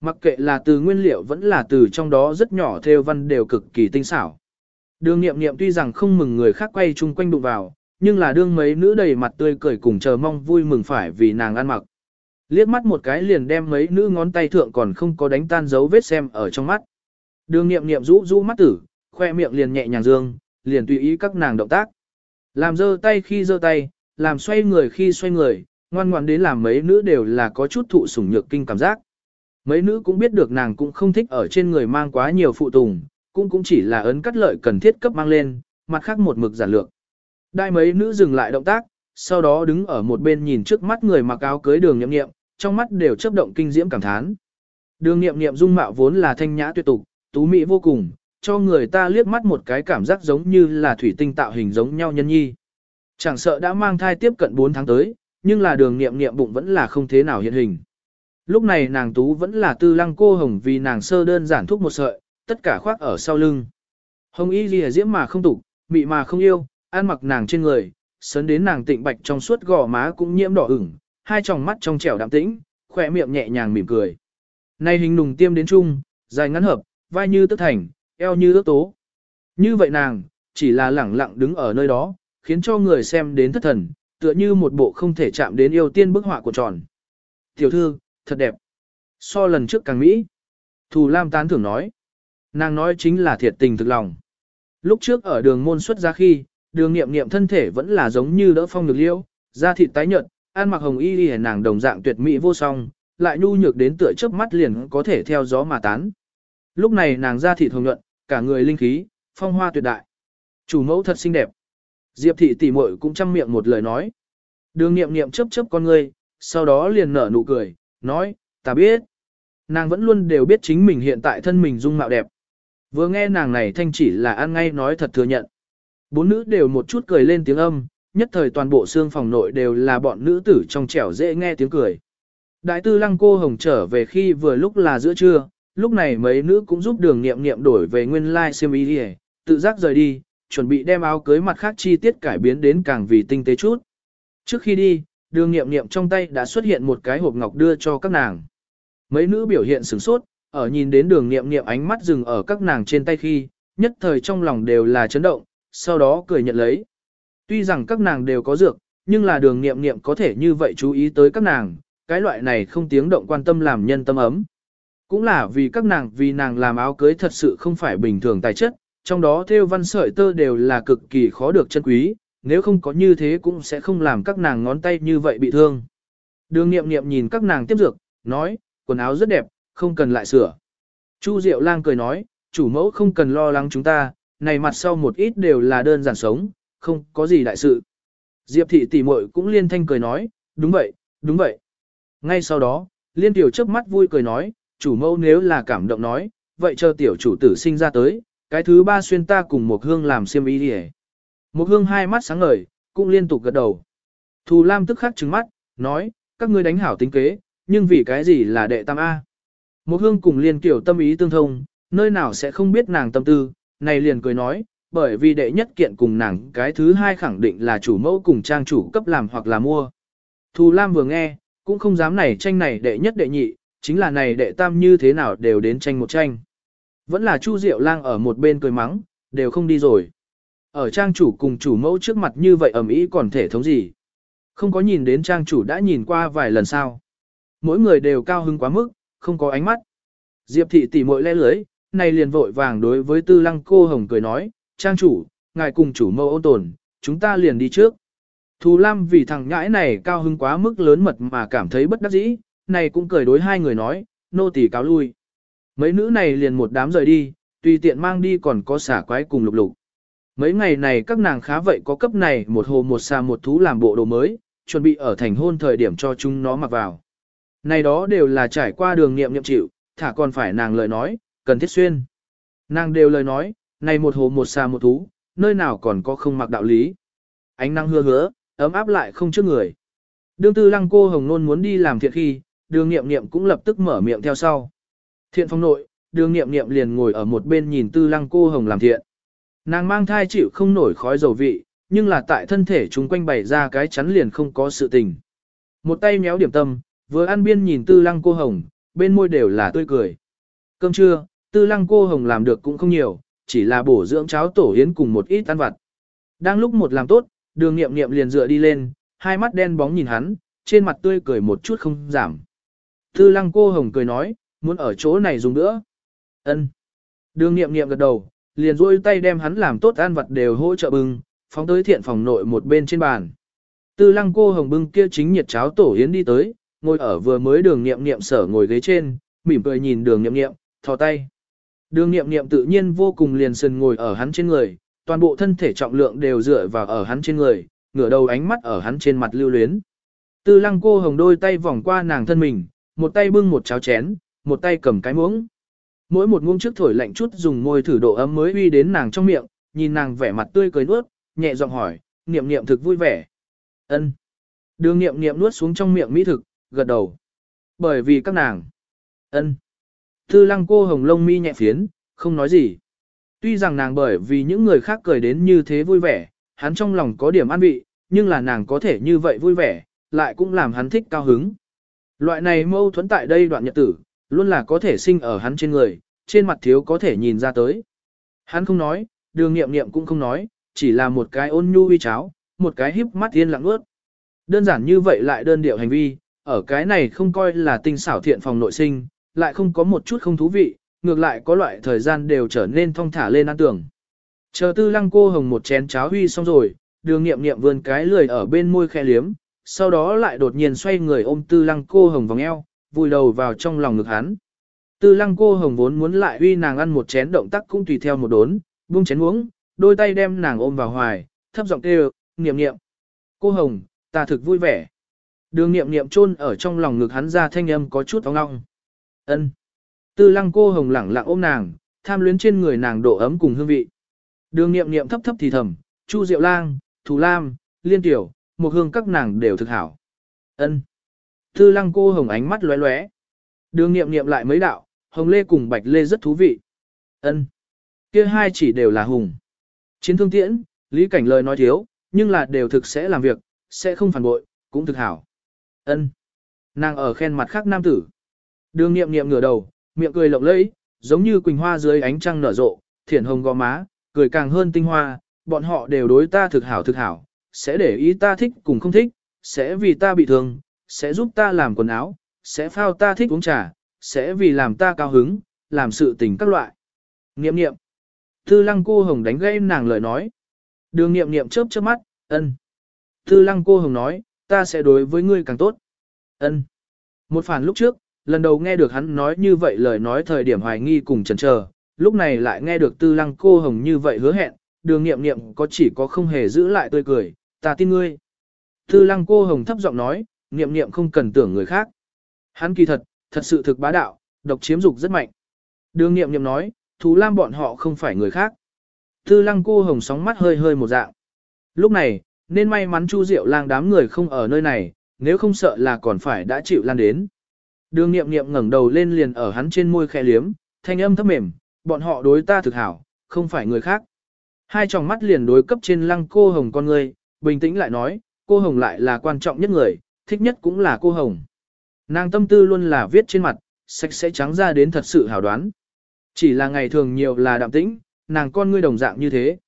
Mặc kệ là từ nguyên liệu vẫn là từ trong đó rất nhỏ theo văn đều cực kỳ tinh xảo. Đường nghiệm nghiệm tuy rằng không mừng người khác quay chung quanh đụng vào, nhưng là đương mấy nữ đầy mặt tươi cười cùng chờ mong vui mừng phải vì nàng ăn mặc. Liếc mắt một cái liền đem mấy nữ ngón tay thượng còn không có đánh tan dấu vết xem ở trong mắt. Đường nghiệm nghiệm rũ rũ mắt tử, khoe miệng liền nhẹ nhàng dương, liền tùy ý các nàng động tác. Làm giơ tay khi giơ tay, làm xoay người khi xoay người, ngoan ngoãn đến làm mấy nữ đều là có chút thụ sủng nhược kinh cảm giác. Mấy nữ cũng biết được nàng cũng không thích ở trên người mang quá nhiều phụ tùng, cũng cũng chỉ là ấn cắt lợi cần thiết cấp mang lên, mặt khác một mực giản lược. Đại mấy nữ dừng lại động tác, sau đó đứng ở một bên nhìn trước mắt người mặc áo cưới đường nhậm nghiệm, trong mắt đều chấp động kinh diễm cảm thán. Đường nghiệm nghiệm dung mạo vốn là thanh nhã tuyệt tục, tú mỹ vô cùng, cho người ta liếc mắt một cái cảm giác giống như là thủy tinh tạo hình giống nhau nhân nhi. Chẳng sợ đã mang thai tiếp cận 4 tháng tới, nhưng là đường nghiệm nghiệm bụng vẫn là không thế nào hiện hình. Lúc này nàng tú vẫn là tư lăng cô hồng vì nàng sơ đơn giản thuốc một sợi, tất cả khoác ở sau lưng. Hồng y gì diễm mà không tục, mị mà không yêu, ăn mặc nàng trên người, sấn đến nàng tịnh bạch trong suốt gò má cũng nhiễm đỏ ửng, hai tròng mắt trong trẻo đạm tĩnh, khỏe miệng nhẹ nhàng mỉm cười. Nay hình nùng tiêm đến chung, dài ngắn hợp, vai như tức thành, eo như ước tố. Như vậy nàng, chỉ là lẳng lặng đứng ở nơi đó, khiến cho người xem đến thất thần, tựa như một bộ không thể chạm đến yêu tiên bức họa của tròn. Tiểu thư, thật đẹp. So lần trước càng mỹ. Thù Lam tán thưởng nói. Nàng nói chính là thiệt tình thực lòng. Lúc trước ở đường môn xuất ra khi, đường nghiệm nghiệm thân thể vẫn là giống như đỡ phong được liêu, da thịt tái nhợt, ăn mặc hồng y y nàng đồng dạng tuyệt mỹ vô song, lại nhu nhược đến tựa chớp mắt liền có thể theo gió mà tán. Lúc này nàng ra thị hồng nhuận, cả người linh khí, phong hoa tuyệt đại. Chủ mẫu thật xinh đẹp. Diệp thị tỷ muội cũng chăm miệng một lời nói. Đường nghiệm nghiệm chớp chớp con ngươi, sau đó liền nở nụ cười, nói, ta biết. Nàng vẫn luôn đều biết chính mình hiện tại thân mình dung mạo đẹp. Vừa nghe nàng này thanh chỉ là ăn ngay nói thật thừa nhận. Bốn nữ đều một chút cười lên tiếng âm, nhất thời toàn bộ xương phòng nội đều là bọn nữ tử trong trẻo dễ nghe tiếng cười. Đại tư lăng cô hồng trở về khi vừa lúc là giữa trưa, lúc này mấy nữ cũng giúp đường nghiệm nghiệm đổi về nguyên lai like y đi tự giác rời đi, chuẩn bị đem áo cưới mặt khác chi tiết cải biến đến càng vì tinh tế chút. Trước khi đi, đường nghiệm nghiệm trong tay đã xuất hiện một cái hộp ngọc đưa cho các nàng. Mấy nữ biểu hiện sửng sốt, ở nhìn đến đường nghiệm nghiệm ánh mắt dừng ở các nàng trên tay khi, nhất thời trong lòng đều là chấn động, sau đó cười nhận lấy. Tuy rằng các nàng đều có dược, nhưng là đường nghiệm nghiệm có thể như vậy chú ý tới các nàng, cái loại này không tiếng động quan tâm làm nhân tâm ấm. Cũng là vì các nàng vì nàng làm áo cưới thật sự không phải bình thường tài chất, trong đó theo văn sợi tơ đều là cực kỳ khó được chân quý, nếu không có như thế cũng sẽ không làm các nàng ngón tay như vậy bị thương. Đường nghiệm nghiệm nhìn các nàng tiếp dược, nói, quần áo rất đẹp, không cần lại sửa. Chu Diệu Lang cười nói, chủ mẫu không cần lo lắng chúng ta, này mặt sau một ít đều là đơn giản sống, không có gì đại sự. Diệp thị tỷ muội cũng liên thanh cười nói, đúng vậy, đúng vậy. Ngay sau đó, liên tiểu trước mắt vui cười nói, chủ mẫu nếu là cảm động nói, vậy chờ tiểu chủ tử sinh ra tới, cái thứ ba xuyên ta cùng một hương làm xiêm y đi Một hương hai mắt sáng ngời, cũng liên tục gật đầu. Thù Lam tức khắc trừng mắt, nói, các ngươi đánh hảo tính kế, nhưng vì cái gì là đệ tam A. Một hương cùng liên kiểu tâm ý tương thông, nơi nào sẽ không biết nàng tâm tư, này liền cười nói, bởi vì đệ nhất kiện cùng nàng cái thứ hai khẳng định là chủ mẫu cùng trang chủ cấp làm hoặc là mua. Thù Lam vừa nghe, cũng không dám này tranh này đệ nhất đệ nhị, chính là này đệ tam như thế nào đều đến tranh một tranh. Vẫn là Chu Diệu Lang ở một bên cười mắng, đều không đi rồi. Ở trang chủ cùng chủ mẫu trước mặt như vậy ẩm ý còn thể thống gì. Không có nhìn đến trang chủ đã nhìn qua vài lần sao. Mỗi người đều cao hứng quá mức, không có ánh mắt. Diệp thị tỉ mội le lưới, này liền vội vàng đối với tư lăng cô hồng cười nói, trang chủ, ngài cùng chủ mâu ôn tồn, chúng ta liền đi trước. Thù Lam vì thằng nhãi này cao hứng quá mức lớn mật mà cảm thấy bất đắc dĩ, này cũng cười đối hai người nói, nô tỳ cáo lui. Mấy nữ này liền một đám rời đi, tùy tiện mang đi còn có xả quái cùng lục lục. Mấy ngày này các nàng khá vậy có cấp này một hồ một xà một thú làm bộ đồ mới, chuẩn bị ở thành hôn thời điểm cho chúng nó mặc vào. Này đó đều là trải qua đường nghiệm nghiệm chịu, thả còn phải nàng lời nói, cần thiết xuyên. Nàng đều lời nói, này một hồ một xa một thú, nơi nào còn có không mặc đạo lý. Ánh năng hưa hứa, ấm áp lại không trước người. Đương tư lăng cô hồng nôn muốn đi làm thiện khi, đường nghiệm nghiệm cũng lập tức mở miệng theo sau. Thiện phong nội, đường nghiệm nghiệm liền ngồi ở một bên nhìn tư lăng cô hồng làm thiện. Nàng mang thai chịu không nổi khói dầu vị, nhưng là tại thân thể chúng quanh bày ra cái chắn liền không có sự tình. Một tay méo điểm tâm, vừa ăn biên nhìn tư lăng cô hồng, bên môi đều là tươi cười. Cơm trưa, tư lăng cô hồng làm được cũng không nhiều, chỉ là bổ dưỡng cháo tổ yến cùng một ít ăn vặt. Đang lúc một làm tốt, đường nghiệm nghiệm liền dựa đi lên, hai mắt đen bóng nhìn hắn, trên mặt tươi cười một chút không giảm. Tư lăng cô hồng cười nói, muốn ở chỗ này dùng nữa. ân Đường nghiệm nghiệm gật đầu, liền duỗi tay đem hắn làm tốt ăn vặt đều hỗ trợ bưng, phóng tới thiện phòng nội một bên trên bàn. Tư lăng cô hồng bưng kia chính nhiệt cháo tổ yến đi tới, ngồi ở vừa mới đường nghiệm nghiệm sở ngồi ghế trên, mỉm cười nhìn đường nghiệm nghiệm, thò tay. Đường nghiệm nghiệm tự nhiên vô cùng liền sần ngồi ở hắn trên người, toàn bộ thân thể trọng lượng đều dựa vào ở hắn trên người, ngửa đầu ánh mắt ở hắn trên mặt lưu luyến. Tư lăng cô hồng đôi tay vòng qua nàng thân mình, một tay bưng một cháo chén, một tay cầm cái muỗng. Mỗi một muỗng trước thổi lạnh chút dùng môi thử độ ấm mới uy đến nàng trong miệng, nhìn nàng vẻ mặt tươi cười nuốt, nhẹ giọng hỏi, niệm niệm thực vui vẻ. ân Đường niệm niệm nuốt xuống trong miệng mỹ thực, gật đầu. Bởi vì các nàng. ân Tư lăng cô hồng lông mi nhẹ phiến, không nói gì. Tuy rằng nàng bởi vì những người khác cười đến như thế vui vẻ, hắn trong lòng có điểm an vị, nhưng là nàng có thể như vậy vui vẻ, lại cũng làm hắn thích cao hứng. Loại này mâu thuẫn tại đây đoạn nhật tử, luôn là có thể sinh ở hắn trên người, trên mặt thiếu có thể nhìn ra tới. Hắn không nói, đường nghiệm nghiệm cũng không nói, chỉ là một cái ôn nhu uy cháo, một cái híp mắt yên lặng ướt. Đơn giản như vậy lại đơn điệu hành vi, ở cái này không coi là tinh xảo thiện phòng nội sinh, lại không có một chút không thú vị, ngược lại có loại thời gian đều trở nên thong thả lên ăn tưởng. Chờ tư lăng cô hồng một chén cháo huy xong rồi, đường nghiệm nghiệm vươn cái lười ở bên môi khe liếm, sau đó lại đột nhiên xoay người ôm tư lăng cô hồng vòng eo, vùi đầu vào trong lòng ngực hắn. Tư lăng cô hồng vốn muốn lại huy nàng ăn một chén động tác cũng tùy theo một đốn, buông chén uống, đôi tay đem nàng ôm vào hoài, thấp giọng kêu, niệm niệm. Cô hồng, ta thực vui vẻ. Đường niệm niệm chôn ở trong lòng ngực hắn ra thanh âm có chút ong ong ân Tư lăng cô hồng lẳng lặng ôm nàng, tham luyến trên người nàng độ ấm cùng hương vị. Đường niệm niệm thấp thấp thì thầm, Chu Diệu Lang, Thù Lam, Liên Tiểu, một hương các nàng đều thực hảo. ân Tư lăng cô hồng ánh mắt lóe lóe. Đường niệm niệm lại mấy đạo, hồng lê cùng bạch lê rất thú vị. ân Kia hai chỉ đều là hùng. Chiến thương tiễn, lý cảnh lời nói thiếu, nhưng là đều thực sẽ làm việc, sẽ không phản bội, cũng thực hảo. ân Nàng ở khen mặt khác nam tử. Đường niệm niệm ngửa đầu, miệng cười lộng lẫy, giống như quỳnh hoa dưới ánh trăng nở rộ, thiển hồng gò má, cười càng hơn tinh hoa, bọn họ đều đối ta thực hảo thực hảo, sẽ để ý ta thích cùng không thích, sẽ vì ta bị thương, sẽ giúp ta làm quần áo, sẽ phao ta thích uống trà, sẽ vì làm ta cao hứng, làm sự tình các loại. Nghiệm nghiệm. Tư lăng cô hồng đánh gây nàng lời nói. Đường nghiệm nghiệm chớp chớp mắt, ân. Tư lăng cô hồng nói, ta sẽ đối với ngươi càng tốt. ân. Một phản lúc trước, lần đầu nghe được hắn nói như vậy lời nói thời điểm hoài nghi cùng chần chờ, lúc này lại nghe được tư lăng cô hồng như vậy hứa hẹn, đường nghiệm nghiệm có chỉ có không hề giữ lại tươi cười, ta tin ngươi. Tư lăng cô hồng thấp giọng nói, nghiệm nghiệm không cần tưởng người khác. Hắn kỳ thật, thật sự thực bá đạo, độc chiếm dục rất mạnh. Đường nghiệm nghiệm nói, thú lam bọn họ không phải người khác. Tư lăng cô hồng sóng mắt hơi hơi một dạng. Lúc này, nên may mắn Chu Diệu lang đám người không ở nơi này, nếu không sợ là còn phải đã chịu lan đến. Đường nghiệm nghiệm ngẩng đầu lên liền ở hắn trên môi khẽ liếm, thanh âm thấp mềm, bọn họ đối ta thực hảo, không phải người khác. Hai tròng mắt liền đối cấp trên lăng cô hồng con người, bình tĩnh lại nói, cô hồng lại là quan trọng nhất người, thích nhất cũng là cô hồng. Nàng tâm tư luôn là viết trên mặt, sạch sẽ trắng ra đến thật sự hảo đoán. Chỉ là ngày thường nhiều là đạm tĩnh, nàng con ngươi đồng dạng như thế.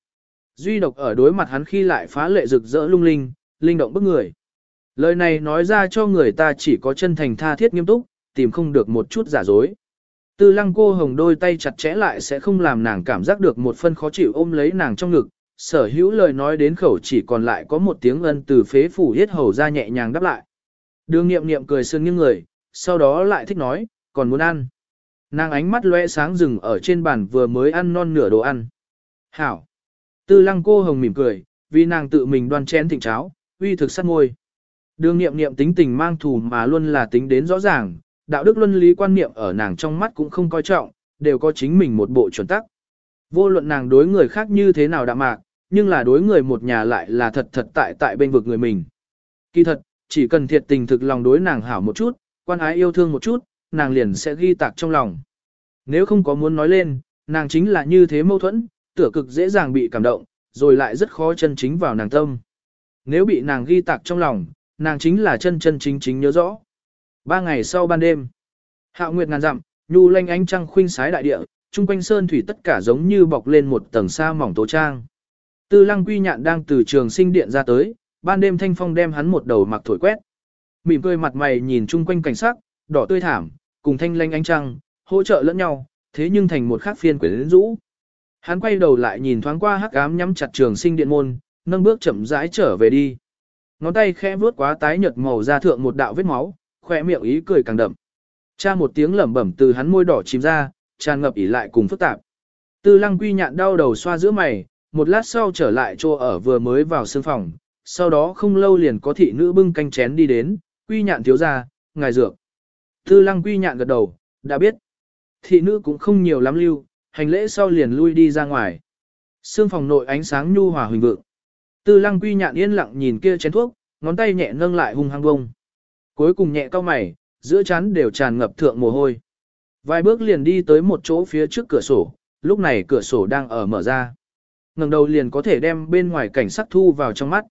Duy độc ở đối mặt hắn khi lại phá lệ rực rỡ lung linh, linh động bức người. Lời này nói ra cho người ta chỉ có chân thành tha thiết nghiêm túc, tìm không được một chút giả dối. Tư lăng cô hồng đôi tay chặt chẽ lại sẽ không làm nàng cảm giác được một phân khó chịu ôm lấy nàng trong ngực, sở hữu lời nói đến khẩu chỉ còn lại có một tiếng ân từ phế phủ hết hầu ra nhẹ nhàng đáp lại. Đường nghiệm nghiệm cười sương nghiêng người, sau đó lại thích nói, còn muốn ăn. Nàng ánh mắt lóe sáng rừng ở trên bàn vừa mới ăn non nửa đồ ăn. Hảo. Tư lăng cô hồng mỉm cười, vì nàng tự mình đoan chén thịnh cháo, uy thực sát môi. Đường nghiệm nghiệm tính tình mang thù mà luôn là tính đến rõ ràng, đạo đức luân lý quan niệm ở nàng trong mắt cũng không coi trọng, đều có chính mình một bộ chuẩn tắc. Vô luận nàng đối người khác như thế nào đạm mạc, nhưng là đối người một nhà lại là thật thật tại tại bên vực người mình. Kỳ thật, chỉ cần thiệt tình thực lòng đối nàng hảo một chút, quan ái yêu thương một chút, nàng liền sẽ ghi tạc trong lòng. Nếu không có muốn nói lên, nàng chính là như thế mâu thuẫn, tựa cực dễ dàng bị cảm động, rồi lại rất khó chân chính vào nàng tâm. Nếu bị nàng ghi tạc trong lòng, nàng chính là chân chân chính chính nhớ rõ. Ba ngày sau ban đêm, hạo nguyệt ngàn dặm, nhu lanh ánh trăng khuynh sái đại địa, trung quanh sơn thủy tất cả giống như bọc lên một tầng sa mỏng tố trang. Tư lăng quy nhạn đang từ trường sinh điện ra tới, ban đêm thanh phong đem hắn một đầu mặc thổi quét. Mỉm cười mặt mày nhìn chung quanh cảnh sắc, đỏ tươi thảm, cùng thanh lanh ánh trăng, hỗ trợ lẫn nhau, thế nhưng thành một khác phiên quyển rũ. Hắn quay đầu lại nhìn thoáng qua hắc ám nhắm chặt trường sinh điện môn, nâng bước chậm rãi trở về đi. Ngón tay khẽ vuốt quá tái nhợt màu ra thượng một đạo vết máu, khỏe miệng ý cười càng đậm. Cha một tiếng lẩm bẩm từ hắn môi đỏ chìm ra, tràn ngập ỉ lại cùng phức tạp. Tư lăng quy nhạn đau đầu xoa giữa mày, một lát sau trở lại chỗ ở vừa mới vào sương phòng, sau đó không lâu liền có thị nữ bưng canh chén đi đến, quy nhạn thiếu ra, ngài dược. Tư lăng quy nhạn gật đầu, đã biết. Thị nữ cũng không nhiều lắm lưu, hành lễ sau liền lui đi ra ngoài. Sương phòng nội ánh sáng nhu hòa huỳnh vượng. Tư lăng quy nhạn yên lặng nhìn kia chén thuốc, ngón tay nhẹ nâng lại hung hăng bông. Cuối cùng nhẹ cao mày, giữa chán đều tràn ngập thượng mồ hôi. Vài bước liền đi tới một chỗ phía trước cửa sổ, lúc này cửa sổ đang ở mở ra. ngẩng đầu liền có thể đem bên ngoài cảnh sắc thu vào trong mắt.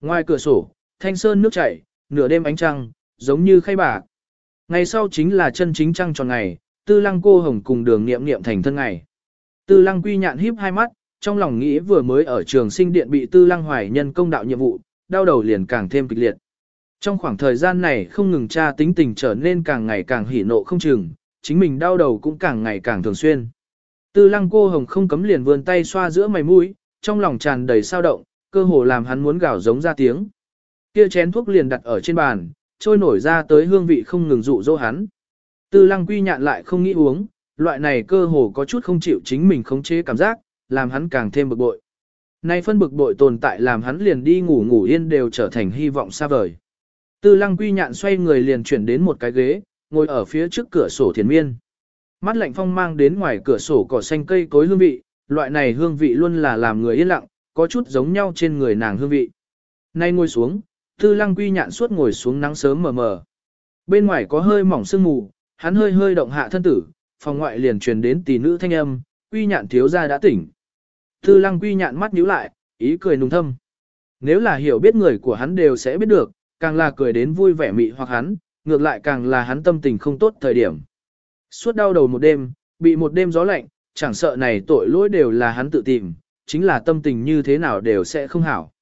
Ngoài cửa sổ, thanh sơn nước chảy, nửa đêm ánh trăng, giống như khay bạc. Ngày sau chính là chân chính trăng tròn ngày, tư lăng cô hồng cùng đường nghiệm nghiệm thành thân ngày. Tư lăng quy nhạn híp hai mắt, trong lòng nghĩ vừa mới ở trường sinh điện bị tư lăng hoài nhân công đạo nhiệm vụ, đau đầu liền càng thêm kịch liệt. Trong khoảng thời gian này không ngừng tra tính tình trở nên càng ngày càng hỉ nộ không chừng, chính mình đau đầu cũng càng ngày càng thường xuyên. Tư lăng cô hồng không cấm liền vươn tay xoa giữa mày mũi, trong lòng tràn đầy sao động, cơ hồ làm hắn muốn gào giống ra tiếng. Kia chén thuốc liền đặt ở trên bàn, trôi nổi ra tới hương vị không ngừng dụ dỗ hắn. Tư lăng quy nhạn lại không nghĩ uống, loại này cơ hồ có chút không chịu chính mình khống chế cảm giác, làm hắn càng thêm bực bội. Nay phân bực bội tồn tại làm hắn liền đi ngủ ngủ yên đều trở thành hy vọng xa vời. Tư lăng quy nhạn xoay người liền chuyển đến một cái ghế, ngồi ở phía trước cửa sổ thiền miên. Mắt lạnh phong mang đến ngoài cửa sổ cỏ xanh cây cối hương vị, loại này hương vị luôn là làm người yên lặng, có chút giống nhau trên người nàng hương vị. Nay ngồi xuống, tư lăng quy nhạn suốt ngồi xuống nắng sớm mờ mờ. Bên ngoài có hơi mỏng sương mù, hắn hơi hơi động hạ thân tử, phòng ngoại liền truyền đến tỷ nữ thanh âm, quy nhạn thiếu gia đã tỉnh. Tư lăng quy nhạn mắt nhíu lại, ý cười nùng thâm. Nếu là hiểu biết người của hắn đều sẽ biết được, càng là cười đến vui vẻ mị hoặc hắn, ngược lại càng là hắn tâm tình không tốt thời điểm. Suốt đau đầu một đêm, bị một đêm gió lạnh, chẳng sợ này tội lỗi đều là hắn tự tìm, chính là tâm tình như thế nào đều sẽ không hảo.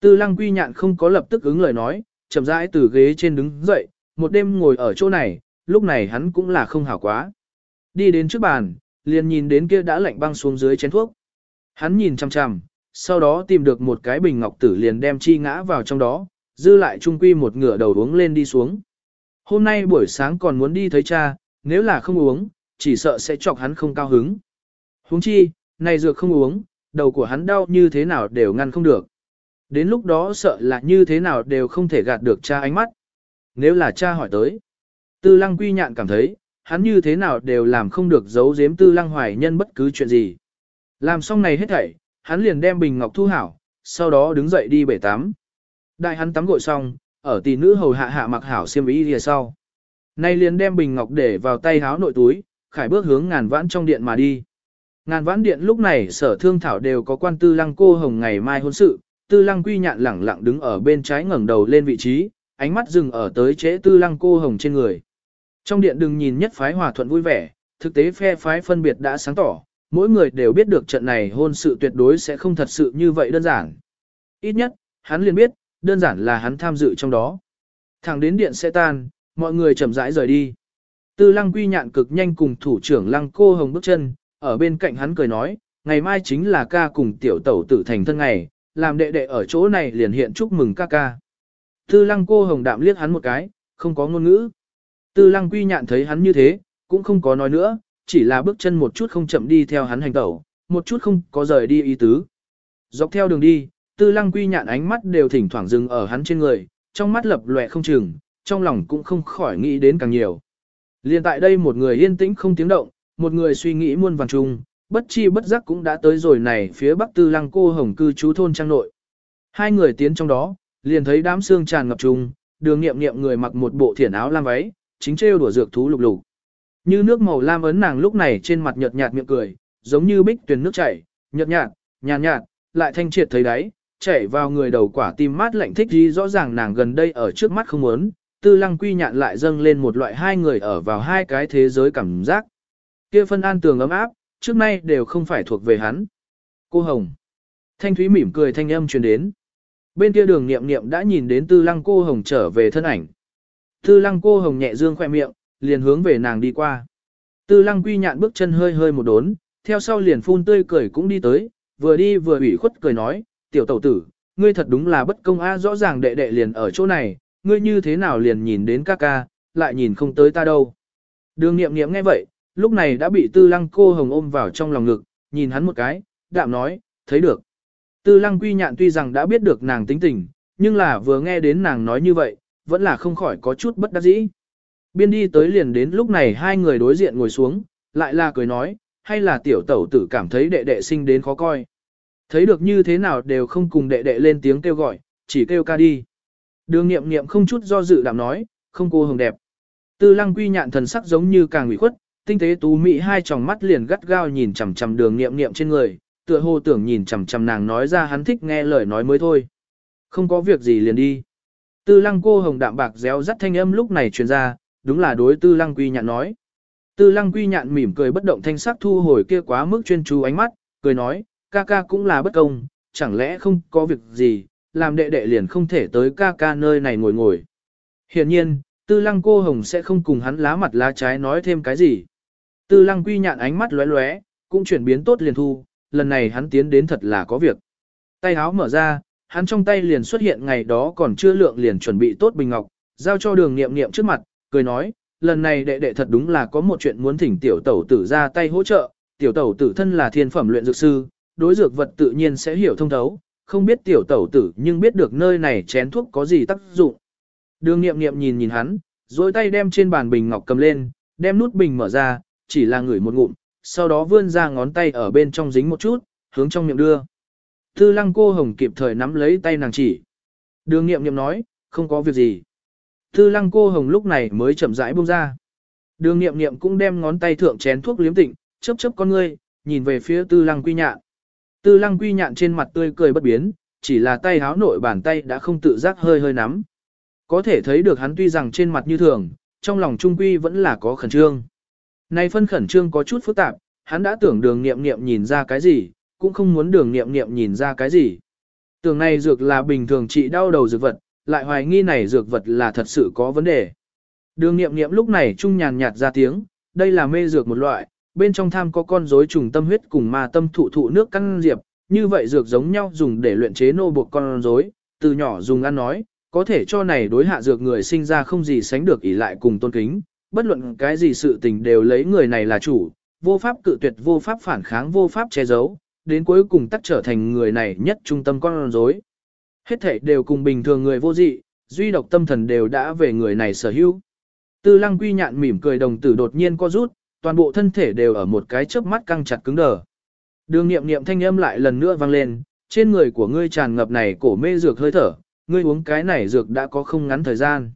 Tư lăng quy nhạn không có lập tức ứng lời nói, chậm rãi từ ghế trên đứng dậy, một đêm ngồi ở chỗ này, lúc này hắn cũng là không hảo quá. Đi đến trước bàn, liền nhìn đến kia đã lạnh băng xuống dưới chén thuốc. Hắn nhìn chằm chằm, sau đó tìm được một cái bình ngọc tử liền đem chi ngã vào trong đó, dư lại trung quy một ngửa đầu uống lên đi xuống. Hôm nay buổi sáng còn muốn đi thấy cha, nếu là không uống, chỉ sợ sẽ chọc hắn không cao hứng. Huống chi, này dược không uống, đầu của hắn đau như thế nào đều ngăn không được. Đến lúc đó sợ là như thế nào đều không thể gạt được cha ánh mắt. Nếu là cha hỏi tới, tư lăng quy nhạn cảm thấy, hắn như thế nào đều làm không được giấu giếm tư lăng hoài nhân bất cứ chuyện gì. Làm xong này hết thảy, hắn liền đem bình ngọc thu hảo, sau đó đứng dậy đi bể tắm. Đại hắn tắm gội xong, ở tỷ nữ hầu hạ hạ mặc hảo xiêm y lìa sau. Nay liền đem bình ngọc để vào tay háo nội túi, khải bước hướng ngàn vãn trong điện mà đi. Ngàn vãn điện lúc này sở thương thảo đều có quan tư lăng cô hồng ngày mai hôn sự, tư lăng quy nhạn lẳng lặng đứng ở bên trái ngẩng đầu lên vị trí, ánh mắt dừng ở tới chế tư lăng cô hồng trên người. Trong điện đừng nhìn nhất phái hòa thuận vui vẻ, thực tế phe phái phân biệt đã sáng tỏ, mỗi người đều biết được trận này hôn sự tuyệt đối sẽ không thật sự như vậy đơn giản. Ít nhất, hắn liền biết, đơn giản là hắn tham dự trong đó. Thẳng đến điện sẽ tan, mọi người chậm rãi rời đi. Tư lăng quy nhạn cực nhanh cùng thủ trưởng lăng cô hồng bước chân, ở bên cạnh hắn cười nói, ngày mai chính là ca cùng tiểu tẩu tử thành thân ngày, làm đệ đệ ở chỗ này liền hiện chúc mừng ca ca. Tư lăng cô hồng đạm liếc hắn một cái, không có ngôn ngữ. Tư lăng quy nhạn thấy hắn như thế, cũng không có nói nữa, chỉ là bước chân một chút không chậm đi theo hắn hành tẩu, một chút không có rời đi ý tứ. Dọc theo đường đi, tư lăng quy nhạn ánh mắt đều thỉnh thoảng dừng ở hắn trên người, trong mắt lập lòe không chừng, trong lòng cũng không khỏi nghĩ đến càng nhiều. Liên tại đây một người yên tĩnh không tiếng động, một người suy nghĩ muôn vàng chung, bất chi bất giác cũng đã tới rồi này phía bắc tư lăng cô hồng cư trú thôn trang nội. Hai người tiến trong đó, liền thấy đám xương tràn ngập trùng, đường nghiệm nghiệm người mặc một bộ thiển áo lam váy, chính trêu đùa dược thú lục lục. Như nước màu lam ấn nàng lúc này trên mặt nhợt nhạt miệng cười, giống như bích tuyền nước chảy, nhợt nhạt, nhàn nhạt, lại thanh triệt thấy đáy, chảy vào người đầu quả tim mát lạnh thích gì rõ ràng nàng gần đây ở trước mắt không muốn, tư lăng quy nhạn lại dâng lên một loại hai người ở vào hai cái thế giới cảm giác. Kia phân an tường ấm áp, trước nay đều không phải thuộc về hắn. Cô Hồng. Thanh Thúy mỉm cười thanh âm truyền đến. Bên kia đường niệm niệm đã nhìn đến tư lăng cô Hồng trở về thân ảnh. Tư lăng cô Hồng nhẹ dương khoe miệng, liền hướng về nàng đi qua. Tư lăng quy nhạn bước chân hơi hơi một đốn, theo sau liền phun tươi cười cũng đi tới, vừa đi vừa ủy khuất cười nói, tiểu tẩu tử, ngươi thật đúng là bất công a rõ ràng đệ đệ liền ở chỗ này, ngươi như thế nào liền nhìn đến ca ca, lại nhìn không tới ta đâu. Đường nghiệm nghiệm nghe vậy, lúc này đã bị tư lăng cô hồng ôm vào trong lòng ngực, nhìn hắn một cái, đạm nói, thấy được. Tư lăng quy nhạn tuy rằng đã biết được nàng tính tình, nhưng là vừa nghe đến nàng nói như vậy, vẫn là không khỏi có chút bất đắc dĩ. Biên đi tới liền đến lúc này hai người đối diện ngồi xuống, lại là cười nói, hay là tiểu tẩu tử cảm thấy đệ đệ sinh đến khó coi. Thấy được như thế nào đều không cùng đệ đệ lên tiếng kêu gọi, chỉ kêu ca đi. Đường nghiệm nghiệm không chút do dự đảm nói, không cô hồng đẹp. Tư lăng quy nhạn thần sắc giống như càng ủy khuất, tinh tế tú mỹ hai tròng mắt liền gắt gao nhìn chằm chằm đường nghiệm nghiệm trên người, tựa hồ tưởng nhìn chằm chằm nàng nói ra hắn thích nghe lời nói mới thôi. Không có việc gì liền đi. Tư lăng cô hồng đạm bạc réo rắt thanh âm lúc này truyền ra, đúng là đối tư lăng quy nhạn nói. Tư lăng quy nhạn mỉm cười bất động thanh sắc thu hồi kia quá mức chuyên chú ánh mắt, cười nói, ca ca cũng là bất công, chẳng lẽ không có việc gì, làm đệ đệ liền không thể tới ca ca nơi này ngồi ngồi. Hiện nhiên, tư lăng cô hồng sẽ không cùng hắn lá mặt lá trái nói thêm cái gì. Tư lăng quy nhạn ánh mắt lóe lóe, cũng chuyển biến tốt liền thu, lần này hắn tiến đến thật là có việc. Tay háo mở ra, hắn trong tay liền xuất hiện ngày đó còn chưa lượng liền chuẩn bị tốt bình ngọc, giao cho đường nghiệm nghiệm trước mặt, cười nói, lần này đệ đệ thật đúng là có một chuyện muốn thỉnh tiểu tẩu tử ra tay hỗ trợ, tiểu tẩu tử thân là thiên phẩm luyện dược sư, đối dược vật tự nhiên sẽ hiểu thông thấu, không biết tiểu tẩu tử nhưng biết được nơi này chén thuốc có gì tác dụng. Đường nghiệm nghiệm nhìn nhìn hắn, rồi tay đem trên bàn bình ngọc cầm lên, đem nút bình mở ra, chỉ là ngửi một ngụm, sau đó vươn ra ngón tay ở bên trong dính một chút, hướng trong miệng đưa. Tư lăng cô hồng kịp thời nắm lấy tay nàng chỉ. Đường nghiệm nghiệm nói, không có việc gì. Tư lăng cô hồng lúc này mới chậm rãi buông ra. Đường nghiệm nghiệm cũng đem ngón tay thượng chén thuốc liếm tịnh, chớp chớp con ngươi, nhìn về phía tư lăng quy nhạn. Tư lăng quy nhạn trên mặt tươi cười bất biến, chỉ là tay háo nội bàn tay đã không tự giác hơi hơi nắm. Có thể thấy được hắn tuy rằng trên mặt như thường, trong lòng trung quy vẫn là có khẩn trương. Này phân khẩn trương có chút phức tạp, hắn đã tưởng đường nghiệm nghiệm nhìn ra cái gì, cũng không muốn đường nghiệm nghiệm nhìn ra cái gì. Tưởng này dược là bình thường trị đau đầu dược vật, lại hoài nghi này dược vật là thật sự có vấn đề. Đường nghiệm nghiệm lúc này trung nhàn nhạt ra tiếng, đây là mê dược một loại, bên trong tham có con rối trùng tâm huyết cùng ma tâm thụ thụ nước căn diệp, như vậy dược giống nhau dùng để luyện chế nô buộc con rối, từ nhỏ dùng ăn nói, có thể cho này đối hạ dược người sinh ra không gì sánh được ỷ lại cùng tôn kính, bất luận cái gì sự tình đều lấy người này là chủ, vô pháp cự tuyệt vô pháp phản kháng vô pháp che giấu, đến cuối cùng tắc trở thành người này nhất trung tâm con rối. Hết thể đều cùng bình thường người vô dị, duy độc tâm thần đều đã về người này sở hữu. Tư lăng quy nhạn mỉm cười đồng tử đột nhiên co rút, toàn bộ thân thể đều ở một cái chớp mắt căng chặt cứng đờ. Đường nghiệm nghiệm thanh âm lại lần nữa vang lên, trên người của ngươi tràn ngập này cổ mê dược hơi thở, ngươi uống cái này dược đã có không ngắn thời gian.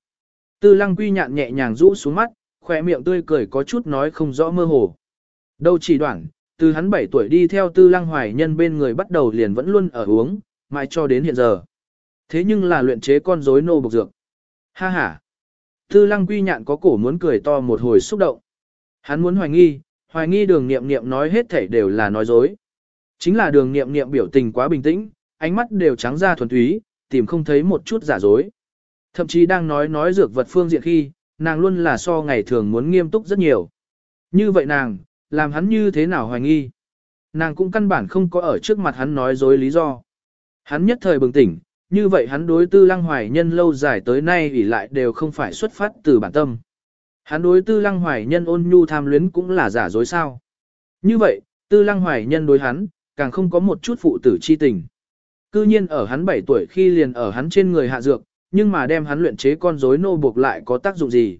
Tư lăng quy nhạn nhẹ nhàng rũ xuống mắt, khỏe miệng tươi cười có chút nói không rõ mơ hồ. Đâu chỉ đoạn, từ hắn 7 tuổi đi theo tư lăng hoài nhân bên người bắt đầu liền vẫn luôn ở uống, mãi cho đến hiện giờ. Thế nhưng là luyện chế con rối nô bộc dược. Ha ha. Tư lăng quy nhạn có cổ muốn cười to một hồi xúc động. Hắn muốn hoài nghi, hoài nghi đường nghiệm nghiệm nói hết thảy đều là nói dối. Chính là đường nghiệm nghiệm biểu tình quá bình tĩnh, ánh mắt đều trắng ra thuần túy, tìm không thấy một chút giả dối. Thậm chí đang nói nói dược vật phương diện khi, nàng luôn là so ngày thường muốn nghiêm túc rất nhiều. Như vậy nàng, làm hắn như thế nào hoài nghi. Nàng cũng căn bản không có ở trước mặt hắn nói dối lý do. Hắn nhất thời bừng tỉnh, như vậy hắn đối tư lăng hoài nhân lâu dài tới nay ủy lại đều không phải xuất phát từ bản tâm. Hắn đối tư lăng hoài nhân ôn nhu tham luyến cũng là giả dối sao. Như vậy, tư lăng hoài nhân đối hắn, càng không có một chút phụ tử chi tình. Cư nhiên ở hắn 7 tuổi khi liền ở hắn trên người hạ dược, nhưng mà đem hắn luyện chế con rối nô buộc lại có tác dụng gì.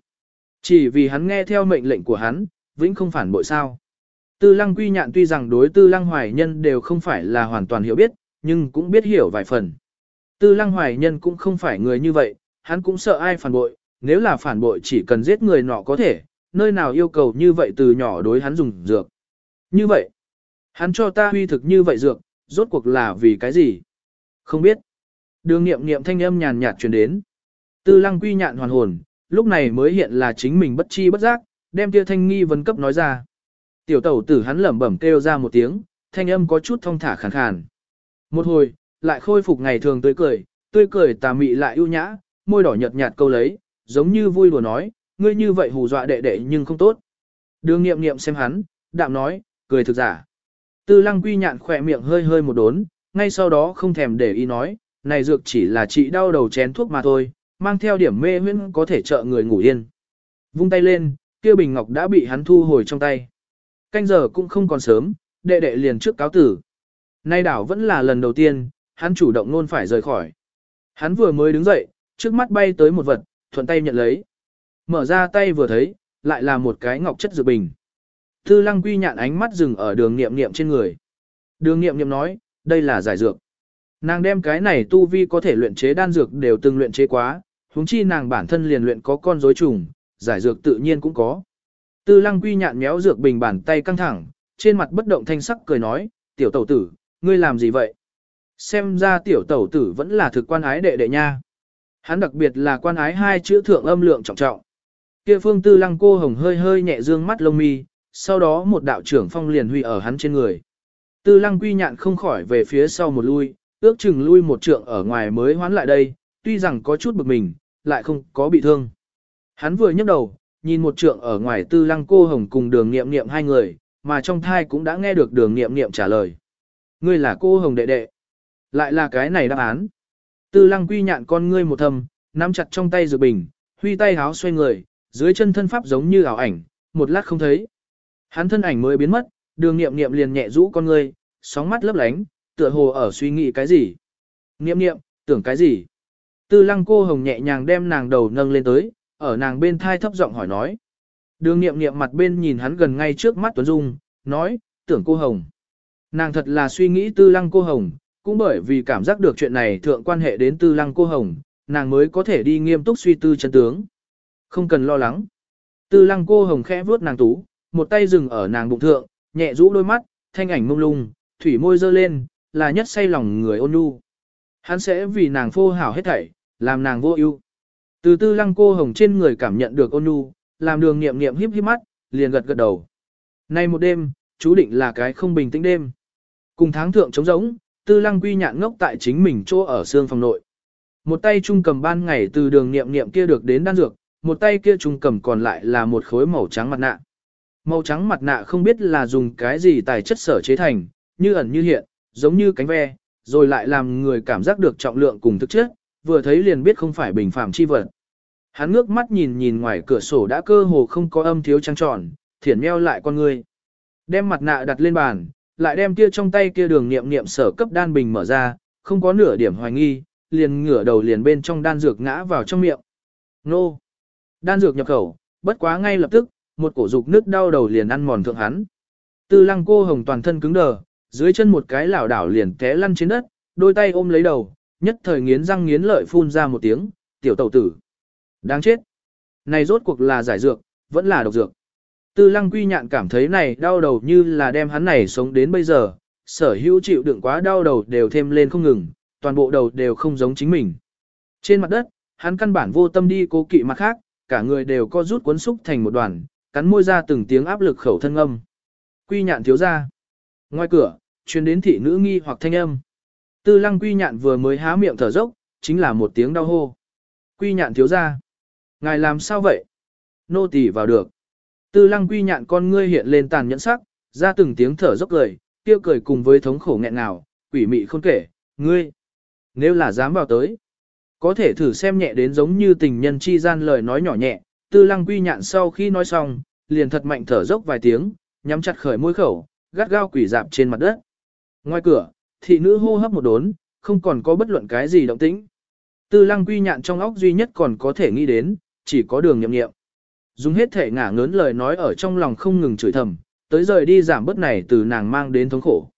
Chỉ vì hắn nghe theo mệnh lệnh của hắn, vĩnh không phản bội sao. Tư lăng quy nhạn tuy rằng đối tư lăng hoài nhân đều không phải là hoàn toàn hiểu biết, nhưng cũng biết hiểu vài phần. Tư lăng hoài nhân cũng không phải người như vậy, hắn cũng sợ ai phản bội, nếu là phản bội chỉ cần giết người nọ có thể, nơi nào yêu cầu như vậy từ nhỏ đối hắn dùng dược. Như vậy, hắn cho ta huy thực như vậy dược, rốt cuộc là vì cái gì? Không biết. Đường nghiệm nghiệm thanh âm nhàn nhạt truyền đến. Tư lăng quy nhạn hoàn hồn, lúc này mới hiện là chính mình bất chi bất giác, đem kia thanh nghi vấn cấp nói ra. Tiểu tẩu tử hắn lẩm bẩm kêu ra một tiếng, thanh âm có chút thong thả khàn khàn. Một hồi, lại khôi phục ngày thường tươi cười, tươi cười tà mị lại ưu nhã, môi đỏ nhợt nhạt câu lấy, giống như vui đùa nói, ngươi như vậy hù dọa đệ đệ nhưng không tốt. Đường nghiệm nghiệm xem hắn, đạm nói, cười thực giả. Tư lăng quy nhạn khỏe miệng hơi hơi một đốn, ngay sau đó không thèm để ý nói, này dược chỉ là trị đau đầu chén thuốc mà thôi, mang theo điểm mê huyễn có thể trợ người ngủ yên. Vung tay lên, kia bình ngọc đã bị hắn thu hồi trong tay. Canh giờ cũng không còn sớm, đệ đệ liền trước cáo tử. Nay đảo vẫn là lần đầu tiên, hắn chủ động luôn phải rời khỏi. Hắn vừa mới đứng dậy, trước mắt bay tới một vật, thuận tay nhận lấy. Mở ra tay vừa thấy, lại là một cái ngọc chất dược bình. Thư lăng quy nhạn ánh mắt dừng ở đường nghiệm nghiệm trên người. Đường nghiệm nghiệm nói, đây là giải dược. Nàng đem cái này tu vi có thể luyện chế đan dược đều từng luyện chế quá, huống chi nàng bản thân liền luyện có con rối trùng, giải dược tự nhiên cũng có. Tư lăng quy nhạn méo dược bình bàn tay căng thẳng, trên mặt bất động thanh sắc cười nói, tiểu tẩu tử, ngươi làm gì vậy? Xem ra tiểu tẩu tử vẫn là thực quan ái đệ đệ nha. Hắn đặc biệt là quan ái hai chữ thượng âm lượng trọng trọng. Kia phương tư lăng cô hồng hơi hơi nhẹ dương mắt lông mi, sau đó một đạo trưởng phong liền huy ở hắn trên người. Tư lăng quy nhạn không khỏi về phía sau một lui, ước chừng lui một trượng ở ngoài mới hoán lại đây, tuy rằng có chút bực mình, lại không có bị thương. Hắn vừa nhấc đầu, nhìn một trượng ở ngoài tư lăng cô hồng cùng đường nghiệm nghiệm hai người, mà trong thai cũng đã nghe được đường nghiệm nghiệm trả lời. Ngươi là cô hồng đệ đệ. Lại là cái này đáp án. Tư lăng quy nhạn con ngươi một thầm, nắm chặt trong tay dược bình, huy tay háo xoay người, dưới chân thân pháp giống như ảo ảnh, một lát không thấy. Hắn thân ảnh mới biến mất, đường nghiệm nghiệm liền nhẹ rũ con ngươi, sóng mắt lấp lánh, tựa hồ ở suy nghĩ cái gì. Nghiệm nghiệm, tưởng cái gì. Tư lăng cô hồng nhẹ nhàng đem nàng đầu nâng lên tới, ở nàng bên thai thấp giọng hỏi nói. Đường nghiệm nghiệm mặt bên nhìn hắn gần ngay trước mắt Tuấn Dung, nói, tưởng cô hồng. Nàng thật là suy nghĩ tư lăng cô hồng, cũng bởi vì cảm giác được chuyện này thượng quan hệ đến tư lăng cô hồng, nàng mới có thể đi nghiêm túc suy tư chân tướng. Không cần lo lắng. Tư lăng cô hồng khẽ vuốt nàng tú, một tay dừng ở nàng bụng thượng, nhẹ rũ đôi mắt, thanh ảnh mông lung, thủy môi dơ lên, là nhất say lòng người ôn nhu. Hắn sẽ vì nàng phô hảo hết thảy, làm nàng vô ưu. Từ tư lăng cô hồng trên người cảm nhận được ôn nhu, làm đường nghiệm nghiệm híp híp mắt, liền gật gật đầu. Nay một đêm, chú định là cái không bình tĩnh đêm. Cùng tháng thượng trống rỗng, tư lăng quy nhạn ngốc tại chính mình chỗ ở xương phòng nội. Một tay trung cầm ban ngày từ đường niệm niệm kia được đến đan dược, một tay kia trung cầm còn lại là một khối màu trắng mặt nạ. Màu trắng mặt nạ không biết là dùng cái gì tài chất sở chế thành, như ẩn như hiện, giống như cánh ve, rồi lại làm người cảm giác được trọng lượng cùng thực chất, vừa thấy liền biết không phải bình phàm chi vật. Hắn ngước mắt nhìn nhìn ngoài cửa sổ đã cơ hồ không có âm thiếu trăng tròn, thiển meo lại con người. Đem mặt nạ đặt lên bàn, lại đem kia trong tay kia đường niệm niệm sở cấp đan bình mở ra, không có nửa điểm hoài nghi, liền ngửa đầu liền bên trong đan dược ngã vào trong miệng. Nô! Đan dược nhập khẩu, bất quá ngay lập tức, một cổ dục nước đau đầu liền ăn mòn thượng hắn. Tư lăng cô hồng toàn thân cứng đờ, dưới chân một cái lảo đảo liền té lăn trên đất, đôi tay ôm lấy đầu, nhất thời nghiến răng nghiến lợi phun ra một tiếng, tiểu tẩu tử. Đáng chết. Này rốt cuộc là giải dược, vẫn là độc dược. Tư lăng quy nhạn cảm thấy này đau đầu như là đem hắn này sống đến bây giờ, sở hữu chịu đựng quá đau đầu đều thêm lên không ngừng, toàn bộ đầu đều không giống chính mình. Trên mặt đất, hắn căn bản vô tâm đi cố kỵ mặt khác, cả người đều co rút cuốn xúc thành một đoàn, cắn môi ra từng tiếng áp lực khẩu thân âm. Quy nhạn thiếu ra. Ngoài cửa, truyền đến thị nữ nghi hoặc thanh âm. Tư lăng quy nhạn vừa mới há miệng thở dốc, chính là một tiếng đau hô. Quy nhạn thiếu ra. Ngài làm sao vậy? Nô tỳ vào được. Tư lăng quy nhạn con ngươi hiện lên tàn nhẫn sắc, ra từng tiếng thở dốc cười, kia cười cùng với thống khổ nghẹn nào, quỷ mị không kể, ngươi. Nếu là dám vào tới, có thể thử xem nhẹ đến giống như tình nhân chi gian lời nói nhỏ nhẹ, tư lăng quy nhạn sau khi nói xong, liền thật mạnh thở dốc vài tiếng, nhắm chặt khởi môi khẩu, gắt gao quỷ dạp trên mặt đất. Ngoài cửa, thị nữ hô hấp một đốn, không còn có bất luận cái gì động tĩnh. Tư lăng quy nhạn trong óc duy nhất còn có thể nghĩ đến, chỉ có đường nhậm nghiệm. Dùng hết thể ngả ngớn lời nói ở trong lòng không ngừng chửi thầm, tới rời đi giảm bớt này từ nàng mang đến thống khổ.